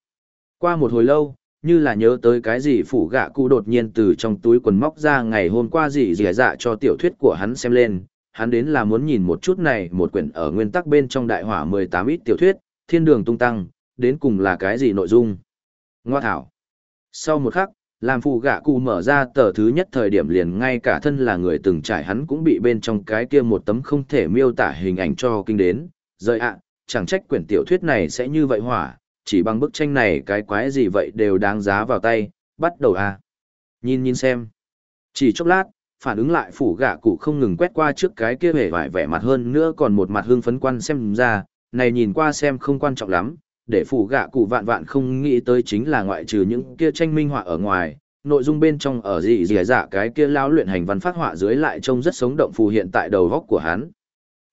Qua một hồi lâu, như là nhớ tới cái gì phủ gạ cụ đột nhiên từ trong túi quần móc ra ngày hôm qua gì dì dạ cho tiểu thuyết của hắn xem lên, hắn đến là muốn nhìn một chút này một quyển ở nguyên tắc bên trong đại hỏa 18 ít tiểu thuyết, thiên đường tung tăng, đến cùng là cái gì nội dung. Ngoa thảo. Sau một khắc, làm phụ gạ cụ mở ra tờ thứ nhất thời điểm liền ngay cả thân là người từng trải hắn cũng bị bên trong cái kia một tấm không thể miêu tả hình ảnh cho kinh đến. Rời ạ, chẳng trách quyển tiểu thuyết này sẽ như vậy hỏa, chỉ bằng bức tranh này cái quái gì vậy đều đáng giá vào tay, bắt đầu à. Nhìn nhìn xem. Chỉ chốc lát, phản ứng lại phủ gạ cụ không ngừng quét qua trước cái kia vẻ vải vẻ mặt hơn nữa còn một mặt hương phấn quan xem ra, này nhìn qua xem không quan trọng lắm, để phủ gạ cụ vạn vạn không nghĩ tới chính là ngoại trừ những kia tranh minh họa ở ngoài, nội dung bên trong ở gì gì dạ cái kia lao luyện hành văn phát họa dưới lại trông rất sống động phù hiện tại đầu góc của hắn.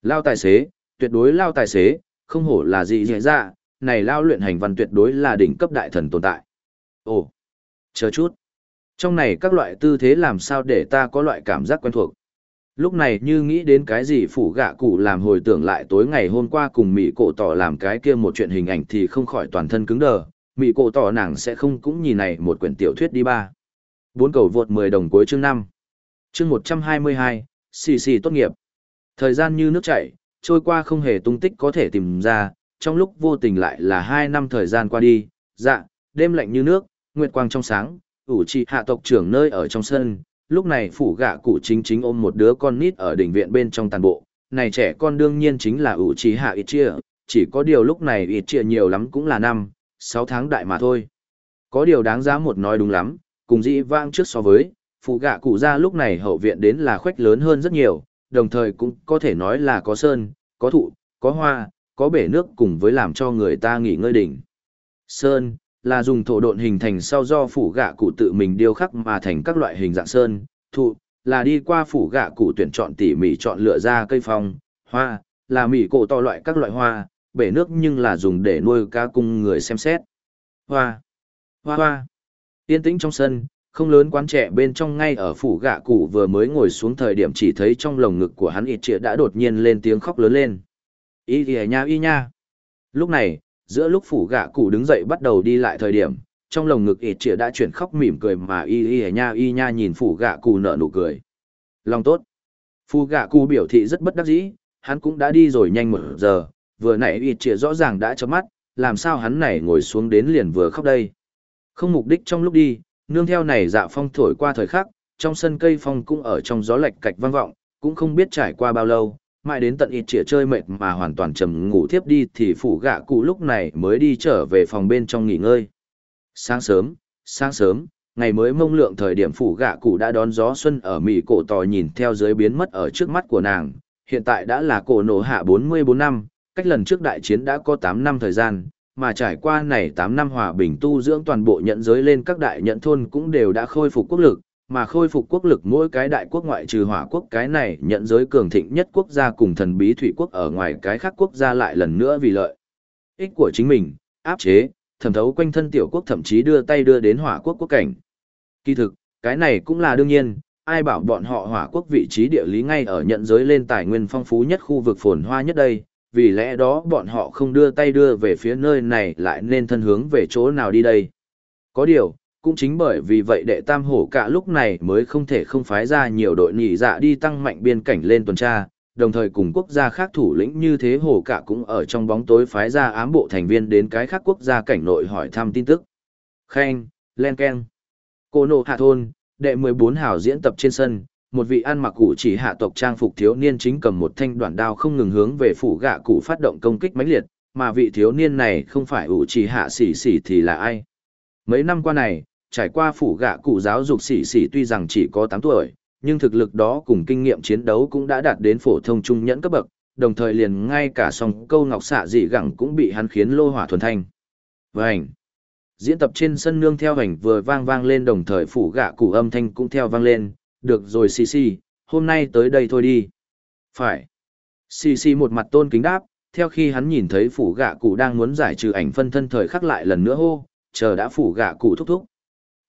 Lao tài xế, tuyệt đối lao tài xế, không hổ là gì gì dạ, này lao luyện hành văn tuyệt đối là đỉnh cấp đại thần tồn tại. Ồ, chờ chút. Trong này các loại tư thế làm sao để ta có loại cảm giác quen thuộc. Lúc này như nghĩ đến cái gì phủ gạ cụ làm hồi tưởng lại tối ngày hôm qua cùng Mỹ cổ tỏ làm cái kia một chuyện hình ảnh thì không khỏi toàn thân cứng đờ. Mỹ cổ tỏ nàng sẽ không cũng nhìn này một quyển tiểu thuyết đi ba. Bốn cầu vượt 10 đồng cuối chương 5. Chương 122, xì xì tốt nghiệp. Thời gian như nước chảy, trôi qua không hề tung tích có thể tìm ra, trong lúc vô tình lại là hai năm thời gian qua đi, dạ, đêm lạnh như nước, nguyệt quang trong sáng, ủ trì hạ tộc trưởng nơi ở trong sân, lúc này phủ gạ cụ chính chính ôm một đứa con nít ở đỉnh viện bên trong tàn bộ, này trẻ con đương nhiên chính là ủ trì hạ ít chia, chỉ có điều lúc này ít chia nhiều lắm cũng là năm, sáu tháng đại mà thôi. Có điều đáng giá một nói đúng lắm, cùng dĩ vang trước so với, phủ gạ cụ ra lúc này hậu viện đến là khoách lớn hơn rất nhiều, đồng thời cũng có thể nói là có sơn, có thụ, có hoa, có bể nước cùng với làm cho người ta nghỉ ngơi đỉnh. Sơn, là dùng thổ độn hình thành sau do phủ gạ cụ tự mình điêu khắc mà thành các loại hình dạng sơn, thụ, là đi qua phủ gạ cụ tuyển chọn tỉ mỉ chọn lựa ra cây phong, hoa, là mỉ cổ to loại các loại hoa, bể nước nhưng là dùng để nuôi cá cung người xem xét. Hoa, hoa hoa, yên tĩnh trong sân, không lớn quán trẻ bên trong ngay ở phủ gạ cụ vừa mới ngồi xuống thời điểm chỉ thấy trong lồng ngực của hắn ít trịa đã đột nhiên lên tiếng khóc lớn lên. Y kìa nha y nha. Lúc này, giữa lúc phủ gạ cụ đứng dậy bắt đầu đi lại thời điểm, trong lồng ngực ít chĩa đã chuyển khóc mỉm cười mà y y nha y nha nhìn phủ gạ cụ nở nụ cười. Lòng tốt. Phủ gạ cụ biểu thị rất bất đắc dĩ, hắn cũng đã đi rồi nhanh một giờ, vừa nãy ít chĩa rõ ràng đã chớp mắt, làm sao hắn này ngồi xuống đến liền vừa khóc đây. Không mục đích trong lúc đi, nương theo này dạ phong thổi qua thời khắc, trong sân cây phong cũng ở trong gió lệch cạch vang vọng, cũng không biết trải qua bao lâu, mãi đến tận ít chĩa chơi mệt mà hoàn toàn trầm ngủ thiếp đi thì phủ gạ cụ lúc này mới đi trở về phòng bên trong nghỉ ngơi. Sáng sớm, sáng sớm, ngày mới mông lượng thời điểm phủ gạ cụ đã đón gió xuân ở Mỹ cổ tòi nhìn theo dưới biến mất ở trước mắt của nàng, hiện tại đã là cổ nổ hạ 44 năm, cách lần trước đại chiến đã có 8 năm thời gian, mà trải qua này 8 năm hòa bình tu dưỡng toàn bộ nhận giới lên các đại nhận thôn cũng đều đã khôi phục quốc lực, mà khôi phục quốc lực mỗi cái đại quốc ngoại trừ hỏa quốc cái này nhận giới cường thịnh nhất quốc gia cùng thần bí thủy quốc ở ngoài cái khác quốc gia lại lần nữa vì lợi ích của chính mình, áp chế, thẩm thấu quanh thân tiểu quốc thậm chí đưa tay đưa đến hỏa quốc quốc cảnh. Kỳ thực, cái này cũng là đương nhiên, ai bảo bọn họ hỏa quốc vị trí địa lý ngay ở nhận giới lên tài nguyên phong phú nhất khu vực phồn hoa nhất đây, vì lẽ đó bọn họ không đưa tay đưa về phía nơi này lại nên thân hướng về chỗ nào đi đây. Có điều, cũng chính bởi vì vậy đệ tam hổ cả lúc này mới không thể không phái ra nhiều đội nhị dạ đi tăng mạnh biên cảnh lên tuần tra, đồng thời cùng quốc gia khác thủ lĩnh như thế hổ cả cũng ở trong bóng tối phái ra ám bộ thành viên đến cái khác quốc gia cảnh nội hỏi thăm tin tức. Khen, Len Ken. Cô nộ hạ thôn, đệ 14 hảo diễn tập trên sân, một vị ăn mặc cụ chỉ hạ tộc trang phục thiếu niên chính cầm một thanh đoạn đao không ngừng hướng về phủ gạ cụ phát động công kích mãnh liệt, mà vị thiếu niên này không phải ủ chỉ hạ xỉ xỉ thì là ai. Mấy năm qua này, trải qua phủ gạ cụ giáo dục xỉ xỉ tuy rằng chỉ có 8 tuổi, nhưng thực lực đó cùng kinh nghiệm chiến đấu cũng đã đạt đến phổ thông trung nhẫn cấp bậc, đồng thời liền ngay cả song câu ngọc xạ dị gẳng cũng bị hắn khiến lô hỏa thuần thanh. Vành! Diễn tập trên sân nương theo hành vừa vang vang lên đồng thời phủ gạ cụ âm thanh cũng theo vang lên, được rồi xì xì, hôm nay tới đây thôi đi. Phải. Xì xì một mặt tôn kính đáp, theo khi hắn nhìn thấy phủ gạ cụ đang muốn giải trừ ảnh phân thân thời khắc lại lần nữa hô, chờ đã phủ gạ cụ thúc thúc.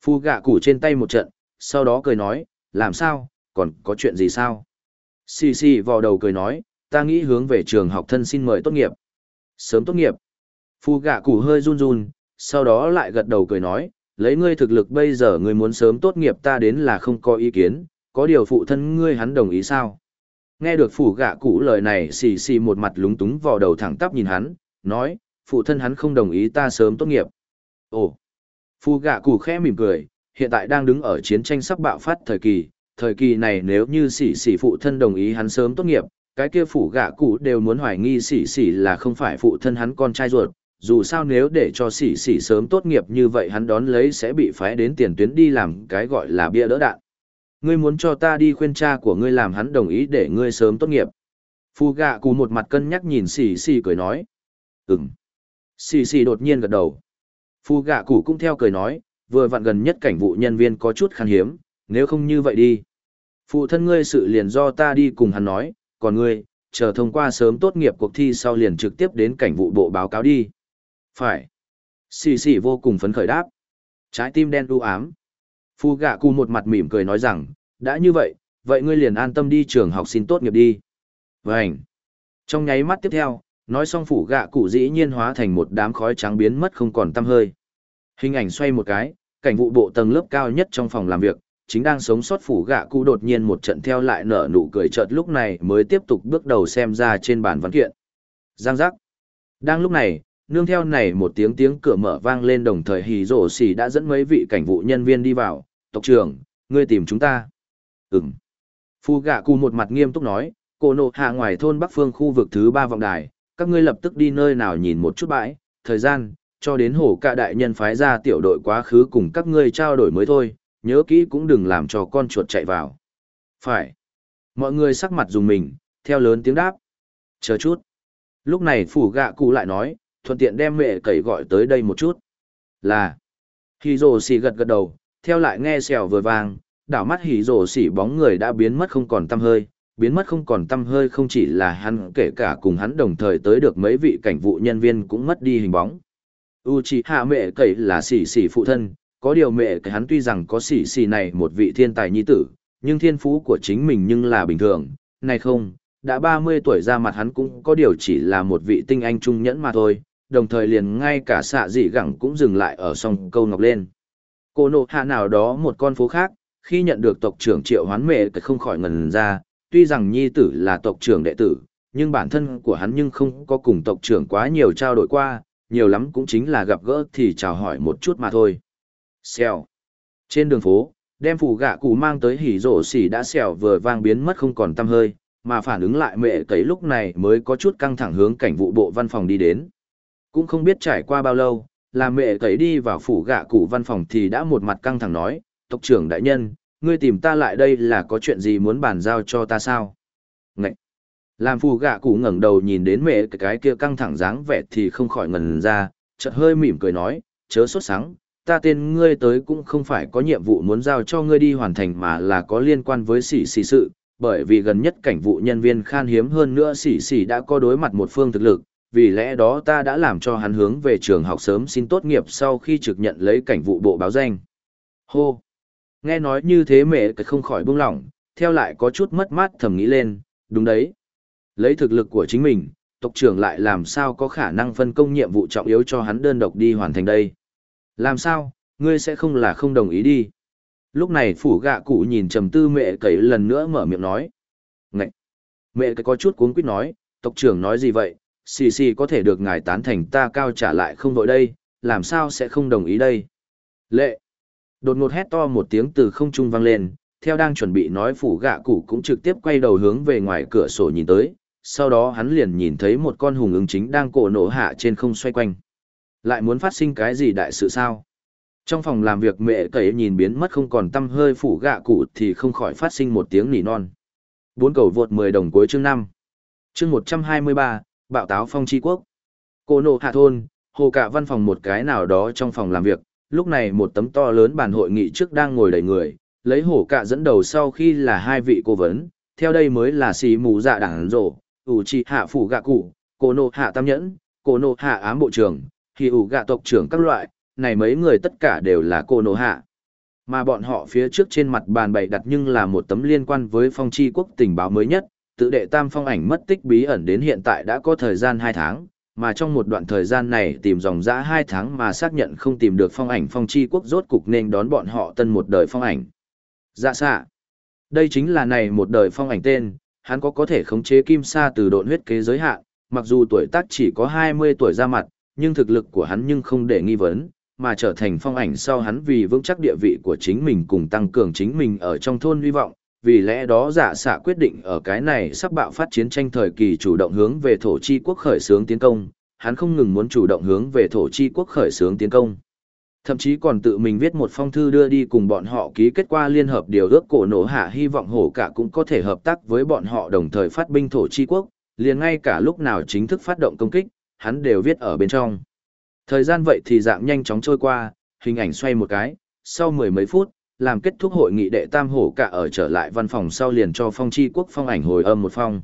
Phu gạ củ trên tay một trận, sau đó cười nói, làm sao, còn có chuyện gì sao? Xì xì vào đầu cười nói, ta nghĩ hướng về trường học thân xin mời tốt nghiệp. Sớm tốt nghiệp. Phu gạ củ hơi run run, sau đó lại gật đầu cười nói, lấy ngươi thực lực bây giờ ngươi muốn sớm tốt nghiệp ta đến là không có ý kiến, có điều phụ thân ngươi hắn đồng ý sao? Nghe được phủ gạ cũ lời này xì xì một mặt lúng túng vào đầu thẳng tắp nhìn hắn, nói, phụ thân hắn không đồng ý ta sớm tốt nghiệp. Ồ, Phu gạ cụ khẽ mỉm cười, hiện tại đang đứng ở chiến tranh sắp bạo phát thời kỳ, thời kỳ này nếu như sỉ sỉ phụ thân đồng ý hắn sớm tốt nghiệp, cái kia phủ gạ cụ đều muốn hoài nghi sỉ sỉ là không phải phụ thân hắn con trai ruột, dù sao nếu để cho sỉ sỉ sớm tốt nghiệp như vậy hắn đón lấy sẽ bị phái đến tiền tuyến đi làm cái gọi là bia đỡ đạn. Ngươi muốn cho ta đi khuyên cha của ngươi làm hắn đồng ý để ngươi sớm tốt nghiệp. Phu gạ cụ một mặt cân nhắc nhìn xì xì cười nói. Ừm. Xì xì đột nhiên gật đầu. Phu gạ cụ cũng theo cười nói, vừa vặn gần nhất cảnh vụ nhân viên có chút khan hiếm, nếu không như vậy đi. Phụ thân ngươi sự liền do ta đi cùng hắn nói, còn ngươi, chờ thông qua sớm tốt nghiệp cuộc thi sau liền trực tiếp đến cảnh vụ bộ báo cáo đi. Phải. Xì xì vô cùng phấn khởi đáp. Trái tim đen u ám. Phu gạ cụ một mặt mỉm cười nói rằng, đã như vậy, vậy ngươi liền an tâm đi trường học xin tốt nghiệp đi. Vânh. Trong nháy mắt tiếp theo, nói xong phủ gạ cụ dĩ nhiên hóa thành một đám khói trắng biến mất không còn tăm hơi. Hình ảnh xoay một cái, cảnh vụ bộ tầng lớp cao nhất trong phòng làm việc, chính đang sống sót phủ gạ cụ đột nhiên một trận theo lại nở nụ cười chợt lúc này mới tiếp tục bước đầu xem ra trên bàn văn kiện. Giang giác. Đang lúc này, nương theo này một tiếng tiếng cửa mở vang lên đồng thời hì rổ xì đã dẫn mấy vị cảnh vụ nhân viên đi vào. Tộc trưởng, ngươi tìm chúng ta. Ừm. Phu gạ cụ một mặt nghiêm túc nói, cô nộ hạ ngoài thôn bắc phương khu vực thứ ba vọng đài, các ngươi lập tức đi nơi nào nhìn một chút bãi, thời gian, cho đến hổ cả đại nhân phái ra tiểu đội quá khứ cùng các ngươi trao đổi mới thôi, nhớ kỹ cũng đừng làm cho con chuột chạy vào. Phải. Mọi người sắc mặt dùng mình, theo lớn tiếng đáp. Chờ chút. Lúc này phủ gạ cụ lại nói, thuận tiện đem mẹ cậy gọi tới đây một chút. Là. Hì rồ xì gật gật đầu, theo lại nghe xèo vừa vang, đảo mắt hì rồ xì bóng người đã biến mất không còn tăm hơi. Biến mất không còn tăm hơi không chỉ là hắn kể cả cùng hắn đồng thời tới được mấy vị cảnh vụ nhân viên cũng mất đi hình bóng. Uchiha mẹ cậy là xỉ xỉ phụ thân, có điều mẹ cậy hắn tuy rằng có xỉ xỉ này một vị thiên tài nhi tử, nhưng thiên phú của chính mình nhưng là bình thường, này không, đã 30 tuổi ra mặt hắn cũng có điều chỉ là một vị tinh anh trung nhẫn mà thôi, đồng thời liền ngay cả xạ dị gẳng cũng dừng lại ở sông câu ngọc lên. Cô nộ hạ nào đó một con phố khác, khi nhận được tộc trưởng triệu hoán mẹ cậy không khỏi ngần ra, tuy rằng nhi tử là tộc trưởng đệ tử, nhưng bản thân của hắn nhưng không có cùng tộc trưởng quá nhiều trao đổi qua, nhiều lắm cũng chính là gặp gỡ thì chào hỏi một chút mà thôi. Xèo. Trên đường phố, đem phủ gạ cụ mang tới hỉ rổ xỉ đã xèo vừa vang biến mất không còn tăm hơi, mà phản ứng lại mẹ cấy lúc này mới có chút căng thẳng hướng cảnh vụ bộ văn phòng đi đến. Cũng không biết trải qua bao lâu, là mẹ cấy đi vào phủ gạ cụ văn phòng thì đã một mặt căng thẳng nói, tộc trưởng đại nhân, ngươi tìm ta lại đây là có chuyện gì muốn bàn giao cho ta sao? Ngậy! Làm phù gạ cụ ngẩng đầu nhìn đến mẹ cái kia căng thẳng dáng vẻ thì không khỏi ngần ra, chợt hơi mỉm cười nói, chớ sốt sáng, ta tên ngươi tới cũng không phải có nhiệm vụ muốn giao cho ngươi đi hoàn thành mà là có liên quan với sỉ sỉ sự, bởi vì gần nhất cảnh vụ nhân viên khan hiếm hơn nữa sỉ sỉ đã có đối mặt một phương thực lực, vì lẽ đó ta đã làm cho hắn hướng về trường học sớm xin tốt nghiệp sau khi trực nhận lấy cảnh vụ bộ báo danh. Hô! Nghe nói như thế mẹ cái không khỏi buông lỏng, theo lại có chút mất mát thầm nghĩ lên, đúng đấy. Lấy thực lực của chính mình, tộc trưởng lại làm sao có khả năng phân công nhiệm vụ trọng yếu cho hắn đơn độc đi hoàn thành đây. Làm sao, ngươi sẽ không là không đồng ý đi. Lúc này phủ gạ cụ nhìn trầm tư mẹ cấy lần nữa mở miệng nói. Ngậy! Mẹ cấy có chút cuốn quýt nói, tộc trưởng nói gì vậy, xì xì có thể được ngài tán thành ta cao trả lại không vội đây, làm sao sẽ không đồng ý đây. Lệ! Đột ngột hét to một tiếng từ không trung vang lên, theo đang chuẩn bị nói phủ gạ cụ cũng trực tiếp quay đầu hướng về ngoài cửa sổ nhìn tới, sau đó hắn liền nhìn thấy một con hùng ứng chính đang cổ nổ hạ trên không xoay quanh. Lại muốn phát sinh cái gì đại sự sao? Trong phòng làm việc mẹ cậy nhìn biến mất không còn tâm hơi phủ gạ cụ thì không khỏi phát sinh một tiếng nỉ non. Bốn cầu vượt 10 đồng cuối chương 5. Chương 123, Bạo táo phong chi quốc. Cô nổ hạ thôn, hồ cả văn phòng một cái nào đó trong phòng làm việc, lúc này một tấm to lớn bàn hội nghị trước đang ngồi đầy người, lấy hổ cạ dẫn đầu sau khi là hai vị cố vấn, theo đây mới là xì mù dạ đảng rổ, ủ trì hạ phủ gạ cụ, cô nộ hạ tam nhẫn, cô nộ hạ ám bộ trưởng, thì ủ gạ tộc trưởng các loại, này mấy người tất cả đều là cô nộ hạ. Mà bọn họ phía trước trên mặt bàn bày đặt nhưng là một tấm liên quan với phong chi quốc tình báo mới nhất, tự đệ tam phong ảnh mất tích bí ẩn đến hiện tại đã có thời gian 2 tháng, mà trong một đoạn thời gian này tìm dòng dã hai tháng mà xác nhận không tìm được phong ảnh phong chi quốc rốt cục nên đón bọn họ tân một đời phong ảnh. Dạ xạ. Đây chính là này một đời phong ảnh tên, hắn có có thể khống chế kim sa từ độn huyết kế giới hạn, mặc dù tuổi tác chỉ có 20 tuổi ra mặt, nhưng thực lực của hắn nhưng không để nghi vấn, mà trở thành phong ảnh sau hắn vì vững chắc địa vị của chính mình cùng tăng cường chính mình ở trong thôn hy vọng, vì lẽ đó giả xạ quyết định ở cái này sắp bạo phát chiến tranh thời kỳ chủ động hướng về thổ chi quốc khởi xướng tiến công, hắn không ngừng muốn chủ động hướng về thổ chi quốc khởi xướng tiến công. Thậm chí còn tự mình viết một phong thư đưa đi cùng bọn họ ký kết qua liên hợp điều ước cổ nổ hạ hy vọng hổ cả cũng có thể hợp tác với bọn họ đồng thời phát binh thổ chi quốc, liền ngay cả lúc nào chính thức phát động công kích, hắn đều viết ở bên trong. Thời gian vậy thì dạng nhanh chóng trôi qua, hình ảnh xoay một cái, sau mười mấy phút, làm kết thúc hội nghị đệ tam hổ cả ở trở lại văn phòng sau liền cho phong chi quốc phong ảnh hồi âm một phong.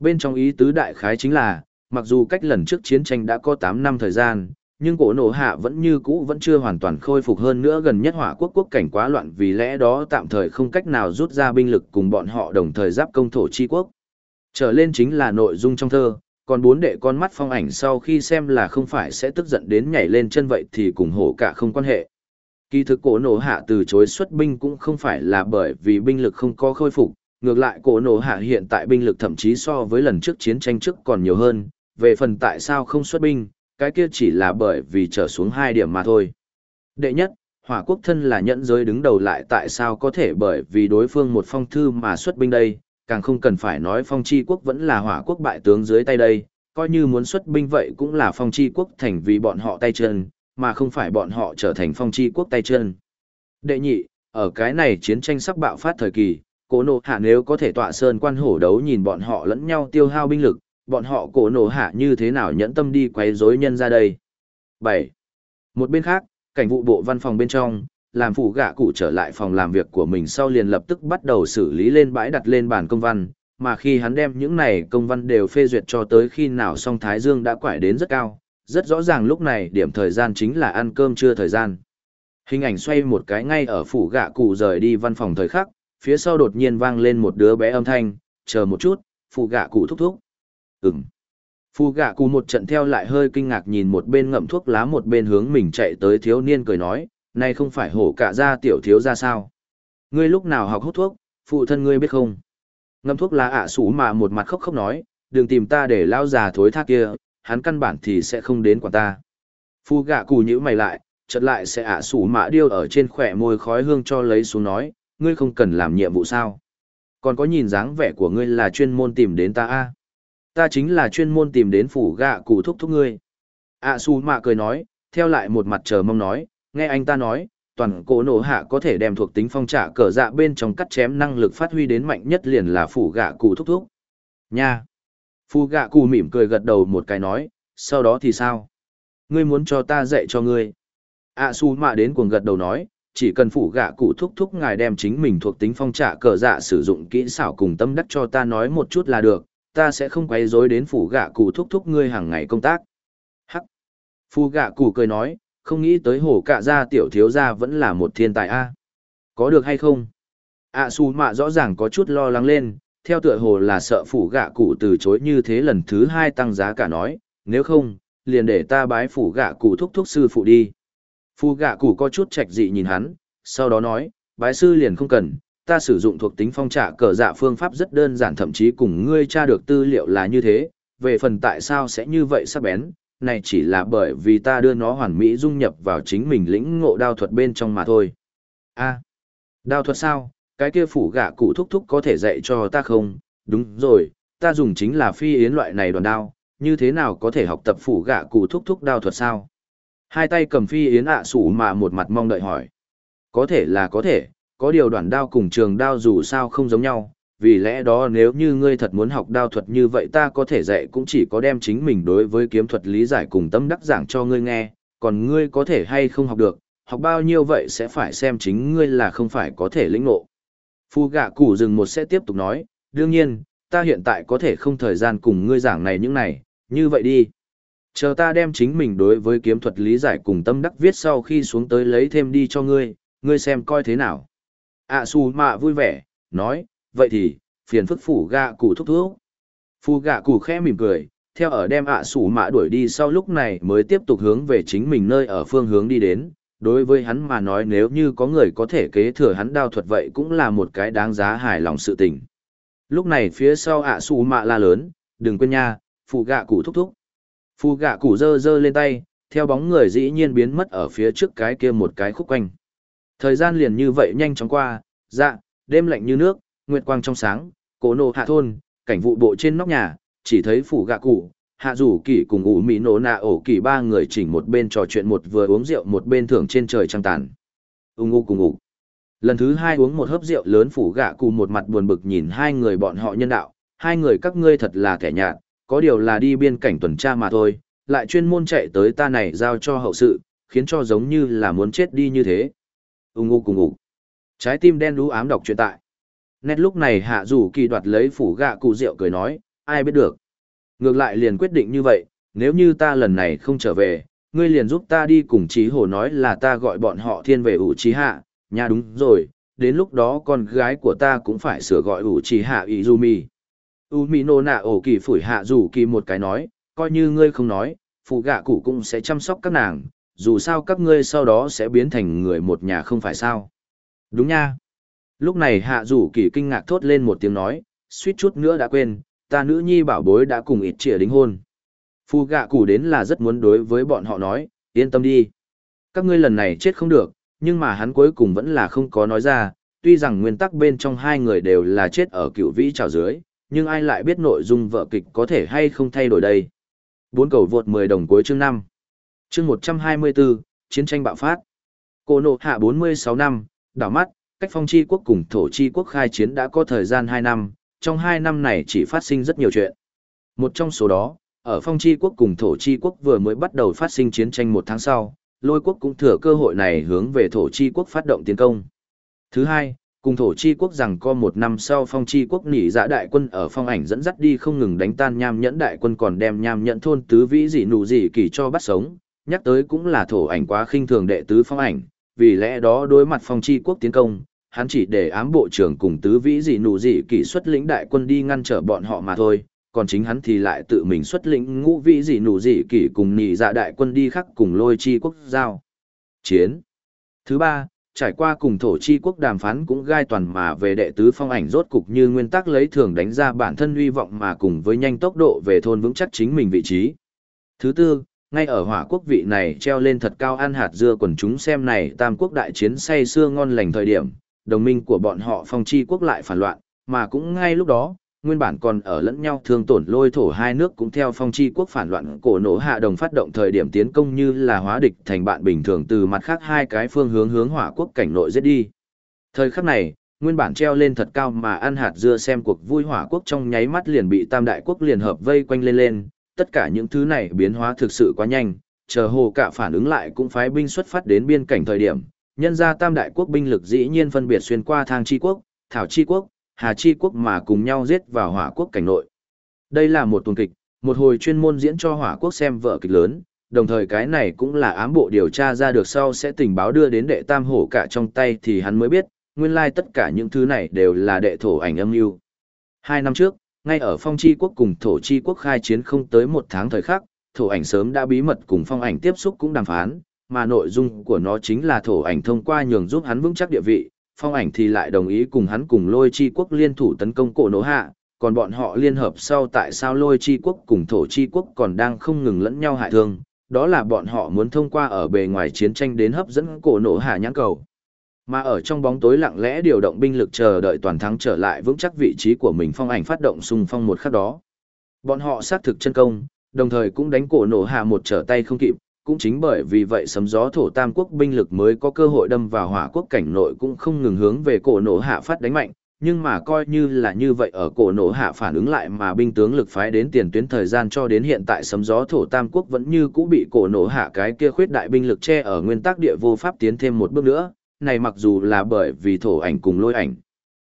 Bên trong ý tứ đại khái chính là, mặc dù cách lần trước chiến tranh đã có 8 năm thời gian, nhưng cổ nổ hạ vẫn như cũ vẫn chưa hoàn toàn khôi phục hơn nữa gần nhất hỏa quốc quốc cảnh quá loạn vì lẽ đó tạm thời không cách nào rút ra binh lực cùng bọn họ đồng thời giáp công thổ chi quốc. Trở lên chính là nội dung trong thơ, còn bốn đệ con mắt phong ảnh sau khi xem là không phải sẽ tức giận đến nhảy lên chân vậy thì cùng hổ cả không quan hệ. Kỳ thực cổ nổ hạ từ chối xuất binh cũng không phải là bởi vì binh lực không có khôi phục, ngược lại cổ nổ hạ hiện tại binh lực thậm chí so với lần trước chiến tranh trước còn nhiều hơn, về phần tại sao không xuất binh, cái kia chỉ là bởi vì trở xuống hai điểm mà thôi. Đệ nhất, hỏa quốc thân là nhẫn giới đứng đầu lại tại sao có thể bởi vì đối phương một phong thư mà xuất binh đây, càng không cần phải nói phong chi quốc vẫn là hỏa quốc bại tướng dưới tay đây, coi như muốn xuất binh vậy cũng là phong chi quốc thành vì bọn họ tay chân, mà không phải bọn họ trở thành phong chi quốc tay chân. Đệ nhị, ở cái này chiến tranh sắp bạo phát thời kỳ, cổ nổ hạ nếu có thể tọa sơn quan hổ đấu nhìn bọn họ lẫn nhau tiêu hao binh lực, bọn họ cổ nổ hạ như thế nào nhẫn tâm đi quấy rối nhân ra đây. 7. Một bên khác, cảnh vụ bộ văn phòng bên trong, làm phụ gạ cụ trở lại phòng làm việc của mình sau liền lập tức bắt đầu xử lý lên bãi đặt lên bàn công văn, mà khi hắn đem những này công văn đều phê duyệt cho tới khi nào song Thái Dương đã quải đến rất cao, rất rõ ràng lúc này điểm thời gian chính là ăn cơm trưa thời gian. Hình ảnh xoay một cái ngay ở phủ gạ cụ rời đi văn phòng thời khắc, phía sau đột nhiên vang lên một đứa bé âm thanh, chờ một chút, phủ gạ cụ thúc thúc. Ừm. Phù gạ cụ một trận theo lại hơi kinh ngạc nhìn một bên ngậm thuốc lá một bên hướng mình chạy tới thiếu niên cười nói, này không phải hổ cả ra tiểu thiếu ra sao. Ngươi lúc nào học hút thuốc, phụ thân ngươi biết không? Ngậm thuốc lá ạ à sủ mà một mặt khóc khóc nói, đừng tìm ta để lao già thối thác kia, hắn căn bản thì sẽ không đến quản ta. Phu gạ cụ nhữ mày lại, chợt lại sẽ ạ à sủ mạ điêu ở trên khỏe môi khói hương cho lấy xuống nói, ngươi không cần làm nhiệm vụ sao. Còn có nhìn dáng vẻ của ngươi là chuyên môn tìm đến ta a ta chính là chuyên môn tìm đến phủ gạ cụ thúc thúc ngươi. ạ sủ mạ cười nói, theo lại một mặt chờ mong nói, nghe anh ta nói, toàn cổ nổ hạ có thể đem thuộc tính phong trả cờ dạ bên trong cắt chém năng lực phát huy đến mạnh nhất liền là phủ gạ cụ thúc thúc. Nha! Phu gạ cụ mỉm cười gật đầu một cái nói, sau đó thì sao? Ngươi muốn cho ta dạy cho ngươi. À su mạ đến cuồng gật đầu nói, chỉ cần phủ gạ cụ thúc thúc ngài đem chính mình thuộc tính phong trả cờ dạ sử dụng kỹ xảo cùng tâm đắc cho ta nói một chút là được, ta sẽ không quấy rối đến phủ gạ cụ thúc thúc ngươi hàng ngày công tác. Hắc. Phu gạ cụ cười nói, không nghĩ tới hổ cạ gia tiểu thiếu gia vẫn là một thiên tài a. Có được hay không? ạ su mạ rõ ràng có chút lo lắng lên, theo tựa hồ là sợ phủ gạ cụ từ chối như thế lần thứ hai tăng giá cả nói, nếu không, liền để ta bái phủ gạ cụ thúc thúc sư phụ đi. phủ gạ cụ có chút trạch dị nhìn hắn, sau đó nói, bái sư liền không cần, ta sử dụng thuộc tính phong trả cờ dạ phương pháp rất đơn giản thậm chí cùng ngươi tra được tư liệu là như thế, về phần tại sao sẽ như vậy sắc bén, này chỉ là bởi vì ta đưa nó hoàn mỹ dung nhập vào chính mình lĩnh ngộ đao thuật bên trong mà thôi. a đao thuật sao, cái kia phủ gạ cụ thúc thúc có thể dạy cho ta không, đúng rồi, ta dùng chính là phi yến loại này đoàn đao, như thế nào có thể học tập phủ gạ cụ thúc thúc đao thuật sao? Hai tay cầm phi yến ạ sủ mà một mặt mong đợi hỏi. Có thể là có thể, có điều đoàn đao cùng trường đao dù sao không giống nhau, vì lẽ đó nếu như ngươi thật muốn học đao thuật như vậy ta có thể dạy cũng chỉ có đem chính mình đối với kiếm thuật lý giải cùng tâm đắc giảng cho ngươi nghe, còn ngươi có thể hay không học được, học bao nhiêu vậy sẽ phải xem chính ngươi là không phải có thể lĩnh ngộ. Phu gạ củ dừng một sẽ tiếp tục nói, đương nhiên, ta hiện tại có thể không thời gian cùng ngươi giảng này những này, như vậy đi. Chờ ta đem chính mình đối với kiếm thuật lý giải cùng tâm đắc viết sau khi xuống tới lấy thêm đi cho ngươi, ngươi xem coi thế nào À su mạ vui vẻ nói vậy thì phiền phức phủ gạ cụ thúc thúc. Phu gạ cụ khẽ mỉm cười theo ở đem ạ Sủ mạ đuổi đi sau lúc này mới tiếp tục hướng về chính mình nơi ở phương hướng đi đến đối với hắn mà nói nếu như có người có thể kế thừa hắn đao thuật vậy cũng là một cái đáng giá hài lòng sự tình lúc này phía sau ạ xù mạ la lớn đừng quên nha phù gạ cụ thúc thúc phù gạ cụ giơ giơ lên tay theo bóng người dĩ nhiên biến mất ở phía trước cái kia một cái khúc quanh. Thời gian liền như vậy nhanh chóng qua, dạ, đêm lạnh như nước, nguyệt quang trong sáng, cổ nổ hạ thôn, cảnh vụ bộ trên nóc nhà, chỉ thấy phủ gạ cụ, hạ rủ kỳ cùng ủ mỹ nổ nạ ổ kỳ ba người chỉnh một bên trò chuyện một vừa uống rượu một bên thưởng trên trời trăng tàn. ưng ngô cùng ngủ. Lần thứ hai uống một hớp rượu lớn phủ gạ cụ một mặt buồn bực nhìn hai người bọn họ nhân đạo, hai người các ngươi thật là kẻ nhạt, có điều là đi biên cảnh tuần tra mà thôi, lại chuyên môn chạy tới ta này giao cho hậu sự, khiến cho giống như là muốn chết đi như thế. ưng ngô cùng ngủ. Trái tim đen đú ám đọc truyện tại. Nét lúc này hạ rủ kỳ đoạt lấy phủ gạ cụ rượu cười nói, ai biết được. Ngược lại liền quyết định như vậy, nếu như ta lần này không trở về, ngươi liền giúp ta đi cùng trí hồ nói là ta gọi bọn họ thiên về ủ trí hạ, nha đúng rồi, đến lúc đó con gái của ta cũng phải sửa gọi ủ trí hạ Izumi. Umino nạ ổ kỳ phủi hạ rủ kỳ một cái nói, coi như ngươi không nói, phụ gạ cụ cũng sẽ chăm sóc các nàng, dù sao các ngươi sau đó sẽ biến thành người một nhà không phải sao. Đúng nha. Lúc này hạ rủ kỳ kinh ngạc thốt lên một tiếng nói, suýt chút nữa đã quên, ta nữ nhi bảo bối đã cùng ít trịa đính hôn. Phu gạ củ đến là rất muốn đối với bọn họ nói, yên tâm đi. Các ngươi lần này chết không được, nhưng mà hắn cuối cùng vẫn là không có nói ra, tuy rằng nguyên tắc bên trong hai người đều là chết ở cựu vĩ trào dưới, nhưng ai lại biết nội dung vợ kịch có thể hay không thay đổi đây. Bốn cầu vượt 10 đồng cuối chương 5. Chương 124, chiến tranh bạo phát. Cô nộ hạ 46 năm, đảo mắt, cách phong chi quốc cùng thổ chi quốc khai chiến đã có thời gian 2 năm, trong hai năm này chỉ phát sinh rất nhiều chuyện. Một trong số đó, ở phong chi quốc cùng thổ chi quốc vừa mới bắt đầu phát sinh chiến tranh một tháng sau, lôi quốc cũng thừa cơ hội này hướng về thổ chi quốc phát động tiến công. Thứ hai, cùng thổ chi quốc rằng có một năm sau phong chi quốc nỉ dạ đại quân ở phong ảnh dẫn dắt đi không ngừng đánh tan nham nhẫn đại quân còn đem nham nhẫn thôn tứ vĩ dị nụ dị kỳ cho bắt sống, nhắc tới cũng là thổ ảnh quá khinh thường đệ tứ phong ảnh, vì lẽ đó đối mặt phong chi quốc tiến công, hắn chỉ để ám bộ trưởng cùng tứ vĩ dị nụ dị kỷ xuất lĩnh đại quân đi ngăn trở bọn họ mà thôi, còn chính hắn thì lại tự mình xuất lĩnh ngũ vĩ dị nụ dị kỷ cùng nhị dạ đại quân đi khắc cùng lôi chi quốc giao. Chiến. Thứ ba, trải qua cùng thổ chi quốc đàm phán cũng gai toàn mà về đệ tứ phong ảnh rốt cục như nguyên tắc lấy thường đánh ra bản thân uy vọng mà cùng với nhanh tốc độ về thôn vững chắc chính mình vị trí. Thứ tư, ngay ở hỏa quốc vị này treo lên thật cao ăn hạt dưa quần chúng xem này tam quốc đại chiến say xưa ngon lành thời điểm, đồng minh của bọn họ phong chi quốc lại phản loạn, mà cũng ngay lúc đó, nguyên bản còn ở lẫn nhau thương tổn lôi thổ hai nước cũng theo phong chi quốc phản loạn cổ nổ hạ đồng phát động thời điểm tiến công như là hóa địch thành bạn bình thường từ mặt khác hai cái phương hướng hướng hỏa quốc cảnh nội giết đi. Thời khắc này, nguyên bản treo lên thật cao mà ăn hạt dưa xem cuộc vui hỏa quốc trong nháy mắt liền bị tam đại quốc liên hợp vây quanh lên lên, tất cả những thứ này biến hóa thực sự quá nhanh, chờ hồ cả phản ứng lại cũng phái binh xuất phát đến biên cảnh thời điểm, nhân ra tam đại quốc binh lực dĩ nhiên phân biệt xuyên qua thang chi quốc, thảo chi quốc, hà chi quốc mà cùng nhau giết vào hỏa quốc cảnh nội. Đây là một tuần kịch, một hồi chuyên môn diễn cho hỏa quốc xem vợ kịch lớn, đồng thời cái này cũng là ám bộ điều tra ra được sau sẽ tình báo đưa đến đệ tam hổ cả trong tay thì hắn mới biết, nguyên lai tất cả những thứ này đều là đệ thổ ảnh âm mưu. Hai năm trước, ngay ở phong chi quốc cùng thổ chi quốc khai chiến không tới một tháng thời khắc, thổ ảnh sớm đã bí mật cùng phong ảnh tiếp xúc cũng đàm phán, mà nội dung của nó chính là thổ ảnh thông qua nhường giúp hắn vững chắc địa vị, phong ảnh thì lại đồng ý cùng hắn cùng lôi chi quốc liên thủ tấn công cổ nổ hạ, còn bọn họ liên hợp sau tại sao lôi chi quốc cùng thổ chi quốc còn đang không ngừng lẫn nhau hại thương, đó là bọn họ muốn thông qua ở bề ngoài chiến tranh đến hấp dẫn cổ nổ hạ nhãn cầu. Mà ở trong bóng tối lặng lẽ điều động binh lực chờ đợi toàn thắng trở lại vững chắc vị trí của mình phong ảnh phát động xung phong một khắc đó. Bọn họ xác thực chân công, đồng thời cũng đánh cổ nổ hạ một trở tay không kịp, cũng chính bởi vì vậy sấm gió thổ tam quốc binh lực mới có cơ hội đâm vào hỏa quốc cảnh nội cũng không ngừng hướng về cổ nổ hạ phát đánh mạnh, nhưng mà coi như là như vậy ở cổ nổ hạ phản ứng lại mà binh tướng lực phái đến tiền tuyến thời gian cho đến hiện tại sấm gió thổ tam quốc vẫn như cũ bị cổ nổ hạ cái kia khuyết đại binh lực che ở nguyên tắc địa vô pháp tiến thêm một bước nữa, này mặc dù là bởi vì thổ ảnh cùng lôi ảnh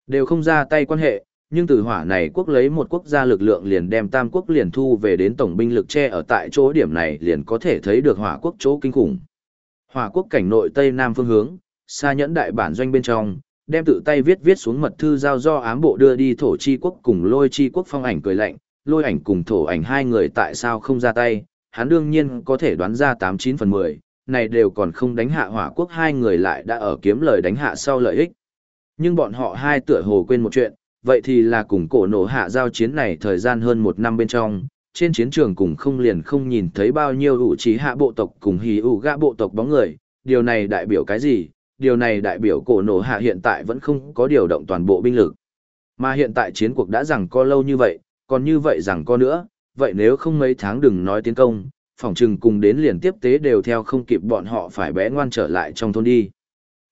đều không ra tay quan hệ, nhưng từ hỏa này quốc lấy một quốc gia lực lượng liền đem tam quốc liền thu về đến tổng binh lực che ở tại chỗ điểm này liền có thể thấy được hỏa quốc chỗ kinh khủng. Hỏa quốc cảnh nội tây nam phương hướng, xa nhẫn đại bản doanh bên trong, đem tự tay viết viết xuống mật thư giao do ám bộ đưa đi thổ chi quốc cùng lôi chi quốc phong ảnh cười lạnh, lôi ảnh cùng thổ ảnh hai người tại sao không ra tay, hắn đương nhiên có thể đoán ra tám chín phần mười này đều còn không đánh hạ hỏa quốc hai người lại đã ở kiếm lời đánh hạ sau lợi ích. Nhưng bọn họ hai tựa hồ quên một chuyện, vậy thì là cùng cổ nổ hạ giao chiến này thời gian hơn một năm bên trong, trên chiến trường cùng không liền không nhìn thấy bao nhiêu ủ trí hạ bộ tộc cùng hì ủ gã bộ tộc bóng người, điều này đại biểu cái gì? Điều này đại biểu cổ nổ hạ hiện tại vẫn không có điều động toàn bộ binh lực. Mà hiện tại chiến cuộc đã rằng co lâu như vậy, còn như vậy rằng co nữa, vậy nếu không mấy tháng đừng nói tiến công, phỏng chừng cùng đến liền tiếp tế đều theo không kịp bọn họ phải bé ngoan trở lại trong thôn đi.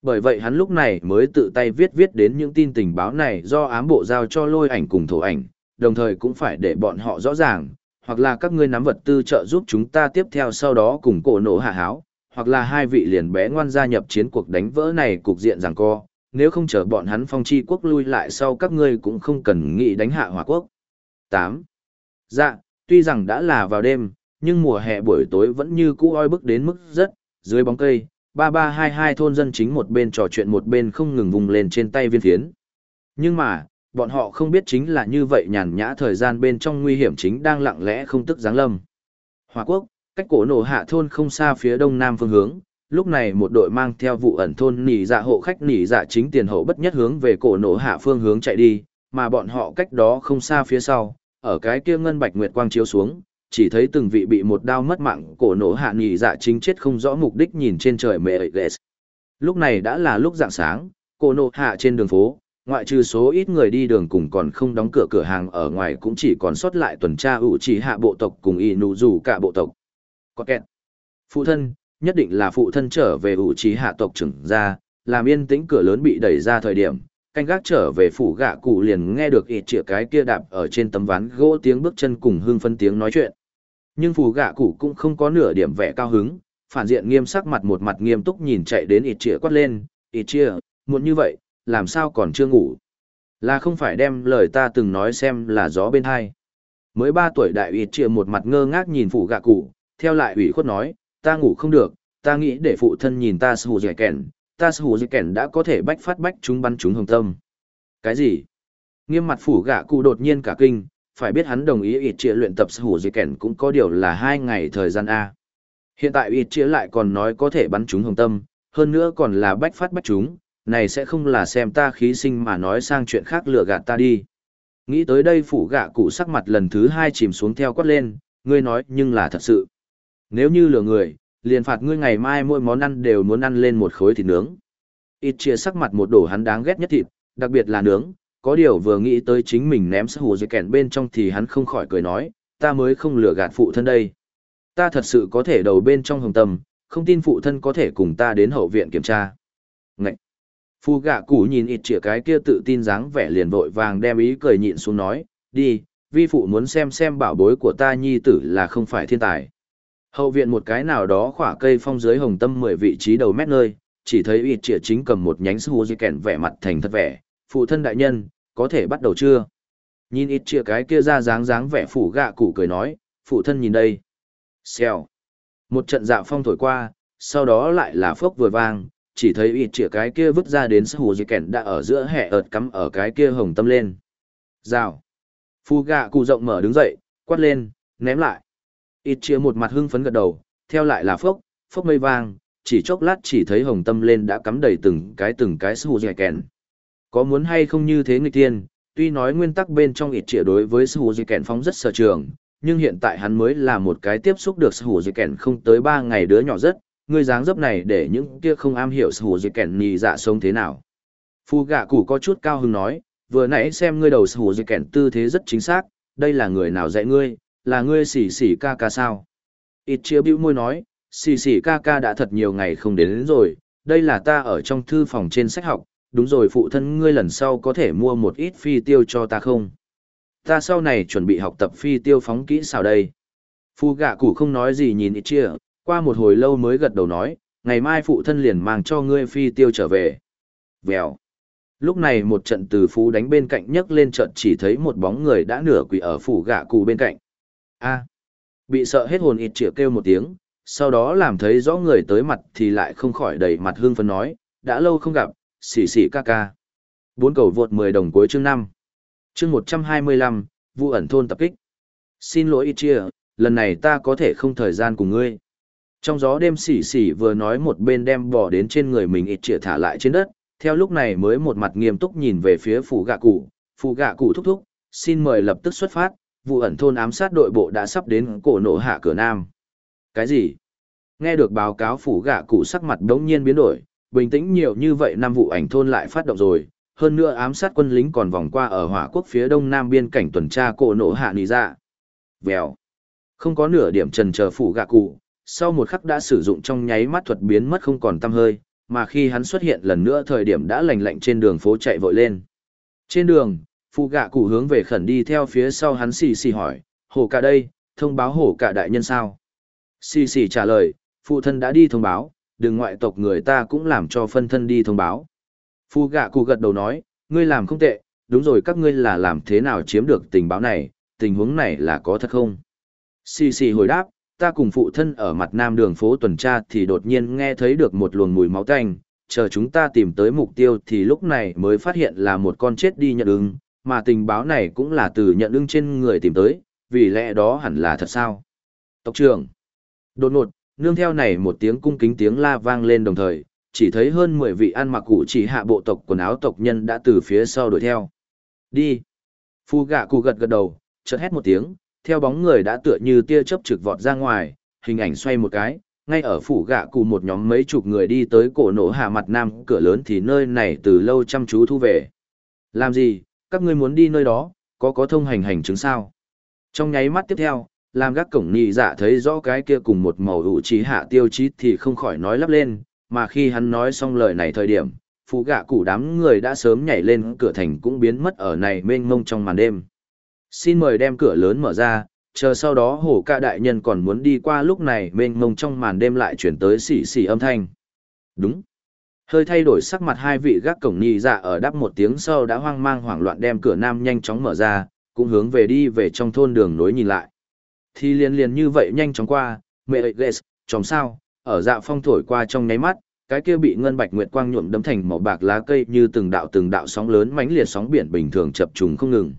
Bởi vậy hắn lúc này mới tự tay viết viết đến những tin tình báo này do ám bộ giao cho lôi ảnh cùng thổ ảnh, đồng thời cũng phải để bọn họ rõ ràng, hoặc là các ngươi nắm vật tư trợ giúp chúng ta tiếp theo sau đó cùng cổ nổ hạ háo, hoặc là hai vị liền bé ngoan gia nhập chiến cuộc đánh vỡ này cục diện rằng co, nếu không chờ bọn hắn phong chi quốc lui lại sau các ngươi cũng không cần nghĩ đánh hạ hỏa quốc. 8. Dạ, tuy rằng đã là vào đêm, nhưng mùa hè buổi tối vẫn như cũ oi bức đến mức rất, dưới bóng cây, ba ba hai hai thôn dân chính một bên trò chuyện một bên không ngừng vùng lên trên tay viên phiến. Nhưng mà, bọn họ không biết chính là như vậy nhàn nhã thời gian bên trong nguy hiểm chính đang lặng lẽ không tức giáng lâm. Hòa quốc, cách cổ nổ hạ thôn không xa phía đông nam phương hướng, lúc này một đội mang theo vụ ẩn thôn nỉ dạ hộ khách nỉ dạ chính tiền hậu bất nhất hướng về cổ nổ hạ phương hướng chạy đi, mà bọn họ cách đó không xa phía sau, ở cái kia ngân bạch nguyệt quang chiếu xuống, chỉ thấy từng vị bị một đao mất mạng cổ nổ hạ nghỉ dạ chính chết không rõ mục đích nhìn trên trời mẹ ệ Lúc này đã là lúc dạng sáng, cổ nổ hạ trên đường phố, ngoại trừ số ít người đi đường cùng còn không đóng cửa cửa hàng ở ngoài cũng chỉ còn sót lại tuần tra ủ chỉ hạ bộ tộc cùng y nụ dù cả bộ tộc. Có kẹt. Phụ thân, nhất định là phụ thân trở về ủ chỉ hạ tộc trưởng ra, làm yên tĩnh cửa lớn bị đẩy ra thời điểm, canh gác trở về phủ gạ cụ liền nghe được ít chĩa cái kia đạp ở trên tấm ván gỗ tiếng bước chân cùng hương phân tiếng nói chuyện. Nhưng phủ gạ cụ cũng không có nửa điểm vẻ cao hứng, phản diện nghiêm sắc mặt một mặt nghiêm túc nhìn chạy đến ít chĩa quát lên, ít chĩa, muộn như vậy, làm sao còn chưa ngủ. Là không phải đem lời ta từng nói xem là gió bên hai. Mới ba tuổi đại ít chĩa một mặt ngơ ngác nhìn phủ gạ cụ, theo lại ủy khuất nói, ta ngủ không được, ta nghĩ để phụ thân nhìn ta sù dẻ kèn, ta Hủ Dị kèn đã có thể bách phát bách chúng bắn chúng hồng tâm. Cái gì? Nghiêm mặt phủ gạ cụ đột nhiên cả kinh, phải biết hắn đồng ý ít chia luyện tập Hủ Dị kèn cũng có điều là hai ngày thời gian A. Hiện tại ít chia lại còn nói có thể bắn chúng hồng tâm, hơn nữa còn là bách phát bách chúng, này sẽ không là xem ta khí sinh mà nói sang chuyện khác lừa gạt ta đi. Nghĩ tới đây phủ gạ cụ sắc mặt lần thứ hai chìm xuống theo quát lên, ngươi nói nhưng là thật sự. Nếu như lừa người, liền phạt ngươi ngày mai mỗi món ăn đều muốn ăn lên một khối thịt nướng. Ít chia sắc mặt một đổ hắn đáng ghét nhất thịt, đặc biệt là nướng, có điều vừa nghĩ tới chính mình ném sơ hồ dây kèn bên trong thì hắn không khỏi cười nói, ta mới không lừa gạt phụ thân đây. Ta thật sự có thể đầu bên trong hồng tâm, không tin phụ thân có thể cùng ta đến hậu viện kiểm tra. Ngậy! Phu gạ củ nhìn ít chĩa cái kia tự tin dáng vẻ liền vội vàng đem ý cười nhịn xuống nói, đi, vi phụ muốn xem xem bảo bối của ta nhi tử là không phải thiên tài. Hậu viện một cái nào đó khỏa cây phong dưới hồng tâm mười vị trí đầu mét nơi, chỉ thấy ít trịa chính cầm một nhánh sư di kèn vẻ mặt thành thật vẻ, phụ thân đại nhân, có thể bắt đầu chưa? Nhìn ít trịa cái kia ra dáng dáng vẻ phủ gạ cụ cười nói, phụ thân nhìn đây. Xèo. Một trận dạ phong thổi qua, sau đó lại là phốc vừa vang, chỉ thấy ít trịa cái kia vứt ra đến sư di kèn đã ở giữa hẹ ợt cắm ở cái kia hồng tâm lên. Rào. Phu gạ cụ rộng mở đứng dậy, quát lên, ném lại. Ít chia một mặt hưng phấn gật đầu, theo lại là phốc, phốc mây vang, chỉ chốc lát chỉ thấy hồng tâm lên đã cắm đầy từng cái từng cái sư hù dẻ kèn. Có muốn hay không như thế người tiên, tuy nói nguyên tắc bên trong ít chia đối với sư hù dẻ kèn phóng rất sở trường, nhưng hiện tại hắn mới là một cái tiếp xúc được sư hù dẻ kèn không tới ba ngày đứa nhỏ rất, người dáng dấp này để những kia không am hiểu sư hù dẻ kèn nhì dạ sống thế nào. Phu gạ củ có chút cao hứng nói, vừa nãy xem ngươi đầu sư hù dẻ kèn tư thế rất chính xác, đây là người nào dạy ngươi, là ngươi xỉ xỉ ca ca sao? Ít chia bĩu môi nói, xỉ xỉ ca ca đã thật nhiều ngày không đến, đến rồi, đây là ta ở trong thư phòng trên sách học, đúng rồi phụ thân ngươi lần sau có thể mua một ít phi tiêu cho ta không? Ta sau này chuẩn bị học tập phi tiêu phóng kỹ sao đây. Phu gạ cụ không nói gì nhìn ít chia, qua một hồi lâu mới gật đầu nói, ngày mai phụ thân liền mang cho ngươi phi tiêu trở về. Vèo. Lúc này một trận từ phú đánh bên cạnh nhấc lên trận chỉ thấy một bóng người đã nửa quỷ ở phủ gạ cụ bên cạnh a. Bị sợ hết hồn ít chĩa kêu một tiếng, sau đó làm thấy rõ người tới mặt thì lại không khỏi đầy mặt hương phấn nói, đã lâu không gặp xỉ xỉ ca ca. Bốn cầu vượt mười đồng cuối chương năm. Chương một trăm hai mươi lăm vụ ẩn thôn tập kích. Xin lỗi ít chia lần này ta có thể không thời gian cùng ngươi. Trong gió đêm xỉ xỉ vừa nói một bên đem bỏ đến trên người mình ít chĩa thả lại trên đất, theo lúc này mới một mặt nghiêm túc nhìn về phía phủ gạ cụ. Phụ gạ cụ thúc thúc, xin mời lập tức xuất phát vụ ẩn thôn ám sát đội bộ đã sắp đến cổ nổ hạ cửa nam. Cái gì? Nghe được báo cáo phủ gạ cụ sắc mặt đống nhiên biến đổi, bình tĩnh nhiều như vậy năm vụ ảnh thôn lại phát động rồi, hơn nữa ám sát quân lính còn vòng qua ở hỏa quốc phía đông nam biên cảnh tuần tra cổ nổ hạ nì ra. Vèo. Không có nửa điểm trần chờ phủ gạ cụ, sau một khắc đã sử dụng trong nháy mắt thuật biến mất không còn tăm hơi, mà khi hắn xuất hiện lần nữa thời điểm đã lành lạnh trên đường phố chạy vội lên. Trên đường, phụ gạ cụ hướng về khẩn đi theo phía sau hắn xì xì hỏi, hổ cả đây, thông báo hổ cả đại nhân sao? Xì xì trả lời, phụ thân đã đi thông báo, đừng ngoại tộc người ta cũng làm cho phân thân đi thông báo. Phụ gạ cụ gật đầu nói, ngươi làm không tệ, đúng rồi các ngươi là làm thế nào chiếm được tình báo này, tình huống này là có thật không? Xì xì hồi đáp, ta cùng phụ thân ở mặt nam đường phố tuần tra thì đột nhiên nghe thấy được một luồng mùi máu tanh, chờ chúng ta tìm tới mục tiêu thì lúc này mới phát hiện là một con chết đi nhận ứng mà tình báo này cũng là từ nhận ưng trên người tìm tới, vì lẽ đó hẳn là thật sao. Tộc trưởng, đột ngột, nương theo này một tiếng cung kính tiếng la vang lên đồng thời, chỉ thấy hơn 10 vị ăn mặc cụ chỉ hạ bộ tộc quần áo tộc nhân đã từ phía sau đuổi theo. Đi. Phu gạ cụ gật gật đầu, chợt hét một tiếng, theo bóng người đã tựa như tia chớp trực vọt ra ngoài, hình ảnh xoay một cái, ngay ở phủ gạ cụ một nhóm mấy chục người đi tới cổ nổ hạ mặt nam cửa lớn thì nơi này từ lâu chăm chú thu về. Làm gì, các ngươi muốn đi nơi đó, có có thông hành hành chứng sao? Trong nháy mắt tiếp theo, làm gác cổng nhị dạ thấy rõ cái kia cùng một màu ủ trí hạ tiêu chí thì không khỏi nói lắp lên, mà khi hắn nói xong lời này thời điểm, phụ gạ cụ đám người đã sớm nhảy lên cửa thành cũng biến mất ở này mênh mông trong màn đêm. Xin mời đem cửa lớn mở ra, chờ sau đó hổ ca đại nhân còn muốn đi qua lúc này mênh mông trong màn đêm lại chuyển tới xì xì âm thanh. Đúng. Hơi thay đổi sắc mặt hai vị gác cổng nhị dạ ở đắp một tiếng sau đã hoang mang hoảng loạn đem cửa nam nhanh chóng mở ra, cũng hướng về đi về trong thôn đường nối nhìn lại. Thì liền liền như vậy nhanh chóng qua, mẹ ơi ghê, chóng sao, ở dạ phong thổi qua trong nháy mắt, cái kia bị ngân bạch nguyệt quang nhuộm đấm thành màu bạc lá cây như từng đạo từng đạo sóng lớn mãnh liệt sóng biển bình thường chập trùng không ngừng.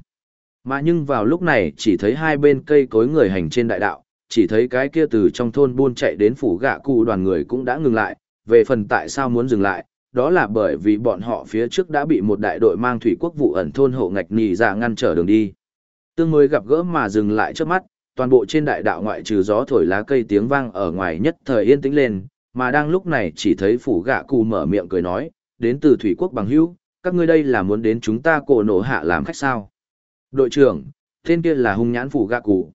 Mà nhưng vào lúc này chỉ thấy hai bên cây cối người hành trên đại đạo, chỉ thấy cái kia từ trong thôn buôn chạy đến phủ gạ cụ đoàn người cũng đã ngừng lại, về phần tại sao muốn dừng lại, đó là bởi vì bọn họ phía trước đã bị một đại đội mang thủy quốc vụ ẩn thôn hộ ngạch nì ra ngăn trở đường đi. Tương mới gặp gỡ mà dừng lại trước mắt, toàn bộ trên đại đạo ngoại trừ gió thổi lá cây tiếng vang ở ngoài nhất thời yên tĩnh lên, mà đang lúc này chỉ thấy phủ gạ cụ mở miệng cười nói, đến từ thủy quốc bằng hữu, các ngươi đây là muốn đến chúng ta cổ nổ hạ làm khách sao. Đội trưởng, tên kia là hung nhãn phủ gạ cụ.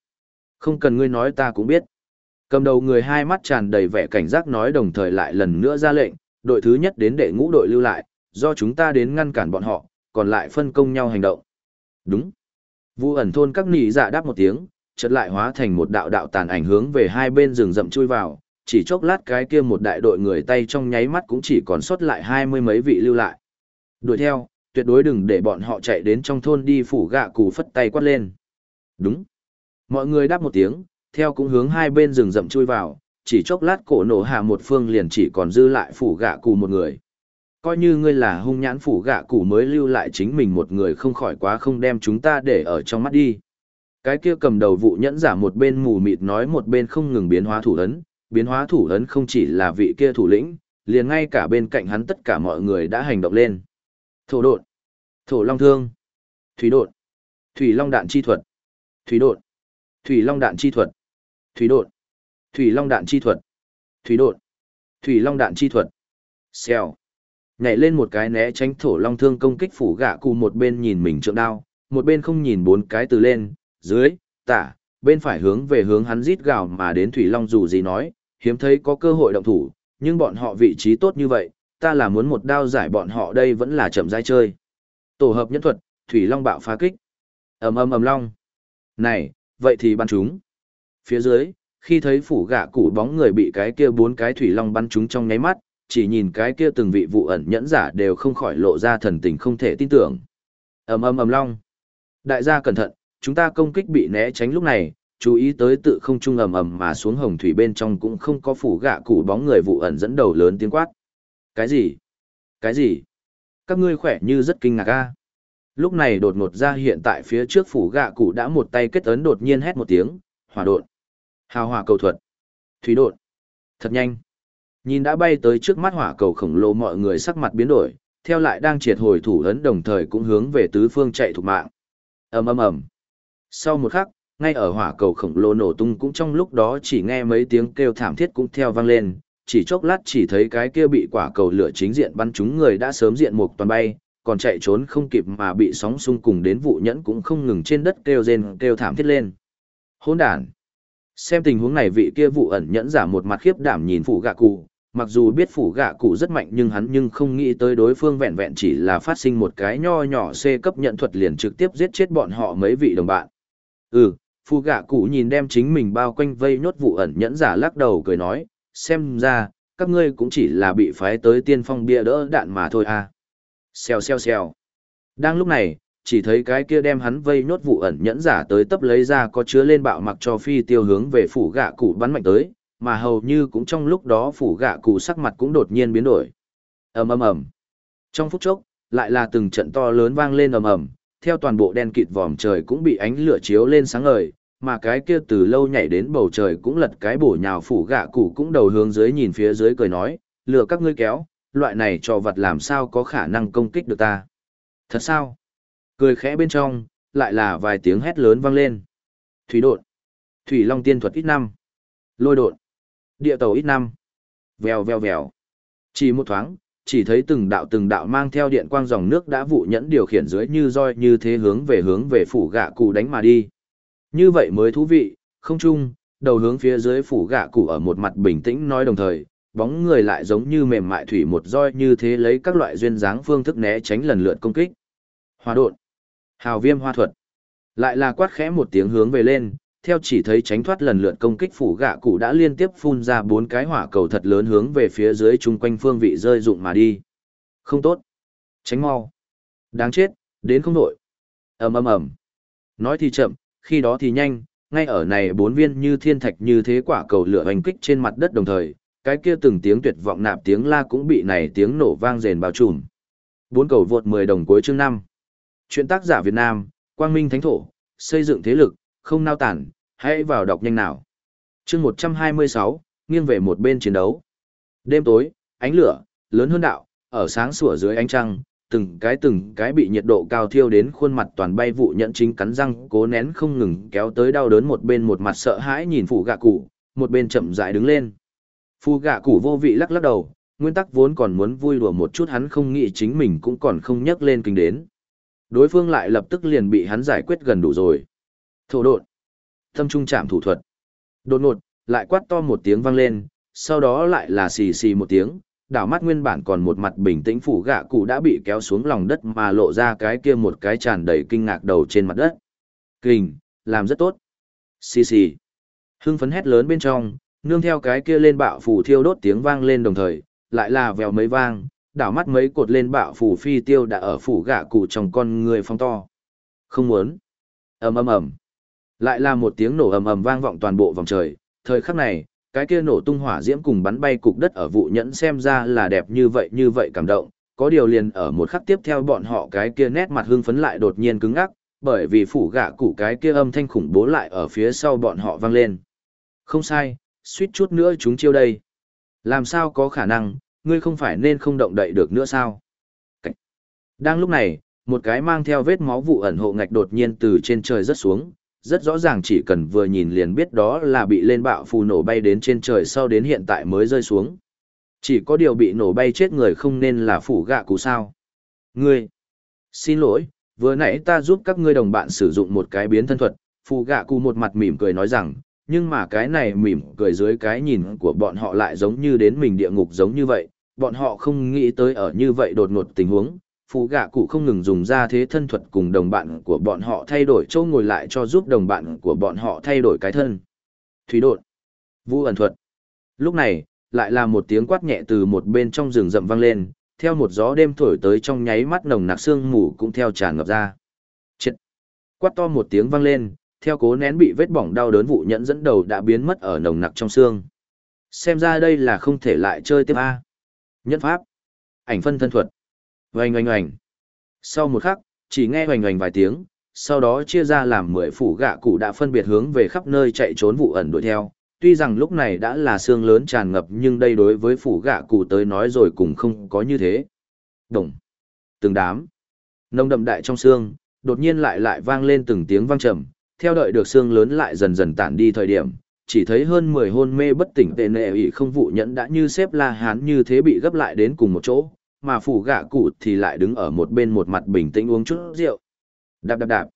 Không cần ngươi nói ta cũng biết. Cầm đầu người hai mắt tràn đầy vẻ cảnh giác nói đồng thời lại lần nữa ra lệnh, đội thứ nhất đến đệ ngũ đội lưu lại, do chúng ta đến ngăn cản bọn họ, còn lại phân công nhau hành động. Đúng. Vu ẩn thôn các nỉ dạ đáp một tiếng, chợt lại hóa thành một đạo đạo tàn ảnh hướng về hai bên rừng rậm chui vào, chỉ chốc lát cái kia một đại đội người tay trong nháy mắt cũng chỉ còn sót lại hai mươi mấy vị lưu lại. Đuổi theo, tuyệt đối đừng để bọn họ chạy đến trong thôn đi phủ gạ cù phất tay quát lên. Đúng. Mọi người đáp một tiếng, theo cũng hướng hai bên rừng rậm chui vào, chỉ chốc lát cổ nổ hạ một phương liền chỉ còn dư lại phủ gạ cụ một người. Coi như ngươi là hung nhãn phủ gạ cụ mới lưu lại chính mình một người không khỏi quá không đem chúng ta để ở trong mắt đi. Cái kia cầm đầu vụ nhẫn giả một bên mù mịt nói một bên không ngừng biến hóa thủ ấn, biến hóa thủ ấn không chỉ là vị kia thủ lĩnh, liền ngay cả bên cạnh hắn tất cả mọi người đã hành động lên. Thổ đột, thổ long thương, thủy đột, thủy long đạn chi thuật, thủy đột, thủy long đạn chi thuật, thủy đột, thủy long đạn chi thuật, thủy đột, thủy long đạn chi thuật. Xèo. Nhảy lên một cái né tránh thổ long thương công kích phủ gạ cụ một bên nhìn mình trượng đao, một bên không nhìn bốn cái từ lên, dưới, tả, bên phải hướng về hướng hắn rít gào mà đến thủy long dù gì nói, hiếm thấy có cơ hội động thủ, nhưng bọn họ vị trí tốt như vậy, ta là muốn một đao giải bọn họ đây vẫn là chậm rãi chơi. Tổ hợp nhân thuật, thủy long bạo phá kích. Ầm ầm ầm long. Này, vậy thì bắn chúng. Phía dưới, khi thấy phủ gạ củ bóng người bị cái kia bốn cái thủy long bắn chúng trong nháy mắt, chỉ nhìn cái kia từng vị vụ ẩn nhẫn giả đều không khỏi lộ ra thần tình không thể tin tưởng. Ầm ầm ầm long. Đại gia cẩn thận, chúng ta công kích bị né tránh lúc này, chú ý tới tự không trung ầm ầm mà xuống hồng thủy bên trong cũng không có phủ gạ cụ bóng người vụ ẩn dẫn đầu lớn tiếng quát. Cái gì? Cái gì? Các ngươi khỏe như rất kinh ngạc a. Lúc này đột ngột ra hiện tại phía trước phủ gạ cụ đã một tay kết ấn đột nhiên hét một tiếng, hỏa đột. Hào hỏa cầu thuật. Thủy đột. Thật nhanh. Nhìn đã bay tới trước mắt hỏa cầu khổng lồ mọi người sắc mặt biến đổi, theo lại đang triệt hồi thủ ấn đồng thời cũng hướng về tứ phương chạy thục mạng. ầm ầm ầm. Sau một khắc, ngay ở hỏa cầu khổng lồ nổ tung cũng trong lúc đó chỉ nghe mấy tiếng kêu thảm thiết cũng theo vang lên, chỉ chốc lát chỉ thấy cái kia bị quả cầu lửa chính diện bắn trúng người đã sớm diện mục toàn bay, còn chạy trốn không kịp mà bị sóng xung cùng đến vụ nhẫn cũng không ngừng trên đất kêu rên kêu thảm thiết lên. Hỗn đản. Xem tình huống này vị kia vụ ẩn nhẫn giả một mặt khiếp đảm nhìn phủ gạ cụ, mặc dù biết phủ gạ cụ rất mạnh nhưng hắn nhưng không nghĩ tới đối phương vẹn vẹn chỉ là phát sinh một cái nho nhỏ C cấp nhận thuật liền trực tiếp giết chết bọn họ mấy vị đồng bạn. Ừ, phủ gạ cụ nhìn đem chính mình bao quanh vây nhốt vụ ẩn nhẫn giả lắc đầu cười nói, xem ra, các ngươi cũng chỉ là bị phái tới tiên phong bia đỡ đạn mà thôi à. Xèo xèo xèo. Đang lúc này, chỉ thấy cái kia đem hắn vây nhốt vụ ẩn nhẫn giả tới tấp lấy ra có chứa lên bạo mặc cho phi tiêu hướng về phủ gạ cụ bắn mạnh tới, mà hầu như cũng trong lúc đó phủ gạ cụ sắc mặt cũng đột nhiên biến đổi. ầm ầm ầm. Trong phút chốc, lại là từng trận to lớn vang lên ầm ầm, theo toàn bộ đen kịt vòm trời cũng bị ánh lửa chiếu lên sáng ngời, mà cái kia từ lâu nhảy đến bầu trời cũng lật cái bổ nhào phủ gạ cụ cũng đầu hướng dưới nhìn phía dưới cười nói, lừa các ngươi kéo, loại này trò vật làm sao có khả năng công kích được ta. Thật sao? Cười khẽ bên trong, lại là vài tiếng hét lớn vang lên. Thủy đột. Thủy Long tiên thuật ít năm. Lôi đột. Địa tàu ít năm. Vèo vèo vèo. Chỉ một thoáng, chỉ thấy từng đạo từng đạo mang theo điện quang dòng nước đã vụ nhẫn điều khiển dưới như roi như thế hướng về hướng về phủ gạ cụ đánh mà đi. Như vậy mới thú vị, không chung, đầu hướng phía dưới phủ gạ cụ ở một mặt bình tĩnh nói đồng thời, bóng người lại giống như mềm mại thủy một roi như thế lấy các loại duyên dáng phương thức né tránh lần lượt công kích. Hòa đột, hào viêm hoa thuật, lại là quát khẽ một tiếng hướng về lên, theo chỉ thấy tránh thoát lần lượt công kích phủ gạ cụ đã liên tiếp phun ra bốn cái hỏa cầu thật lớn hướng về phía dưới chung quanh phương vị rơi dụng mà đi. Không tốt. Tránh mau. Đáng chết, đến không đội. ầm ầm ầm. Nói thì chậm, khi đó thì nhanh, ngay ở này bốn viên như thiên thạch như thế quả cầu lửa hành kích trên mặt đất đồng thời, cái kia từng tiếng tuyệt vọng nạp tiếng la cũng bị này tiếng nổ vang rền bao trùm. Bốn cầu vượt 10 đồng cuối chương 5. Chuyện tác giả Việt Nam, Quang Minh Thánh Thổ, xây dựng thế lực, không nao tản, hãy vào đọc nhanh nào. Chương 126, nghiêng về một bên chiến đấu. Đêm tối, ánh lửa, lớn hơn đạo, ở sáng sủa dưới ánh trăng, từng cái từng cái bị nhiệt độ cao thiêu đến khuôn mặt toàn bay vụ nhận chính cắn răng cố nén không ngừng kéo tới đau đớn một bên một mặt sợ hãi nhìn phụ gạ cụ, một bên chậm rãi đứng lên. Phu gạ cụ vô vị lắc lắc đầu, nguyên tắc vốn còn muốn vui đùa một chút hắn không nghĩ chính mình cũng còn không nhắc lên kinh đến. Đối phương lại lập tức liền bị hắn giải quyết gần đủ rồi. Thổ đột. Thâm trung chạm thủ thuật. Đột ngột, lại quát to một tiếng vang lên, sau đó lại là xì xì một tiếng, đảo mắt nguyên bản còn một mặt bình tĩnh phủ gạ cụ đã bị kéo xuống lòng đất mà lộ ra cái kia một cái tràn đầy kinh ngạc đầu trên mặt đất. Kình, làm rất tốt. Xì xì. Hưng phấn hét lớn bên trong, nương theo cái kia lên bạo phủ thiêu đốt tiếng vang lên đồng thời, lại là vèo mấy vang, đảo mắt mấy cột lên bạo phủ phi tiêu đã ở phủ gạ cụ trong con người phong to. Không muốn. ầm ầm ầm. Lại là một tiếng nổ ầm ầm vang vọng toàn bộ vòng trời, thời khắc này, cái kia nổ tung hỏa diễm cùng bắn bay cục đất ở vụ nhẫn xem ra là đẹp như vậy như vậy cảm động, có điều liền ở một khắc tiếp theo bọn họ cái kia nét mặt hưng phấn lại đột nhiên cứng ngắc, bởi vì phủ gạ cụ cái kia âm thanh khủng bố lại ở phía sau bọn họ vang lên. Không sai, suýt chút nữa chúng chiêu đây. Làm sao có khả năng, ngươi không phải nên không động đậy được nữa sao? Cảnh. Đang lúc này, một cái mang theo vết máu vụ ẩn hộ ngạch đột nhiên từ trên trời rớt xuống, rất rõ ràng chỉ cần vừa nhìn liền biết đó là bị lên bạo phù nổ bay đến trên trời sau đến hiện tại mới rơi xuống. Chỉ có điều bị nổ bay chết người không nên là phủ gạ cụ sao. Ngươi, xin lỗi, vừa nãy ta giúp các ngươi đồng bạn sử dụng một cái biến thân thuật, phù gạ cụ một mặt mỉm cười nói rằng, nhưng mà cái này mỉm cười dưới cái nhìn của bọn họ lại giống như đến mình địa ngục giống như vậy, bọn họ không nghĩ tới ở như vậy đột ngột tình huống, Phú gạ cụ không ngừng dùng ra thế thân thuật cùng đồng bạn của bọn họ thay đổi châu ngồi lại cho giúp đồng bạn của bọn họ thay đổi cái thân. Thủy đột, vũ ẩn thuật. Lúc này, lại là một tiếng quát nhẹ từ một bên trong rừng rậm vang lên, theo một gió đêm thổi tới trong nháy mắt nồng nặc sương mù cũng theo tràn ngập ra. Chết! Quát to một tiếng vang lên, theo cố nén bị vết bỏng đau đớn vụ nhẫn dẫn đầu đã biến mất ở nồng nặc trong xương. Xem ra đây là không thể lại chơi tiếp A. Nhẫn pháp. Ảnh phân thân thuật. Oanh oanh oanh. Sau một khắc, chỉ nghe oanh oanh vài tiếng, sau đó chia ra làm mười phủ gạ cụ đã phân biệt hướng về khắp nơi chạy trốn vụ ẩn đuổi theo. Tuy rằng lúc này đã là xương lớn tràn ngập nhưng đây đối với phủ gạ cụ tới nói rồi cũng không có như thế. Đồng. Từng đám. Nông đậm đại trong xương, đột nhiên lại lại vang lên từng tiếng vang trầm, theo đợi được xương lớn lại dần dần tản đi thời điểm, chỉ thấy hơn 10 hôn mê bất tỉnh tệ nệ ủy không vụ nhẫn đã như xếp la hán như thế bị gấp lại đến cùng một chỗ, mà phủ gạ cụ thì lại đứng ở một bên một mặt bình tĩnh uống chút rượu. Đạp đạp đạp.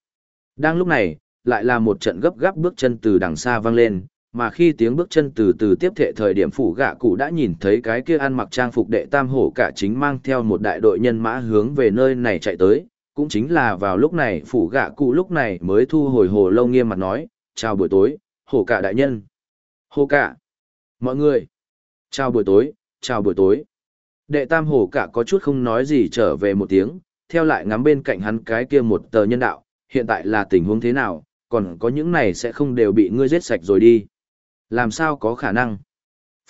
Đang lúc này, lại là một trận gấp gáp bước chân từ đằng xa vang lên, mà khi tiếng bước chân từ từ tiếp thệ thời điểm phủ gạ cụ đã nhìn thấy cái kia ăn mặc trang phục đệ tam hổ cả chính mang theo một đại đội nhân mã hướng về nơi này chạy tới, cũng chính là vào lúc này phủ gạ cụ lúc này mới thu hồi hồ lâu nghiêm mặt nói, chào buổi tối, hồ cả đại nhân. hồ cả. Mọi người. Chào buổi tối, chào buổi tối. Đệ tam hồ cả có chút không nói gì trở về một tiếng, theo lại ngắm bên cạnh hắn cái kia một tờ nhân đạo, hiện tại là tình huống thế nào, còn có những này sẽ không đều bị ngươi giết sạch rồi đi. Làm sao có khả năng?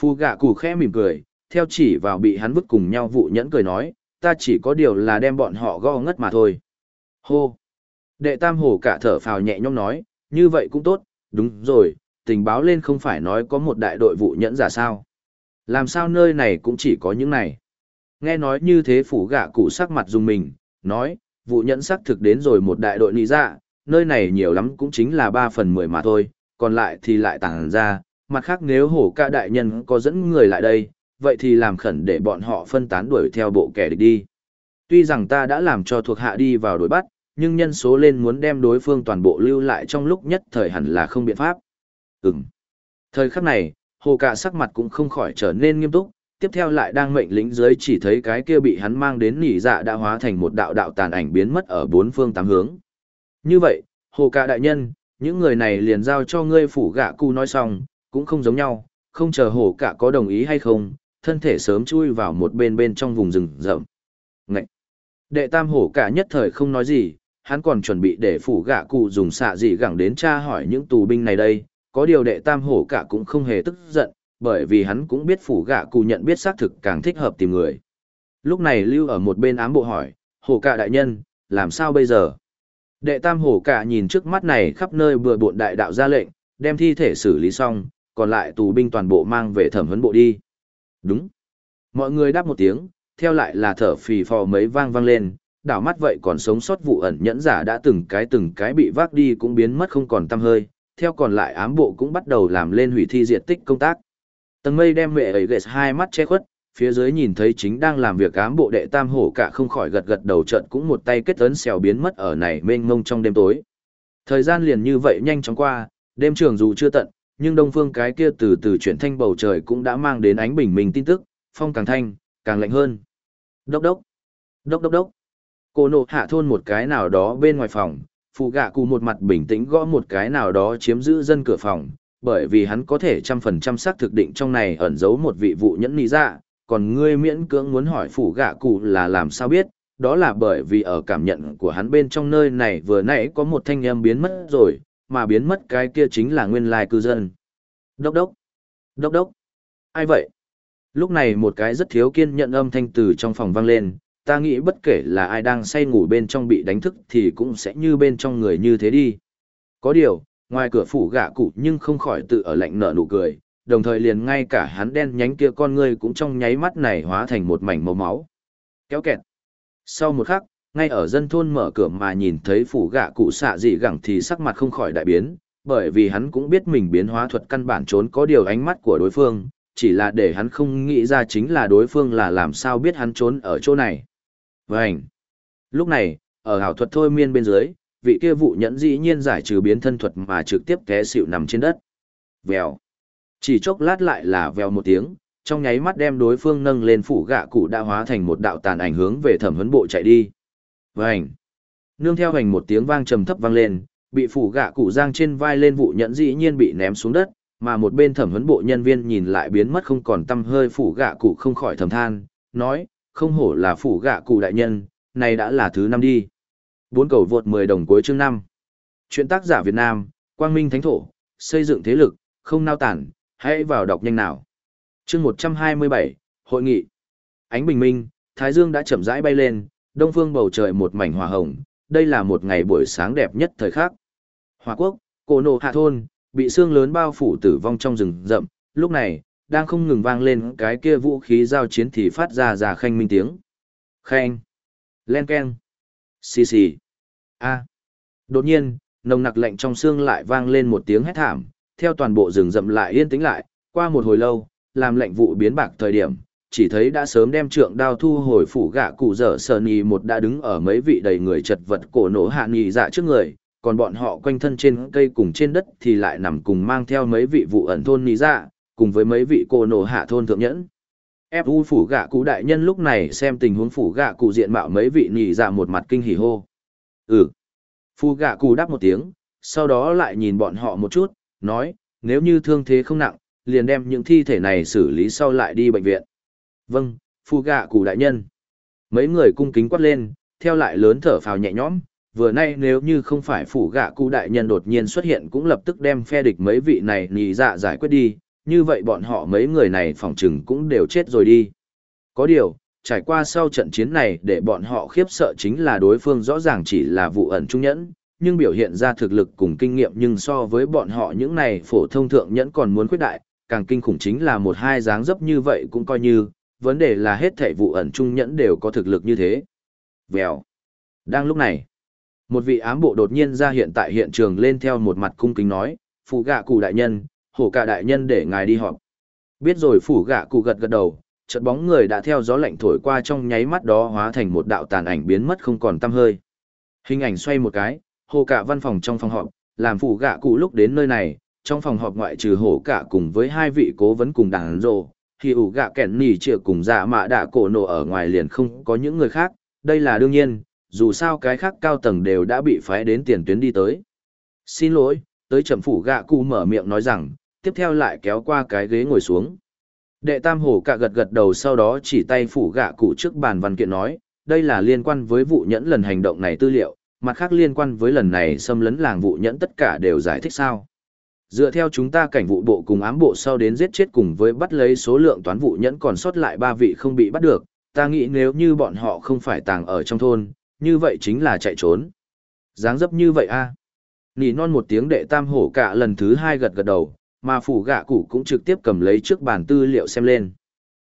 Phu gạ cụ khẽ mỉm cười, theo chỉ vào bị hắn vứt cùng nhau vụ nhẫn cười nói, ta chỉ có điều là đem bọn họ go ngất mà thôi. Hô! Đệ tam hổ cả thở phào nhẹ nhõm nói, như vậy cũng tốt, đúng rồi, tình báo lên không phải nói có một đại đội vụ nhẫn giả sao. Làm sao nơi này cũng chỉ có những này. Nghe nói như thế phủ gạ cụ sắc mặt dùng mình, nói, vụ nhẫn sắc thực đến rồi một đại đội nị dạ, nơi này nhiều lắm cũng chính là 3 phần 10 mà thôi, còn lại thì lại tàng ra, mặt khác nếu hổ ca đại nhân có dẫn người lại đây, vậy thì làm khẩn để bọn họ phân tán đuổi theo bộ kẻ địch đi. Tuy rằng ta đã làm cho thuộc hạ đi vào đuổi bắt, nhưng nhân số lên muốn đem đối phương toàn bộ lưu lại trong lúc nhất thời hẳn là không biện pháp. Ừm. Thời khắc này, hồ cả sắc mặt cũng không khỏi trở nên nghiêm túc, tiếp theo lại đang mệnh lĩnh dưới chỉ thấy cái kia bị hắn mang đến nỉ dạ đã hóa thành một đạo đạo tàn ảnh biến mất ở bốn phương tám hướng. Như vậy, hồ cả đại nhân, những người này liền giao cho ngươi phủ gạ cu nói xong, cũng không giống nhau, không chờ hồ cả có đồng ý hay không, thân thể sớm chui vào một bên bên trong vùng rừng rậm. Ngậy! Đệ tam hổ cả nhất thời không nói gì, hắn còn chuẩn bị để phủ gạ cụ dùng xạ gì gẳng đến tra hỏi những tù binh này đây, có điều đệ tam hổ cả cũng không hề tức giận, bởi vì hắn cũng biết phủ gạ cụ nhận biết xác thực càng thích hợp tìm người. Lúc này lưu ở một bên ám bộ hỏi, hổ cả đại nhân, làm sao bây giờ? Đệ tam hổ cả nhìn trước mắt này khắp nơi bừa bộn đại đạo ra lệnh, đem thi thể xử lý xong, còn lại tù binh toàn bộ mang về thẩm vấn bộ đi. Đúng. Mọi người đáp một tiếng, theo lại là thở phì phò mấy vang vang lên, đảo mắt vậy còn sống sót vụ ẩn nhẫn giả đã từng cái từng cái bị vác đi cũng biến mất không còn tăm hơi, theo còn lại ám bộ cũng bắt đầu làm lên hủy thi diệt tích công tác. Tầng mây đem mẹ ấy ghệ hai mắt che khuất, phía dưới nhìn thấy chính đang làm việc ám bộ đệ tam hổ cả không khỏi gật gật đầu trận cũng một tay kết ấn xèo biến mất ở này mênh mông trong đêm tối. Thời gian liền như vậy nhanh chóng qua, đêm trường dù chưa tận, nhưng đông phương cái kia từ từ chuyển thanh bầu trời cũng đã mang đến ánh bình minh tin tức, phong càng thanh, càng lạnh hơn. Đốc đốc, đốc đốc đốc. Cô nộ hạ thôn một cái nào đó bên ngoài phòng, phụ gạ cụ một mặt bình tĩnh gõ một cái nào đó chiếm giữ dân cửa phòng, bởi vì hắn có thể trăm phần trăm xác thực định trong này ẩn giấu một vị vụ nhẫn nị dạ, còn ngươi miễn cưỡng muốn hỏi phủ gạ cụ là làm sao biết, đó là bởi vì ở cảm nhận của hắn bên trong nơi này vừa nãy có một thanh âm biến mất rồi, mà biến mất cái kia chính là nguyên lai cư dân. Đốc đốc, đốc đốc, ai vậy? Lúc này một cái rất thiếu kiên nhận âm thanh từ trong phòng vang lên, ta nghĩ bất kể là ai đang say ngủ bên trong bị đánh thức thì cũng sẽ như bên trong người như thế đi. Có điều, ngoài cửa phủ gạ cụ nhưng không khỏi tự ở lạnh nở nụ cười, đồng thời liền ngay cả hắn đen nhánh kia con ngươi cũng trong nháy mắt này hóa thành một mảnh màu máu. Kéo kẹt. Sau một khắc, ngay ở dân thôn mở cửa mà nhìn thấy phủ gạ cụ xạ dị gẳng thì sắc mặt không khỏi đại biến, bởi vì hắn cũng biết mình biến hóa thuật căn bản trốn có điều ánh mắt của đối phương, chỉ là để hắn không nghĩ ra chính là đối phương là làm sao biết hắn trốn ở chỗ này. Vânh! Lúc này, ở hảo thuật thôi miên bên dưới, vị kia vụ nhẫn dĩ nhiên giải trừ biến thân thuật mà trực tiếp té xịu nằm trên đất. Vèo! Chỉ chốc lát lại là vèo một tiếng, trong nháy mắt đem đối phương nâng lên phủ gạ cụ đã hóa thành một đạo tàn ảnh hướng về thẩm huấn bộ chạy đi. Vành! Nương theo hành một tiếng vang trầm thấp vang lên, bị phủ gạ cụ giang trên vai lên vụ nhẫn dĩ nhiên bị ném xuống đất, mà một bên thẩm huấn bộ nhân viên nhìn lại biến mất không còn tâm hơi phủ gạ cụ không khỏi thầm than, nói, không hổ là phủ gạ cụ đại nhân, này đã là thứ năm đi. Bốn cầu vượt 10 đồng cuối chương 5. Chuyện tác giả Việt Nam, Quang Minh Thánh Thổ, xây dựng thế lực, không nao tản, hãy vào đọc nhanh nào. Chương 127, Hội nghị. Ánh bình minh, Thái Dương đã chậm rãi bay lên, đông phương bầu trời một mảnh hòa hồng, đây là một ngày buổi sáng đẹp nhất thời khắc. Hòa quốc, cổ nộ hạ thôn, bị xương lớn bao phủ tử vong trong rừng rậm, lúc này, đang không ngừng vang lên cái kia vũ khí giao chiến thì phát ra ra khanh minh tiếng. Khanh. Len keng. Xì xì. A. Đột nhiên, Nồng nặc lạnh trong xương lại vang lên một tiếng hét thảm, theo toàn bộ rừng rậm lại yên tĩnh lại, qua một hồi lâu, làm lệnh vụ biến bạc thời điểm, chỉ thấy đã sớm đem trượng đao thu hồi phủ gạ cụ dở sờ nhì một đã đứng ở mấy vị đầy người chật vật cổ nổ hạ nhì dạ trước người, còn bọn họ quanh thân trên cây cùng trên đất thì lại nằm cùng mang theo mấy vị vụ ẩn thôn nhì dạ, cùng với mấy vị cổ nổ hạ thôn thượng nhẫn. ép u phủ gạ cụ đại nhân lúc này xem tình huống phủ gạ cụ diện mạo mấy vị nhì dạ một mặt kinh hỉ hô. Ừ. Phu gạ cụ đáp một tiếng, sau đó lại nhìn bọn họ một chút, nói, nếu như thương thế không nặng, liền đem những thi thể này xử lý sau lại đi bệnh viện. Vâng, phu gạ cụ đại nhân. Mấy người cung kính quát lên, theo lại lớn thở phào nhẹ nhõm, vừa nay nếu như không phải phủ gạ cụ đại nhân đột nhiên xuất hiện cũng lập tức đem phe địch mấy vị này nhì dạ giải quyết đi, như vậy bọn họ mấy người này phòng chừng cũng đều chết rồi đi. Có điều, trải qua sau trận chiến này để bọn họ khiếp sợ chính là đối phương rõ ràng chỉ là vụ ẩn trung nhẫn, nhưng biểu hiện ra thực lực cùng kinh nghiệm nhưng so với bọn họ những này phổ thông thượng nhẫn còn muốn khuyết đại, càng kinh khủng chính là một hai dáng dấp như vậy cũng coi như, vấn đề là hết thảy vụ ẩn trung nhẫn đều có thực lực như thế. Vèo. Đang lúc này, một vị ám bộ đột nhiên ra hiện tại hiện trường lên theo một mặt cung kính nói, phụ gạ cụ đại nhân, hổ cả đại nhân để ngài đi họp. Biết rồi phủ gạ cụ gật gật đầu, chợt bóng người đã theo gió lạnh thổi qua trong nháy mắt đó hóa thành một đạo tàn ảnh biến mất không còn tăm hơi. Hình ảnh xoay một cái, hồ cả văn phòng trong phòng họp, làm phủ gạ cụ lúc đến nơi này, trong phòng họp ngoại trừ hổ cả cùng với hai vị cố vấn cùng đảng rồ, thì ủ gạ kẻn nỉ trịa cùng dạ mạ đạ cổ nổ ở ngoài liền không có những người khác, đây là đương nhiên, dù sao cái khác cao tầng đều đã bị phái đến tiền tuyến đi tới. Xin lỗi, tới chậm phủ gạ cụ mở miệng nói rằng, tiếp theo lại kéo qua cái ghế ngồi xuống. Đệ tam hổ cả gật gật đầu sau đó chỉ tay phủ gạ cụ trước bàn văn kiện nói, đây là liên quan với vụ nhẫn lần hành động này tư liệu, mặt khác liên quan với lần này xâm lấn làng vụ nhẫn tất cả đều giải thích sao. Dựa theo chúng ta cảnh vụ bộ cùng ám bộ sau đến giết chết cùng với bắt lấy số lượng toán vụ nhẫn còn sót lại ba vị không bị bắt được, ta nghĩ nếu như bọn họ không phải tàng ở trong thôn, như vậy chính là chạy trốn. dáng dấp như vậy a à. Nỉ non một tiếng đệ tam hổ cả lần thứ hai gật gật đầu, mà phủ gạ cụ cũng trực tiếp cầm lấy trước bàn tư liệu xem lên.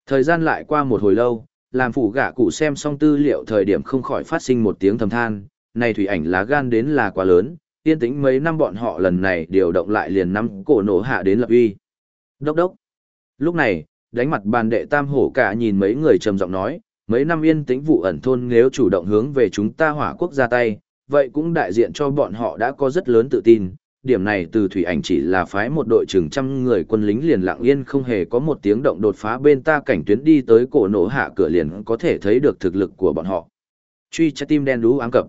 Thời gian lại qua một hồi lâu, làm phủ gạ cụ xem xong tư liệu thời điểm không khỏi phát sinh một tiếng thầm than, này thủy ảnh lá gan đến là quá lớn, yên tĩnh mấy năm bọn họ lần này điều động lại liền năm cổ nổ hạ đến lập uy. Đốc đốc. Lúc này, đánh mặt bàn đệ tam hổ cả nhìn mấy người trầm giọng nói, mấy năm yên tĩnh vụ ẩn thôn nếu chủ động hướng về chúng ta hỏa quốc ra tay, vậy cũng đại diện cho bọn họ đã có rất lớn tự tin. Điểm này từ thủy ảnh chỉ là phái một đội chừng trăm người quân lính liền lặng yên không hề có một tiếng động đột phá bên ta cảnh tuyến đi tới cổ nổ hạ cửa liền có thể thấy được thực lực của bọn họ. Truy trái tim đen đú ám cập.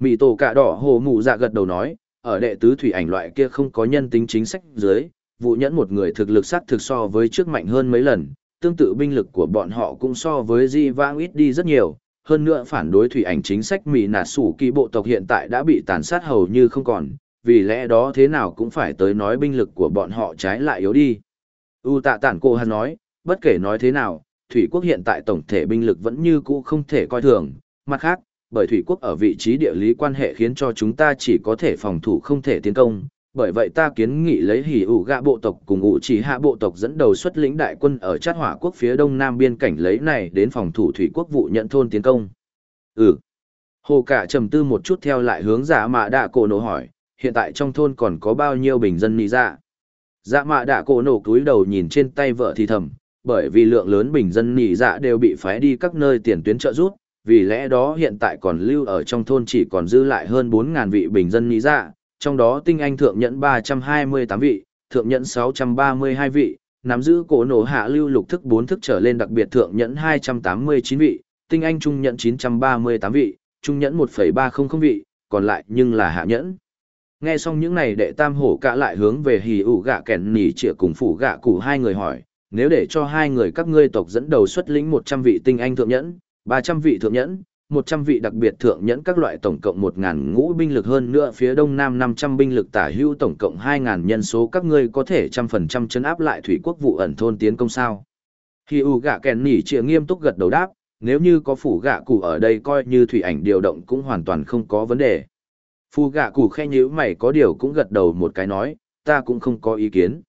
Mị tổ cạ đỏ hồ mụ dạ gật đầu nói, ở đệ tứ thủy ảnh loại kia không có nhân tính chính sách dưới, vụ nhẫn một người thực lực sát thực so với trước mạnh hơn mấy lần, tương tự binh lực của bọn họ cũng so với di vang ít đi rất nhiều. Hơn nữa phản đối thủy ảnh chính sách Mỹ nạt sủ kỳ bộ tộc hiện tại đã bị tàn sát hầu như không còn, vì lẽ đó thế nào cũng phải tới nói binh lực của bọn họ trái lại yếu đi. U tạ tản cô hắn nói, bất kể nói thế nào, thủy quốc hiện tại tổng thể binh lực vẫn như cũ không thể coi thường, mặt khác, bởi thủy quốc ở vị trí địa lý quan hệ khiến cho chúng ta chỉ có thể phòng thủ không thể tiến công. Bởi vậy ta kiến nghị lấy hỉ ủ gạ bộ tộc cùng ủ chỉ hạ bộ tộc dẫn đầu xuất lĩnh đại quân ở chát hỏa quốc phía đông nam biên cảnh lấy này đến phòng thủ thủy quốc vụ nhận thôn tiến công. Ừ. Hồ cả trầm tư một chút theo lại hướng giả mạ đạ cổ nổ hỏi, hiện tại trong thôn còn có bao nhiêu bình dân nị dạ? Dạ mạ đạ cổ nổ cúi đầu nhìn trên tay vợ thì thầm, bởi vì lượng lớn bình dân nị dạ đều bị phái đi các nơi tiền tuyến trợ rút, vì lẽ đó hiện tại còn lưu ở trong thôn chỉ còn dư lại hơn 4.000 vị bình dân nghĩ dạ, trong đó tinh anh thượng nhẫn 328 vị, thượng nhẫn 632 vị, nắm giữ cổ nổ hạ lưu lục thức 4 thức trở lên đặc biệt thượng nhẫn 289 vị, tinh anh trung nhẫn 938 vị, trung nhẫn 1,300 vị, còn lại nhưng là hạ nhẫn. Nghe xong những này đệ tam hổ cả lại hướng về hì ủ gạ kẻn nỉ trịa cùng phủ gạ cụ hai người hỏi, nếu để cho hai người các ngươi tộc dẫn đầu xuất lĩnh 100 vị tinh anh thượng nhẫn, 300 vị thượng nhẫn, 100 vị đặc biệt thượng nhẫn các loại tổng cộng 1.000 ngũ binh lực hơn nữa phía đông nam 500 binh lực tả hữu tổng cộng 2.000 nhân số các ngươi có thể trăm phần trăm chấn áp lại thủy quốc vụ ẩn thôn tiến công sao. Khi U gạ kèn nỉ trịa nghiêm túc gật đầu đáp, nếu như có phủ gạ cụ ở đây coi như thủy ảnh điều động cũng hoàn toàn không có vấn đề. Phu gạ cụ khe nhíu mày có điều cũng gật đầu một cái nói, ta cũng không có ý kiến.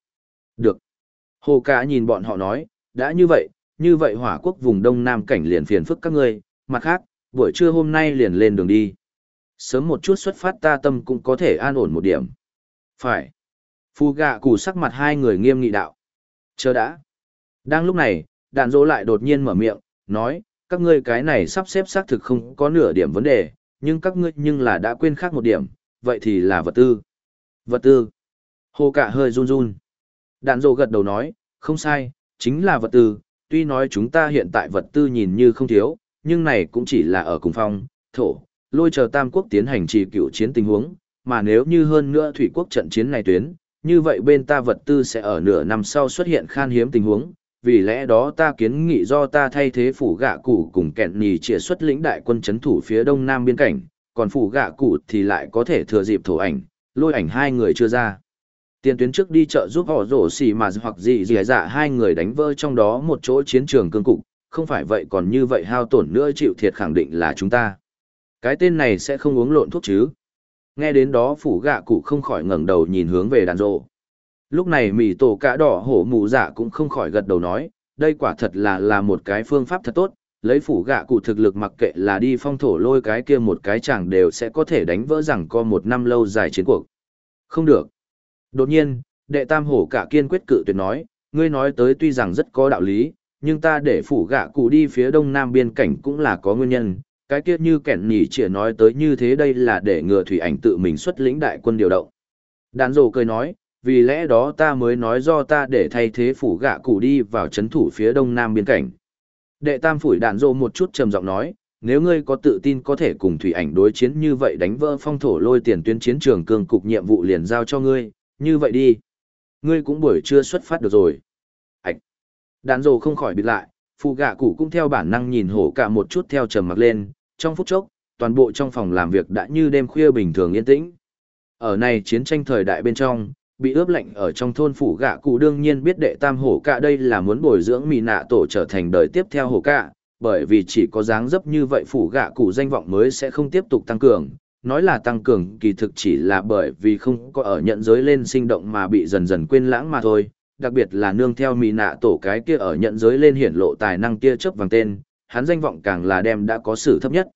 Được. Hồ cả nhìn bọn họ nói, đã như vậy, như vậy hỏa quốc vùng đông nam cảnh liền phiền phức các ngươi, mặt khác, buổi trưa hôm nay liền lên đường đi. Sớm một chút xuất phát ta tâm cũng có thể an ổn một điểm. Phải. Phu gạ cụ sắc mặt hai người nghiêm nghị đạo. Chờ đã. Đang lúc này, đạn dỗ lại đột nhiên mở miệng, nói, các ngươi cái này sắp xếp xác thực không có nửa điểm vấn đề, nhưng các ngươi nhưng là đã quên khác một điểm, vậy thì là vật tư. Vật tư. Hồ cả hơi run run. Đạn dỗ gật đầu nói, không sai, chính là vật tư, tuy nói chúng ta hiện tại vật tư nhìn như không thiếu, nhưng này cũng chỉ là ở cùng phong, thổ, lôi chờ tam quốc tiến hành trì cựu chiến tình huống, mà nếu như hơn nữa thủy quốc trận chiến này tuyến, như vậy bên ta vật tư sẽ ở nửa năm sau xuất hiện khan hiếm tình huống, vì lẽ đó ta kiến nghị do ta thay thế phủ gạ cụ cùng kẹn nhì trịa xuất lĩnh đại quân chấn thủ phía đông nam biên cảnh, còn phủ gạ cụ thì lại có thể thừa dịp thổ ảnh, lôi ảnh hai người chưa ra. Tiền tuyến trước đi chợ giúp họ rổ xì mà hoặc gì gì dạ hai người đánh vỡ trong đó một chỗ chiến trường cương cục, không phải vậy còn như vậy hao tổn nữa chịu thiệt khẳng định là chúng ta. Cái tên này sẽ không uống lộn thuốc chứ. Nghe đến đó phủ gạ cụ không khỏi ngẩng đầu nhìn hướng về đàn rộ. Lúc này mì tổ cả đỏ hổ mù dạ cũng không khỏi gật đầu nói, đây quả thật là là một cái phương pháp thật tốt, lấy phủ gạ cụ thực lực mặc kệ là đi phong thổ lôi cái kia một cái chẳng đều sẽ có thể đánh vỡ rằng co một năm lâu dài chiến cuộc. Không được. Đột nhiên, đệ tam hổ cả kiên quyết cự tuyệt nói, ngươi nói tới tuy rằng rất có đạo lý, nhưng ta để phủ gạ cụ đi phía đông nam biên cảnh cũng là có nguyên nhân, cái kia như kẻn nhỉ chỉ nói tới như thế đây là để ngừa thủy ảnh tự mình xuất lĩnh đại quân điều động. Đàn rồ cười nói, vì lẽ đó ta mới nói do ta để thay thế phủ gạ cụ đi vào chấn thủ phía đông nam biên cảnh. Đệ tam phủi đàn rồ một chút trầm giọng nói, nếu ngươi có tự tin có thể cùng thủy ảnh đối chiến như vậy đánh vỡ phong thổ lôi tiền tuyến chiến trường cường cục nhiệm vụ liền giao cho ngươi, như vậy đi. Ngươi cũng buổi trưa xuất phát được rồi. Ảch! Đàn rồ không khỏi bịt lại, phụ gạ cụ cũng theo bản năng nhìn hổ cả một chút theo trầm mặc lên, trong phút chốc, toàn bộ trong phòng làm việc đã như đêm khuya bình thường yên tĩnh. Ở này chiến tranh thời đại bên trong, bị ướp lạnh ở trong thôn phủ gạ cụ đương nhiên biết đệ tam hổ cả đây là muốn bồi dưỡng mì nạ tổ trở thành đời tiếp theo hổ cả, bởi vì chỉ có dáng dấp như vậy phủ gạ cụ danh vọng mới sẽ không tiếp tục tăng cường. Nói là tăng cường kỳ thực chỉ là bởi vì không có ở nhận giới lên sinh động mà bị dần dần quên lãng mà thôi, đặc biệt là nương theo mì nạ tổ cái kia ở nhận giới lên hiển lộ tài năng kia chớp vàng tên, hắn danh vọng càng là đem đã có sự thấp nhất.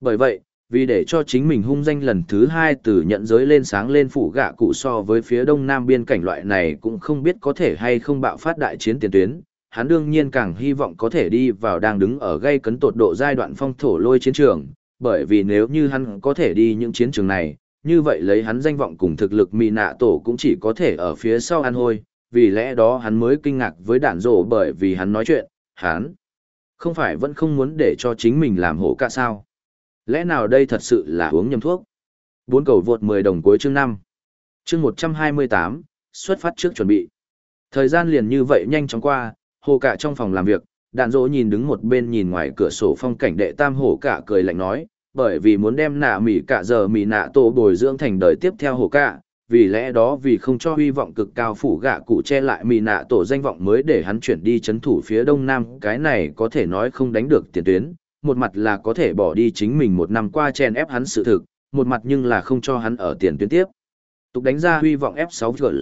Bởi vậy, vì để cho chính mình hung danh lần thứ hai từ nhận giới lên sáng lên phủ gạ cụ so với phía đông nam biên cảnh loại này cũng không biết có thể hay không bạo phát đại chiến tiền tuyến, hắn đương nhiên càng hy vọng có thể đi vào đang đứng ở gây cấn tột độ giai đoạn phong thổ lôi chiến trường, bởi vì nếu như hắn có thể đi những chiến trường này, như vậy lấy hắn danh vọng cùng thực lực mì nạ tổ cũng chỉ có thể ở phía sau ăn hôi, vì lẽ đó hắn mới kinh ngạc với đạn rổ bởi vì hắn nói chuyện, hắn không phải vẫn không muốn để cho chính mình làm hổ cả sao. Lẽ nào đây thật sự là uống nhầm thuốc? Bốn cầu vượt 10 đồng cuối chương 5. Chương 128, xuất phát trước chuẩn bị. Thời gian liền như vậy nhanh chóng qua, hồ cả trong phòng làm việc, đàn dỗ nhìn đứng một bên nhìn ngoài cửa sổ phong cảnh đệ tam hổ cả cười lạnh nói, bởi vì muốn đem nạ mỉ cả giờ mỉ nạ tổ bồi dưỡng thành đời tiếp theo hổ cả, vì lẽ đó vì không cho hy vọng cực cao phủ gạ cụ che lại mỉ nạ tổ danh vọng mới để hắn chuyển đi chấn thủ phía đông nam cái này có thể nói không đánh được tiền tuyến một mặt là có thể bỏ đi chính mình một năm qua chen ép hắn sự thực một mặt nhưng là không cho hắn ở tiền tuyến tiếp. Tục đánh ra hy vọng ép sáu vượt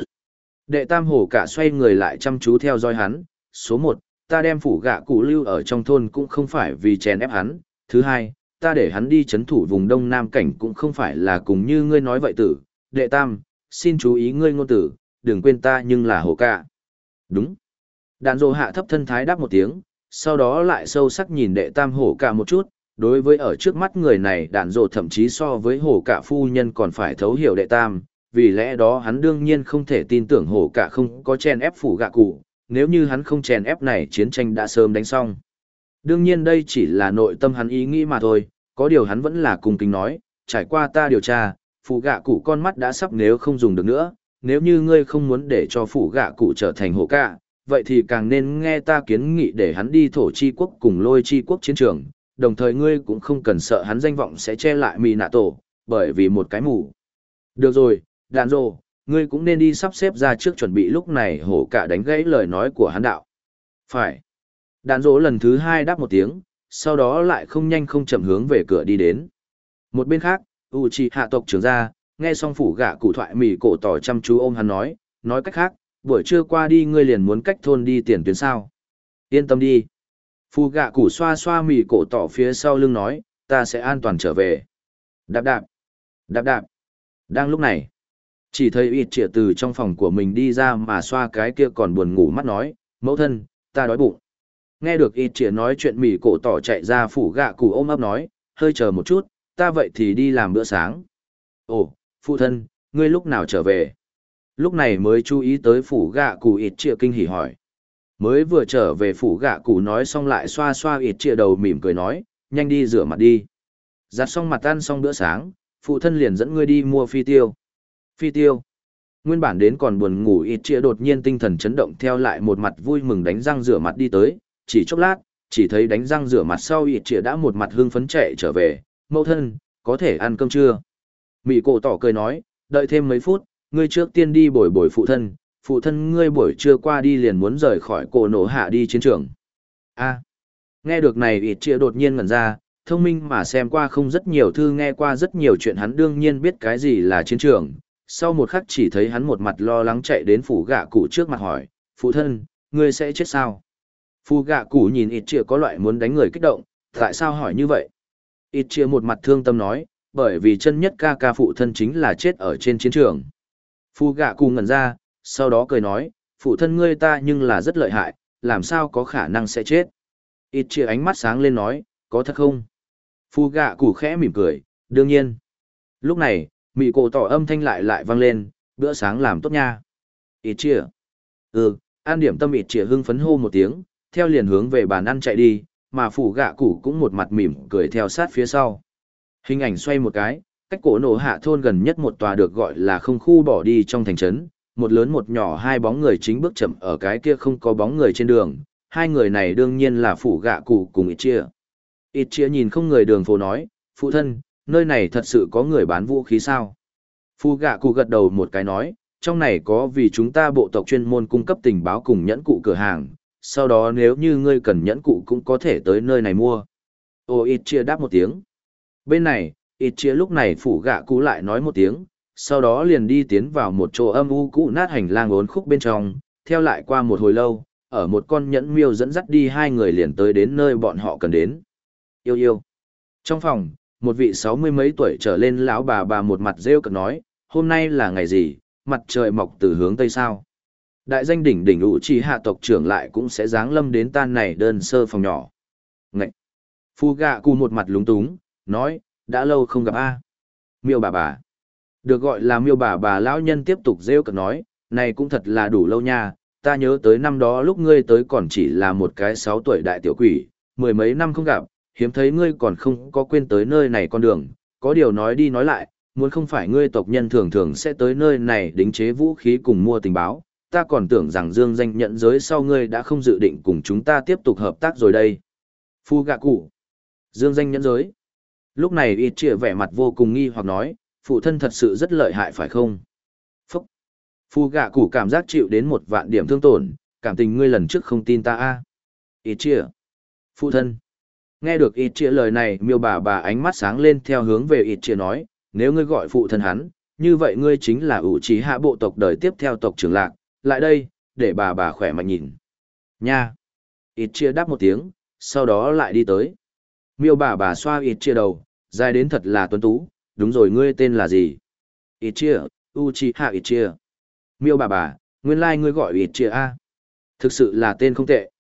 đệ tam hổ cả xoay người lại chăm chú theo dõi hắn số một ta đem phủ gạ cụ lưu ở trong thôn cũng không phải vì chen ép hắn. Thứ hai ta để hắn đi chấn thủ vùng đông nam cảnh cũng không phải là cùng như ngươi nói vậy tử. Đệ tam xin chú ý ngươi ngôn tử, đừng quên ta nhưng là hồ cạ. Đúng. Đàn rồ hạ thấp thân thái đáp một tiếng, sau đó lại sâu sắc nhìn đệ tam hổ cả một chút, đối với ở trước mắt người này đàn rồ thậm chí so với hổ cả phu nhân còn phải thấu hiểu đệ tam, vì lẽ đó hắn đương nhiên không thể tin tưởng hổ cả không có chen ép phủ gạ cụ, nếu như hắn không chèn ép này chiến tranh đã sớm đánh xong. Đương nhiên đây chỉ là nội tâm hắn ý nghĩ mà thôi, có điều hắn vẫn là cùng kính nói, trải qua ta điều tra, phụ gạ cụ con mắt đã sắp nếu không dùng được nữa, nếu như ngươi không muốn để cho phụ gạ cụ trở thành hổ cạ, vậy thì càng nên nghe ta kiến nghị để hắn đi thổ chi quốc cùng lôi chi quốc chiến trường, đồng thời ngươi cũng không cần sợ hắn danh vọng sẽ che lại mì nạ tổ, bởi vì một cái mù. Được rồi, đàn rồ, ngươi cũng nên đi sắp xếp ra trước chuẩn bị lúc này hổ cả đánh gãy lời nói của hắn đạo. Phải. Đạn Dỗ lần thứ hai đáp một tiếng, sau đó lại không nhanh không chậm hướng về cửa đi đến. Một bên khác, u chi hạ tộc trưởng ra nghe xong phủ gạ cụ thoại mỉ cổ tỏ chăm chú ôm hắn nói nói cách khác buổi trưa qua đi ngươi liền muốn cách thôn đi tiền tuyến sao yên tâm đi phù gạ cụ xoa xoa mỉ cổ tỏ phía sau lưng nói ta sẽ an toàn trở về đạp đạp Đạp đạp. Đang lúc này, chỉ thấy ít trịa từ trong phòng của mình đi ra mà xoa cái kia còn buồn ngủ mắt nói, mẫu thân, ta đói bụng. Nghe được ít trịa nói chuyện mỉ cổ tỏ chạy ra phủ gạ cụ ôm ấp nói, hơi chờ một chút, ta vậy thì đi làm bữa sáng. Ồ, phụ thân, ngươi lúc nào trở về? Lúc này mới chú ý tới phủ gạ cụ ít trịa kinh hỉ hỏi. Mới vừa trở về phủ gạ cụ nói xong lại xoa xoa ít trịa đầu mỉm cười nói, nhanh đi rửa mặt đi. Giặt xong mặt ăn xong bữa sáng, phụ thân liền dẫn ngươi đi mua phi tiêu. Phi tiêu. Nguyên bản đến còn buồn ngủ ít chia đột nhiên tinh thần chấn động theo lại một mặt vui mừng đánh răng rửa mặt đi tới, chỉ chốc lát, chỉ thấy đánh răng rửa mặt sau ít chia đã một mặt hưng phấn chạy trở về, mẫu thân, có thể ăn cơm chưa? Mị cổ tỏ cười nói, đợi thêm mấy phút, ngươi trước tiên đi bồi bồi phụ thân, phụ thân ngươi buổi trưa qua đi liền muốn rời khỏi cổ nổ hạ đi chiến trường. A. nghe được này ít chia đột nhiên ngẩn ra, thông minh mà xem qua không rất nhiều thư nghe qua rất nhiều chuyện hắn đương nhiên biết cái gì là chiến trường. Sau một khắc chỉ thấy hắn một mặt lo lắng chạy đến phủ gạ cụ trước mặt hỏi, phụ thân, ngươi sẽ chết sao? phủ gạ cụ nhìn ít chia có loại muốn đánh người kích động, tại sao hỏi như vậy? Ít chia một mặt thương tâm nói, bởi vì chân nhất ca ca phụ thân chính là chết ở trên chiến trường. phủ gạ cụ ngẩn ra, sau đó cười nói, phụ thân ngươi ta nhưng là rất lợi hại, làm sao có khả năng sẽ chết? Ít chia ánh mắt sáng lên nói, có thật không? Phu gạ cụ khẽ mỉm cười, đương nhiên. Lúc này, mị cổ tỏ âm thanh lại lại vang lên, bữa sáng làm tốt nha. Ít chia. Ừ, an điểm tâm ít chia hưng phấn hô một tiếng, theo liền hướng về bàn ăn chạy đi, mà phủ gạ cụ cũng một mặt mỉm cười theo sát phía sau. Hình ảnh xoay một cái, cách cổ nổ hạ thôn gần nhất một tòa được gọi là không khu bỏ đi trong thành trấn, một lớn một nhỏ hai bóng người chính bước chậm ở cái kia không có bóng người trên đường, hai người này đương nhiên là phủ gạ cụ cùng ít chia. Ít chia nhìn không người đường phố nói, phụ thân, nơi này thật sự có người bán vũ khí sao? Phu gạ cụ gật đầu một cái nói, trong này có vì chúng ta bộ tộc chuyên môn cung cấp tình báo cùng nhẫn cụ cửa hàng, sau đó nếu như ngươi cần nhẫn cụ cũng có thể tới nơi này mua. Ô ít chia đáp một tiếng. Bên này, ít chia lúc này phủ gạ cụ lại nói một tiếng, sau đó liền đi tiến vào một chỗ âm u cũ nát hành lang ốn khúc bên trong, theo lại qua một hồi lâu, ở một con nhẫn miêu dẫn dắt đi hai người liền tới đến nơi bọn họ cần đến yêu yêu. Trong phòng, một vị sáu mươi mấy tuổi trở lên lão bà bà một mặt rêu cực nói, hôm nay là ngày gì, mặt trời mọc từ hướng tây sao. Đại danh đỉnh đỉnh ủ trì hạ tộc trưởng lại cũng sẽ dáng lâm đến tan này đơn sơ phòng nhỏ. Ngậy! Phu gạ cu một mặt lúng túng, nói, đã lâu không gặp a Miêu bà bà. Được gọi là miêu bà bà lão nhân tiếp tục rêu cực nói, này cũng thật là đủ lâu nha, ta nhớ tới năm đó lúc ngươi tới còn chỉ là một cái sáu tuổi đại tiểu quỷ, mười mấy năm không gặp, hiếm thấy ngươi còn không có quên tới nơi này con đường, có điều nói đi nói lại, muốn không phải ngươi tộc nhân thường thường sẽ tới nơi này đính chế vũ khí cùng mua tình báo, ta còn tưởng rằng dương danh nhận giới sau ngươi đã không dự định cùng chúng ta tiếp tục hợp tác rồi đây. Phu gạ cụ. Dương danh nhận giới. Lúc này y trịa vẻ mặt vô cùng nghi hoặc nói, phụ thân thật sự rất lợi hại phải không? Phúc. Phu gạ cụ cảm giác chịu đến một vạn điểm thương tổn, cảm tình ngươi lần trước không tin ta a. y trịa. Phụ thân. Nghe được ít chia lời này miêu bà bà ánh mắt sáng lên theo hướng về ít chia nói, nếu ngươi gọi phụ thân hắn, như vậy ngươi chính là ủ trí hạ bộ tộc đời tiếp theo tộc trưởng lạc, lại đây, để bà bà khỏe mạnh nhìn. Nha! Ít chia đáp một tiếng, sau đó lại đi tới. Miêu bà bà xoa ít chia đầu, dài đến thật là tuấn tú, đúng rồi ngươi tên là gì? Ít chia, u trí hạ ít chia. Miêu bà bà, nguyên lai like ngươi gọi ít chia a. Thực sự là tên không tệ.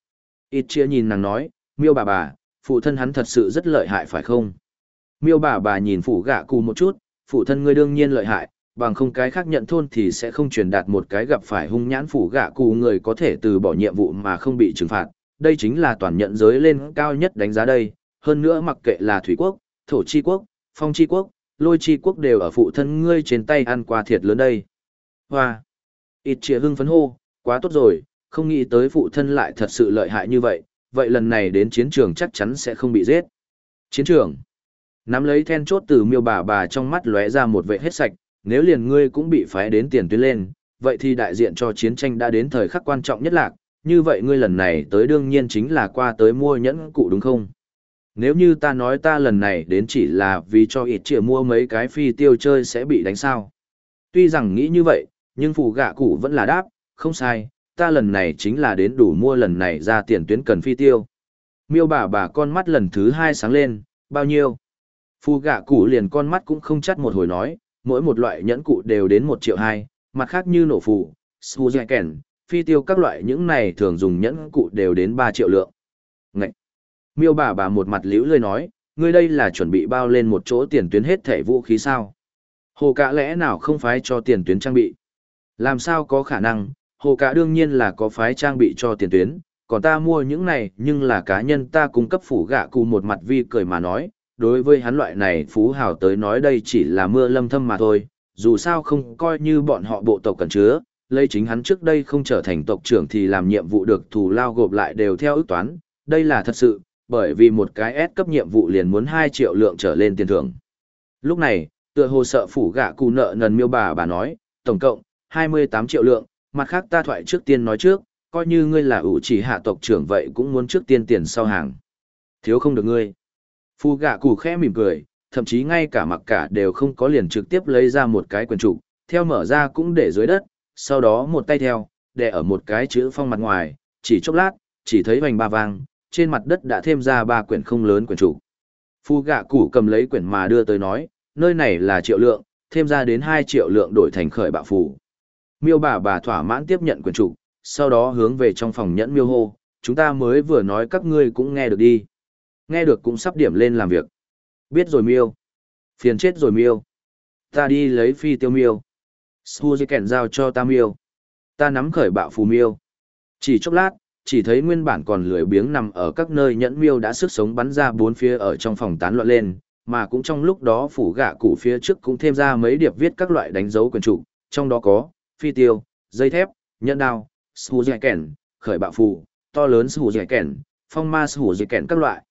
Ít chia nhìn nàng nói, miêu bà bà, phụ thân hắn thật sự rất lợi hại phải không? Miêu bà bà nhìn phụ gạ cụ một chút, phụ thân ngươi đương nhiên lợi hại, bằng không cái khác nhận thôn thì sẽ không truyền đạt một cái gặp phải hung nhãn phụ gạ cụ người có thể từ bỏ nhiệm vụ mà không bị trừng phạt. Đây chính là toàn nhận giới lên cao nhất đánh giá đây, hơn nữa mặc kệ là thủy quốc, thổ chi quốc, phong chi quốc, lôi chi quốc đều ở phụ thân ngươi trên tay ăn qua thiệt lớn đây. Hoa! Ít trịa hưng phấn hô, quá tốt rồi, không nghĩ tới phụ thân lại thật sự lợi hại như vậy, vậy lần này đến chiến trường chắc chắn sẽ không bị giết. Chiến trường. Nắm lấy then chốt từ miêu bà bà trong mắt lóe ra một vệ hết sạch, nếu liền ngươi cũng bị phái đến tiền tuyến lên, vậy thì đại diện cho chiến tranh đã đến thời khắc quan trọng nhất lạc, như vậy ngươi lần này tới đương nhiên chính là qua tới mua nhẫn cụ đúng không? Nếu như ta nói ta lần này đến chỉ là vì cho ít trịa mua mấy cái phi tiêu chơi sẽ bị đánh sao. Tuy rằng nghĩ như vậy, nhưng phù gạ cụ vẫn là đáp, không sai, ta lần này chính là đến đủ mua lần này ra tiền tuyến cần phi tiêu. Miêu bà bà con mắt lần thứ hai sáng lên, bao nhiêu? Phu gạ cụ liền con mắt cũng không chắt một hồi nói, mỗi một loại nhẫn cụ đều đến một triệu hai, mặt khác như nổ phù, su dạy kèn, phi tiêu các loại những này thường dùng nhẫn cụ đều đến ba triệu lượng. Ngậy! Miêu bà bà một mặt liễu lơi nói, ngươi đây là chuẩn bị bao lên một chỗ tiền tuyến hết thẻ vũ khí sao? Hồ cả lẽ nào không phải cho tiền tuyến trang bị? Làm sao có khả năng, hồ cả đương nhiên là có phái trang bị cho tiền tuyến, còn ta mua những này nhưng là cá nhân ta cung cấp phủ gạ cụ một mặt vi cười mà nói, đối với hắn loại này phú hào tới nói đây chỉ là mưa lâm thâm mà thôi, dù sao không coi như bọn họ bộ tộc cần chứa, lấy chính hắn trước đây không trở thành tộc trưởng thì làm nhiệm vụ được thù lao gộp lại đều theo ước toán, đây là thật sự, bởi vì một cái S cấp nhiệm vụ liền muốn 2 triệu lượng trở lên tiền thưởng. Lúc này, tựa hồ sợ phủ gạ cụ nợ nần miêu bà bà nói, tổng cộng, 28 triệu lượng, mặt khác ta thoại trước tiên nói trước, coi như ngươi là ủ chỉ hạ tộc trưởng vậy cũng muốn trước tiên tiền sau hàng. Thiếu không được ngươi. Phu gạ củ khẽ mỉm cười, thậm chí ngay cả mặc cả đều không có liền trực tiếp lấy ra một cái quyền trục, theo mở ra cũng để dưới đất, sau đó một tay theo, để ở một cái chữ phong mặt ngoài, chỉ chốc lát, chỉ thấy vành ba vang, trên mặt đất đã thêm ra ba quyển không lớn quyển chủ. Phu gạ củ cầm lấy quyển mà đưa tới nói, nơi này là triệu lượng, thêm ra đến 2 triệu lượng đổi thành khởi bạo phù. Miêu bà bà thỏa mãn tiếp nhận quyển chủ, sau đó hướng về trong phòng nhẫn miêu hô, chúng ta mới vừa nói các ngươi cũng nghe được đi. Nghe được cũng sắp điểm lên làm việc. Biết rồi miêu. Phiền chết rồi miêu. Ta đi lấy phi tiêu miêu. Su di kèn giao cho ta miêu. Ta nắm khởi bạo phù miêu. Chỉ chốc lát, chỉ thấy nguyên bản còn lười biếng nằm ở các nơi nhẫn miêu đã sức sống bắn ra bốn phía ở trong phòng tán loạn lên, mà cũng trong lúc đó phủ gạ cụ phía trước cũng thêm ra mấy điệp viết các loại đánh dấu quyền trụ, trong đó có phi tiêu, dây thép, nhẫn đao, su dẻ kèn, khởi bạo phù, to lớn su dẻ kèn, phong ma su dẻ kèn các loại.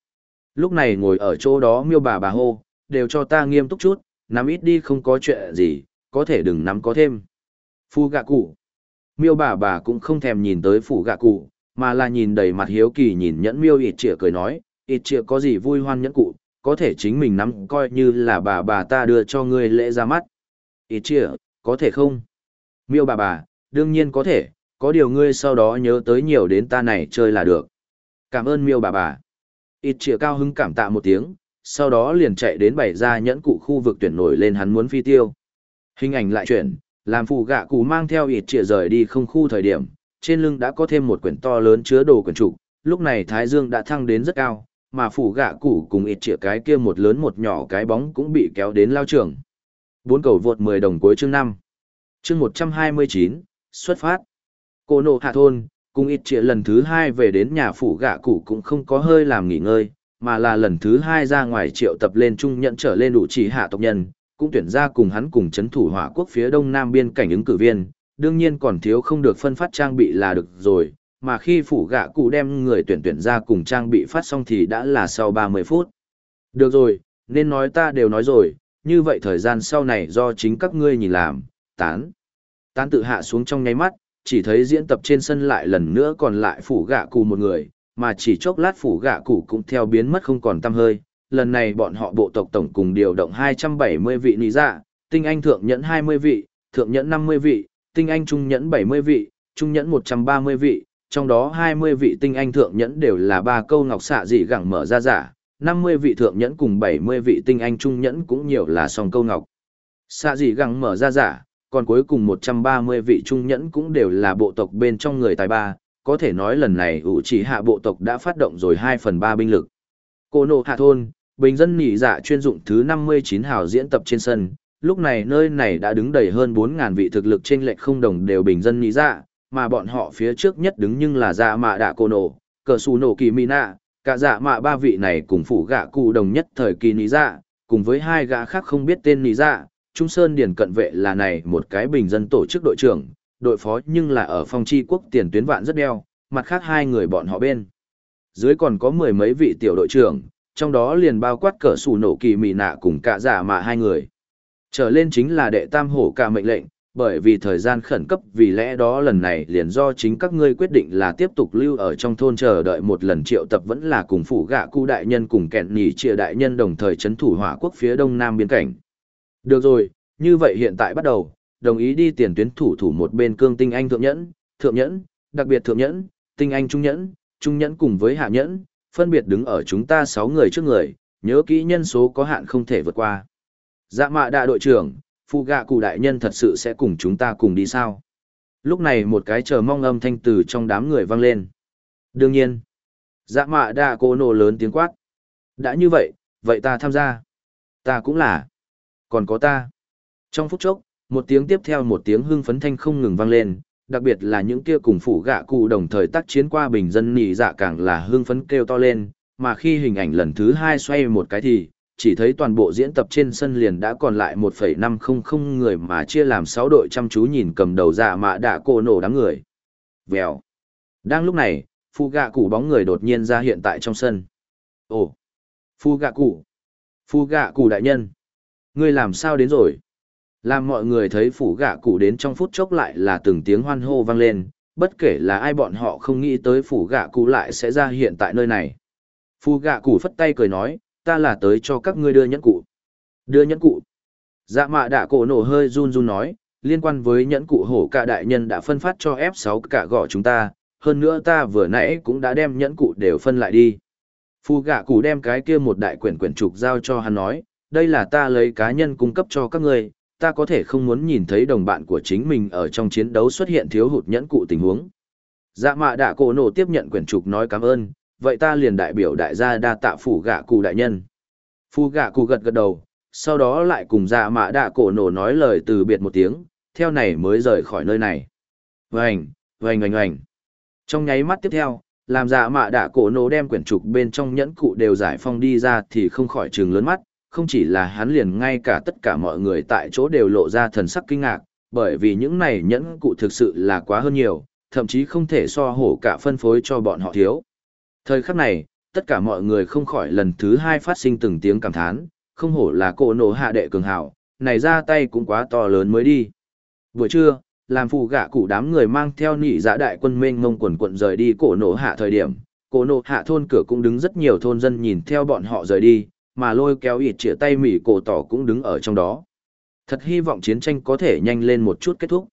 Lúc này ngồi ở chỗ đó miêu bà bà hô, đều cho ta nghiêm túc chút, nắm ít đi không có chuyện gì, có thể đừng nắm có thêm. Phu gạ cụ. Miêu bà bà cũng không thèm nhìn tới phủ gạ cụ, mà là nhìn đầy mặt hiếu kỳ nhìn nhẫn miêu ịt trịa cười nói, ịt trịa có gì vui hoan nhẫn cụ, có thể chính mình nắm coi như là bà bà ta đưa cho ngươi lễ ra mắt. ịt trịa, có thể không? Miêu bà bà, đương nhiên có thể, có điều ngươi sau đó nhớ tới nhiều đến ta này chơi là được. Cảm ơn miêu bà bà. Ít chĩa cao hứng cảm tạ một tiếng, sau đó liền chạy đến bày ra nhẫn cụ khu vực tuyển nổi lên hắn muốn phi tiêu. Hình ảnh lại chuyển, làm phụ gạ cụ mang theo ít chĩa rời đi không khu thời điểm, trên lưng đã có thêm một quyển to lớn chứa đồ quyển trục, lúc này Thái Dương đã thăng đến rất cao, mà phủ gạ cụ cùng ít chĩa cái kia một lớn một nhỏ cái bóng cũng bị kéo đến lao trường. Bốn cầu vượt 10 đồng cuối chương 5. Chương 129, xuất phát. Cô nộ hạ thôn, cùng ít trịa lần thứ hai về đến nhà phủ gạ cụ cũng không có hơi làm nghỉ ngơi, mà là lần thứ hai ra ngoài triệu tập lên trung nhận trở lên đủ chỉ hạ tộc nhân, cũng tuyển ra cùng hắn cùng chấn thủ hỏa quốc phía đông nam biên cảnh ứng cử viên, đương nhiên còn thiếu không được phân phát trang bị là được rồi, mà khi phủ gạ cụ đem người tuyển tuyển ra cùng trang bị phát xong thì đã là sau 30 phút. Được rồi, nên nói ta đều nói rồi, như vậy thời gian sau này do chính các ngươi nhìn làm, tán. Tán tự hạ xuống trong nháy mắt, chỉ thấy diễn tập trên sân lại lần nữa còn lại phủ gạ cụ một người, mà chỉ chốc lát phủ gạ cụ cũng theo biến mất không còn tăm hơi. Lần này bọn họ bộ tộc tổng cùng điều động 270 vị lý dạ, tinh anh thượng nhẫn 20 vị, thượng nhẫn 50 vị, tinh anh trung nhẫn 70 vị, trung nhẫn 130 vị, trong đó 20 vị tinh anh thượng nhẫn đều là ba câu ngọc xạ dị gẳng mở ra giả, 50 vị thượng nhẫn cùng 70 vị tinh anh trung nhẫn cũng nhiều là song câu ngọc. Xạ dị gẳng mở ra giả, còn cuối cùng 130 vị trung nhẫn cũng đều là bộ tộc bên trong người tài ba, có thể nói lần này ủ chỉ hạ bộ tộc đã phát động rồi 2 phần 3 binh lực. Cô nộ hạ thôn, bình dân nỉ dạ chuyên dụng thứ 59 hào diễn tập trên sân, lúc này nơi này đã đứng đầy hơn 4.000 vị thực lực trên lệch không đồng đều bình dân nỉ dạ, mà bọn họ phía trước nhất đứng nhưng là dạ mạ đạ cô nô, cờ xù nổ kỳ mỹ nạ, cả dạ mạ ba vị này cùng phủ gạ cụ đồng nhất thời kỳ nỉ dạ, cùng với hai gã khác không biết tên nỉ dạ, Trung Sơn điền cận vệ là này một cái bình dân tổ chức đội trưởng, đội phó nhưng là ở phong chi quốc tiền tuyến vạn rất đeo, mặt khác hai người bọn họ bên. Dưới còn có mười mấy vị tiểu đội trưởng, trong đó liền bao quát cỡ sủ nổ kỳ mị nạ cùng cả giả mà hai người. Trở lên chính là đệ tam hổ cả mệnh lệnh, bởi vì thời gian khẩn cấp vì lẽ đó lần này liền do chính các ngươi quyết định là tiếp tục lưu ở trong thôn chờ đợi một lần triệu tập vẫn là cùng phủ gạ cu đại nhân cùng kẹn nhì trịa đại nhân đồng thời chấn thủ hỏa quốc phía đông nam biên cảnh. Được rồi, như vậy hiện tại bắt đầu, đồng ý đi tiền tuyến thủ thủ một bên cương tinh anh thượng nhẫn, thượng nhẫn, đặc biệt thượng nhẫn, tinh anh trung nhẫn, trung nhẫn cùng với hạ nhẫn, phân biệt đứng ở chúng ta sáu người trước người, Nhớ kỹ nhân số có hạn không thể vượt qua. Dạ mạ đại đội trưởng, phụ gạ cụ đại nhân thật sự sẽ cùng chúng ta cùng đi sao? Lúc này một cái chờ mong âm thanh từ trong đám người vang lên. Đương nhiên, dạ mạ đạ cô nổ lớn tiếng quát. Đã như vậy, vậy ta tham gia. Ta cũng là. Còn có ta. Trong phút chốc, một tiếng tiếp theo một tiếng hưng phấn thanh không ngừng vang lên, đặc biệt là những kia cùng phủ gạ cụ đồng thời tác chiến qua bình dân nỉ dạ càng là hưng phấn kêu to lên, mà khi hình ảnh lần thứ hai xoay một cái thì, chỉ thấy toàn bộ diễn tập trên sân liền đã còn lại 1,500 người mà chia làm 6 đội chăm chú nhìn cầm đầu dạ mạ đã cô nổ đám người. Vèo. Đang lúc này, phu gạ cụ bóng người đột nhiên ra hiện tại trong sân. Ồ. Phu gạ cụ. Phu gạ cụ đại nhân. Ngươi làm sao đến rồi? Làm mọi người thấy phủ gạ cụ đến trong phút chốc lại là từng tiếng hoan hô vang lên, bất kể là ai bọn họ không nghĩ tới phủ gạ cụ lại sẽ ra hiện tại nơi này. Phu gạ cụ phất tay cười nói, ta là tới cho các ngươi đưa nhẫn cụ. Đưa nhẫn cụ. Dạ mạ đạ cổ nổ hơi run run nói, liên quan với nhẫn cụ hổ cả đại nhân đã phân phát cho F6 cả gõ chúng ta, hơn nữa ta vừa nãy cũng đã đem nhẫn cụ đều phân lại đi. Phu gạ cụ đem cái kia một đại quyển quyển trục giao cho hắn nói, đây là ta lấy cá nhân cung cấp cho các ngươi, ta có thể không muốn nhìn thấy đồng bạn của chính mình ở trong chiến đấu xuất hiện thiếu hụt nhẫn cụ tình huống. Dạ mạ đạ cổ nổ tiếp nhận quyển trục nói cảm ơn, vậy ta liền đại biểu đại gia đa tạ phủ gạ cụ đại nhân. Phu gạ cụ gật gật đầu, sau đó lại cùng dạ mạ đạ cổ nổ nói lời từ biệt một tiếng, theo này mới rời khỏi nơi này. Vành, vành vành vành. Trong nháy mắt tiếp theo, làm dạ mạ đạ cổ nổ đem quyển trục bên trong nhẫn cụ đều giải phong đi ra thì không khỏi trừng lớn mắt, không chỉ là hắn liền ngay cả tất cả mọi người tại chỗ đều lộ ra thần sắc kinh ngạc, bởi vì những này nhẫn cụ thực sự là quá hơn nhiều, thậm chí không thể so hổ cả phân phối cho bọn họ thiếu. Thời khắc này, tất cả mọi người không khỏi lần thứ hai phát sinh từng tiếng cảm thán, không hổ là cổ nổ hạ đệ cường hảo, này ra tay cũng quá to lớn mới đi. Vừa trưa, làm phù gạ cụ đám người mang theo nỉ giã dạ đại quân mênh ngông quần quận rời đi cổ nổ hạ thời điểm, cổ nổ hạ thôn cửa cũng đứng rất nhiều thôn dân nhìn theo bọn họ rời đi, mà lôi kéo ịt chĩa tay mỉ cổ tỏ cũng đứng ở trong đó. Thật hy vọng chiến tranh có thể nhanh lên một chút kết thúc.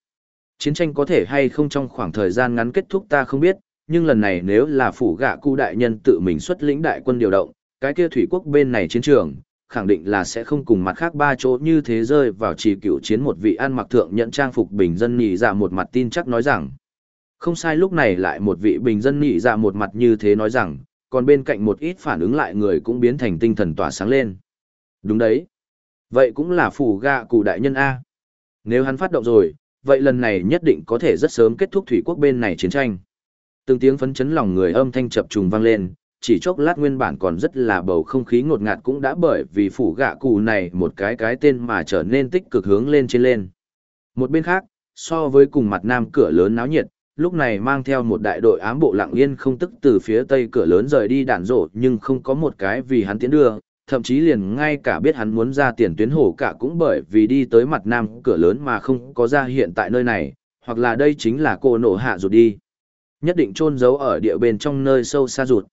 Chiến tranh có thể hay không trong khoảng thời gian ngắn kết thúc ta không biết, nhưng lần này nếu là phủ gạ cụ đại nhân tự mình xuất lĩnh đại quân điều động, cái kia thủy quốc bên này chiến trường, khẳng định là sẽ không cùng mặt khác ba chỗ như thế rơi vào trì cựu chiến một vị ăn mặc thượng nhận trang phục bình dân nhị dạ một mặt tin chắc nói rằng. Không sai lúc này lại một vị bình dân nhị dạ một mặt như thế nói rằng, còn bên cạnh một ít phản ứng lại người cũng biến thành tinh thần tỏa sáng lên. Đúng đấy. Vậy cũng là phủ gạ cụ đại nhân A. Nếu hắn phát động rồi, vậy lần này nhất định có thể rất sớm kết thúc thủy quốc bên này chiến tranh. Từng tiếng phấn chấn lòng người âm thanh chập trùng vang lên, chỉ chốc lát nguyên bản còn rất là bầu không khí ngột ngạt cũng đã bởi vì phủ gạ cụ này một cái cái tên mà trở nên tích cực hướng lên trên lên. Một bên khác, so với cùng mặt nam cửa lớn náo nhiệt, lúc này mang theo một đại đội ám bộ lặng yên không tức từ phía tây cửa lớn rời đi đạn rổ nhưng không có một cái vì hắn tiến đưa, thậm chí liền ngay cả biết hắn muốn ra tiền tuyến hổ cả cũng bởi vì đi tới mặt nam cửa lớn mà không có ra hiện tại nơi này, hoặc là đây chính là cô nổ hạ rụt đi. Nhất định chôn giấu ở địa bên trong nơi sâu xa rụt.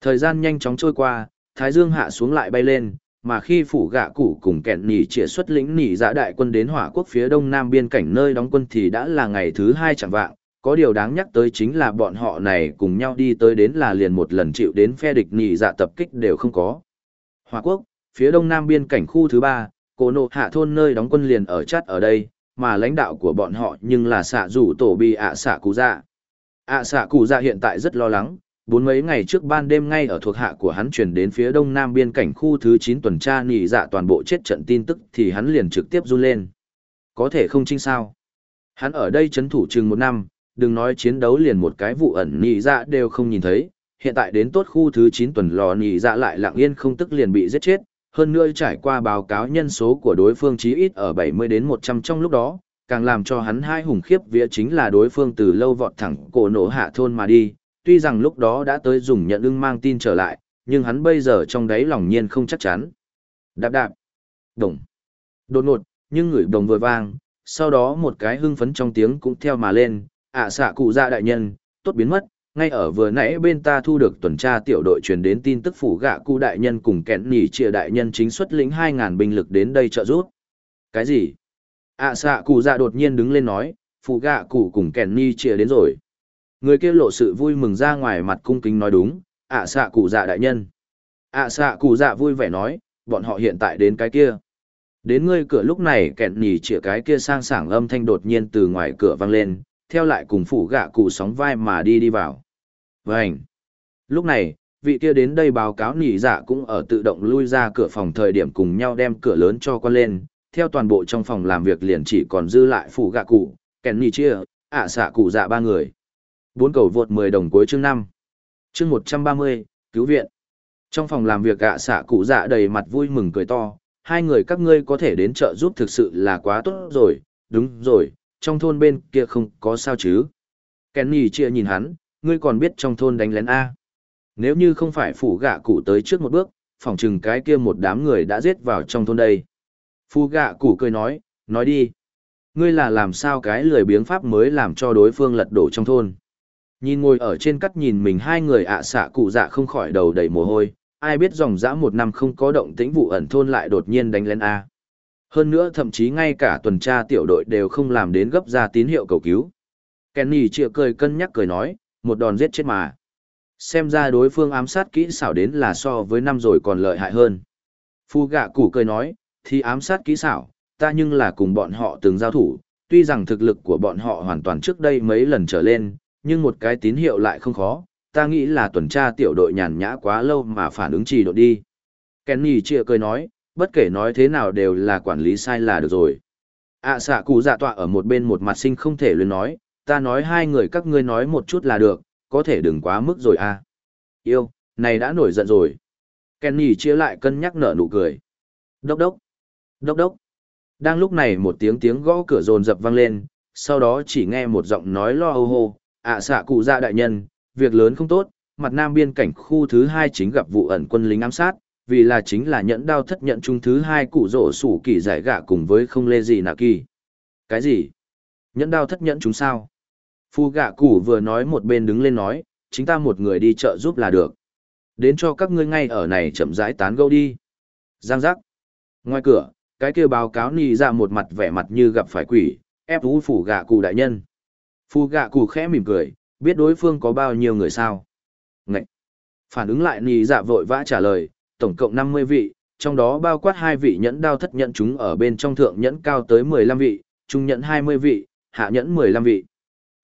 Thời gian nhanh chóng trôi qua, Thái Dương hạ xuống lại bay lên, mà khi phủ gạ củ cùng kẹn nỉ chĩa xuất lĩnh nỉ giã đại quân đến hỏa quốc phía đông nam biên cảnh nơi đóng quân thì đã là ngày thứ hai chẳng vạng, có điều đáng nhắc tới chính là bọn họ này cùng nhau đi tới đến là liền một lần chịu đến phe địch nhị dạ tập kích đều không có. Hòa quốc, phía đông nam biên cảnh khu thứ ba, cổ nộ hạ thôn nơi đóng quân liền ở chát ở đây, mà lãnh đạo của bọn họ nhưng là xạ rủ tổ bị ạ xạ cụ dạ. Ạ xạ cụ dạ hiện tại rất lo lắng bốn mấy ngày trước ban đêm ngay ở thuộc hạ của hắn chuyển đến phía đông nam biên cảnh khu thứ chín tuần tra nhị dạ toàn bộ chết trận tin tức thì hắn liền trực tiếp run lên. Có thể không chính sao? Hắn ở đây chấn thủ chừng một năm đừng nói chiến đấu liền một cái vụ ẩn nhị dạ đều không nhìn thấy hiện tại đến tốt khu thứ chín tuần lò nhị dạ lại lặng yên không tức liền bị giết chết hơn nữa trải qua báo cáo nhân số của đối phương chí ít ở bảy mươi đến một trăm trong lúc đó càng làm cho hắn hai hùng khiếp vía chính là đối phương từ lâu vọt thẳng cổ nổ hạ thôn mà đi, tuy rằng lúc đó đã tới dùng nhận ưng mang tin trở lại, nhưng hắn bây giờ trong đáy lòng nhiên không chắc chắn. Đạp đạp, đồng, đột ngột, nhưng người đồng vừa vang, sau đó một cái hưng phấn trong tiếng cũng theo mà lên, ạ xạ cụ dạ đại nhân, tốt biến mất, ngay ở vừa nãy bên ta thu được tuần tra tiểu đội truyền đến tin tức phủ gạ cụ đại nhân cùng kẹn nỉ chia đại nhân chính xuất lĩnh hai ngàn binh lực đến đây trợ giúp. Cái gì? ạ xạ cụ dạ đột nhiên đứng lên nói phụ gạ cụ cùng kẹn ni chia đến rồi người kia lộ sự vui mừng ra ngoài mặt cung kính nói đúng ạ xạ cụ dạ đại nhân ạ xạ cụ dạ vui vẻ nói, bọn họ hiện tại đến cái kia. Đến ngươi cửa lúc này kẹn nhì chĩa cái kia sang sảng âm thanh đột nhiên từ ngoài cửa vang lên, theo lại cùng phủ gạ cụ sóng vai mà đi đi vào. Vânh! Lúc này, vị kia đến đây báo cáo nỉ dạ cũng ở tự động lui ra cửa phòng thời điểm cùng nhau đem cửa lớn cho con lên, theo toàn bộ trong phòng làm việc liền chỉ còn dư lại phủ gạ cụ, kèn nỉ chia, ạ xạ cụ dạ ba người. Bốn cầu vượt 10 đồng cuối chương 5. Chương 130, cứu viện. Trong phòng làm việc ạ xạ cụ dạ đầy mặt vui mừng cười to, hai người các ngươi có thể đến chợ giúp thực sự là quá tốt rồi, đúng rồi, trong thôn bên kia không có sao chứ. Kenny chia nhìn hắn, ngươi còn biết trong thôn đánh lén A. Nếu như không phải phủ gạ cụ tới trước một bước, phỏng chừng cái kia một đám người đã giết vào trong thôn đây. Phu gạ cụ cười nói, nói đi. Ngươi là làm sao cái lười biếng pháp mới làm cho đối phương lật đổ trong thôn. Nhìn ngồi ở trên cắt nhìn mình hai người ạ xạ cụ dạ không khỏi đầu đầy mồ hôi, ai biết dòng dã một năm không có động tĩnh vụ ẩn thôn lại đột nhiên đánh lên A. Hơn nữa thậm chí ngay cả tuần tra tiểu đội đều không làm đến gấp ra tín hiệu cầu cứu. Kenny chịu cười cân nhắc cười nói, một đòn giết chết mà. Xem ra đối phương ám sát kỹ xảo đến là so với năm rồi còn lợi hại hơn. Phu gạ củ cười nói, thì ám sát kỹ xảo, ta nhưng là cùng bọn họ từng giao thủ, tuy rằng thực lực của bọn họ hoàn toàn trước đây mấy lần trở lên, nhưng một cái tín hiệu lại không khó, ta nghĩ là tuần tra tiểu đội nhàn nhã quá lâu mà phản ứng trì độ đi. Kenny chia cười nói, bất kể nói thế nào đều là quản lý sai là được rồi. ạ à, xạ cụ dạ tọa ở một bên một mặt sinh không thể luyến nói, ta nói hai người các ngươi nói một chút là được, có thể đừng quá mức rồi à. Yêu, này đã nổi giận rồi. Kenny chia lại cân nhắc nở nụ cười. Đốc đốc, đốc đốc. Đang lúc này một tiếng tiếng gõ cửa rồn rập vang lên, sau đó chỉ nghe một giọng nói lo âu hô, ạ à, xạ cụ dạ đại nhân, việc lớn không tốt, mặt nam biên cảnh khu thứ hai chính gặp vụ ẩn quân lính ám sát, vì là chính là nhẫn đao thất nhận chung thứ hai cụ rổ sủ kỳ giải gạ cùng với không lê gì nạ kỳ. Cái gì? Nhẫn đao thất nhận chúng sao? Phu gạ cụ vừa nói một bên đứng lên nói, chính ta một người đi chợ giúp là được. Đến cho các ngươi ngay ở này chậm rãi tán gẫu đi. Giang giác. Ngoài cửa, cái kia báo cáo nì ra một mặt vẻ mặt như gặp phải quỷ, ép vũ phủ gạ cụ đại nhân. Phu gạ cụ khẽ mỉm cười, biết đối phương có bao nhiêu người sao? Ngậy! Phản ứng lại nì dạ vội vã trả lời, tổng cộng 50 vị, trong đó bao quát hai vị nhẫn đao thất nhận chúng ở bên trong thượng nhẫn cao tới 15 vị, trung nhẫn 20 vị, hạ nhẫn 15 vị.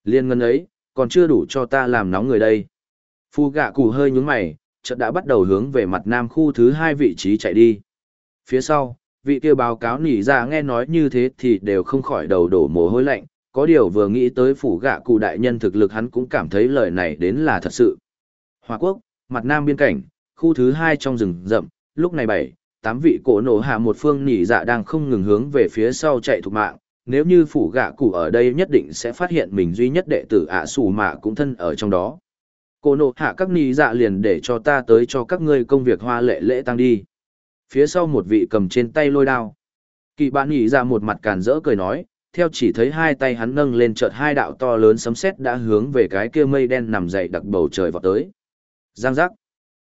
Liên ngân ấy, còn chưa đủ cho ta làm nóng người đây. Phu gạ cụ hơi nhúng mày, chợt đã bắt đầu hướng về mặt nam khu thứ hai vị trí chạy đi. Phía sau, vị kia báo cáo nỉ ra nghe nói như thế thì đều không khỏi đầu đổ mồ hôi lạnh, có điều vừa nghĩ tới phủ gạ cụ đại nhân thực lực hắn cũng cảm thấy lời này đến là thật sự. Hòa quốc, mặt nam biên cảnh, khu thứ hai trong rừng rậm, lúc này bảy, tám vị cổ nổ hạ một phương nỉ dạ đang không ngừng hướng về phía sau chạy thục mạng, nếu như phủ gạ cụ ở đây nhất định sẽ phát hiện mình duy nhất đệ tử ạ à sủ mạ cũng thân ở trong đó. Cổ nổ hạ các nỉ dạ liền để cho ta tới cho các ngươi công việc hoa lệ lễ tăng đi. Phía sau một vị cầm trên tay lôi đao. Kỳ bạn nỉ dạ một mặt càn rỡ cười nói, theo chỉ thấy hai tay hắn nâng lên chợt hai đạo to lớn sấm sét đã hướng về cái kia mây đen nằm dậy đặc bầu trời vọt tới. Giang giác.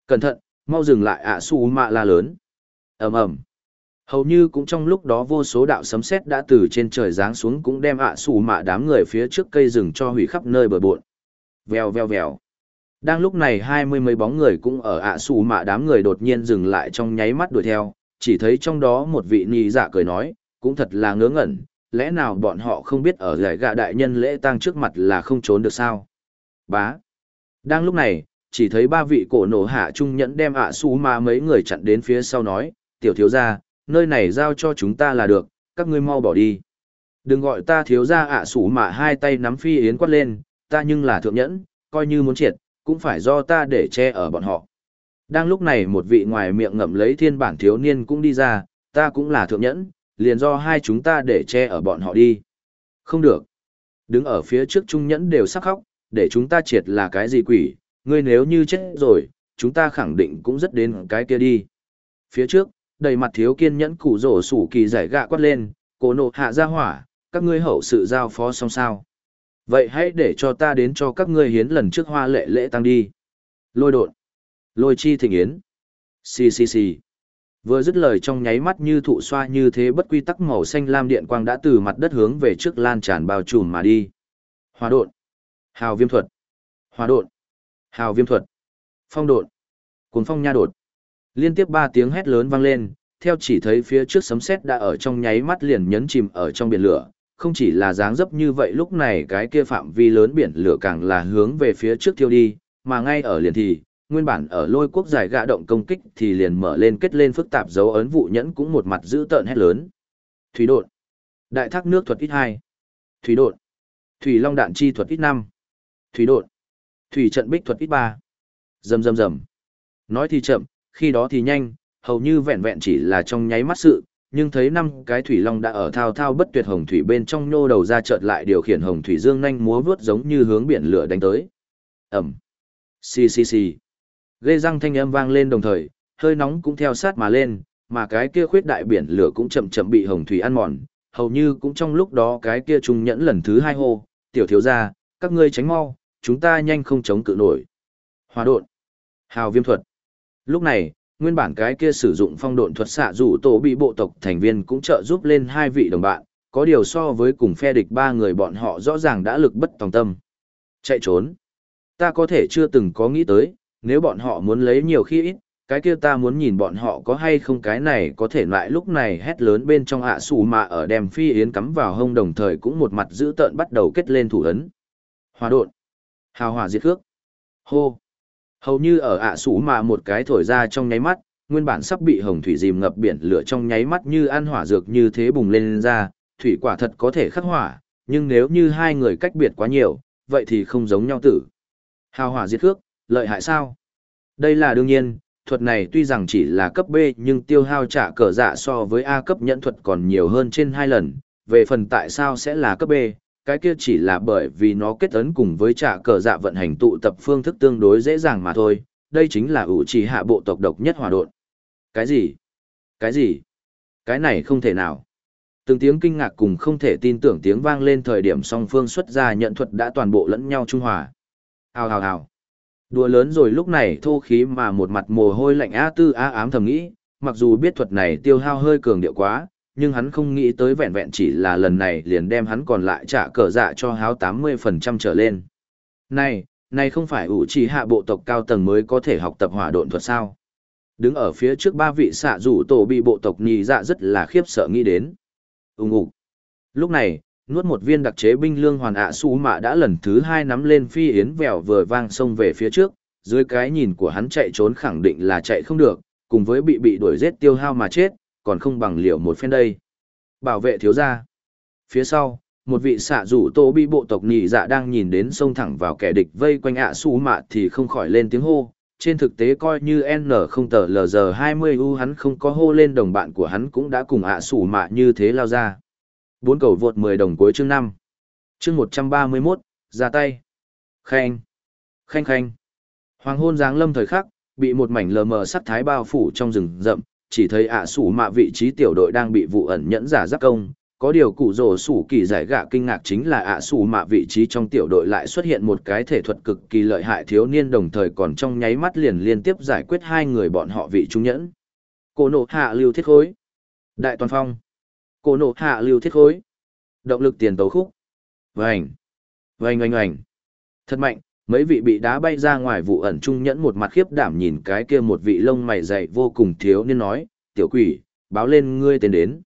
Cẩn thận, mau dừng lại ạ su mạ la lớn. ầm ầm. Hầu như cũng trong lúc đó vô số đạo sấm sét đã từ trên trời giáng xuống cũng đem ạ su mạ đám người phía trước cây rừng cho hủy khắp nơi bờ bộn. Vèo vèo vèo. Đang lúc này hai mươi mấy bóng người cũng ở ạ su mạ đám người đột nhiên dừng lại trong nháy mắt đuổi theo, chỉ thấy trong đó một vị nị dạ cười nói, cũng thật là ngớ ngẩn, lẽ nào bọn họ không biết ở giải gạ đại nhân lễ tang trước mặt là không trốn được sao? Bá. Đang lúc này, chỉ thấy ba vị cổ nổ hạ trung nhẫn đem ạ su ma mấy người chặn đến phía sau nói, tiểu thiếu gia, nơi này giao cho chúng ta là được, các ngươi mau bỏ đi. Đừng gọi ta thiếu gia ạ su ma hai tay nắm phi yến quát lên, ta nhưng là thượng nhẫn, coi như muốn triệt, cũng phải do ta để che ở bọn họ. Đang lúc này một vị ngoài miệng ngậm lấy thiên bản thiếu niên cũng đi ra, ta cũng là thượng nhẫn, liền do hai chúng ta để che ở bọn họ đi. Không được. Đứng ở phía trước trung nhẫn đều sắc khóc, để chúng ta triệt là cái gì quỷ, ngươi nếu như chết rồi, chúng ta khẳng định cũng rất đến cái kia đi. Phía trước, đầy mặt thiếu kiên nhẫn củ rổ sủ kỳ giải gạ quát lên, cổ nộ hạ ra hỏa, các ngươi hậu sự giao phó xong sao. Vậy hãy để cho ta đến cho các ngươi hiến lần trước hoa lệ lễ tăng đi. Lôi đột. Lôi chi thịnh yến. Xì xì xì. Vừa dứt lời trong nháy mắt như thụ xoa như thế bất quy tắc màu xanh lam điện quang đã từ mặt đất hướng về trước lan tràn bao trùm mà đi. Hòa độn, hào viêm thuật, hòa độn, hào viêm thuật, phong độn, cuốn phong nha đột. Liên tiếp ba tiếng hét lớn vang lên, theo chỉ thấy phía trước sấm sét đã ở trong nháy mắt liền nhấn chìm ở trong biển lửa, không chỉ là dáng dấp như vậy lúc này cái kia phạm vi lớn biển lửa càng là hướng về phía trước thiêu đi, mà ngay ở liền thì, nguyên bản ở lôi quốc giải gạ động công kích thì liền mở lên kết lên phức tạp dấu ấn vụ nhẫn cũng một mặt giữ tợn hét lớn. Thủy đột. Đại thác nước thuật ít hai. Thủy đột. Thủy long đạn chi thuật ít năm. Thủy đột. Thủy trận bích thuật ít ba. Rầm rầm rầm. Nói thì chậm, khi đó thì nhanh, hầu như vẹn vẹn chỉ là trong nháy mắt sự, nhưng thấy năm cái thủy long đã ở thao thao bất tuyệt hồng thủy bên trong nhô đầu ra chợt lại điều khiển hồng thủy dương nhanh múa vút giống như hướng biển lửa đánh tới. Ẩm. Xì xì xì. Ghê răng thanh âm vang lên đồng thời, hơi nóng cũng theo sát mà lên, mà cái kia khuyết đại biển lửa cũng chậm chậm bị hồng thủy ăn mòn, hầu như cũng trong lúc đó cái kia trung nhẫn lần thứ hai hô, tiểu thiếu gia, các ngươi tránh mau, chúng ta nhanh không chống cự nổi. Hòa độn. Hào viêm thuật. Lúc này, nguyên bản cái kia sử dụng phong độn thuật xạ rủ tổ bị bộ tộc thành viên cũng trợ giúp lên hai vị đồng bạn, có điều so với cùng phe địch ba người bọn họ rõ ràng đã lực bất tòng tâm. Chạy trốn. Ta có thể chưa từng có nghĩ tới, nếu bọn họ muốn lấy nhiều khi ít, cái kia ta muốn nhìn bọn họ có hay không cái này có thể lại lúc này hét lớn bên trong ạ à mà ở đem phi yến cắm vào hông đồng thời cũng một mặt giữ tợn bắt đầu kết lên thủ ấn. Hòa độn. Hào hỏa diệt khước. Hô. Hầu như ở ạ à mà một cái thổi ra trong nháy mắt, nguyên bản sắp bị hồng thủy dìm ngập biển lửa trong nháy mắt như ăn hỏa dược như thế bùng lên, lên ra, thủy quả thật có thể khắc hỏa, nhưng nếu như hai người cách biệt quá nhiều, vậy thì không giống nhau tử. Hào hỏa diệt khước, lợi hại sao? Đây là đương nhiên, thuật này tuy rằng chỉ là cấp B nhưng tiêu hao trả cờ dạ so với A cấp nhẫn thuật còn nhiều hơn trên hai lần, về phần tại sao sẽ là cấp B, cái kia chỉ là bởi vì nó kết ấn cùng với trả cờ dạ vận hành tụ tập phương thức tương đối dễ dàng mà thôi, đây chính là ủ trì hạ bộ tộc độc nhất hòa độn. Cái gì? Cái gì? Cái này không thể nào. Từng tiếng kinh ngạc cùng không thể tin tưởng tiếng vang lên thời điểm song phương xuất ra nhận thuật đã toàn bộ lẫn nhau trung hòa. Hào hào hào. Đùa lớn rồi lúc này thô khí mà một mặt mồ hôi lạnh a tư a ám thầm nghĩ, mặc dù biết thuật này tiêu hao hơi cường điệu quá, nhưng hắn không nghĩ tới vẹn vẹn chỉ là lần này liền đem hắn còn lại trả cờ dạ cho háo 80% trở lên. Này, này không phải ủ chỉ hạ bộ tộc cao tầng mới có thể học tập hỏa độn thuật sao? Đứng ở phía trước ba vị xạ rủ tổ bị bộ tộc nhì dạ rất là khiếp sợ nghĩ đến. Úng ủ. Lúc này, nuốt một viên đặc chế binh lương hoàn ạ su mạ đã lần thứ hai nắm lên phi yến vèo vừa vang sông về phía trước, dưới cái nhìn của hắn chạy trốn khẳng định là chạy không được, cùng với bị bị đuổi giết tiêu hao mà chết, còn không bằng liều một phen đây. Bảo vệ thiếu gia. Phía sau, một vị xạ rủ tô bị bộ tộc nhị dạ đang nhìn đến sông thẳng vào kẻ địch vây quanh ạ su mạ thì không khỏi lên tiếng hô. Trên thực tế coi như N không tờ LG20U hắn không có hô lên đồng bạn của hắn cũng đã cùng ạ su mạ như thế lao ra. Bốn cầu vượt 10 đồng cuối chương 5. Chương 131, ra tay. Khanh. Khanh khanh. Hoàng hôn giáng lâm thời khắc, bị một mảnh lờ mờ sắc thái bao phủ trong rừng rậm, chỉ thấy ạ sủ mạ vị trí tiểu đội đang bị vụ ẩn nhẫn giả giáp công. Có điều cụ rổ sủ kỳ giải gạ kinh ngạc chính là ạ sủ mạ vị trí trong tiểu đội lại xuất hiện một cái thể thuật cực kỳ lợi hại thiếu niên đồng thời còn trong nháy mắt liền liên tiếp giải quyết hai người bọn họ vị trung nhẫn. Cô nộ hạ lưu thiết khối. Đại toàn phong cô nộ hạ lưu thiết khối động lực tiền tấu khúc vành vành oanh oanh thật mạnh mấy vị bị đá bay ra ngoài vụ ẩn trung nhẫn một mặt khiếp đảm nhìn cái kia một vị lông mày dày vô cùng thiếu niên nói tiểu quỷ báo lên ngươi tên đến.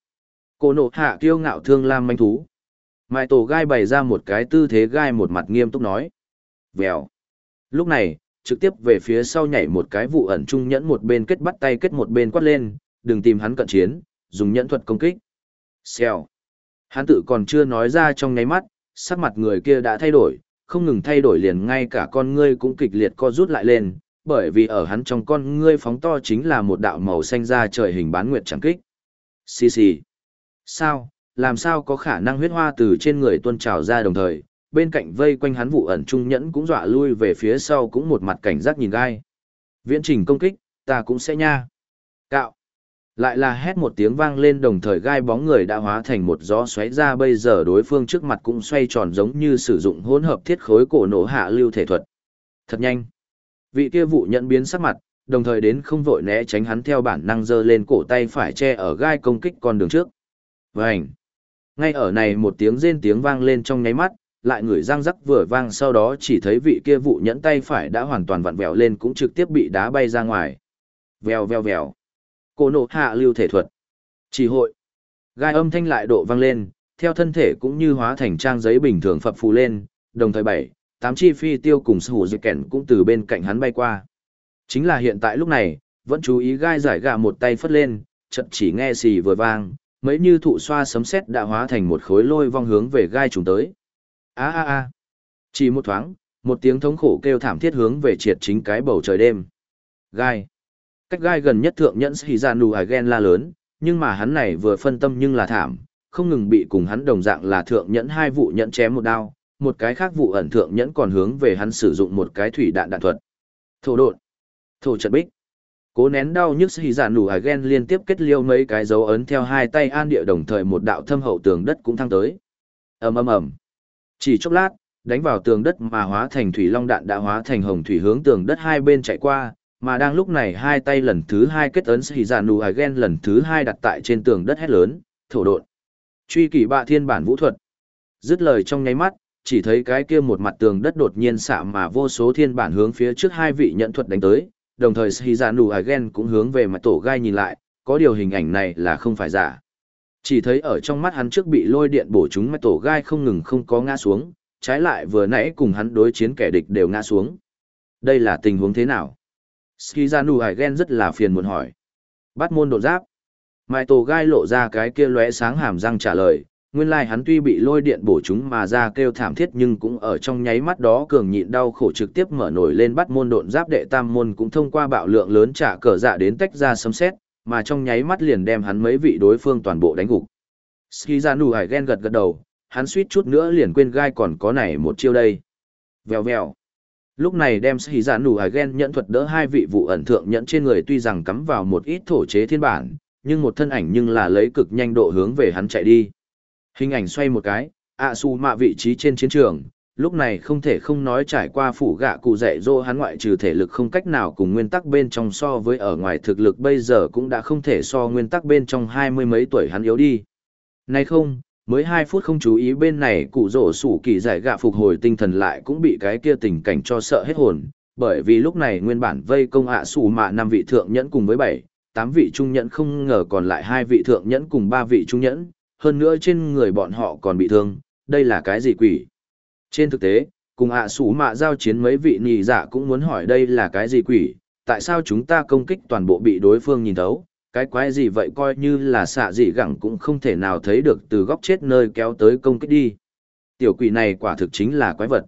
Cô nộ hạ kiêu ngạo thương lam manh thú. Mai tổ gai bày ra một cái tư thế gai một mặt nghiêm túc nói vèo. Lúc này trực tiếp về phía sau nhảy một cái vụ ẩn trung nhẫn một bên kết bắt tay kết một bên quát lên đừng tìm hắn cận chiến dùng nhẫn thuật công kích. Xèo. Hắn tự còn chưa nói ra trong nháy mắt, sắc mặt người kia đã thay đổi, không ngừng thay đổi liền ngay cả con ngươi cũng kịch liệt co rút lại lên, bởi vì ở hắn trong con ngươi phóng to chính là một đạo màu xanh ra trời hình bán nguyệt chẳng kích. Xì xì. Sao, làm sao có khả năng huyết hoa từ trên người tuôn trào ra đồng thời, bên cạnh vây quanh hắn vụ ẩn trung nhẫn cũng dọa lui về phía sau cũng một mặt cảnh giác nhìn gai. Viễn trình công kích, ta cũng sẽ nha. Cạo. Lại là hét một tiếng vang lên đồng thời gai bóng người đã hóa thành một gió xoáy ra bây giờ đối phương trước mặt cũng xoay tròn giống như sử dụng hỗn hợp thiết khối cổ nổ hạ lưu thể thuật. Thật nhanh. Vị kia vụ nhận biến sắc mặt, đồng thời đến không vội né tránh hắn theo bản năng giơ lên cổ tay phải che ở gai công kích con đường trước. Vành. Ngay ở này một tiếng rên tiếng vang lên trong nháy mắt, lại người răng rắc vừa vang sau đó chỉ thấy vị kia vụ nhẫn tay phải đã hoàn toàn vặn vẹo lên cũng trực tiếp bị đá bay ra ngoài. Vèo vèo vèo cô nổ hạ lưu thể thuật. Chỉ hội. Gai âm thanh lại độ vang lên, theo thân thể cũng như hóa thành trang giấy bình thường phập phù lên, đồng thời bảy, tám chi phi tiêu cùng sủ dự kẻn cũng từ bên cạnh hắn bay qua. Chính là hiện tại lúc này, vẫn chú ý gai giải gà một tay phất lên, chợt chỉ nghe xì vừa vang, mấy như thụ xoa sấm sét đã hóa thành một khối lôi vong hướng về gai trùng tới. A a a. Chỉ một thoáng, một tiếng thống khổ kêu thảm thiết hướng về triệt chính cái bầu trời đêm. Gai. Cách gai gần nhất thượng nhẫn xì ra nù ghen la lớn, nhưng mà hắn này vừa phân tâm nhưng là thảm, không ngừng bị cùng hắn đồng dạng là thượng nhẫn hai vụ nhẫn chém một đao, một cái khác vụ ẩn thượng nhẫn còn hướng về hắn sử dụng một cái thủy đạn đạn thuật. Thổ độn, thổ trận bích. Cố nén đau nhức xì giả nủ hải ghen liên tiếp kết liêu mấy cái dấu ấn theo hai tay an địa đồng thời một đạo thâm hậu tường đất cũng thăng tới. ầm ầm ầm. Chỉ chốc lát, đánh vào tường đất mà hóa thành thủy long đạn đã hóa thành hồng thủy hướng tường đất hai bên chạy qua, mà đang lúc này hai tay lần thứ hai kết ấn xì giả nù hải ghen lần thứ hai đặt tại trên tường đất hét lớn, thổ độn. Truy kỷ bạ thiên bản vũ thuật. Dứt lời trong nháy mắt, chỉ thấy cái kia một mặt tường đất đột nhiên xạ mà vô số thiên bản hướng phía trước hai vị nhận thuật đánh tới, đồng thời Shizanu Agen cũng hướng về mặt tổ gai nhìn lại, có điều hình ảnh này là không phải giả. Chỉ thấy ở trong mắt hắn trước bị lôi điện bổ chúng mặt tổ gai không ngừng không có ngã xuống, trái lại vừa nãy cùng hắn đối chiến kẻ địch đều ngã xuống. Đây là tình huống thế nào? Shizanu Agen rất là phiền muốn hỏi. Bắt môn đột giáp. Mai tổ gai lộ ra cái kia lóe sáng hàm răng trả lời, nguyên lai hắn tuy bị lôi điện bổ chúng mà ra kêu thảm thiết nhưng cũng ở trong nháy mắt đó cường nhịn đau khổ trực tiếp mở nổi lên bắt môn độn giáp đệ tam môn cũng thông qua bạo lượng lớn trả cờ dạ đến tách ra sấm xét, mà trong nháy mắt liền đem hắn mấy vị đối phương toàn bộ đánh gục. Skizanu hải ghen gật gật đầu, hắn suýt chút nữa liền quên gai còn có này một chiêu đây. Vèo vèo. Lúc này đem Skizanu dạ hải ghen nhẫn thuật đỡ hai vị vụ ẩn thượng nhẫn trên người tuy rằng cắm vào một ít thổ chế thiên bản, nhưng một thân ảnh nhưng là lấy cực nhanh độ hướng về hắn chạy đi. Hình ảnh xoay một cái, ạ su mạ vị trí trên chiến trường, lúc này không thể không nói trải qua phủ gạ cụ dạy dỗ hắn ngoại trừ thể lực không cách nào cùng nguyên tắc bên trong so với ở ngoài thực lực bây giờ cũng đã không thể so nguyên tắc bên trong hai mươi mấy tuổi hắn yếu đi. nay không, mới hai phút không chú ý bên này cụ rổ sủ kỳ giải gạ phục hồi tinh thần lại cũng bị cái kia tình cảnh cho sợ hết hồn, bởi vì lúc này nguyên bản vây công ạ sủ mạ năm vị thượng nhẫn cùng với bảy, tám vị trung nhẫn không ngờ còn lại hai vị thượng nhẫn cùng ba vị trung nhẫn, hơn nữa trên người bọn họ còn bị thương, đây là cái gì quỷ? Trên thực tế, cùng ạ à sủ mạ giao chiến mấy vị nhì giả cũng muốn hỏi đây là cái gì quỷ, tại sao chúng ta công kích toàn bộ bị đối phương nhìn thấu, cái quái gì vậy coi như là xạ gì gẳng cũng không thể nào thấy được từ góc chết nơi kéo tới công kích đi. Tiểu quỷ này quả thực chính là quái vật.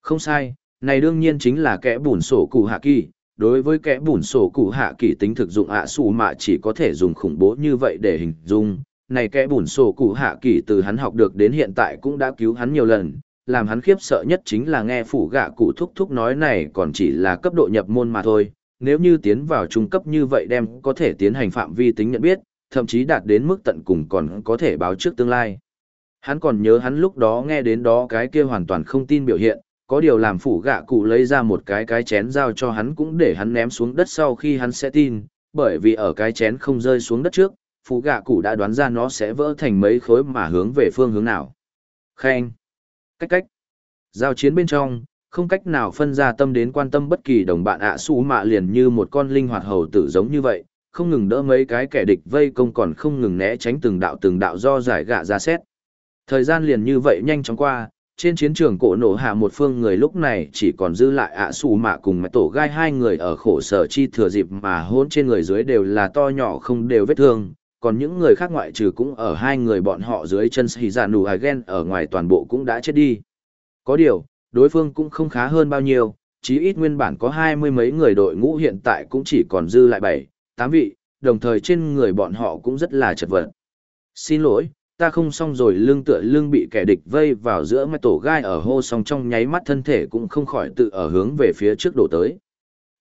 Không sai, này đương nhiên chính là kẻ bùn sổ cụ hạ kỳ. Đối với kẻ bùn sổ cụ hạ kỳ tính thực dụng ạ à sủ mạ chỉ có thể dùng khủng bố như vậy để hình dung, này kẻ bùn sổ cụ hạ kỳ từ hắn học được đến hiện tại cũng đã cứu hắn nhiều lần, làm hắn khiếp sợ nhất chính là nghe phủ gạ cụ thúc thúc nói này còn chỉ là cấp độ nhập môn mà thôi, nếu như tiến vào trung cấp như vậy đem có thể tiến hành phạm vi tính nhận biết, thậm chí đạt đến mức tận cùng còn có thể báo trước tương lai. Hắn còn nhớ hắn lúc đó nghe đến đó cái kia hoàn toàn không tin biểu hiện, có điều làm phủ gạ cụ lấy ra một cái cái chén giao cho hắn cũng để hắn ném xuống đất sau khi hắn sẽ tin, bởi vì ở cái chén không rơi xuống đất trước, phụ gạ cụ đã đoán ra nó sẽ vỡ thành mấy khối mà hướng về phương hướng nào. Khen. Cách cách. Giao chiến bên trong, không cách nào phân ra tâm đến quan tâm bất kỳ đồng bạn ạ à mạ liền như một con linh hoạt hầu tử giống như vậy, không ngừng đỡ mấy cái kẻ địch vây công còn không ngừng né tránh từng đạo từng đạo do giải gạ ra xét. Thời gian liền như vậy nhanh chóng qua, trên chiến trường cổ nổ hạ một phương người lúc này chỉ còn dư lại ạ à mạ cùng mẹ tổ gai hai người ở khổ sở chi thừa dịp mà hôn trên người dưới đều là to nhỏ không đều vết thương, còn những người khác ngoại trừ cũng ở hai người bọn họ dưới chân xì dạ nù hài ghen ở ngoài toàn bộ cũng đã chết đi. Có điều, đối phương cũng không khá hơn bao nhiêu, chí ít nguyên bản có hai mươi mấy người đội ngũ hiện tại cũng chỉ còn dư lại bảy, tám vị, đồng thời trên người bọn họ cũng rất là chật vật. Xin lỗi, ta không xong rồi lưng tựa lưng bị kẻ địch vây vào giữa mai tổ gai ở hô song trong nháy mắt thân thể cũng không khỏi tự ở hướng về phía trước đổ tới.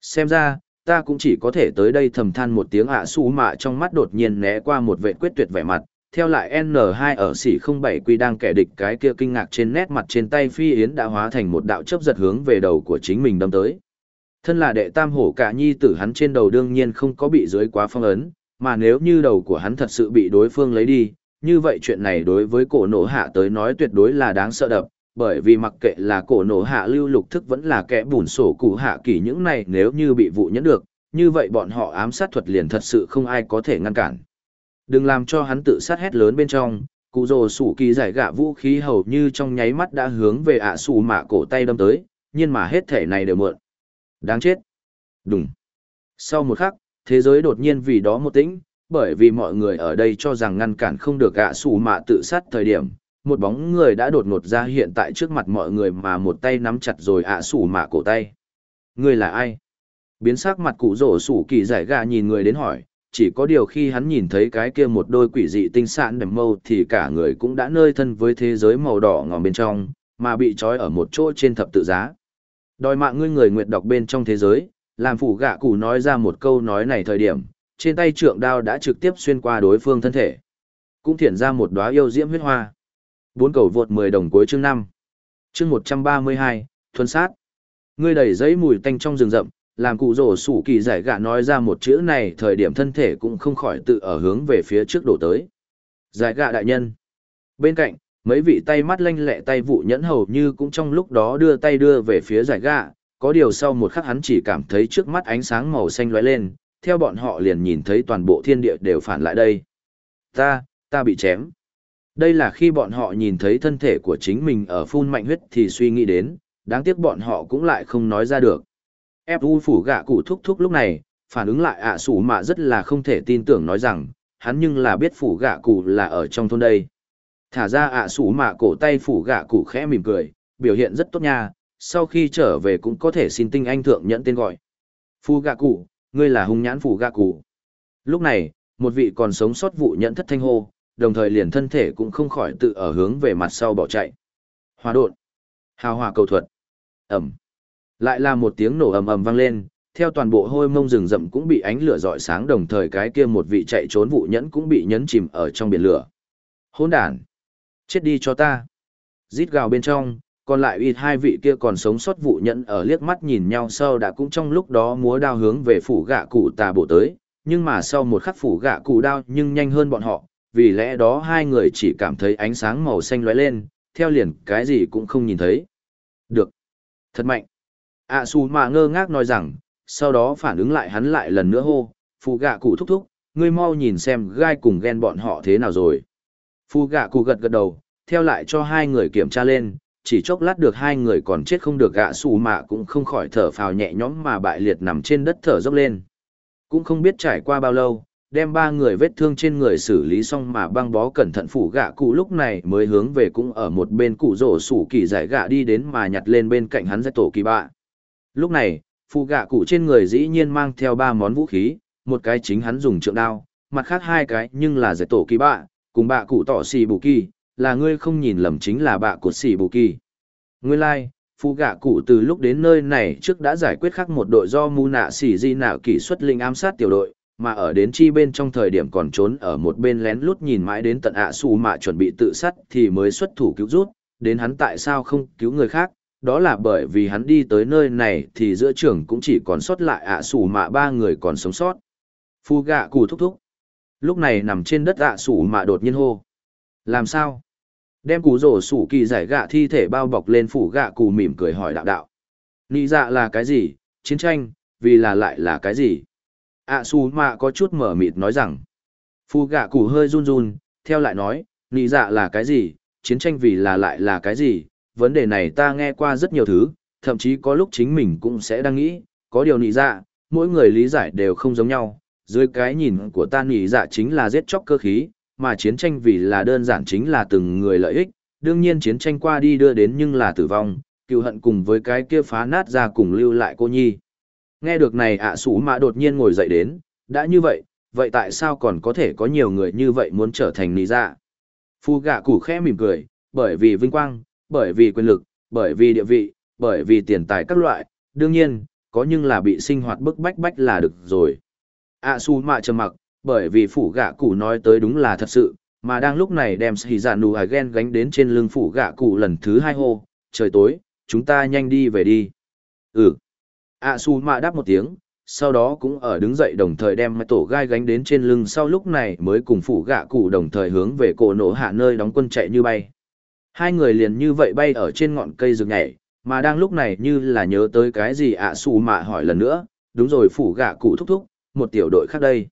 Xem ra, ta cũng chỉ có thể tới đây thầm than một tiếng ạ à su mạ trong mắt đột nhiên né qua một vệ quyết tuyệt vẻ mặt theo lại n 2 ở sỉ không bảy quy đang kẻ địch cái kia kinh ngạc trên nét mặt trên tay phi yến đã hóa thành một đạo chấp giật hướng về đầu của chính mình đâm tới thân là đệ tam hổ cả nhi tử hắn trên đầu đương nhiên không có bị dưới quá phong ấn mà nếu như đầu của hắn thật sự bị đối phương lấy đi như vậy chuyện này đối với cổ nổ hạ tới nói tuyệt đối là đáng sợ đập bởi vì mặc kệ là cổ nổ hạ lưu lục thức vẫn là kẻ bùn sổ cụ hạ kỳ những này nếu như bị vụ nhẫn được, như vậy bọn họ ám sát thuật liền thật sự không ai có thể ngăn cản. Đừng làm cho hắn tự sát hét lớn bên trong, cụ rồ sủ kỳ giải gạ vũ khí hầu như trong nháy mắt đã hướng về ạ à sủ mạ cổ tay đâm tới, nhưng mà hết thể này đều mượn. Đáng chết. Đúng. Sau một khắc, thế giới đột nhiên vì đó một tĩnh, bởi vì mọi người ở đây cho rằng ngăn cản không được ạ à sủ mạ tự sát thời điểm, một bóng người đã đột ngột ra hiện tại trước mặt mọi người mà một tay nắm chặt rồi ạ à sủ mạ cổ tay. Người là ai? Biến sắc mặt cụ rổ sủ kỳ giải gạ nhìn người đến hỏi, chỉ có điều khi hắn nhìn thấy cái kia một đôi quỷ dị tinh sản đầm mâu thì cả người cũng đã nơi thân với thế giới màu đỏ ngòm bên trong, mà bị trói ở một chỗ trên thập tự giá. Đòi mạng ngươi người nguyệt đọc bên trong thế giới, làm phủ gạ cụ nói ra một câu nói này thời điểm, trên tay trượng đao đã trực tiếp xuyên qua đối phương thân thể. Cũng thiển ra một đóa yêu diễm huyết hoa. Bốn cầu vượt 10 đồng cuối chương 5. Chương 132, thuần sát. Ngươi đẩy giấy mùi tanh trong rừng rậm, làm cụ rổ sủ kỳ giải gạ nói ra một chữ này thời điểm thân thể cũng không khỏi tự ở hướng về phía trước đổ tới. Giải gạ đại nhân. Bên cạnh, mấy vị tay mắt lanh lẹ tay vụ nhẫn hầu như cũng trong lúc đó đưa tay đưa về phía giải gạ, có điều sau một khắc hắn chỉ cảm thấy trước mắt ánh sáng màu xanh lóe lên, theo bọn họ liền nhìn thấy toàn bộ thiên địa đều phản lại đây. Ta, ta bị chém. Đây là khi bọn họ nhìn thấy thân thể của chính mình ở phun mạnh huyết thì suy nghĩ đến, đáng tiếc bọn họ cũng lại không nói ra được. Fu phủ gạ cụ thúc thúc lúc này, phản ứng lại ạ à sủ mạ rất là không thể tin tưởng nói rằng, hắn nhưng là biết phủ gạ cụ là ở trong thôn đây. Thả ra ạ à sủ mạ cổ tay phủ gạ cụ khẽ mỉm cười, biểu hiện rất tốt nha, sau khi trở về cũng có thể xin tinh anh thượng nhận tên gọi. Phu gạ cụ, ngươi là hung nhãn phủ gạ cụ. Lúc này, một vị còn sống sót vụ nhận thất thanh hô, đồng thời liền thân thể cũng không khỏi tự ở hướng về mặt sau bỏ chạy. Hòa đột. Hào hòa cầu thuật. Ẩm. Lại là một tiếng nổ ầm ầm vang lên, theo toàn bộ hôi mông rừng rậm cũng bị ánh lửa rọi sáng đồng thời cái kia một vị chạy trốn vụ nhẫn cũng bị nhấn chìm ở trong biển lửa. Hỗn đản! Chết đi cho ta! Rít gào bên trong, còn lại ít hai vị kia còn sống sót vụ nhẫn ở liếc mắt nhìn nhau sau đã cũng trong lúc đó múa đao hướng về phủ gạ cụ tà bổ tới, nhưng mà sau một khắc phủ gạ cụ đao nhưng nhanh hơn bọn họ, vì lẽ đó hai người chỉ cảm thấy ánh sáng màu xanh lóe lên, theo liền cái gì cũng không nhìn thấy. Được. Thật mạnh ạ xù Mạ ngơ ngác nói rằng, sau đó phản ứng lại hắn lại lần nữa hô phụ gạ cụ thúc thúc, ngươi mau nhìn xem gai cùng ghen bọn họ thế nào rồi. Phụ gạ cụ gật gật đầu, theo lại cho hai người kiểm tra lên, chỉ chốc lát được hai người còn chết không được gạ xù mạ cũng không khỏi thở phào nhẹ nhõm mà bại liệt nằm trên đất thở dốc lên. Cũng không biết trải qua bao lâu, đem ba người vết thương trên người xử lý xong mà băng bó cẩn thận phủ gạ cụ lúc này mới hướng về cũng ở một bên cụ rổ sủ kỳ giải gạ đi đến mà nhặt lên bên cạnh hắn giải tổ kỳ bạ. Lúc này, phụ gạ cụ trên người dĩ nhiên mang theo ba món vũ khí, một cái chính hắn dùng trượng đao, mặt khác hai cái nhưng là giải tổ kỳ bạ, cùng bạ cụ tỏ xì bù kỳ, là ngươi không nhìn lầm chính là bạ của xì bù kỳ. Nguyên lai, like, phụ gạ cụ từ lúc đến nơi này trước đã giải quyết khắc một đội do mu nạ xì di nạ kỷ xuất linh ám sát tiểu đội, mà ở đến chi bên trong thời điểm còn trốn ở một bên lén lút nhìn mãi đến tận ạ xù mạ chuẩn bị tự sát thì mới xuất thủ cứu rút, đến hắn tại sao không cứu người khác, đó là bởi vì hắn đi tới nơi này thì giữa trường cũng chỉ còn sót lại ạ à sủ mạ ba người còn sống sót. Phu gạ cù thúc thúc. Lúc này nằm trên đất ạ à sủ mạ đột nhiên hô. Làm sao? Đem cù rổ sủ kỳ giải gạ thi thể bao bọc lên phủ gạ cù mỉm cười hỏi đạo đạo. Nị dạ là cái gì? Chiến tranh, vì là lại là cái gì? ạ à sủ mạ có chút mở mịt nói rằng. Phu gạ cù hơi run run, theo lại nói, nị dạ là cái gì? Chiến tranh vì là lại là cái gì? Vấn đề này ta nghe qua rất nhiều thứ, thậm chí có lúc chính mình cũng sẽ đang nghĩ, có điều nị dạ, mỗi người lý giải đều không giống nhau, dưới cái nhìn của ta nị dạ chính là giết chóc cơ khí, mà chiến tranh vì là đơn giản chính là từng người lợi ích, đương nhiên chiến tranh qua đi đưa đến nhưng là tử vong, cựu hận cùng với cái kia phá nát ra cùng lưu lại cô nhi. Nghe được này ạ à sủ mà đột nhiên ngồi dậy đến, đã như vậy, vậy tại sao còn có thể có nhiều người như vậy muốn trở thành nị dạ? Phu gạ củ khẽ mỉm cười, bởi vì vinh quang, bởi vì quyền lực, bởi vì địa vị, bởi vì tiền tài các loại, đương nhiên, có nhưng là bị sinh hoạt bức bách bách là được rồi. A su mạ trầm mặc, bởi vì phủ gạ cụ nói tới đúng là thật sự, mà đang lúc này đem xì giả nụ hài ghen gánh đến trên lưng phủ gạ cụ lần thứ hai hô, trời tối, chúng ta nhanh đi về đi. Ừ. A su mạ đáp một tiếng, sau đó cũng ở đứng dậy đồng thời đem tổ gai gánh đến trên lưng sau lúc này mới cùng phủ gạ cụ đồng thời hướng về cổ nổ hạ nơi đóng quân chạy như bay. Hai người liền như vậy bay ở trên ngọn cây rừng nhảy, mà đang lúc này như là nhớ tới cái gì ạ à xù mạ hỏi lần nữa, đúng rồi phủ gạ cụ thúc thúc, một tiểu đội khác đây.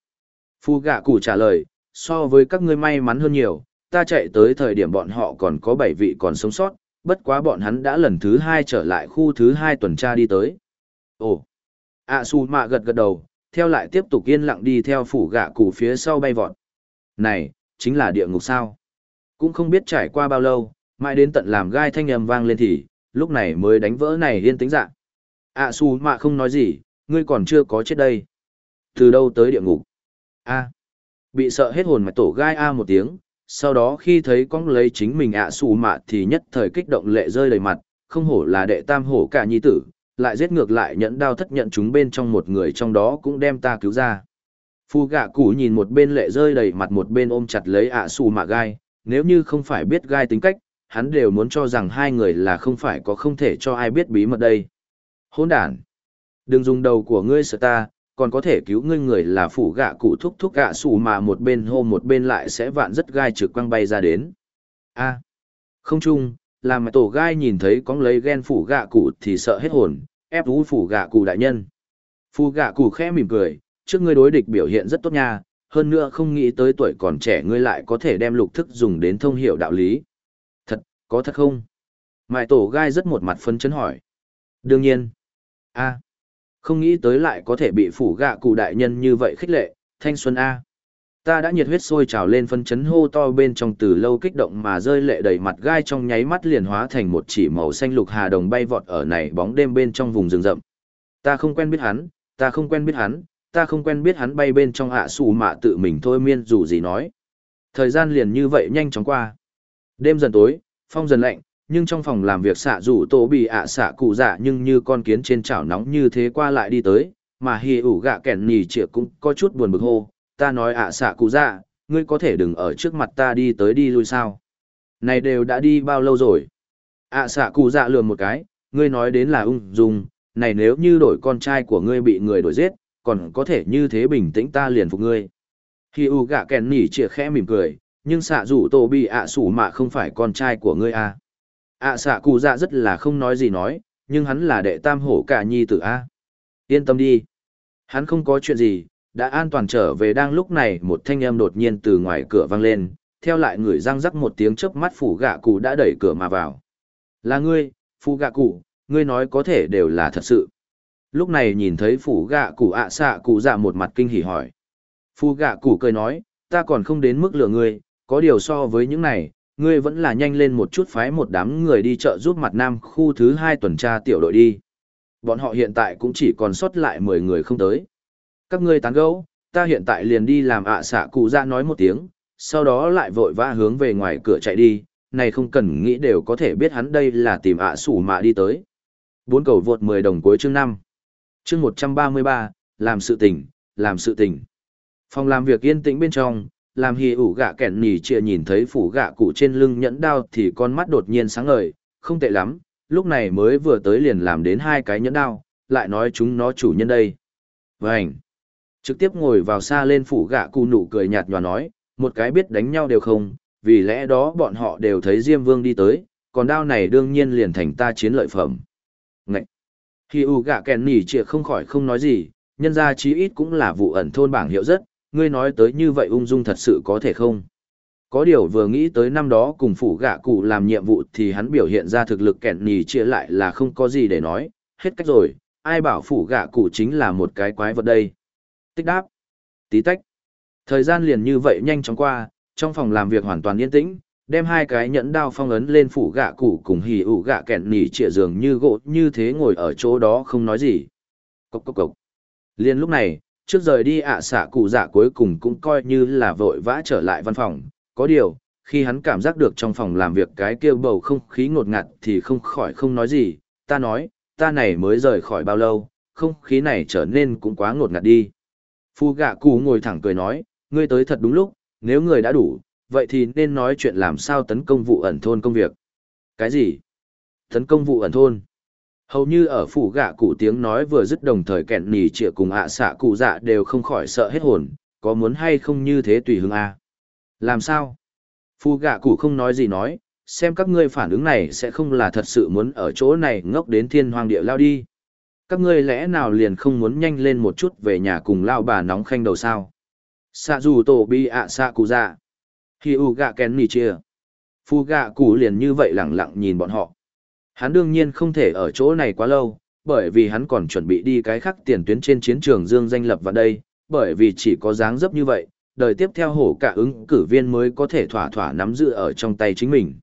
Phu gạ cụ trả lời, so với các ngươi may mắn hơn nhiều, ta chạy tới thời điểm bọn họ còn có 7 vị còn sống sót, bất quá bọn hắn đã lần thứ 2 trở lại khu thứ 2 tuần tra đi tới. Ồ, ạ xù mạ gật gật đầu, theo lại tiếp tục yên lặng đi theo phủ gạ cụ phía sau bay vọt. Này, chính là địa ngục sao? Cũng không biết trải qua bao lâu, mãi đến tận làm gai thanh âm vang lên thì, lúc này mới đánh vỡ này yên tĩnh à, dạng. ạ su mạ không nói gì, ngươi còn chưa có chết đây. Từ đâu tới địa ngục? A. Bị sợ hết hồn mạch tổ gai A một tiếng, sau đó khi thấy con lấy chính mình ạ xù mạ thì nhất thời kích động lệ rơi đầy mặt, không hổ là đệ tam hổ cả nhi tử, lại giết ngược lại nhẫn đao thất nhận chúng bên trong một người trong đó cũng đem ta cứu ra. Phu gạ cụ nhìn một bên lệ rơi đầy mặt một bên ôm chặt lấy ạ xù mạ gai, nếu như không phải biết gai tính cách, hắn đều muốn cho rằng hai người là không phải có không thể cho ai biết bí mật đây. Hôn đàn! Đừng dùng đầu của ngươi sợ ta, còn có thể cứu ngươi người là phủ gạ cụ thúc thúc gạ sủ mà một bên hô một bên lại sẽ vạn rất gai trực quăng bay ra đến. a không chung, làm tổ gai nhìn thấy con lấy ghen phủ gạ cụ thì sợ hết hồn, ép vũ phủ gạ cụ đại nhân. Phủ gạ cụ khẽ mỉm cười, trước ngươi đối địch biểu hiện rất tốt nha, hơn nữa không nghĩ tới tuổi còn trẻ ngươi lại có thể đem lục thức dùng đến thông hiểu đạo lý. Có thật không? Mại tổ gai rất một mặt phân chấn hỏi. Đương nhiên. a không nghĩ tới lại có thể bị phủ gạ cụ đại nhân như vậy khích lệ, thanh xuân A. Ta đã nhiệt huyết sôi trào lên phân chấn hô to bên trong từ lâu kích động mà rơi lệ đầy mặt gai trong nháy mắt liền hóa thành một chỉ màu xanh lục hà đồng bay vọt ở này bóng đêm bên trong vùng rừng rậm. Ta không quen biết hắn, ta không quen biết hắn, ta không quen biết hắn bay bên trong ạ à xù mạ tự mình thôi miên dù gì nói. Thời gian liền như vậy nhanh chóng qua. Đêm dần tối, phong dần lạnh, nhưng trong phòng làm việc xạ rủ tổ bị ạ xạ cụ dạ nhưng như con kiến trên chảo nóng như thế qua lại đi tới mà hì ủ gạ kẻn nhì chĩa cũng có chút buồn bực hô ta nói ạ xạ cụ dạ ngươi có thể đừng ở trước mặt ta đi tới đi lui sao? Này đều đã đi bao lâu rồi? ạ xạ cụ dạ lừa một cái ngươi nói đến là ung dung này nếu như đổi con trai của ngươi bị người đổi giết còn có thể như thế bình tĩnh ta liền phục ngươi. Hì ủ gạ kẻn nhì chĩa khẽ mỉm cười nhưng xạ rủ tổ bị ạ sủ mạ không phải con trai của ngươi à. Ạ xạ cụ dạ rất là không nói gì nói, nhưng hắn là đệ tam hổ cả nhi tử a. Yên tâm đi. Hắn không có chuyện gì, đã an toàn trở về đang lúc này, một thanh âm đột nhiên từ ngoài cửa vang lên, theo lại người răng rắc một tiếng chớp mắt phủ gạ cụ đã đẩy cửa mà vào. Là ngươi, phủ gạ cụ, ngươi nói có thể đều là thật sự. Lúc này nhìn thấy phủ gạ cụ ạ xạ cụ dạ một mặt kinh hỉ hỏi. Phủ gạ cụ cười nói, ta còn không đến mức lừa ngươi có điều so với những này ngươi vẫn là nhanh lên một chút phái một đám người đi chợ giúp mặt nam khu thứ hai tuần tra tiểu đội đi. Bọn họ hiện tại cũng chỉ còn sót lại 10 người không tới. Các ngươi tán gẫu, ta hiện tại liền đi làm ạ xạ cụ ra nói một tiếng, sau đó lại vội vã hướng về ngoài cửa chạy đi, này không cần nghĩ đều có thể biết hắn đây là tìm ạ à sủ mạ đi tới. Bốn cầu vượt 10 đồng cuối chương 5. Chương 133, làm sự tình, làm sự tình. Phòng làm việc yên tĩnh bên trong, làm hì ủ gạ kẻn nỉ chia nhìn thấy phủ gạ cụ trên lưng nhẫn đao thì con mắt đột nhiên sáng ngời, không tệ lắm, lúc này mới vừa tới liền làm đến hai cái nhẫn đao, lại nói chúng nó chủ nhân đây. Vânh! Trực tiếp ngồi vào xa lên phủ gạ cụ nụ cười nhạt nhòa nói, một cái biết đánh nhau đều không, vì lẽ đó bọn họ đều thấy Diêm Vương đi tới, còn đao này đương nhiên liền thành ta chiến lợi phẩm. Ngậy! hì U gạ kẻn nỉ chia không khỏi không nói gì, nhân ra chí ít cũng là vụ ẩn thôn bảng hiệu rất, ngươi nói tới như vậy ung dung thật sự có thể không? Có điều vừa nghĩ tới năm đó cùng phủ gạ cụ làm nhiệm vụ thì hắn biểu hiện ra thực lực kẹn nhì chia lại là không có gì để nói, hết cách rồi, ai bảo phủ gạ cụ chính là một cái quái vật đây. Tích đáp, tí tách. Thời gian liền như vậy nhanh chóng qua, trong phòng làm việc hoàn toàn yên tĩnh, đem hai cái nhẫn đao phong ấn lên phủ gạ cụ cùng hì ủ gạ kẹn nhì chia giường như gỗ như thế ngồi ở chỗ đó không nói gì. Cốc cốc cốc. Liên lúc này, trước rời đi ạ xạ cụ dạ cuối cùng cũng coi như là vội vã trở lại văn phòng. Có điều, khi hắn cảm giác được trong phòng làm việc cái kia bầu không khí ngột ngạt thì không khỏi không nói gì. Ta nói, ta này mới rời khỏi bao lâu, không khí này trở nên cũng quá ngột ngạt đi. Phu gạ cụ ngồi thẳng cười nói, ngươi tới thật đúng lúc, nếu người đã đủ, vậy thì nên nói chuyện làm sao tấn công vụ ẩn thôn công việc. Cái gì? Tấn công vụ ẩn thôn? Hầu như ở phủ gạ cụ tiếng nói vừa dứt đồng thời kẹn nỉ trịa cùng ạ xạ cụ dạ đều không khỏi sợ hết hồn, có muốn hay không như thế tùy hứng a à? làm sao? Phủ gạ cụ không nói gì nói, xem các ngươi phản ứng này sẽ không là thật sự muốn ở chỗ này ngốc đến thiên hoàng địa lao đi. Các ngươi lẽ nào liền không muốn nhanh lên một chút về nhà cùng lao bà nóng khanh đầu sao? Xạ dù tổ bi ạ xạ cụ dạ. Khi u gạ kén nỉ chia phu gạ cụ liền như vậy lẳng lặng nhìn bọn họ hắn đương nhiên không thể ở chỗ này quá lâu bởi vì hắn còn chuẩn bị đi cái khác tiền tuyến trên chiến trường dương danh lập vào đây bởi vì chỉ có dáng dấp như vậy đời tiếp theo hổ cả ứng cử viên mới có thể thỏa thỏa nắm giữ ở trong tay chính mình.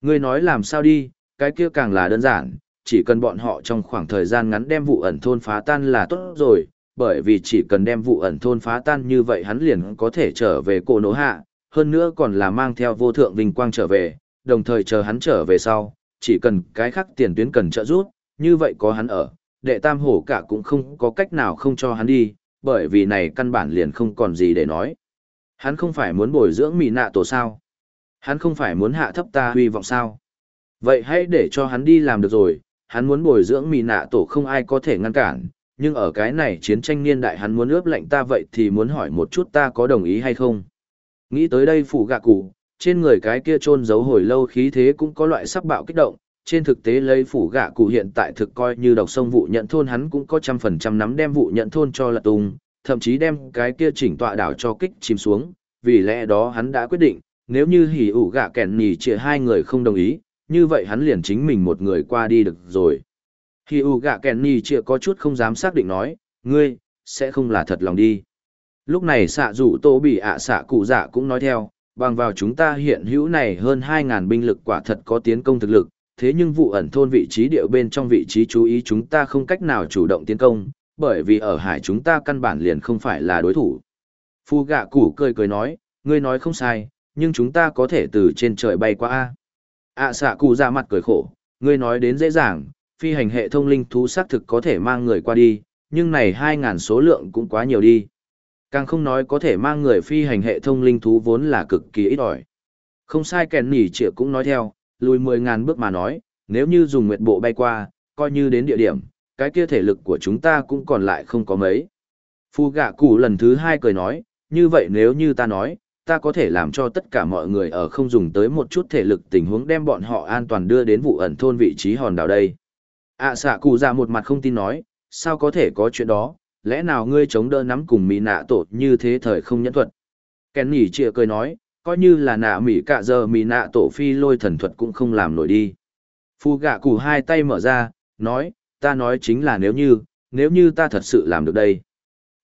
Ngươi nói làm sao đi cái kia càng là đơn giản chỉ cần bọn họ trong khoảng thời gian ngắn đem vụ ẩn thôn phá tan là tốt rồi, bởi vì chỉ cần đem vụ ẩn thôn phá tan như vậy hắn liền có thể trở về cổ nổ hạ, hơn nữa còn là mang theo vô thượng vinh quang trở về, đồng thời chờ hắn trở về sau, chỉ cần cái khác tiền tuyến cần trợ giúp, như vậy có hắn ở, đệ tam hổ cả cũng không có cách nào không cho hắn đi, bởi vì này căn bản liền không còn gì để nói. Hắn không phải muốn bồi dưỡng mì nạ tổ sao? Hắn không phải muốn hạ thấp ta huy vọng sao? Vậy hãy để cho hắn đi làm được rồi, hắn muốn bồi dưỡng mì nạ tổ không ai có thể ngăn cản, nhưng ở cái này chiến tranh niên đại hắn muốn ướp lệnh ta vậy thì muốn hỏi một chút ta có đồng ý hay không. Nghĩ tới đây phủ gạ cụ, trên người cái kia trôn giấu hồi lâu khí thế cũng có loại sắc bạo kích động, trên thực tế lấy phủ gạ cụ hiện tại thực coi như độc sông vụ nhận thôn hắn cũng có trăm phần trăm nắm đem vụ nhận thôn cho lật tung, thậm chí đem cái kia chỉnh tọa đảo cho kích chìm xuống, vì lẽ đó hắn đã quyết định, nếu như hỉ ủ gạ kẹn nỉ chia hai người không đồng ý, như vậy hắn liền chính mình một người qua đi được rồi. hỉ U gạ Kenny chịa có chút không dám xác định nói, ngươi, sẽ không là thật lòng đi. Lúc này xạ rủ tô bị ạ xạ cụ dạ cũng nói theo, bằng vào chúng ta hiện hữu này hơn 2.000 binh lực quả thật có tiến công thực lực, thế nhưng vụ ẩn thôn vị trí địa bên trong vị trí chú ý chúng ta không cách nào chủ động tiến công, bởi vì ở hải chúng ta căn bản liền không phải là đối thủ. Phu gạ củ cười cười nói, ngươi nói không sai, nhưng chúng ta có thể từ trên trời bay qua A à xạ cụ ra mặt cười khổ ngươi nói đến dễ dàng phi hành hệ thông linh thú xác thực có thể mang người qua đi nhưng này hai ngàn số lượng cũng quá nhiều đi càng không nói có thể mang người phi hành hệ thông linh thú vốn là cực kỳ ít ỏi. Không sai kèn nỉ trịa cũng nói theo lùi mười ngàn bước mà nói nếu như dùng nguyệt bộ bay qua coi như đến địa điểm cái kia thể lực của chúng ta cũng còn lại không có mấy. Phu gạ cụ lần thứ hai cười nói như vậy nếu như ta nói ta có thể làm cho tất cả mọi người ở không dùng tới một chút thể lực tình huống đem bọn họ an toàn đưa đến vụ ẩn thôn vị trí hòn đảo đây. ạ à, xạ cụ ra một mặt không tin nói, sao có thể có chuyện đó, lẽ nào ngươi chống đỡ nắm cùng mỹ nạ tổ như thế thời không nhẫn thuật. Kèn nhỉ chịa cười nói, coi như là nạ mỹ cả giờ mỹ nạ tổ phi lôi thần thuật cũng không làm nổi đi. Phu gạ cụ hai tay mở ra, nói, ta nói chính là nếu như, nếu như ta thật sự làm được đây.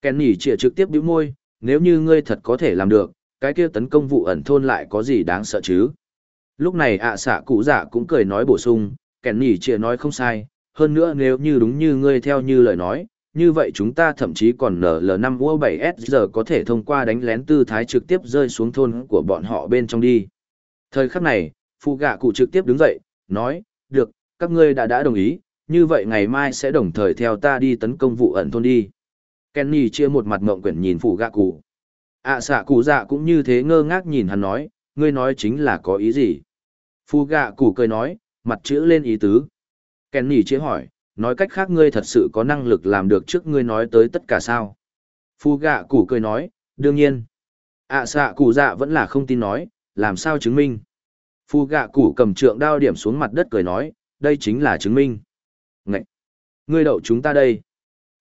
Kèn nhỉ chịa trực tiếp bĩu môi, nếu như ngươi thật có thể làm được, cái kia tấn công vụ ẩn thôn lại có gì đáng sợ chứ lúc này ạ xạ cụ dạ cũng cười nói bổ sung kèn nhỉ chịa nói không sai hơn nữa nếu như đúng như ngươi theo như lời nói như vậy chúng ta thậm chí còn nl năm u bảy s giờ có thể thông qua đánh lén tư thái trực tiếp rơi xuống thôn của bọn họ bên trong đi. Thời khắc này phụ gạ cụ trực tiếp đứng dậy nói được các ngươi đã đã đồng ý như vậy ngày mai sẽ đồng thời theo ta đi tấn công vụ ẩn thôn đi. Kenny chia một mặt ngộng quyển nhìn phụ gạ cụ. Ạ à, xạ cụ dạ cũng như thế ngơ ngác nhìn hắn nói ngươi nói chính là có ý gì? Phụ gạ cụ cười nói mặt chữ lên ý tứ. Kenny chia chế hỏi nói cách khác ngươi thật sự có năng lực làm được trước ngươi nói tới tất cả sao phu gạ cụ cười nói đương nhiên ạ à, xạ cụ dạ vẫn là không tin nói làm sao chứng minh phu gạ cụ cầm trượng đao điểm xuống mặt đất cười nói đây chính là chứng minh Ngậy! ngươi đậu chúng ta đây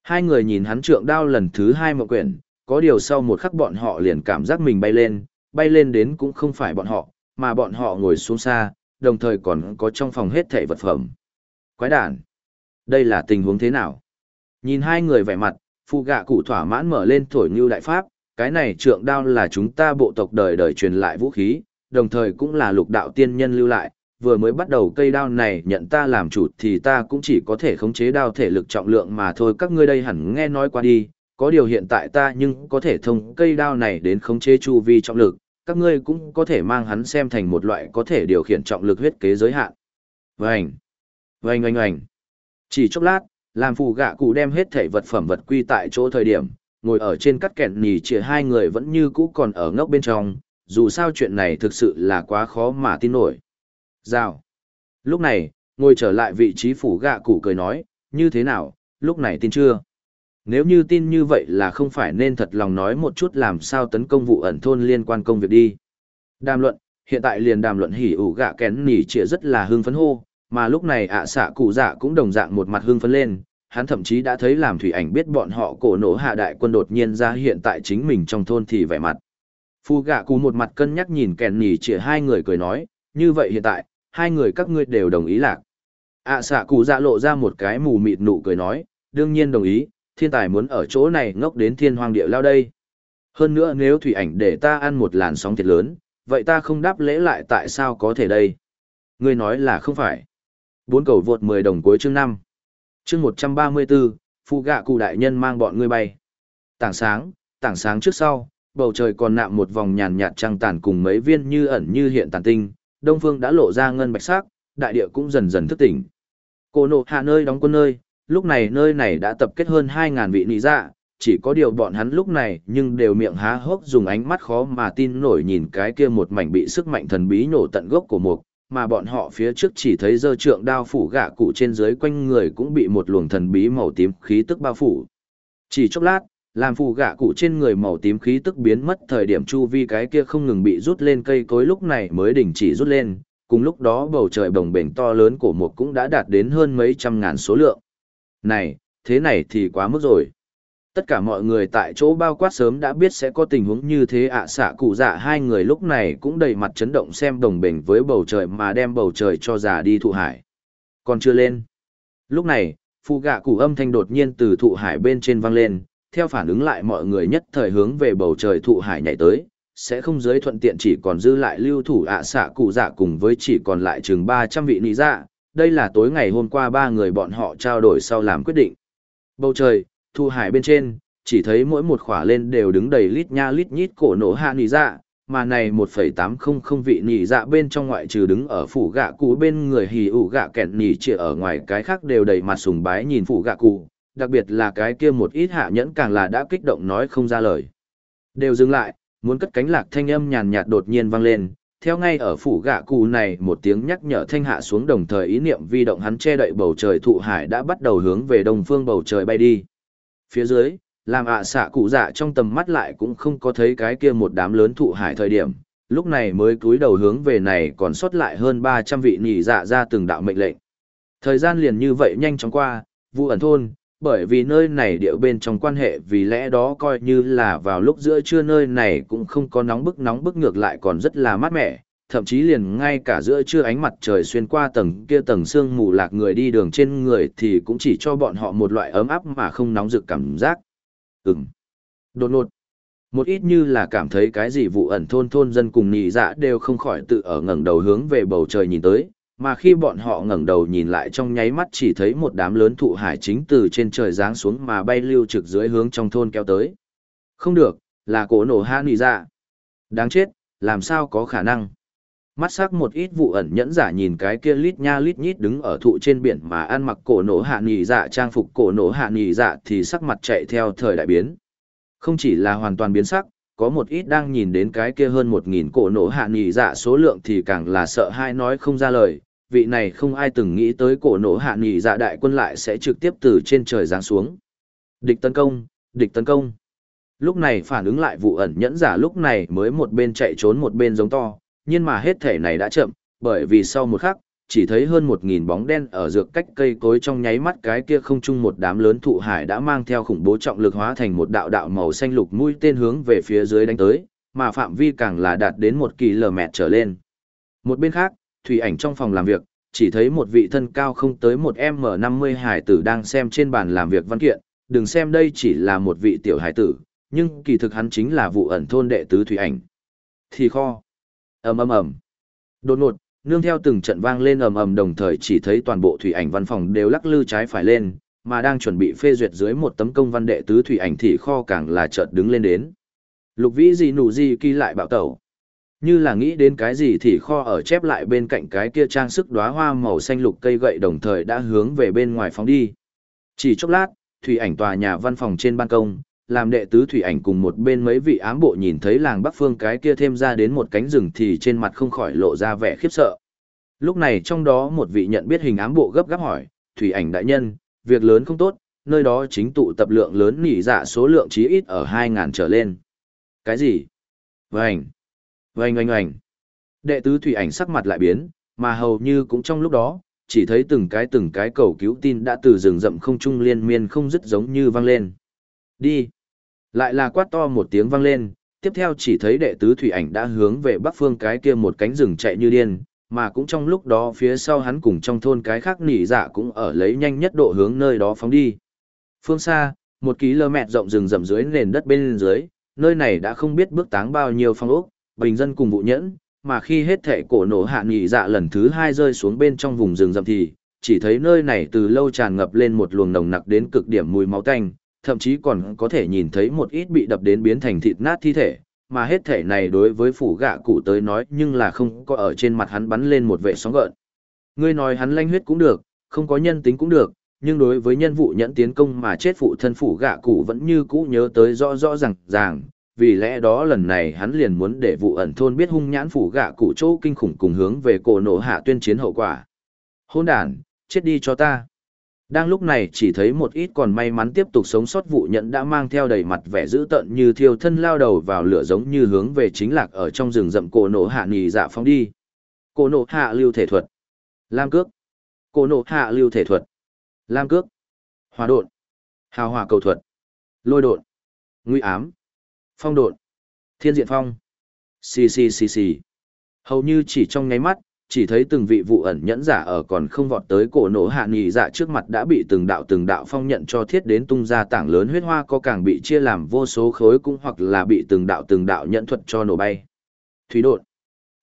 hai người nhìn hắn trượng đao lần thứ hai mộng quyển có điều sau một khắc bọn họ liền cảm giác mình bay lên, bay lên đến cũng không phải bọn họ, mà bọn họ ngồi xuống xa, đồng thời còn có trong phòng hết thảy vật phẩm. Quái đản! Đây là tình huống thế nào? Nhìn hai người vẻ mặt, phụ gạ cụ thỏa mãn mở lên thổi như đại pháp, cái này trượng đao là chúng ta bộ tộc đời đời truyền lại vũ khí, đồng thời cũng là lục đạo tiên nhân lưu lại, vừa mới bắt đầu cây đao này nhận ta làm chủ thì ta cũng chỉ có thể khống chế đao thể lực trọng lượng mà thôi các ngươi đây hẳn nghe nói qua đi, có điều hiện tại ta nhưng có thể thông cây đao này đến khống chế chu vi trọng lực, các ngươi cũng có thể mang hắn xem thành một loại có thể điều khiển trọng lực huyết kế giới hạn. Vành, vành oanh oanh. Chỉ chốc lát, làm phù gạ cụ đem hết thể vật phẩm vật quy tại chỗ thời điểm, ngồi ở trên cắt kẹn nhì chĩa hai người vẫn như cũ còn ở ngốc bên trong, dù sao chuyện này thực sự là quá khó mà tin nổi. Rào. Lúc này, ngồi trở lại vị trí phủ gạ cụ cười nói, như thế nào, lúc này tin chưa? Nếu như tin như vậy là không phải nên thật lòng nói một chút làm sao tấn công vụ ẩn thôn liên quan công việc đi. Đàm luận, hiện tại liền đàm luận hỉ ủ gạ kén nỉ chĩa rất là hưng phấn hô, mà lúc này ạ xạ cụ dạ cũng đồng dạng một mặt hưng phấn lên, hắn thậm chí đã thấy làm thủy ảnh biết bọn họ cổ nổ hạ đại quân đột nhiên ra hiện tại chính mình trong thôn thì vẻ mặt. Phu gạ cụ một mặt cân nhắc nhìn kèn nhì chĩa hai người cười nói, như vậy hiện tại, hai người các ngươi đều đồng ý lạc. ạ à, xạ cụ dạ lộ ra một cái mù mịt nụ cười nói, đương nhiên đồng ý, thiên tài muốn ở chỗ này ngốc đến thiên hoàng địa lao đây. Hơn nữa nếu thủy ảnh để ta ăn một làn sóng thiệt lớn, vậy ta không đáp lễ lại tại sao có thể đây? Ngươi nói là không phải. Bốn cầu vượt 10 đồng cuối chương 5. Chương 134, phụ gạ cụ đại nhân mang bọn ngươi bay. Tảng sáng, tảng sáng trước sau, bầu trời còn nạm một vòng nhàn nhạt trăng tàn cùng mấy viên như ẩn như hiện tàn tinh, đông phương đã lộ ra ngân bạch sắc, đại địa cũng dần dần thức tỉnh. Cô nộ hạ nơi đóng quân nơi, lúc này nơi này đã tập kết hơn 2000 vị nị dạ, chỉ có điều bọn hắn lúc này nhưng đều miệng há hốc dùng ánh mắt khó mà tin nổi nhìn cái kia một mảnh bị sức mạnh thần bí nổ tận gốc của mục, mà bọn họ phía trước chỉ thấy dơ trượng đao phủ gạ cụ trên dưới quanh người cũng bị một luồng thần bí màu tím khí tức bao phủ. Chỉ chốc lát, làm phủ gạ cụ trên người màu tím khí tức biến mất thời điểm chu vi cái kia không ngừng bị rút lên cây cối lúc này mới đình chỉ rút lên, cùng lúc đó bầu trời bồng bềnh to lớn của một cũng đã đạt đến hơn mấy trăm ngàn số lượng. Này, thế này thì quá mức rồi. Tất cả mọi người tại chỗ bao quát sớm đã biết sẽ có tình huống như thế ạ à, xạ cụ dạ hai người lúc này cũng đầy mặt chấn động xem đồng bình với bầu trời mà đem bầu trời cho già đi thụ hải. Còn chưa lên. Lúc này, phụ gạ cụ âm thanh đột nhiên từ thụ hải bên trên vang lên, theo phản ứng lại mọi người nhất thời hướng về bầu trời thụ hải nhảy tới, sẽ không giới thuận tiện chỉ còn dư lại lưu thủ ạ à xạ cụ dạ cùng với chỉ còn lại chừng 300 vị nị dạ. Đây là tối ngày hôm qua ba người bọn họ trao đổi sau làm quyết định. Bầu trời, thu hải bên trên, chỉ thấy mỗi một khỏa lên đều đứng đầy lít nha lít nhít cổ nổ hạ nỉ dạ, mà này 1.800 vị nỉ dạ bên trong ngoại trừ đứng ở phủ gạ cụ bên người hì ủ gạ kẹn nỉ chỉ ở ngoài cái khác đều đầy mặt sùng bái nhìn phủ gạ cụ, đặc biệt là cái kia một ít hạ nhẫn càng là đã kích động nói không ra lời. Đều dừng lại, muốn cất cánh lạc thanh âm nhàn nhạt đột nhiên vang lên, theo ngay ở phủ gạ cụ này một tiếng nhắc nhở thanh hạ xuống đồng thời ý niệm vi động hắn che đậy bầu trời thụ hải đã bắt đầu hướng về đông phương bầu trời bay đi. Phía dưới, làm ạ xạ cụ dạ trong tầm mắt lại cũng không có thấy cái kia một đám lớn thụ hải thời điểm, lúc này mới cúi đầu hướng về này còn sót lại hơn 300 vị nhị dạ ra từng đạo mệnh lệnh. Thời gian liền như vậy nhanh chóng qua, vụ ẩn thôn, bởi vì nơi này địa bên trong quan hệ vì lẽ đó coi như là vào lúc giữa trưa nơi này cũng không có nóng bức nóng bức ngược lại còn rất là mát mẻ, thậm chí liền ngay cả giữa trưa ánh mặt trời xuyên qua tầng kia tầng sương mù lạc người đi đường trên người thì cũng chỉ cho bọn họ một loại ấm áp mà không nóng rực cảm giác. Ừm. Đột ngột. Một ít như là cảm thấy cái gì vụ ẩn thôn thôn dân cùng nhị dạ đều không khỏi tự ở ngẩng đầu hướng về bầu trời nhìn tới, mà khi bọn họ ngẩng đầu nhìn lại trong nháy mắt chỉ thấy một đám lớn thụ hải chính từ trên trời giáng xuống mà bay lưu trực dưới hướng trong thôn kéo tới. Không được, là cổ nổ ha nhị dạ. Đáng chết, làm sao có khả năng. Mắt sắc một ít vụ ẩn nhẫn giả nhìn cái kia lít nha lít nhít đứng ở thụ trên biển mà ăn mặc cổ nổ hạ nhì dạ trang phục cổ nổ hạ nhì dạ thì sắc mặt chạy theo thời đại biến. Không chỉ là hoàn toàn biến sắc, có một ít đang nhìn đến cái kia hơn một nghìn cổ nổ hạ nhì dạ số lượng thì càng là sợ hai nói không ra lời. Vị này không ai từng nghĩ tới cổ nổ hạ nhì dạ đại quân lại sẽ trực tiếp từ trên trời giáng xuống. Địch tấn công, địch tấn công. Lúc này phản ứng lại vụ ẩn nhẫn giả lúc này mới một bên chạy trốn một bên giống to, nhưng mà hết thể này đã chậm, bởi vì sau một khắc, chỉ thấy hơn một nghìn bóng đen ở dược cách cây cối trong nháy mắt cái kia không chung một đám lớn thụ hải đã mang theo khủng bố trọng lực hóa thành một đạo đạo màu xanh lục mũi tên hướng về phía dưới đánh tới, mà phạm vi càng là đạt đến một kỳ lờ mẹt trở lên. Một bên khác, thủy ảnh trong phòng làm việc, chỉ thấy một vị thân cao không tới một M50 hải tử đang xem trên bàn làm việc văn kiện, đừng xem đây chỉ là một vị tiểu hải tử, nhưng kỳ thực hắn chính là vụ ẩn thôn đệ tứ thủy ảnh. Thì kho ầm ầm ầm. Đột ngột, nương theo từng trận vang lên ầm ầm đồng thời chỉ thấy toàn bộ thủy ảnh văn phòng đều lắc lư trái phải lên, mà đang chuẩn bị phê duyệt dưới một tấm công văn đệ tứ thủy ảnh thì kho càng là chợt đứng lên đến. Lục vĩ gì nụ gì kỳ lại bạo tẩu. Như là nghĩ đến cái gì thì kho ở chép lại bên cạnh cái kia trang sức đóa hoa màu xanh lục cây gậy đồng thời đã hướng về bên ngoài phóng đi. Chỉ chốc lát, thủy ảnh tòa nhà văn phòng trên ban công làm đệ tứ thủy ảnh cùng một bên mấy vị ám bộ nhìn thấy làng Bắc Phương cái kia thêm ra đến một cánh rừng thì trên mặt không khỏi lộ ra vẻ khiếp sợ. Lúc này trong đó một vị nhận biết hình ám bộ gấp gáp hỏi, thủy ảnh đại nhân, việc lớn không tốt, nơi đó chính tụ tập lượng lớn nỉ dạ số lượng chí ít ở 2.000 trở lên. Cái gì? Vành! Vành oanh oanh! Đệ tứ thủy ảnh sắc mặt lại biến, mà hầu như cũng trong lúc đó, chỉ thấy từng cái từng cái cầu cứu tin đã từ rừng rậm không trung liên miên không dứt giống như vang lên. Đi! Lại là quát to một tiếng vang lên, tiếp theo chỉ thấy đệ tứ thủy ảnh đã hướng về bắc phương cái kia một cánh rừng chạy như điên, mà cũng trong lúc đó phía sau hắn cùng trong thôn cái khác nỉ dạ cũng ở lấy nhanh nhất độ hướng nơi đó phóng đi. Phương xa, một km rộng rừng rậm dưới nền đất bên dưới, nơi này đã không biết bước táng bao nhiêu phong ốc, bình dân cùng vụ nhẫn, mà khi hết thệ cổ nổ hạ nỉ dạ lần thứ hai rơi xuống bên trong vùng rừng rậm thì, chỉ thấy nơi này từ lâu tràn ngập lên một luồng nồng nặc đến cực điểm mùi máu tanh, thậm chí còn có thể nhìn thấy một ít bị đập đến biến thành thịt nát thi thể, mà hết thể này đối với phủ gạ cụ tới nói nhưng là không có ở trên mặt hắn bắn lên một vệ sóng gợn. Ngươi nói hắn lanh huyết cũng được, không có nhân tính cũng được, nhưng đối với nhân vụ nhẫn tiến công mà chết phụ thân phủ gạ cụ vẫn như cũ nhớ tới rõ rõ ràng ràng, vì lẽ đó lần này hắn liền muốn để vụ ẩn thôn biết hung nhãn phủ gạ cụ chỗ kinh khủng cùng hướng về cổ nổ hạ tuyên chiến hậu quả. Hôn đàn, chết đi cho ta. Đang lúc này chỉ thấy một ít còn may mắn tiếp tục sống sót vụ nhận đã mang theo đầy mặt vẻ dữ tợn như thiêu thân lao đầu vào lửa giống như hướng về chính lạc ở trong rừng rậm cổ nổ hạ nì dạ phóng đi. Cổ nổ hạ lưu thể thuật. Lam cước. Cổ nổ hạ lưu thể thuật. Lam cước. Hòa đột. Hào hòa cầu thuật. Lôi đột. Nguy ám. Phong đột. Thiên diện phong. Xì xì xì xì. Hầu như chỉ trong nháy mắt, chỉ thấy từng vị vụ ẩn nhẫn giả ở còn không vọt tới cổ nổ hạ nghỉ dạ trước mặt đã bị từng đạo từng đạo phong nhận cho thiết đến tung ra tảng lớn huyết hoa có càng bị chia làm vô số khối cũng hoặc là bị từng đạo từng đạo nhận thuật cho nổ bay. Thủy đột,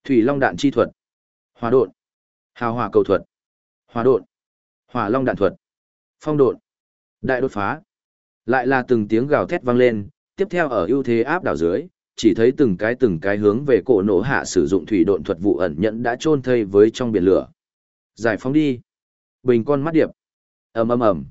thủy long đạn chi thuật, hỏa đột, hào hỏa cầu thuật, hỏa đột, hỏa long đạn thuật, phong đột, đại đột phá. Lại là từng tiếng gào thét vang lên, tiếp theo ở ưu thế áp đảo dưới, chỉ thấy từng cái từng cái hướng về cổ nổ hạ sử dụng thủy độn thuật vụ ẩn nhẫn đã chôn thây với trong biển lửa. Giải phóng đi. Bình con mắt điệp. ầm ầm ầm.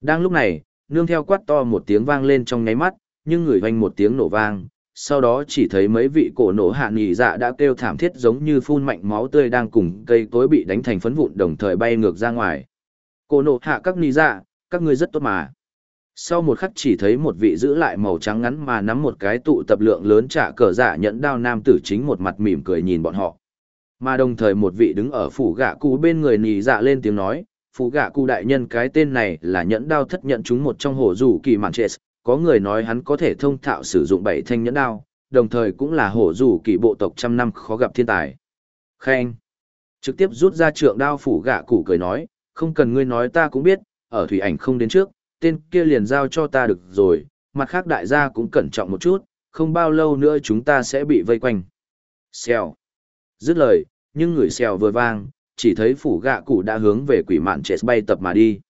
Đang lúc này, nương theo quát to một tiếng vang lên trong nháy mắt, nhưng người hoành một tiếng nổ vang, sau đó chỉ thấy mấy vị cổ nổ hạ nghỉ dạ đã kêu thảm thiết giống như phun mạnh máu tươi đang cùng cây cối bị đánh thành phấn vụn đồng thời bay ngược ra ngoài. Cổ nổ hạ các nghỉ dạ, các ngươi rất tốt mà. Sau một khắc chỉ thấy một vị giữ lại màu trắng ngắn mà nắm một cái tụ tập lượng lớn trả cờ dạ nhẫn đao nam tử chính một mặt mỉm cười nhìn bọn họ. Mà đồng thời một vị đứng ở phủ gạ cụ bên người nì dạ lên tiếng nói, phủ gạ cụ đại nhân cái tên này là nhẫn đao thất nhận chúng một trong hồ dù kỳ mạn chết, có người nói hắn có thể thông thạo sử dụng bảy thanh nhẫn đao, đồng thời cũng là hổ dù kỳ bộ tộc trăm năm khó gặp thiên tài. Khen! Trực tiếp rút ra trượng đao phủ gạ cụ cười nói, không cần ngươi nói ta cũng biết, ở thủy ảnh không đến trước, tên kia liền giao cho ta được rồi, mặt khác đại gia cũng cẩn trọng một chút, không bao lâu nữa chúng ta sẽ bị vây quanh. Xèo. Dứt lời, nhưng người xèo vừa vang, chỉ thấy phủ gạ cụ đã hướng về quỷ mạn chết bay tập mà đi.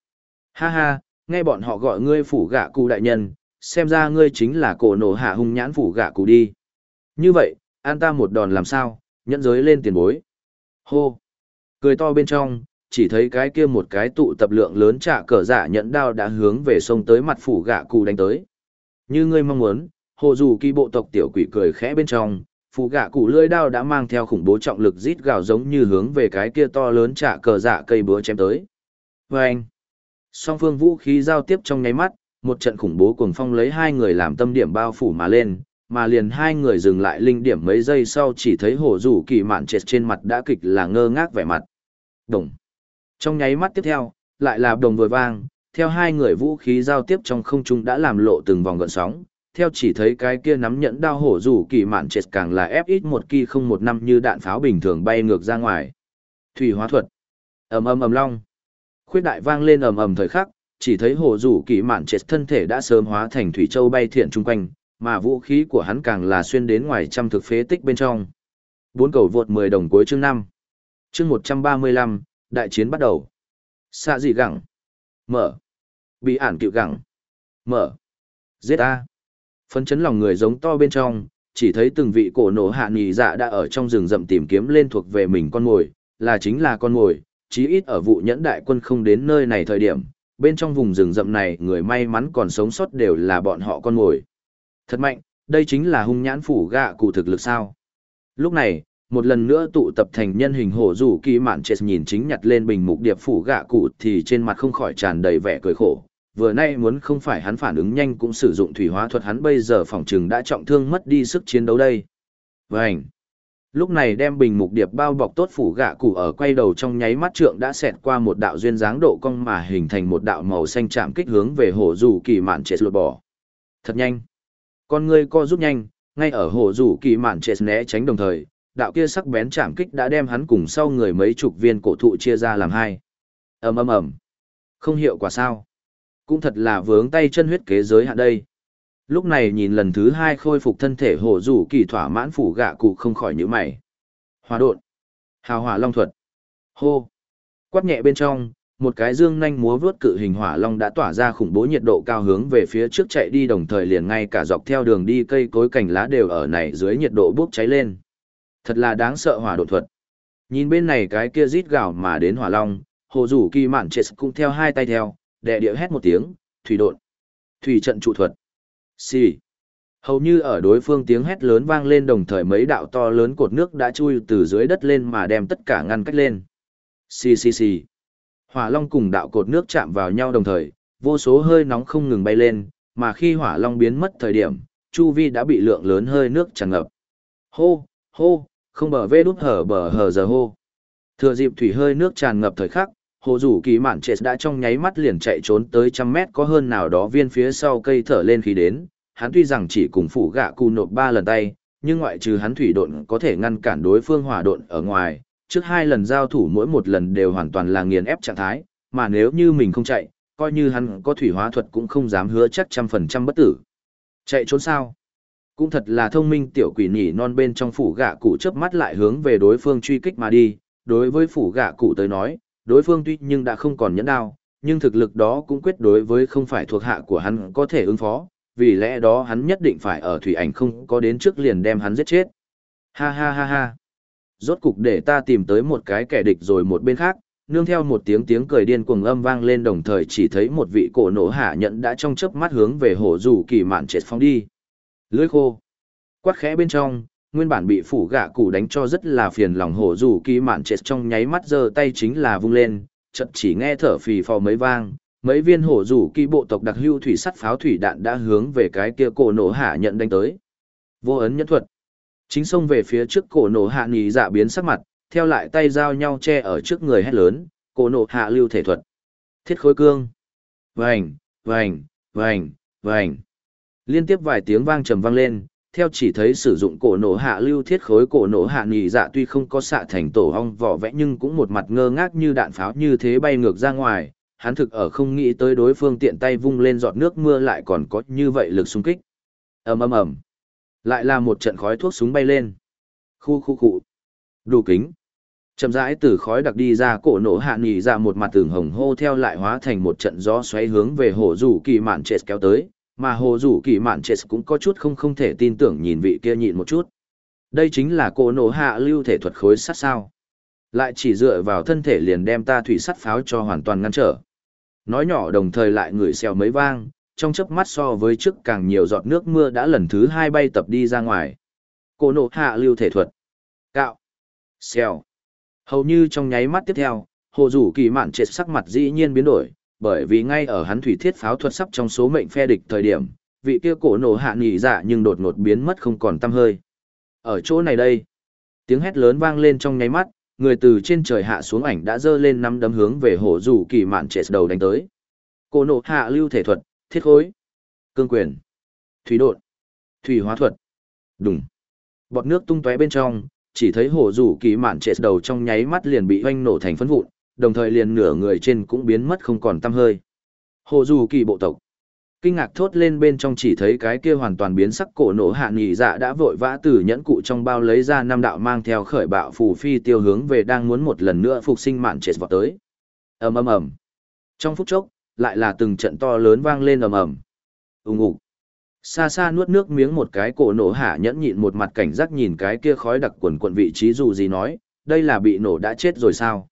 Ha ha, nghe bọn họ gọi ngươi phủ gạ cụ đại nhân, xem ra ngươi chính là cổ nổ hạ hung nhãn phủ gạ cụ đi. Như vậy, an ta một đòn làm sao, nhẫn giới lên tiền bối. Hô. Cười to bên trong, chỉ thấy cái kia một cái tụ tập lượng lớn trả cờ giả nhẫn đao đã hướng về sông tới mặt phủ gạ cụ đánh tới. Như ngươi mong muốn, hồ dù kỳ bộ tộc tiểu quỷ cười khẽ bên trong, phủ gạ cụ lưỡi đao đã mang theo khủng bố trọng lực rít gào giống như hướng về cái kia to lớn trả cờ giả cây búa chém tới. Và anh, song phương vũ khí giao tiếp trong nháy mắt, một trận khủng bố cuồng phong lấy hai người làm tâm điểm bao phủ mà lên, mà liền hai người dừng lại linh điểm mấy giây sau chỉ thấy hồ rủ kỳ mạn trệt trên mặt đã kịch là ngơ ngác vẻ mặt. Đồng. Trong nháy mắt tiếp theo, lại là đồng vừa vang, theo hai người vũ khí giao tiếp trong không trung đã làm lộ từng vòng gợn sóng, theo chỉ thấy cái kia nắm nhẫn đao hổ rủ kỳ mạn trệt càng là ép ít một kỳ không một năm như đạn pháo bình thường bay ngược ra ngoài. Thủy hóa thuật. ầm ầm ầm long. Khuyết đại vang lên ầm ầm thời khắc, chỉ thấy hổ rủ kỳ mạn trệt thân thể đã sớm hóa thành thủy châu bay thiện chung quanh, mà vũ khí của hắn càng là xuyên đến ngoài trăm thực phế tích bên trong. Bốn cầu vượt 10 đồng cuối chương 5. Chương 135, đại chiến bắt đầu. Xạ dị gẳng? Mở. Bị ản cựu gẳng. Mở. Giết A. Phấn chấn lòng người giống to bên trong, chỉ thấy từng vị cổ nổ hạ nghỉ dạ đã ở trong rừng rậm tìm kiếm lên thuộc về mình con mồi, là chính là con mồi, chí ít ở vụ nhẫn đại quân không đến nơi này thời điểm, bên trong vùng rừng rậm này người may mắn còn sống sót đều là bọn họ con mồi. Thật mạnh, đây chính là hung nhãn phủ gạ cụ thực lực sao. Lúc này, một lần nữa tụ tập thành nhân hình hổ rủ kỳ mạn chết nhìn chính nhặt lên bình mục điệp phủ gạ cụ thì trên mặt không khỏi tràn đầy vẻ cười khổ vừa nay muốn không phải hắn phản ứng nhanh cũng sử dụng thủy hóa thuật hắn bây giờ phỏng chừng đã trọng thương mất đi sức chiến đấu đây vảnh Lúc này đem bình mục điệp bao bọc tốt phủ gạ cụ ở quay đầu trong nháy mắt trượng đã xẹt qua một đạo duyên dáng độ cong mà hình thành một đạo màu xanh chạm kích hướng về hổ rủ kỳ mạn chết lột bỏ. Thật nhanh. Con ngươi co rút nhanh, ngay ở hổ rủ kỳ mạn chết né tránh đồng thời, đạo kia sắc bén chạm kích đã đem hắn cùng sau người mấy chục viên cổ thụ chia ra làm hai. ầm ầm ầm. Không hiệu quả sao? Cũng thật là vướng tay chân huyết kế giới hạn đây. Lúc này nhìn lần thứ hai khôi phục thân thể hổ rủ kỳ thỏa mãn phủ gạ cụ không khỏi nhíu mày. Hòa độn. Hào hỏa long thuật. Hô. Quát nhẹ bên trong, một cái dương nhanh múa vướt cự hình hỏa long đã tỏa ra khủng bố nhiệt độ cao hướng về phía trước chạy đi đồng thời liền ngay cả dọc theo đường đi cây cối cành lá đều ở này dưới nhiệt độ bốc cháy lên. Thật là đáng sợ hỏa đột thuật. Nhìn bên này cái kia rít gào mà đến hỏa long, hồ rủ kỳ mạn chết cũng theo hai tay theo, đệ địa hét một tiếng, thủy độn. Thủy trận trụ thuật. Xì. Hầu như ở đối phương tiếng hét lớn vang lên đồng thời mấy đạo to lớn cột nước đã chui từ dưới đất lên mà đem tất cả ngăn cách lên. Xì xì xì. Hỏa long cùng đạo cột nước chạm vào nhau đồng thời, vô số hơi nóng không ngừng bay lên, mà khi hỏa long biến mất thời điểm, chu vi đã bị lượng lớn hơi nước tràn ngập. Hô, hô, không bờ vê đút hở bờ hở giờ hô. Thừa dịp thủy hơi nước tràn ngập thời khắc, hồ rủ kỳ mạn trệ đã trong nháy mắt liền chạy trốn tới trăm mét có hơn nào đó viên phía sau cây thở lên khí đến. Hắn tuy rằng chỉ cùng phủ gạ cù nộp ba lần tay nhưng ngoại trừ hắn thủy độn có thể ngăn cản đối phương hỏa độn ở ngoài trước hai lần giao thủ mỗi một lần đều hoàn toàn là nghiền ép trạng thái mà nếu như mình không chạy coi như hắn có thủy hóa thuật cũng không dám hứa chắc trăm phần trăm bất tử. Chạy trốn sao? Cũng thật là thông minh tiểu quỷ nhỉ non bên trong phủ gạ cụ chớp mắt lại hướng về đối phương truy kích mà đi đối với phủ gạ cụ tới nói đối phương tuy nhưng đã không còn nhẫn đao, nhưng thực lực đó cũng quyết đối với không phải thuộc hạ của hắn có thể ứng phó, vì lẽ đó hắn nhất định phải ở thủy ảnh không có đến trước liền đem hắn giết chết. Ha ha ha ha. Rốt cục để ta tìm tới một cái kẻ địch rồi một bên khác, nương theo một tiếng tiếng cười điên cuồng âm vang lên đồng thời chỉ thấy một vị cổ nổ hạ nhận đã trong chớp mắt hướng về hổ rủ kỳ mạn triệt phóng đi. Lưỡi khô. Quát khẽ bên trong, nguyên bản bị phủ gạ cụ đánh cho rất là phiền lòng hổ rủ kỳ mạn chết trong nháy mắt giơ tay chính là vung lên chật chỉ nghe thở phì phò mấy vang mấy viên hổ rủ kỳ bộ tộc đặc hưu thủy sắt pháo thủy đạn đã hướng về cái kia cổ nổ hạ nhận đánh tới. Vô ấn nhẫn thuật. Chính xông về phía trước cổ nổ hạ nghỉ dạ biến sắc mặt theo lại tay giao nhau che ở trước người hét lớn cổ nổ hạ lưu thể thuật. Thiết khối cương. Vành vành vành vành liên tiếp vài tiếng vang trầm vang lên, theo chỉ thấy sử dụng cổ nổ hạ lưu thiết khối cổ nổ hạ nhì dạ tuy không có xạ thành tổ hong vỏ vẽ nhưng cũng một mặt ngơ ngác như đạn pháo như thế bay ngược ra ngoài, hắn thực ở không nghĩ tới đối phương tiện tay vung lên giọt nước mưa lại còn có như vậy lực xung kích. Ầm ầm ầm. Lại là một trận khói thuốc súng bay lên. Khu khu cụ đủ kính. Chậm rãi từ khói đặc đi ra cổ nổ hạ nhì ra dạ một mặt tường hồng hô theo lại hóa thành một trận gió xoáy hướng về hồ rủ kỳ mạn chết kéo tới mà hồ rủ kỳ mạn chết cũng có chút không không thể tin tưởng nhìn vị kia nhịn một chút. Đây chính là cỗ nổ hạ lưu thể thuật khối sắt sao. Lại chỉ dựa vào thân thể liền đem ta thủy sắt pháo cho hoàn toàn ngăn trở. Nói nhỏ đồng thời lại ngửi xèo mấy vang, trong chớp mắt so với trước càng nhiều giọt nước mưa đã lần thứ hai bay tập đi ra ngoài. cỗ nổ hạ lưu thể thuật. Cạo. Xèo. Hầu như trong nháy mắt tiếp theo, hồ rủ kỳ mạn chết sắc mặt dĩ nhiên biến đổi, bởi vì ngay ở hắn thủy thiết pháo thuật sắp trong số mệnh phe địch thời điểm, vị kia cổ nổ hạ nghỉ dạ nhưng đột ngột biến mất không còn tăm hơi. Ở chỗ này đây, tiếng hét lớn vang lên trong nháy mắt, người từ trên trời hạ xuống ảnh đã dơ lên năm đấm hướng về hổ rủ kỳ mạn trẻ đầu đánh tới. Cổ nổ hạ lưu thể thuật, thiết khối, cương quyền, thủy đột, thủy hóa thuật. Đùng. Bọt nước tung tóe bên trong, chỉ thấy hổ rủ kỳ mạn trẻ đầu trong nháy mắt liền bị hoanh nổ thành phấn vụn, đồng thời liền nửa người trên cũng biến mất không còn tăm hơi. Hồ dù kỳ bộ tộc. Kinh ngạc thốt lên bên trong chỉ thấy cái kia hoàn toàn biến sắc cổ nổ hạ nghỉ dạ đã vội vã từ nhẫn cụ trong bao lấy ra năm đạo mang theo khởi bạo phù phi tiêu hướng về đang muốn một lần nữa phục sinh mạn trệt vọt tới. ầm ầm ầm. Trong phút chốc, lại là từng trận to lớn vang lên ầm ầm. Ùng ục. Xa xa nuốt nước miếng một cái cổ nổ hạ nhẫn nhịn một mặt cảnh giác nhìn cái kia khói đặc quần quần vị trí dù gì nói, đây là bị nổ đã chết rồi sao?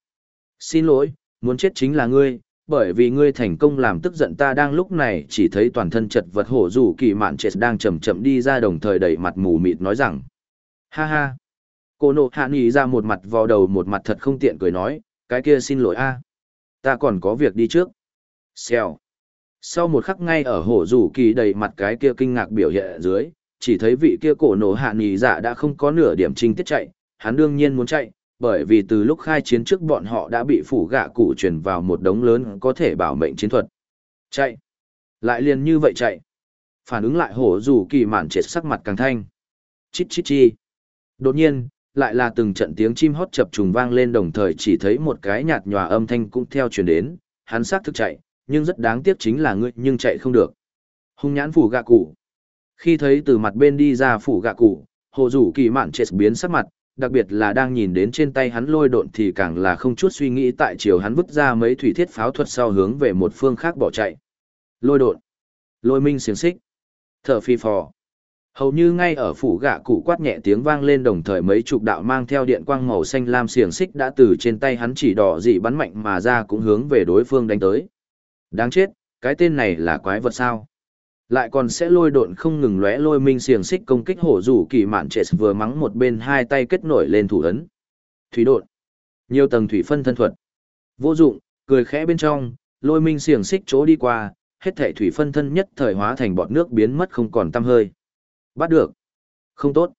Xin lỗi, muốn chết chính là ngươi, bởi vì ngươi thành công làm tức giận ta đang lúc này chỉ thấy toàn thân chật vật hổ rủ kỳ mạn chết đang chậm chậm đi ra đồng thời đẩy mặt mù mịt nói rằng. Ha ha. Cô nộ hạ nghỉ ra một mặt vào đầu một mặt thật không tiện cười nói, cái kia xin lỗi a Ta còn có việc đi trước. Xèo. Sau một khắc ngay ở hổ rủ kỳ đầy mặt cái kia kinh ngạc biểu hiện dưới, chỉ thấy vị kia cổ nổ hạ nghỉ dạ đã không có nửa điểm trinh tiết chạy, hắn đương nhiên muốn chạy, bởi vì từ lúc khai chiến trước bọn họ đã bị phủ gạ cụ truyền vào một đống lớn có thể bảo mệnh chiến thuật. Chạy! Lại liền như vậy chạy! Phản ứng lại hổ dù kỳ mạn chết sắc mặt càng thanh. Chít chít chi! Đột nhiên, lại là từng trận tiếng chim hót chập trùng vang lên đồng thời chỉ thấy một cái nhạt nhòa âm thanh cũng theo truyền đến, hắn xác thực chạy, nhưng rất đáng tiếc chính là ngươi nhưng chạy không được. Hung nhãn phủ gạ cụ. Khi thấy từ mặt bên đi ra phủ gạ cụ, hồ rủ kỳ mạn chết biến sắc mặt, đặc biệt là đang nhìn đến trên tay hắn lôi độn thì càng là không chút suy nghĩ tại chiều hắn vứt ra mấy thủy thiết pháo thuật sau hướng về một phương khác bỏ chạy. Lôi độn. Lôi minh xiềng xích. Thở phi phò. Hầu như ngay ở phủ gạ cụ quát nhẹ tiếng vang lên đồng thời mấy chục đạo mang theo điện quang màu xanh lam xiềng xích đã từ trên tay hắn chỉ đỏ dị bắn mạnh mà ra cũng hướng về đối phương đánh tới. Đáng chết, cái tên này là quái vật sao? Lại còn sẽ lôi độn không ngừng lóe lôi minh xiềng xích công kích hổ rủ kỳ mạn trệ vừa mắng một bên hai tay kết nổi lên thủ ấn. Thủy độn. Nhiều tầng thủy phân thân thuật. Vô dụng, cười khẽ bên trong, lôi minh xiềng xích chỗ đi qua, hết thể thủy phân thân nhất thời hóa thành bọt nước biến mất không còn tăm hơi. Bắt được. Không tốt.